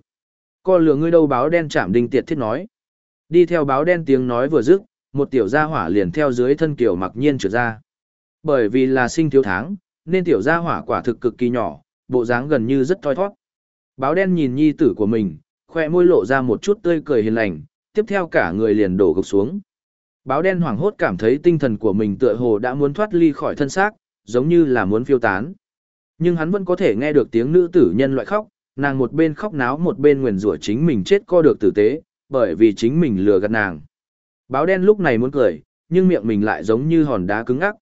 Co lừa ngươi đâu báo đen chạm đinh tiệt thiết nói. Đi theo báo đen tiếng nói vừa dứt, một tiểu gia hỏa liền theo dưới thân kiểu mặc nhiên trở ra. Bởi vì là sinh thiếu tháng, nên tiểu gia hỏa quả thực cực kỳ nhỏ, bộ dáng gần như rất thoi thoát. Báo đen nhìn nhi tử của mình, khoe môi lộ ra một chút tươi cười hiền lành, tiếp theo cả người liền đổ gục xuống. Báo đen hoảng hốt cảm thấy tinh thần của mình tựa hồ đã muốn thoát ly khỏi thân xác, giống như là muốn phiêu tán. Nhưng hắn vẫn có thể nghe được tiếng nữ tử nhân loại khóc, nàng một bên khóc náo một bên nguyền rủa chính mình chết co được tử tế, bởi vì chính mình lừa gạt nàng. Báo đen lúc này muốn cười, nhưng miệng mình lại giống như hòn đá cứng ngắc.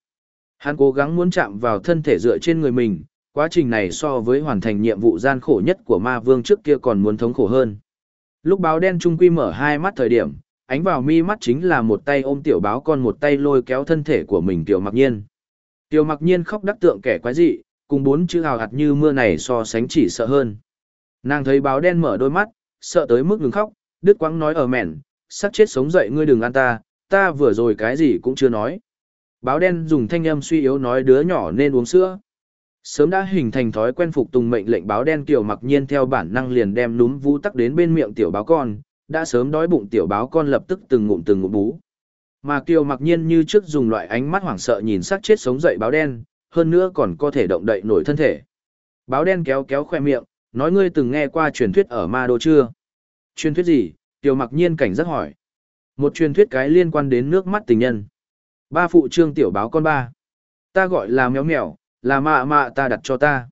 Hắn cố gắng muốn chạm vào thân thể dựa trên người mình, quá trình này so với hoàn thành nhiệm vụ gian khổ nhất của ma vương trước kia còn muốn thống khổ hơn. Lúc báo đen trung quy mở hai mắt thời điểm, ánh vào mi mắt chính là một tay ôm tiểu báo con một tay lôi kéo thân thể của mình tiểu mặc nhiên. Tiểu mặc nhiên khóc đắc tượng kẻ quái dị, cùng bốn chữ hào hạt như mưa này so sánh chỉ sợ hơn. Nàng thấy báo đen mở đôi mắt, sợ tới mức ngừng khóc, đứt quãng nói ở mẹn, sắp chết sống dậy ngươi đừng ăn ta, ta vừa rồi cái gì cũng chưa nói. Báo đen dùng thanh âm suy yếu nói đứa nhỏ nên uống sữa. Sớm đã hình thành thói quen phục tùng mệnh lệnh báo đen kiểu mặc nhiên theo bản năng liền đem núm vũ tắc đến bên miệng tiểu báo con, đã sớm đói bụng tiểu báo con lập tức từng ngụm từng ngụm bú. Mà kiều mặc nhiên như trước dùng loại ánh mắt hoảng sợ nhìn xác chết sống dậy báo đen, hơn nữa còn có thể động đậy nổi thân thể. Báo đen kéo kéo khoe miệng, nói ngươi từng nghe qua truyền thuyết ở ma đô chưa? Truyền thuyết gì? Tiểu mặc nhiên cảnh giác hỏi. Một truyền thuyết cái liên quan đến nước mắt tình nhân. Ba phụ trương tiểu báo con ba. Ta gọi là méo mèo, là mạ mạ ta đặt cho ta.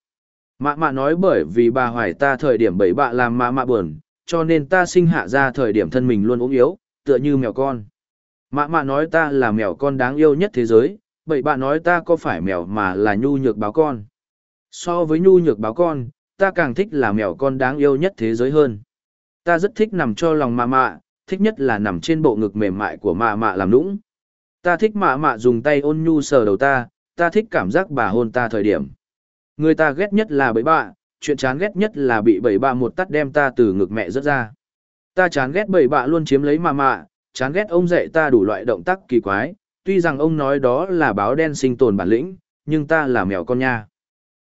Mạ mạ nói bởi vì bà hoài ta thời điểm bảy bạ làm mạ mạ buồn, cho nên ta sinh hạ ra thời điểm thân mình luôn ốm yếu, tựa như mèo con. Mạ mạ nói ta là mèo con đáng yêu nhất thế giới, bảy bạ nói ta có phải mèo mà là nhu nhược báo con. So với nhu nhược báo con, ta càng thích là mèo con đáng yêu nhất thế giới hơn. Ta rất thích nằm cho lòng mạ mạ, thích nhất là nằm trên bộ ngực mềm mại của mạ mạ làm nũng. Ta thích mạ mạ dùng tay ôn nhu sờ đầu ta, ta thích cảm giác bà hôn ta thời điểm. Người ta ghét nhất là bẫy bạ, chuyện chán ghét nhất là bị bẫy bạ một tắt đem ta từ ngực mẹ rớt ra. Ta chán ghét bẫy bạ luôn chiếm lấy mạ mạ, chán ghét ông dạy ta đủ loại động tác kỳ quái, tuy rằng ông nói đó là báo đen sinh tồn bản lĩnh, nhưng ta là mèo con nha.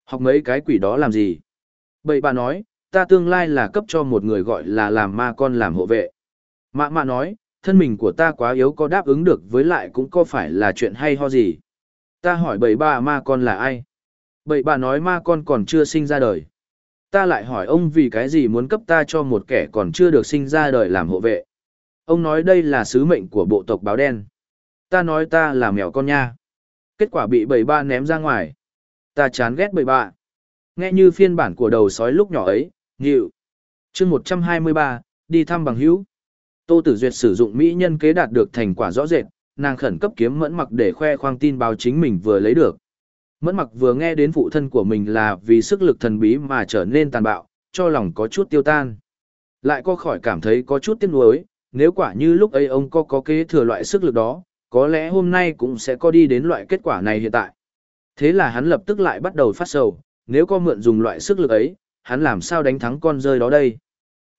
Học mấy cái quỷ đó làm gì? Bậy bà nói, ta tương lai là cấp cho một người gọi là làm ma con làm hộ vệ. Mạ mạ nói, thân mình của ta quá yếu có đáp ứng được với lại cũng có phải là chuyện hay ho gì. Ta hỏi bậy bà ma con là ai? Bậy bà nói ma con còn chưa sinh ra đời. Ta lại hỏi ông vì cái gì muốn cấp ta cho một kẻ còn chưa được sinh ra đời làm hộ vệ. Ông nói đây là sứ mệnh của bộ tộc báo đen. Ta nói ta là mèo con nha. Kết quả bị bầy ba ném ra ngoài. Ta chán ghét bầy ba. Nghe như phiên bản của đầu sói lúc nhỏ ấy, nhịu. chương 123, đi thăm bằng hữu. Tô Tử Duyệt sử dụng mỹ nhân kế đạt được thành quả rõ rệt, nàng khẩn cấp kiếm mẫn mặc để khoe khoang tin báo chính mình vừa lấy được. Mẫn mặc vừa nghe đến phụ thân của mình là vì sức lực thần bí mà trở nên tàn bạo, cho lòng có chút tiêu tan. Lại có khỏi cảm thấy có chút tiếc nuối, nếu quả như lúc ấy ông có có kế thừa loại sức lực đó, có lẽ hôm nay cũng sẽ có đi đến loại kết quả này hiện tại. Thế là hắn lập tức lại bắt đầu phát sầu, nếu có mượn dùng loại sức lực ấy, hắn làm sao đánh thắng con rơi đó đây?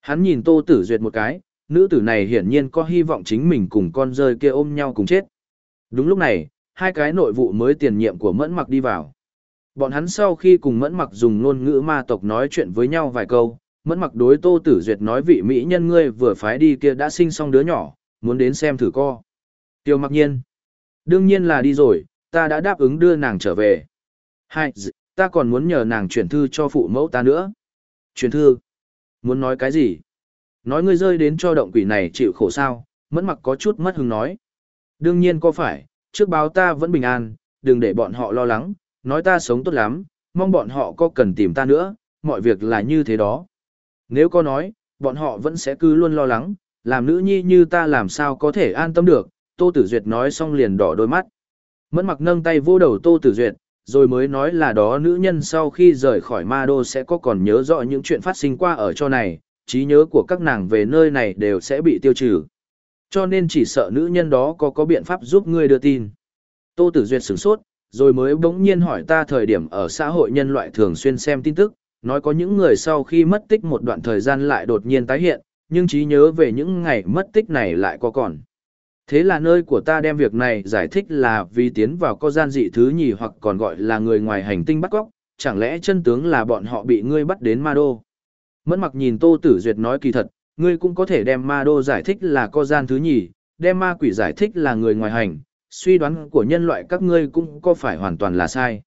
Hắn nhìn Tô Tử Duyệt một cái, nữ tử này hiển nhiên có hy vọng chính mình cùng con rơi kia ôm nhau cùng chết. Đúng lúc này, hai cái nội vụ mới tiền nhiệm của Mẫn Mặc đi vào. Bọn hắn sau khi cùng Mẫn Mặc dùng ngôn ngữ ma tộc nói chuyện với nhau vài câu, Mẫn Mặc đối Tô Tử Duyệt nói vị mỹ nhân ngươi vừa phái đi kia đã sinh xong đứa nhỏ, muốn đến xem thử co. Tiêu Mặc Nhiên, đương nhiên là đi rồi, ta đã đáp ứng đưa nàng trở về. Hai, ta còn muốn nhờ nàng chuyển thư cho phụ mẫu ta nữa. Chuyển thư? Muốn nói cái gì? Nói ngươi rơi đến cho động quỷ này chịu khổ sao, mẫn mặc có chút mất hứng nói. Đương nhiên có phải, trước báo ta vẫn bình an, đừng để bọn họ lo lắng, nói ta sống tốt lắm, mong bọn họ có cần tìm ta nữa, mọi việc là như thế đó. Nếu có nói, bọn họ vẫn sẽ cứ luôn lo lắng, làm nữ nhi như ta làm sao có thể an tâm được, Tô Tử Duyệt nói xong liền đỏ đôi mắt. Mẫn mặc nâng tay vô đầu Tô Tử Duyệt, rồi mới nói là đó nữ nhân sau khi rời khỏi ma đô sẽ có còn nhớ rõ những chuyện phát sinh qua ở cho này, trí nhớ của các nàng về nơi này đều sẽ bị tiêu trừ. Cho nên chỉ sợ nữ nhân đó có có biện pháp giúp ngươi đưa tin. Tô Tử Duyệt sửng sốt, rồi mới bỗng nhiên hỏi ta thời điểm ở xã hội nhân loại thường xuyên xem tin tức, nói có những người sau khi mất tích một đoạn thời gian lại đột nhiên tái hiện, nhưng trí nhớ về những ngày mất tích này lại có còn. Thế là nơi của ta đem việc này giải thích là vì tiến vào có gian dị thứ nhì hoặc còn gọi là người ngoài hành tinh bắt cóc, chẳng lẽ chân tướng là bọn họ bị ngươi bắt đến ma đô. Mẫn mặc nhìn Tô Tử Duyệt nói kỳ thật, ngươi cũng có thể đem ma đô giải thích là có gian thứ nhì, đem ma quỷ giải thích là người ngoài hành, suy đoán của nhân loại các ngươi cũng có phải hoàn toàn là sai.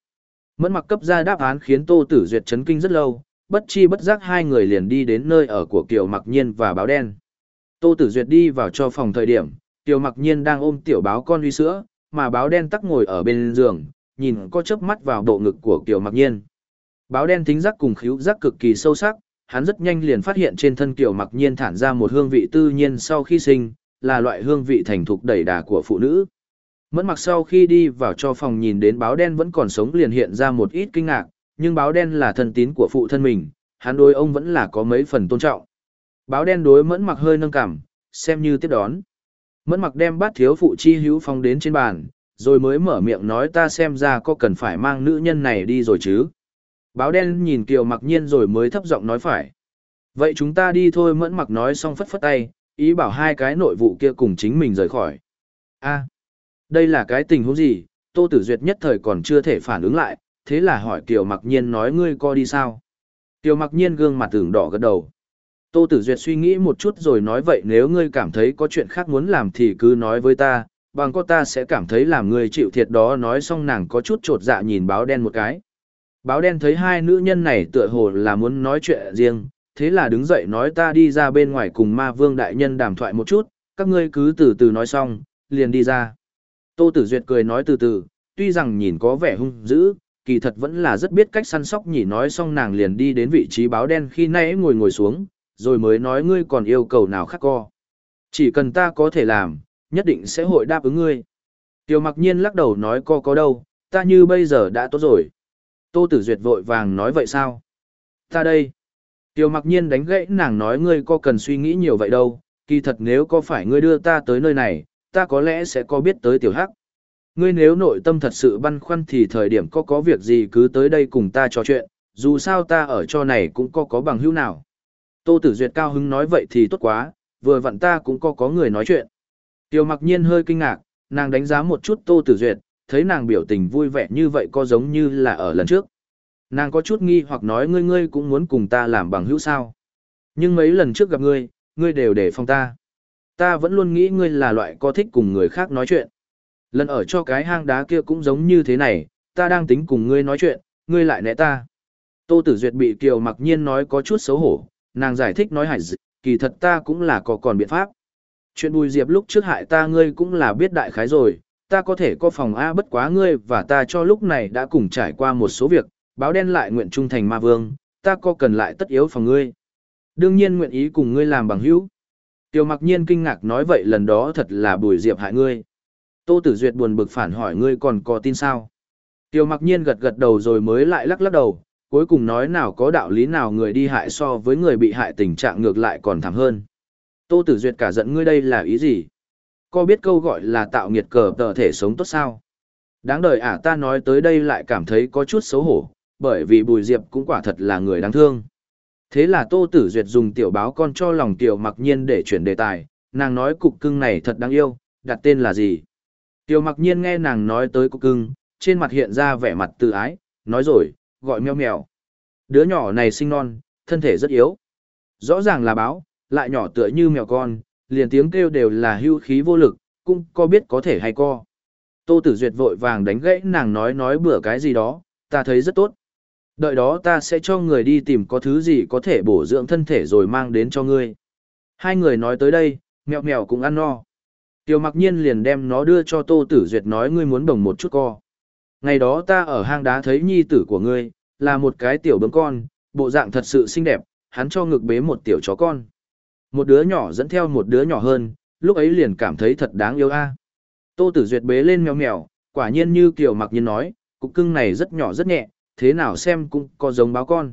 Mẫn mặc cấp ra đáp án khiến Tô Tử Duyệt chấn kinh rất lâu, bất chi bất giác hai người liền đi đến nơi ở của Kiều Mặc Nhiên và Báo Đen. Tô Tử Duyệt đi vào cho phòng thời điểm, Tiểu Mặc Nhiên đang ôm tiểu báo con uy sữa, mà báo đen tắc ngồi ở bên giường, nhìn có chớp mắt vào bộ ngực của Tiểu Mặc Nhiên. Báo đen tính giác cùng khíu giác cực kỳ sâu sắc, hắn rất nhanh liền phát hiện trên thân Tiểu Mặc Nhiên thản ra một hương vị tự nhiên sau khi sinh, là loại hương vị thành thục đầy đà của phụ nữ. Mẫn mặc sau khi đi vào cho phòng nhìn đến báo đen vẫn còn sống liền hiện ra một ít kinh ngạc, nhưng báo đen là thân tín của phụ thân mình, hắn đối ông vẫn là có mấy phần tôn trọng. Báo đen đối mẫn mặc hơi nâng cảm, xem như tiếp đón. Mẫn mặc đem bát thiếu phụ chi hữu phong đến trên bàn, rồi mới mở miệng nói ta xem ra có cần phải mang nữ nhân này đi rồi chứ. Báo đen nhìn Kiều mặc nhiên rồi mới thấp giọng nói phải. Vậy chúng ta đi thôi mẫn mặc nói xong phất phất tay, ý bảo hai cái nội vụ kia cùng chính mình rời khỏi. a đây là cái tình huống gì, Tô Tử Duyệt nhất thời còn chưa thể phản ứng lại, thế là hỏi Kiều mặc nhiên nói ngươi co đi sao. Kiều mặc nhiên gương mặt tưởng đỏ gật đầu. Tô Tử Duyệt suy nghĩ một chút rồi nói vậy nếu ngươi cảm thấy có chuyện khác muốn làm thì cứ nói với ta, bằng có ta sẽ cảm thấy làm ngươi chịu thiệt đó nói xong nàng có chút trột dạ nhìn báo đen một cái. Báo đen thấy hai nữ nhân này tựa hồ là muốn nói chuyện riêng, thế là đứng dậy nói ta đi ra bên ngoài cùng ma vương đại nhân đàm thoại một chút, các ngươi cứ từ từ nói xong, liền đi ra. Tô Tử Duyệt cười nói từ từ, tuy rằng nhìn có vẻ hung dữ, kỳ thật vẫn là rất biết cách săn sóc nhỉ nói xong nàng liền đi đến vị trí báo đen khi nãy ngồi ngồi xuống, rồi mới nói ngươi còn yêu cầu nào khác co. Chỉ cần ta có thể làm, nhất định sẽ hội đáp ứng ngươi. Tiêu mặc nhiên lắc đầu nói co có đâu, ta như bây giờ đã tốt rồi. Tô Tử Duyệt vội vàng nói vậy sao? Ta đây. Tiêu mặc nhiên đánh gãy nàng nói ngươi có cần suy nghĩ nhiều vậy đâu, kỳ thật nếu có phải ngươi đưa ta tới nơi này, ta có lẽ sẽ có biết tới tiểu hắc. Ngươi nếu nội tâm thật sự băn khoăn thì thời điểm có có việc gì cứ tới đây cùng ta trò chuyện, dù sao ta ở cho này cũng có có bằng hữu nào. Tô Tử Duyệt cao hứng nói vậy thì tốt quá, vừa vặn ta cũng có có người nói chuyện. Tiêu mặc nhiên hơi kinh ngạc, nàng đánh giá một chút Tô Tử Duyệt, thấy nàng biểu tình vui vẻ như vậy có giống như là ở lần trước. Nàng có chút nghi hoặc nói ngươi ngươi cũng muốn cùng ta làm bằng hữu sao. Nhưng mấy lần trước gặp ngươi, ngươi đều để phòng ta. Ta vẫn luôn nghĩ ngươi là loại có thích cùng người khác nói chuyện. Lần ở cho cái hang đá kia cũng giống như thế này, ta đang tính cùng ngươi nói chuyện, ngươi lại né ta. Tô Tử Duyệt bị Kiều mặc nhiên nói có chút xấu hổ, nàng giải thích nói hải kỳ thật ta cũng là có còn biện pháp. Chuyện bùi diệp lúc trước hại ta ngươi cũng là biết đại khái rồi, ta có thể có phòng A bất quá ngươi và ta cho lúc này đã cùng trải qua một số việc, báo đen lại nguyện trung thành ma vương, ta có cần lại tất yếu phòng ngươi. Đương nhiên nguyện ý cùng ngươi làm bằng hữu. Tiêu mặc nhiên kinh ngạc nói vậy lần đó thật là bùi diệp hại ngươi. Tô Tử Duyệt buồn bực phản hỏi ngươi còn có tin sao? Tiêu mặc nhiên gật gật đầu rồi mới lại lắc lắc đầu, cuối cùng nói nào có đạo lý nào người đi hại so với người bị hại tình trạng ngược lại còn thảm hơn. Tô Tử Duyệt cả giận ngươi đây là ý gì? Có biết câu gọi là tạo nghiệt cờ tờ thể sống tốt sao? Đáng đời ả ta nói tới đây lại cảm thấy có chút xấu hổ, bởi vì Bùi Diệp cũng quả thật là người đáng thương. Thế là Tô Tử Duyệt dùng tiểu báo con cho lòng tiểu mặc nhiên để chuyển đề tài, nàng nói cục cưng này thật đáng yêu, đặt tên là gì? Tiểu mặc nhiên nghe nàng nói tới cục cưng, trên mặt hiện ra vẻ mặt tự ái, nói rồi, gọi mèo mèo. Đứa nhỏ này sinh non, thân thể rất yếu. Rõ ràng là báo, lại nhỏ tựa như mèo con, liền tiếng kêu đều là hưu khí vô lực, cũng có biết có thể hay co. Tô Tử Duyệt vội vàng đánh gãy nàng nói nói bữa cái gì đó, ta thấy rất tốt. Đợi đó ta sẽ cho người đi tìm có thứ gì có thể bổ dưỡng thân thể rồi mang đến cho ngươi. Hai người nói tới đây, mèo mèo cũng ăn no. Tiêu mặc nhiên liền đem nó đưa cho Tô Tử Duyệt nói ngươi muốn đồng một chút co. Ngày đó ta ở hang đá thấy nhi tử của ngươi, là một cái tiểu bướm con, bộ dạng thật sự xinh đẹp, hắn cho ngực bế một tiểu chó con. Một đứa nhỏ dẫn theo một đứa nhỏ hơn, lúc ấy liền cảm thấy thật đáng yêu a. Tô Tử Duyệt bế lên mèo mèo, quả nhiên như Kiều Mặc Nhiên nói, cục cưng này rất nhỏ rất nhẹ, thế nào xem cũng có giống báo con.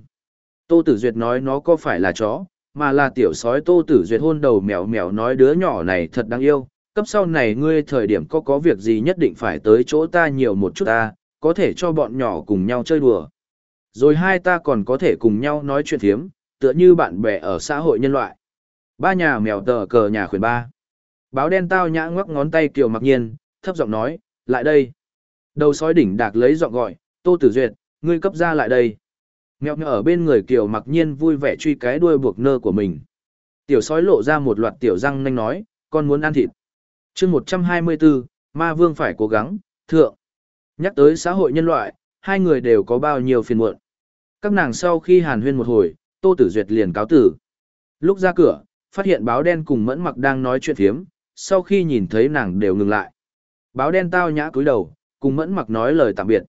Tô Tử Duyệt nói nó có phải là chó, mà là tiểu sói Tô Tử Duyệt hôn đầu mèo mèo nói đứa nhỏ này thật đáng yêu, cấp sau này ngươi thời điểm có có việc gì nhất định phải tới chỗ ta nhiều một chút ta, có thể cho bọn nhỏ cùng nhau chơi đùa. Rồi hai ta còn có thể cùng nhau nói chuyện thiếm, tựa như bạn bè ở xã hội nhân loại. Ba nhà mèo tờ cờ nhà khuyển ba. Báo đen tao nhã ngoắc ngón tay kiều mặc nhiên, thấp giọng nói, lại đây. Đầu sói đỉnh đạc lấy giọng gọi, tô tử duyệt, ngươi cấp ra lại đây. Mèo ở bên người kiều mặc nhiên vui vẻ truy cái đuôi buộc nơ của mình. Tiểu sói lộ ra một loạt tiểu răng nanh nói, con muốn ăn thịt chương 124, ma vương phải cố gắng, thượng. Nhắc tới xã hội nhân loại, hai người đều có bao nhiêu phiền muộn. Các nàng sau khi hàn huyên một hồi, Tô Tử Duyệt liền cáo tử. Lúc ra cửa, phát hiện báo đen cùng mẫn mặc đang nói chuyện phiếm, sau khi nhìn thấy nàng đều ngừng lại. Báo đen tao nhã cúi đầu, cùng mẫn mặc nói lời tạm biệt.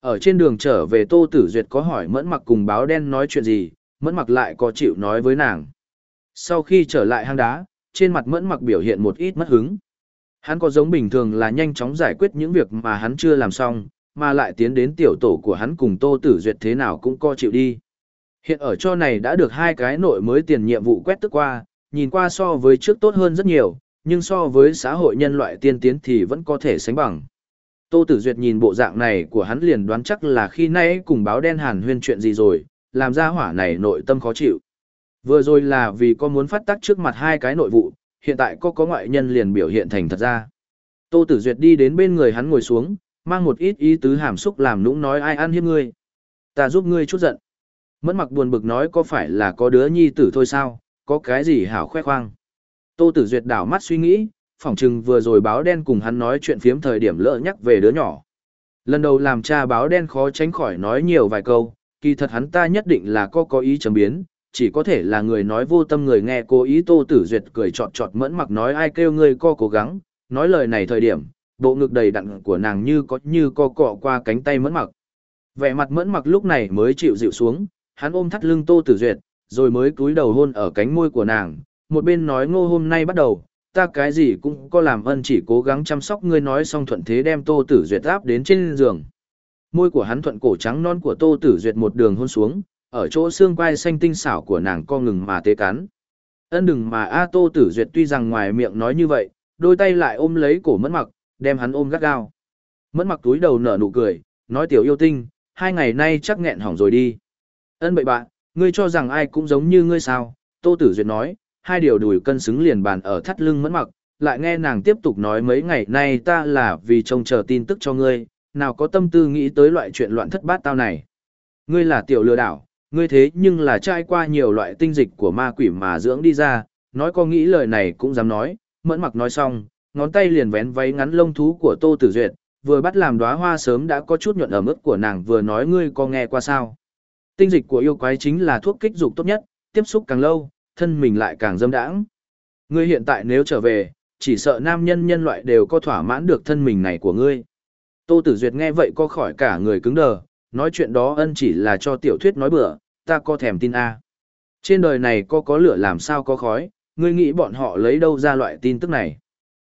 Ở trên đường trở về Tô Tử Duyệt có hỏi mẫn mặc cùng báo đen nói chuyện gì, mẫn mặc lại có chịu nói với nàng. Sau khi trở lại hang đá, trên mặt mẫn mặc biểu hiện một ít mất hứng. Hắn có giống bình thường là nhanh chóng giải quyết những việc mà hắn chưa làm xong, mà lại tiến đến tiểu tổ của hắn cùng Tô Tử Duyệt thế nào cũng co chịu đi. Hiện ở cho này đã được hai cái nội mới tiền nhiệm vụ quét tức qua, nhìn qua so với trước tốt hơn rất nhiều, nhưng so với xã hội nhân loại tiên tiến thì vẫn có thể sánh bằng. Tô Tử Duyệt nhìn bộ dạng này của hắn liền đoán chắc là khi nãy cùng báo đen hàn huyên chuyện gì rồi, làm ra hỏa này nội tâm khó chịu. Vừa rồi là vì có muốn phát tác trước mặt hai cái nội vụ, hiện tại có có ngoại nhân liền biểu hiện thành thật ra. Tô Tử Duyệt đi đến bên người hắn ngồi xuống, mang một ít ý tứ hàm xúc làm nũng nói ai ăn hiếp ngươi. Ta giúp ngươi chút giận. Mẫn mặc buồn bực nói có phải là có đứa nhi tử thôi sao, có cái gì hảo khoe khoang. Tô Tử Duyệt đảo mắt suy nghĩ, phỏng chừng vừa rồi báo đen cùng hắn nói chuyện phiếm thời điểm lỡ nhắc về đứa nhỏ. Lần đầu làm cha báo đen khó tránh khỏi nói nhiều vài câu, kỳ thật hắn ta nhất định là có có ý chấm biến, chỉ có thể là người nói vô tâm người nghe cố ý Tô Tử Duyệt cười trọt trọt mẫn mặc nói ai kêu ngươi co cố gắng, nói lời này thời điểm, bộ ngực đầy đặn của nàng như có như co cọ qua cánh tay mẫn mặc. Vẻ mặt mẫn mặc lúc này mới chịu dịu xuống, hắn ôm thắt lưng Tô Tử Duyệt, rồi mới cúi đầu hôn ở cánh môi của nàng, một bên nói ngô hôm nay bắt đầu, ta cái gì cũng có làm ân chỉ cố gắng chăm sóc ngươi nói xong thuận thế đem Tô Tử Duyệt áp đến trên giường. Môi của hắn thuận cổ trắng non của Tô Tử Duyệt một đường hôn xuống, ở chỗ xương quai xanh tinh xảo của nàng co ngừng mà tê cắn. Ân đừng mà A Tô Tử Duyệt tuy rằng ngoài miệng nói như vậy, đôi tay lại ôm lấy cổ mẫn mặc, đem hắn ôm gắt gao. Mẫn mặc túi đầu nở nụ cười, nói tiểu yêu tinh, hai ngày nay chắc nghẹn hỏng rồi đi. Ân bậy bạn, ngươi cho rằng ai cũng giống như ngươi sao? Tô Tử Duyệt nói, hai điều đùi cân xứng liền bàn ở thắt lưng mẫn mặc, lại nghe nàng tiếp tục nói mấy ngày nay ta là vì trông chờ tin tức cho ngươi, nào có tâm tư nghĩ tới loại chuyện loạn thất bát tao này. Ngươi là tiểu lừa đảo, ngươi thế nhưng là trải qua nhiều loại tinh dịch của ma quỷ mà dưỡng đi ra, nói có nghĩ lời này cũng dám nói, mẫn mặc nói xong, ngón tay liền vén váy ngắn lông thú của Tô Tử Duyệt, vừa bắt làm đóa hoa sớm đã có chút nhuận ở mức của nàng vừa nói ngươi có nghe qua sao. Tinh dịch của yêu quái chính là thuốc kích dục tốt nhất, tiếp xúc càng lâu, thân mình lại càng dâm đãng. Ngươi hiện tại nếu trở về, chỉ sợ nam nhân nhân loại đều có thỏa mãn được thân mình này của ngươi. Tô Tử Duyệt nghe vậy có khỏi cả người cứng đờ, nói chuyện đó ân chỉ là cho tiểu thuyết nói bừa, ta có thèm tin a. Trên đời này có có lửa làm sao có khói, ngươi nghĩ bọn họ lấy đâu ra loại tin tức này.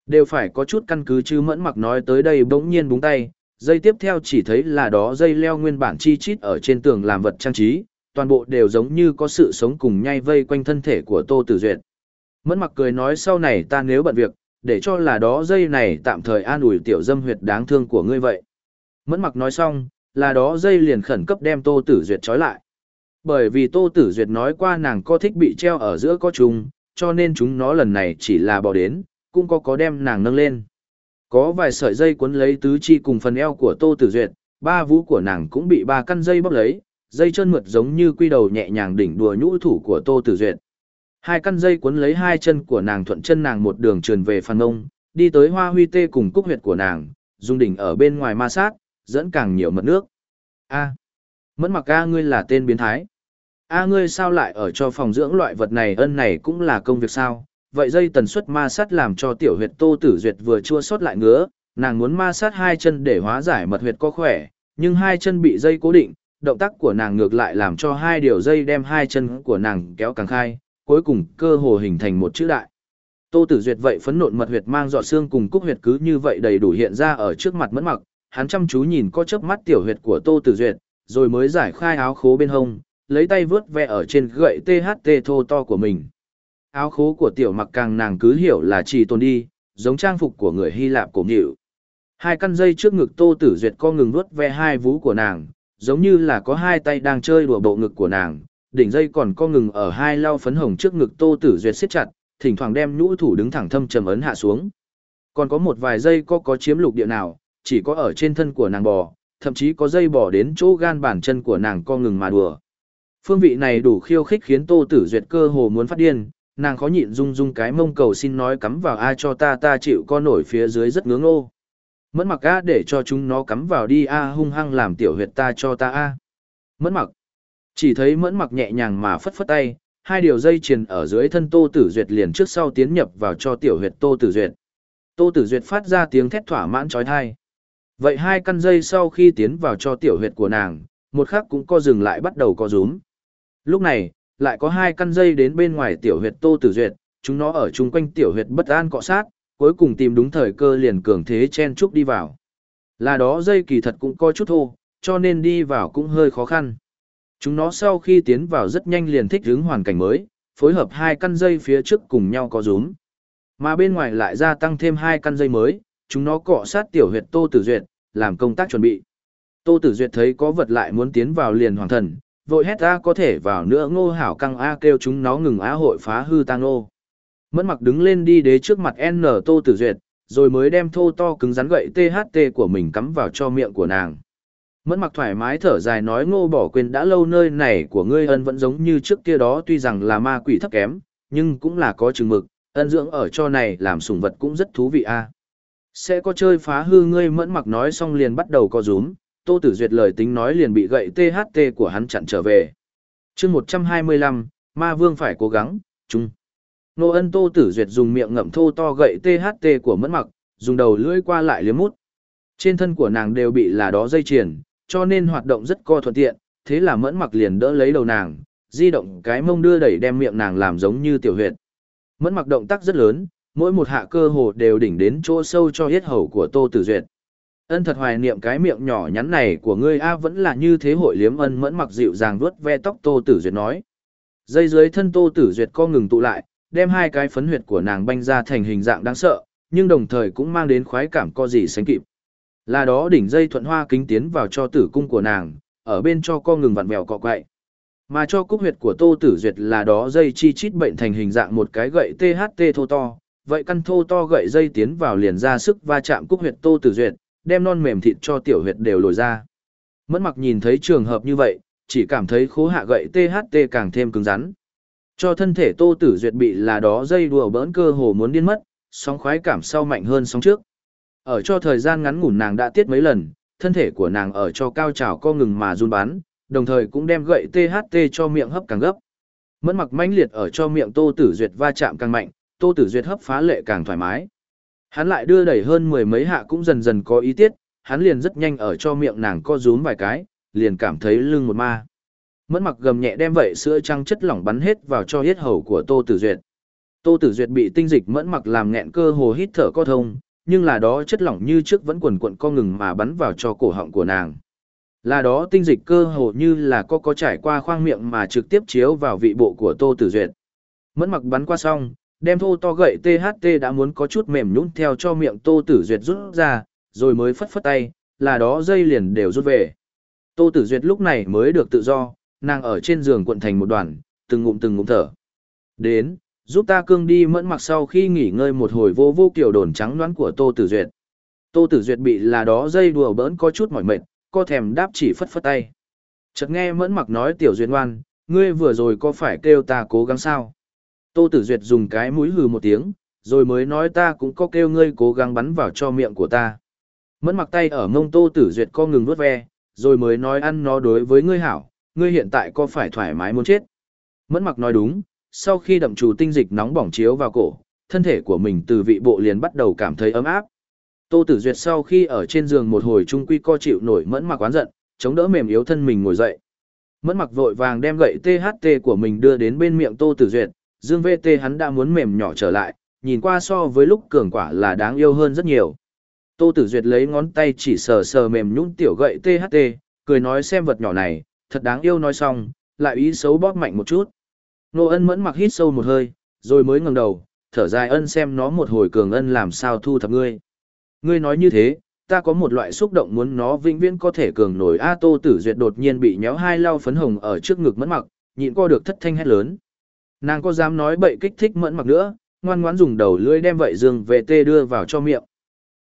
Đều phải có chút căn cứ chứ mẫn mặc nói tới đây bỗng nhiên búng tay, dây tiếp theo chỉ thấy là đó dây leo nguyên bản chi chít ở trên tường làm vật trang trí, toàn bộ đều giống như có sự sống cùng nhai vây quanh thân thể của Tô Tử Duyệt. Mẫn mặc cười nói sau này ta nếu bận việc, để cho là đó dây này tạm thời an ủi tiểu dâm huyệt đáng thương của ngươi vậy. Mẫn mặc nói xong, là đó dây liền khẩn cấp đem Tô Tử Duyệt trói lại. Bởi vì Tô Tử Duyệt nói qua nàng có thích bị treo ở giữa có trùng, cho nên chúng nó lần này chỉ là bỏ đến, cũng có có đem nàng nâng lên. Có vài sợi dây cuốn lấy tứ chi cùng phần eo của Tô Tử Duyệt, ba vú của nàng cũng bị ba căn dây bóp lấy, dây chân mượt giống như quy đầu nhẹ nhàng đỉnh đùa nhũ thủ của Tô Tử Duyệt. Hai căn dây cuốn lấy hai chân của nàng thuận chân nàng một đường trườn về phần ông, đi tới hoa huy tê cùng cúc huyệt của nàng, dùng đỉnh ở bên ngoài ma sát, dẫn càng nhiều mật nước. A. Mẫn mặc A ngươi là tên biến thái. A ngươi sao lại ở cho phòng dưỡng loại vật này ân này cũng là công việc sao, vậy dây tần suất ma sát làm cho tiểu huyệt tô tử duyệt vừa chua xót lại ngứa, nàng muốn ma sát hai chân để hóa giải mật huyệt có khỏe, nhưng hai chân bị dây cố định, động tác của nàng ngược lại làm cho hai điều dây đem hai chân của nàng kéo càng khai, cuối cùng cơ hồ hình thành một chữ đại. Tô Tử Duyệt vậy phấn nộn mật huyệt mang dọa xương cùng cúc huyệt cứ như vậy đầy đủ hiện ra ở trước mặt mẫn mặc, hắn chăm chú nhìn có chớp mắt tiểu huyệt của Tô Tử Duyệt, rồi mới giải khai áo khố bên hông, lấy tay vướt ve ở trên gậy THT thô to của mình. Áo khố của tiểu mặc càng nàng cứ hiểu là chỉ tồn đi, giống trang phục của người Hy Lạp cổ nhịu. Hai căn dây trước ngực Tô Tử Duyệt co ngừng vướt ve hai vú của nàng, giống như là có hai tay đang chơi đùa bộ ngực của nàng, đỉnh dây còn co ngừng ở hai lau phấn hồng trước ngực Tô Tử Duyệt siết chặt, thỉnh thoảng đem nhũ thủ đứng thẳng thâm trầm ấn hạ xuống. Còn có một vài dây co có chiếm lục địa nào, chỉ có ở trên thân của nàng bò, thậm chí có dây bò đến chỗ gan bản chân của nàng co ngừng mà đùa. Phương vị này đủ khiêu khích khiến Tô Tử Duyệt cơ hồ muốn phát điên, nàng khó nhịn rung rung cái mông cầu xin nói cắm vào ai cho ta ta chịu co nổi phía dưới rất ngưỡng ô. Mẫn mặc a để cho chúng nó cắm vào đi a hung hăng làm tiểu huyệt ta cho ta a. Mẫn mặc. Chỉ thấy mẫn mặc nhẹ nhàng mà phất phất tay, hai điều dây truyền ở dưới thân Tô Tử Duyệt liền trước sau tiến nhập vào cho tiểu huyệt Tô Tử Duyệt. Tô Tử Duyệt phát ra tiếng thét thỏa mãn chói tai. Vậy hai căn dây sau khi tiến vào cho tiểu huyệt của nàng, một khắc cũng co dừng lại bắt đầu co rúm. Lúc này, lại có hai căn dây đến bên ngoài tiểu huyệt Tô Tử Duyệt, chúng nó ở chung quanh tiểu huyệt bất an cọ sát, cuối cùng tìm đúng thời cơ liền cường thế chen trúc đi vào. Là đó dây kỳ thật cũng có chút thô, cho nên đi vào cũng hơi khó khăn. Chúng nó sau khi tiến vào rất nhanh liền thích ứng hoàn cảnh mới, phối hợp hai căn dây phía trước cùng nhau có rúm. Mà bên ngoài lại gia tăng thêm hai căn dây mới, chúng nó cọ sát tiểu huyệt Tô Tử Duyệt, làm công tác chuẩn bị. Tô Tử Duyệt thấy có vật lại muốn tiến vào liền hoàng thần, vội hét ra có thể vào nữa ngô hảo căng A kêu chúng nó ngừng á hội phá hư tăng ngô. Mẫn mặc đứng lên đi đế trước mặt N Tô Tử Duyệt, rồi mới đem thô to cứng rắn gậy THT của mình cắm vào cho miệng của nàng. Mẫn mặc thoải mái thở dài nói ngô bỏ quên đã lâu nơi này của ngươi ân vẫn giống như trước kia đó tuy rằng là ma quỷ thấp kém, nhưng cũng là có chừng mực, ân dưỡng ở cho này làm sủng vật cũng rất thú vị a. Sẽ có chơi phá hư ngươi mẫn mặc nói xong liền bắt đầu co rúm, Tô Tử Duyệt lời tính nói liền bị gậy THT của hắn chặn trở về. chương 125, Ma Vương phải cố gắng, chung. Nô ân Tô Tử Duyệt dùng miệng ngậm thô to gậy THT của mẫn mặc, dùng đầu lưỡi qua lại liếm mút. Trên thân của nàng đều bị là đó dây chuyền, cho nên hoạt động rất co thuận tiện, thế là mẫn mặc liền đỡ lấy đầu nàng, di động cái mông đưa đẩy đem miệng nàng làm giống như tiểu huyệt. Mẫn mặc động tác rất lớn, mỗi một hạ cơ hồ đều đỉnh đến chỗ sâu cho hết hầu của Tô Tử Duyệt. Ân thật hoài niệm cái miệng nhỏ nhắn này của ngươi a vẫn là như thế hội liếm ân mẫn mặc dịu dàng vuốt ve tóc Tô Tử Duyệt nói. Dây dưới thân Tô Tử Duyệt co ngừng tụ lại, đem hai cái phấn huyệt của nàng banh ra thành hình dạng đáng sợ, nhưng đồng thời cũng mang đến khoái cảm co gì sánh kịp. Là đó đỉnh dây thuận hoa kính tiến vào cho tử cung của nàng, ở bên cho co ngừng vặn vẹo cọ quậy. Mà cho cúc huyệt của Tô Tử Duyệt là đó dây chi chít bệnh thành hình dạng một cái gậy THT thô to, vậy căn thô to gậy dây tiến vào liền ra sức va chạm cúc huyệt Tô Tử Duyệt, đem non mềm thịt cho tiểu huyệt đều lồi ra. Mẫn mặc nhìn thấy trường hợp như vậy, chỉ cảm thấy khố hạ gậy THT càng thêm cứng rắn. Cho thân thể Tô Tử Duyệt bị là đó dây đùa bỡn cơ hồ muốn điên mất, sóng khoái cảm sau mạnh hơn sóng trước. Ở cho thời gian ngắn ngủn nàng đã tiết mấy lần, thân thể của nàng ở cho cao trào co ngừng mà run bán đồng thời cũng đem gậy THT cho miệng hấp càng gấp. Mẫn mặc mãnh liệt ở cho miệng Tô Tử Duyệt va chạm càng mạnh, Tô Tử Duyệt hấp phá lệ càng thoải mái. Hắn lại đưa đẩy hơn mười mấy hạ cũng dần dần có ý tiết, hắn liền rất nhanh ở cho miệng nàng co rúm vài cái, liền cảm thấy lưng một ma. Mẫn mặc gầm nhẹ đem vậy sữa trăng chất lỏng bắn hết vào cho hết hầu của Tô Tử Duyệt. Tô Tử Duyệt bị tinh dịch mẫn mặc làm nghẹn cơ hồ hít thở có thông, nhưng là đó chất lỏng như trước vẫn quần quần co ngừng mà bắn vào cho cổ họng của nàng. Là đó tinh dịch cơ hồ như là có có trải qua khoang miệng mà trực tiếp chiếu vào vị bộ của Tô Tử Duyệt. Mẫn mặc bắn qua xong, đem thô to gậy THT đã muốn có chút mềm nhũn theo cho miệng Tô Tử Duyệt rút ra, rồi mới phất phất tay, là đó dây liền đều rút về. Tô Tử Duyệt lúc này mới được tự do, nàng ở trên giường cuộn thành một đoàn, từng ngụm từng ngụm thở. Đến, giúp ta cương đi mẫn mặc sau khi nghỉ ngơi một hồi vô vô kiểu đồn trắng đoán của Tô Tử Duyệt. Tô Tử Duyệt bị là đó dây đùa bỡn có chút mỏi mệt, co thèm đáp chỉ phất phất tay. Chợt nghe mẫn mặc nói tiểu duyệt ngoan, ngươi vừa rồi có phải kêu ta cố gắng sao? Tô Tử Duyệt dùng cái mũi hừ một tiếng, rồi mới nói ta cũng có kêu ngươi cố gắng bắn vào cho miệng của ta. Mẫn mặc tay ở mông Tô Tử Duyệt co ngừng nuốt ve, rồi mới nói ăn nó đối với ngươi hảo, ngươi hiện tại có phải thoải mái muốn chết. Mẫn mặc nói đúng, sau khi đậm chủ tinh dịch nóng bỏng chiếu vào cổ, thân thể của mình từ vị bộ liền bắt đầu cảm thấy ấm áp. Tô Tử Duyệt sau khi ở trên giường một hồi trung quy co chịu nổi mẫn mặc oán giận, chống đỡ mềm yếu thân mình ngồi dậy. Mẫn mặc vội vàng đem gậy THT của mình đưa đến bên miệng Tô Tử Duyệt, Dương VT hắn đã muốn mềm nhỏ trở lại, nhìn qua so với lúc cường quả là đáng yêu hơn rất nhiều. Tô Tử Duyệt lấy ngón tay chỉ sờ sờ mềm nhũn tiểu gậy THT, cười nói xem vật nhỏ này, thật đáng yêu nói xong, lại ý xấu bóp mạnh một chút. Nô ân mẫn mặc hít sâu một hơi, rồi mới ngẩng đầu, thở dài ân xem nó một hồi cường ân làm sao thu thập ngươi. Ngươi nói như thế, ta có một loại xúc động muốn nó vĩnh viễn có thể cường nổi A Tô Tử Duyệt đột nhiên bị nhéo hai lau phấn hồng ở trước ngực mẫn mặc, nhịn co được thất thanh hét lớn. Nàng có dám nói bậy kích thích mẫn mặc nữa, ngoan ngoãn dùng đầu lưỡi đem vậy dương về tê đưa vào cho miệng.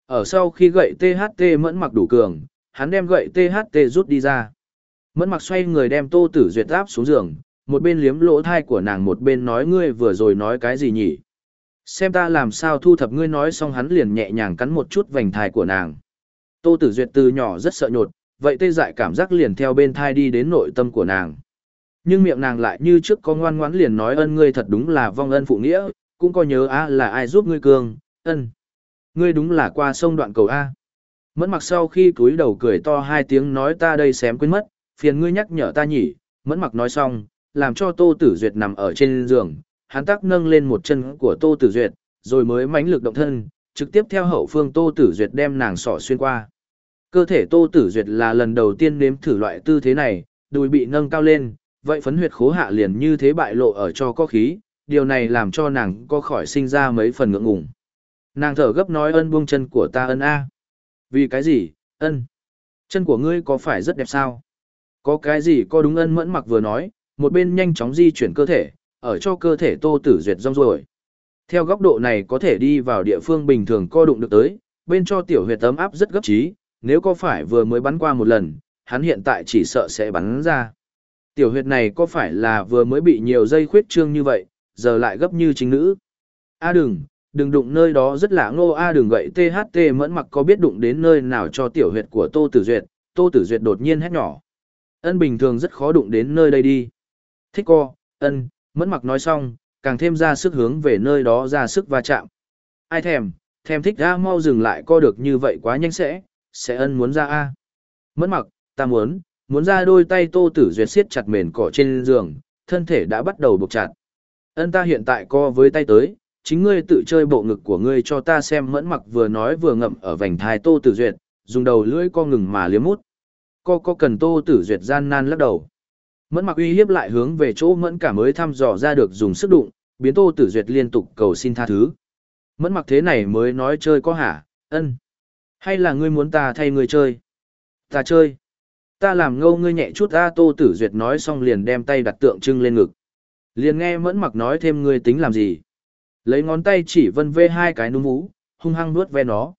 Ở sau khi gậy THT mẫn mặc đủ cường, hắn đem gậy THT rút đi ra. Mẫn mặc xoay người đem Tô Tử Duyệt áp xuống giường, một bên liếm lỗ thai của nàng một bên nói ngươi vừa rồi nói cái gì nhỉ? Xem ta làm sao thu thập ngươi nói xong hắn liền nhẹ nhàng cắn một chút vành thai của nàng. Tô Tử Duyệt từ nhỏ rất sợ nhột, vậy tê dại cảm giác liền theo bên thai đi đến nội tâm của nàng. Nhưng miệng nàng lại như trước có ngoan ngoãn liền nói ân ngươi thật đúng là vong ân phụ nghĩa, cũng có nhớ a là ai giúp ngươi cường, ân. Ngươi đúng là qua sông đoạn cầu A. Mẫn mặc sau khi cúi đầu cười to hai tiếng nói ta đây xém quên mất, phiền ngươi nhắc nhở ta nhỉ, mẫn mặc nói xong, làm cho Tô Tử Duyệt nằm ở trên giường, hắn tác nâng lên một chân của Tô Tử Duyệt, rồi mới mãnh lực động thân, trực tiếp theo hậu phương Tô Tử Duyệt đem nàng sọ xuyên qua. Cơ thể Tô Tử Duyệt là lần đầu tiên nếm thử loại tư thế này, đùi bị nâng cao lên, vậy phấn huyệt khố hạ liền như thế bại lộ ở cho có khí, điều này làm cho nàng có khỏi sinh ra mấy phần ngượng ngùng. Nàng thở gấp nói ân buông chân của ta ân a. Vì cái gì, ân? Chân của ngươi có phải rất đẹp sao? Có cái gì có đúng ân mẫn mặc vừa nói, một bên nhanh chóng di chuyển cơ thể, ở cho cơ thể tô tử duyệt rong rồi. Theo góc độ này có thể đi vào địa phương bình thường co đụng được tới, bên cho tiểu huyệt tấm áp rất gấp trí, nếu có phải vừa mới bắn qua một lần, hắn hiện tại chỉ sợ sẽ bắn ra. Tiểu huyệt này có phải là vừa mới bị nhiều dây khuyết trương như vậy, giờ lại gấp như chính nữ. A đừng, đừng đụng nơi đó rất lạ ngô A đừng gậy THT mẫn mặc có biết đụng đến nơi nào cho tiểu huyệt của Tô Tử Duyệt, Tô Tử Duyệt đột nhiên hét nhỏ. Ân bình thường rất khó đụng đến nơi đây đi. Thích co, ân, mẫn mặc nói xong, càng thêm ra sức hướng về nơi đó ra sức va chạm. Ai thèm, thèm thích ra mau dừng lại co được như vậy quá nhanh sẽ, sẽ ân muốn ra A. Mẫn mặc, ta muốn, muốn ra đôi tay Tô Tử Duyệt siết chặt mền cỏ trên giường, thân thể đã bắt đầu buộc chặt. Ân ta hiện tại co với tay tới, chính ngươi tự chơi bộ ngực của ngươi cho ta xem mẫn mặc vừa nói vừa ngậm ở vành thai tô tử duyệt, dùng đầu lưỡi co ngừng mà liếm mút. Co co cần tô tử duyệt gian nan lắc đầu. Mẫn mặc uy hiếp lại hướng về chỗ mẫn cả mới thăm dò ra được dùng sức đụng, biến tô tử duyệt liên tục cầu xin tha thứ. Mẫn mặc thế này mới nói chơi có hả, ân. Hay là ngươi muốn ta thay ngươi chơi? Ta chơi. Ta làm ngâu ngươi nhẹ chút ta tô tử duyệt nói xong liền đem tay đặt tượng trưng lên ngực. Liền nghe mẫn mặc nói thêm ngươi tính làm gì. Lấy ngón tay chỉ vân vê hai cái núm vú, hung hăng nuốt ve nó.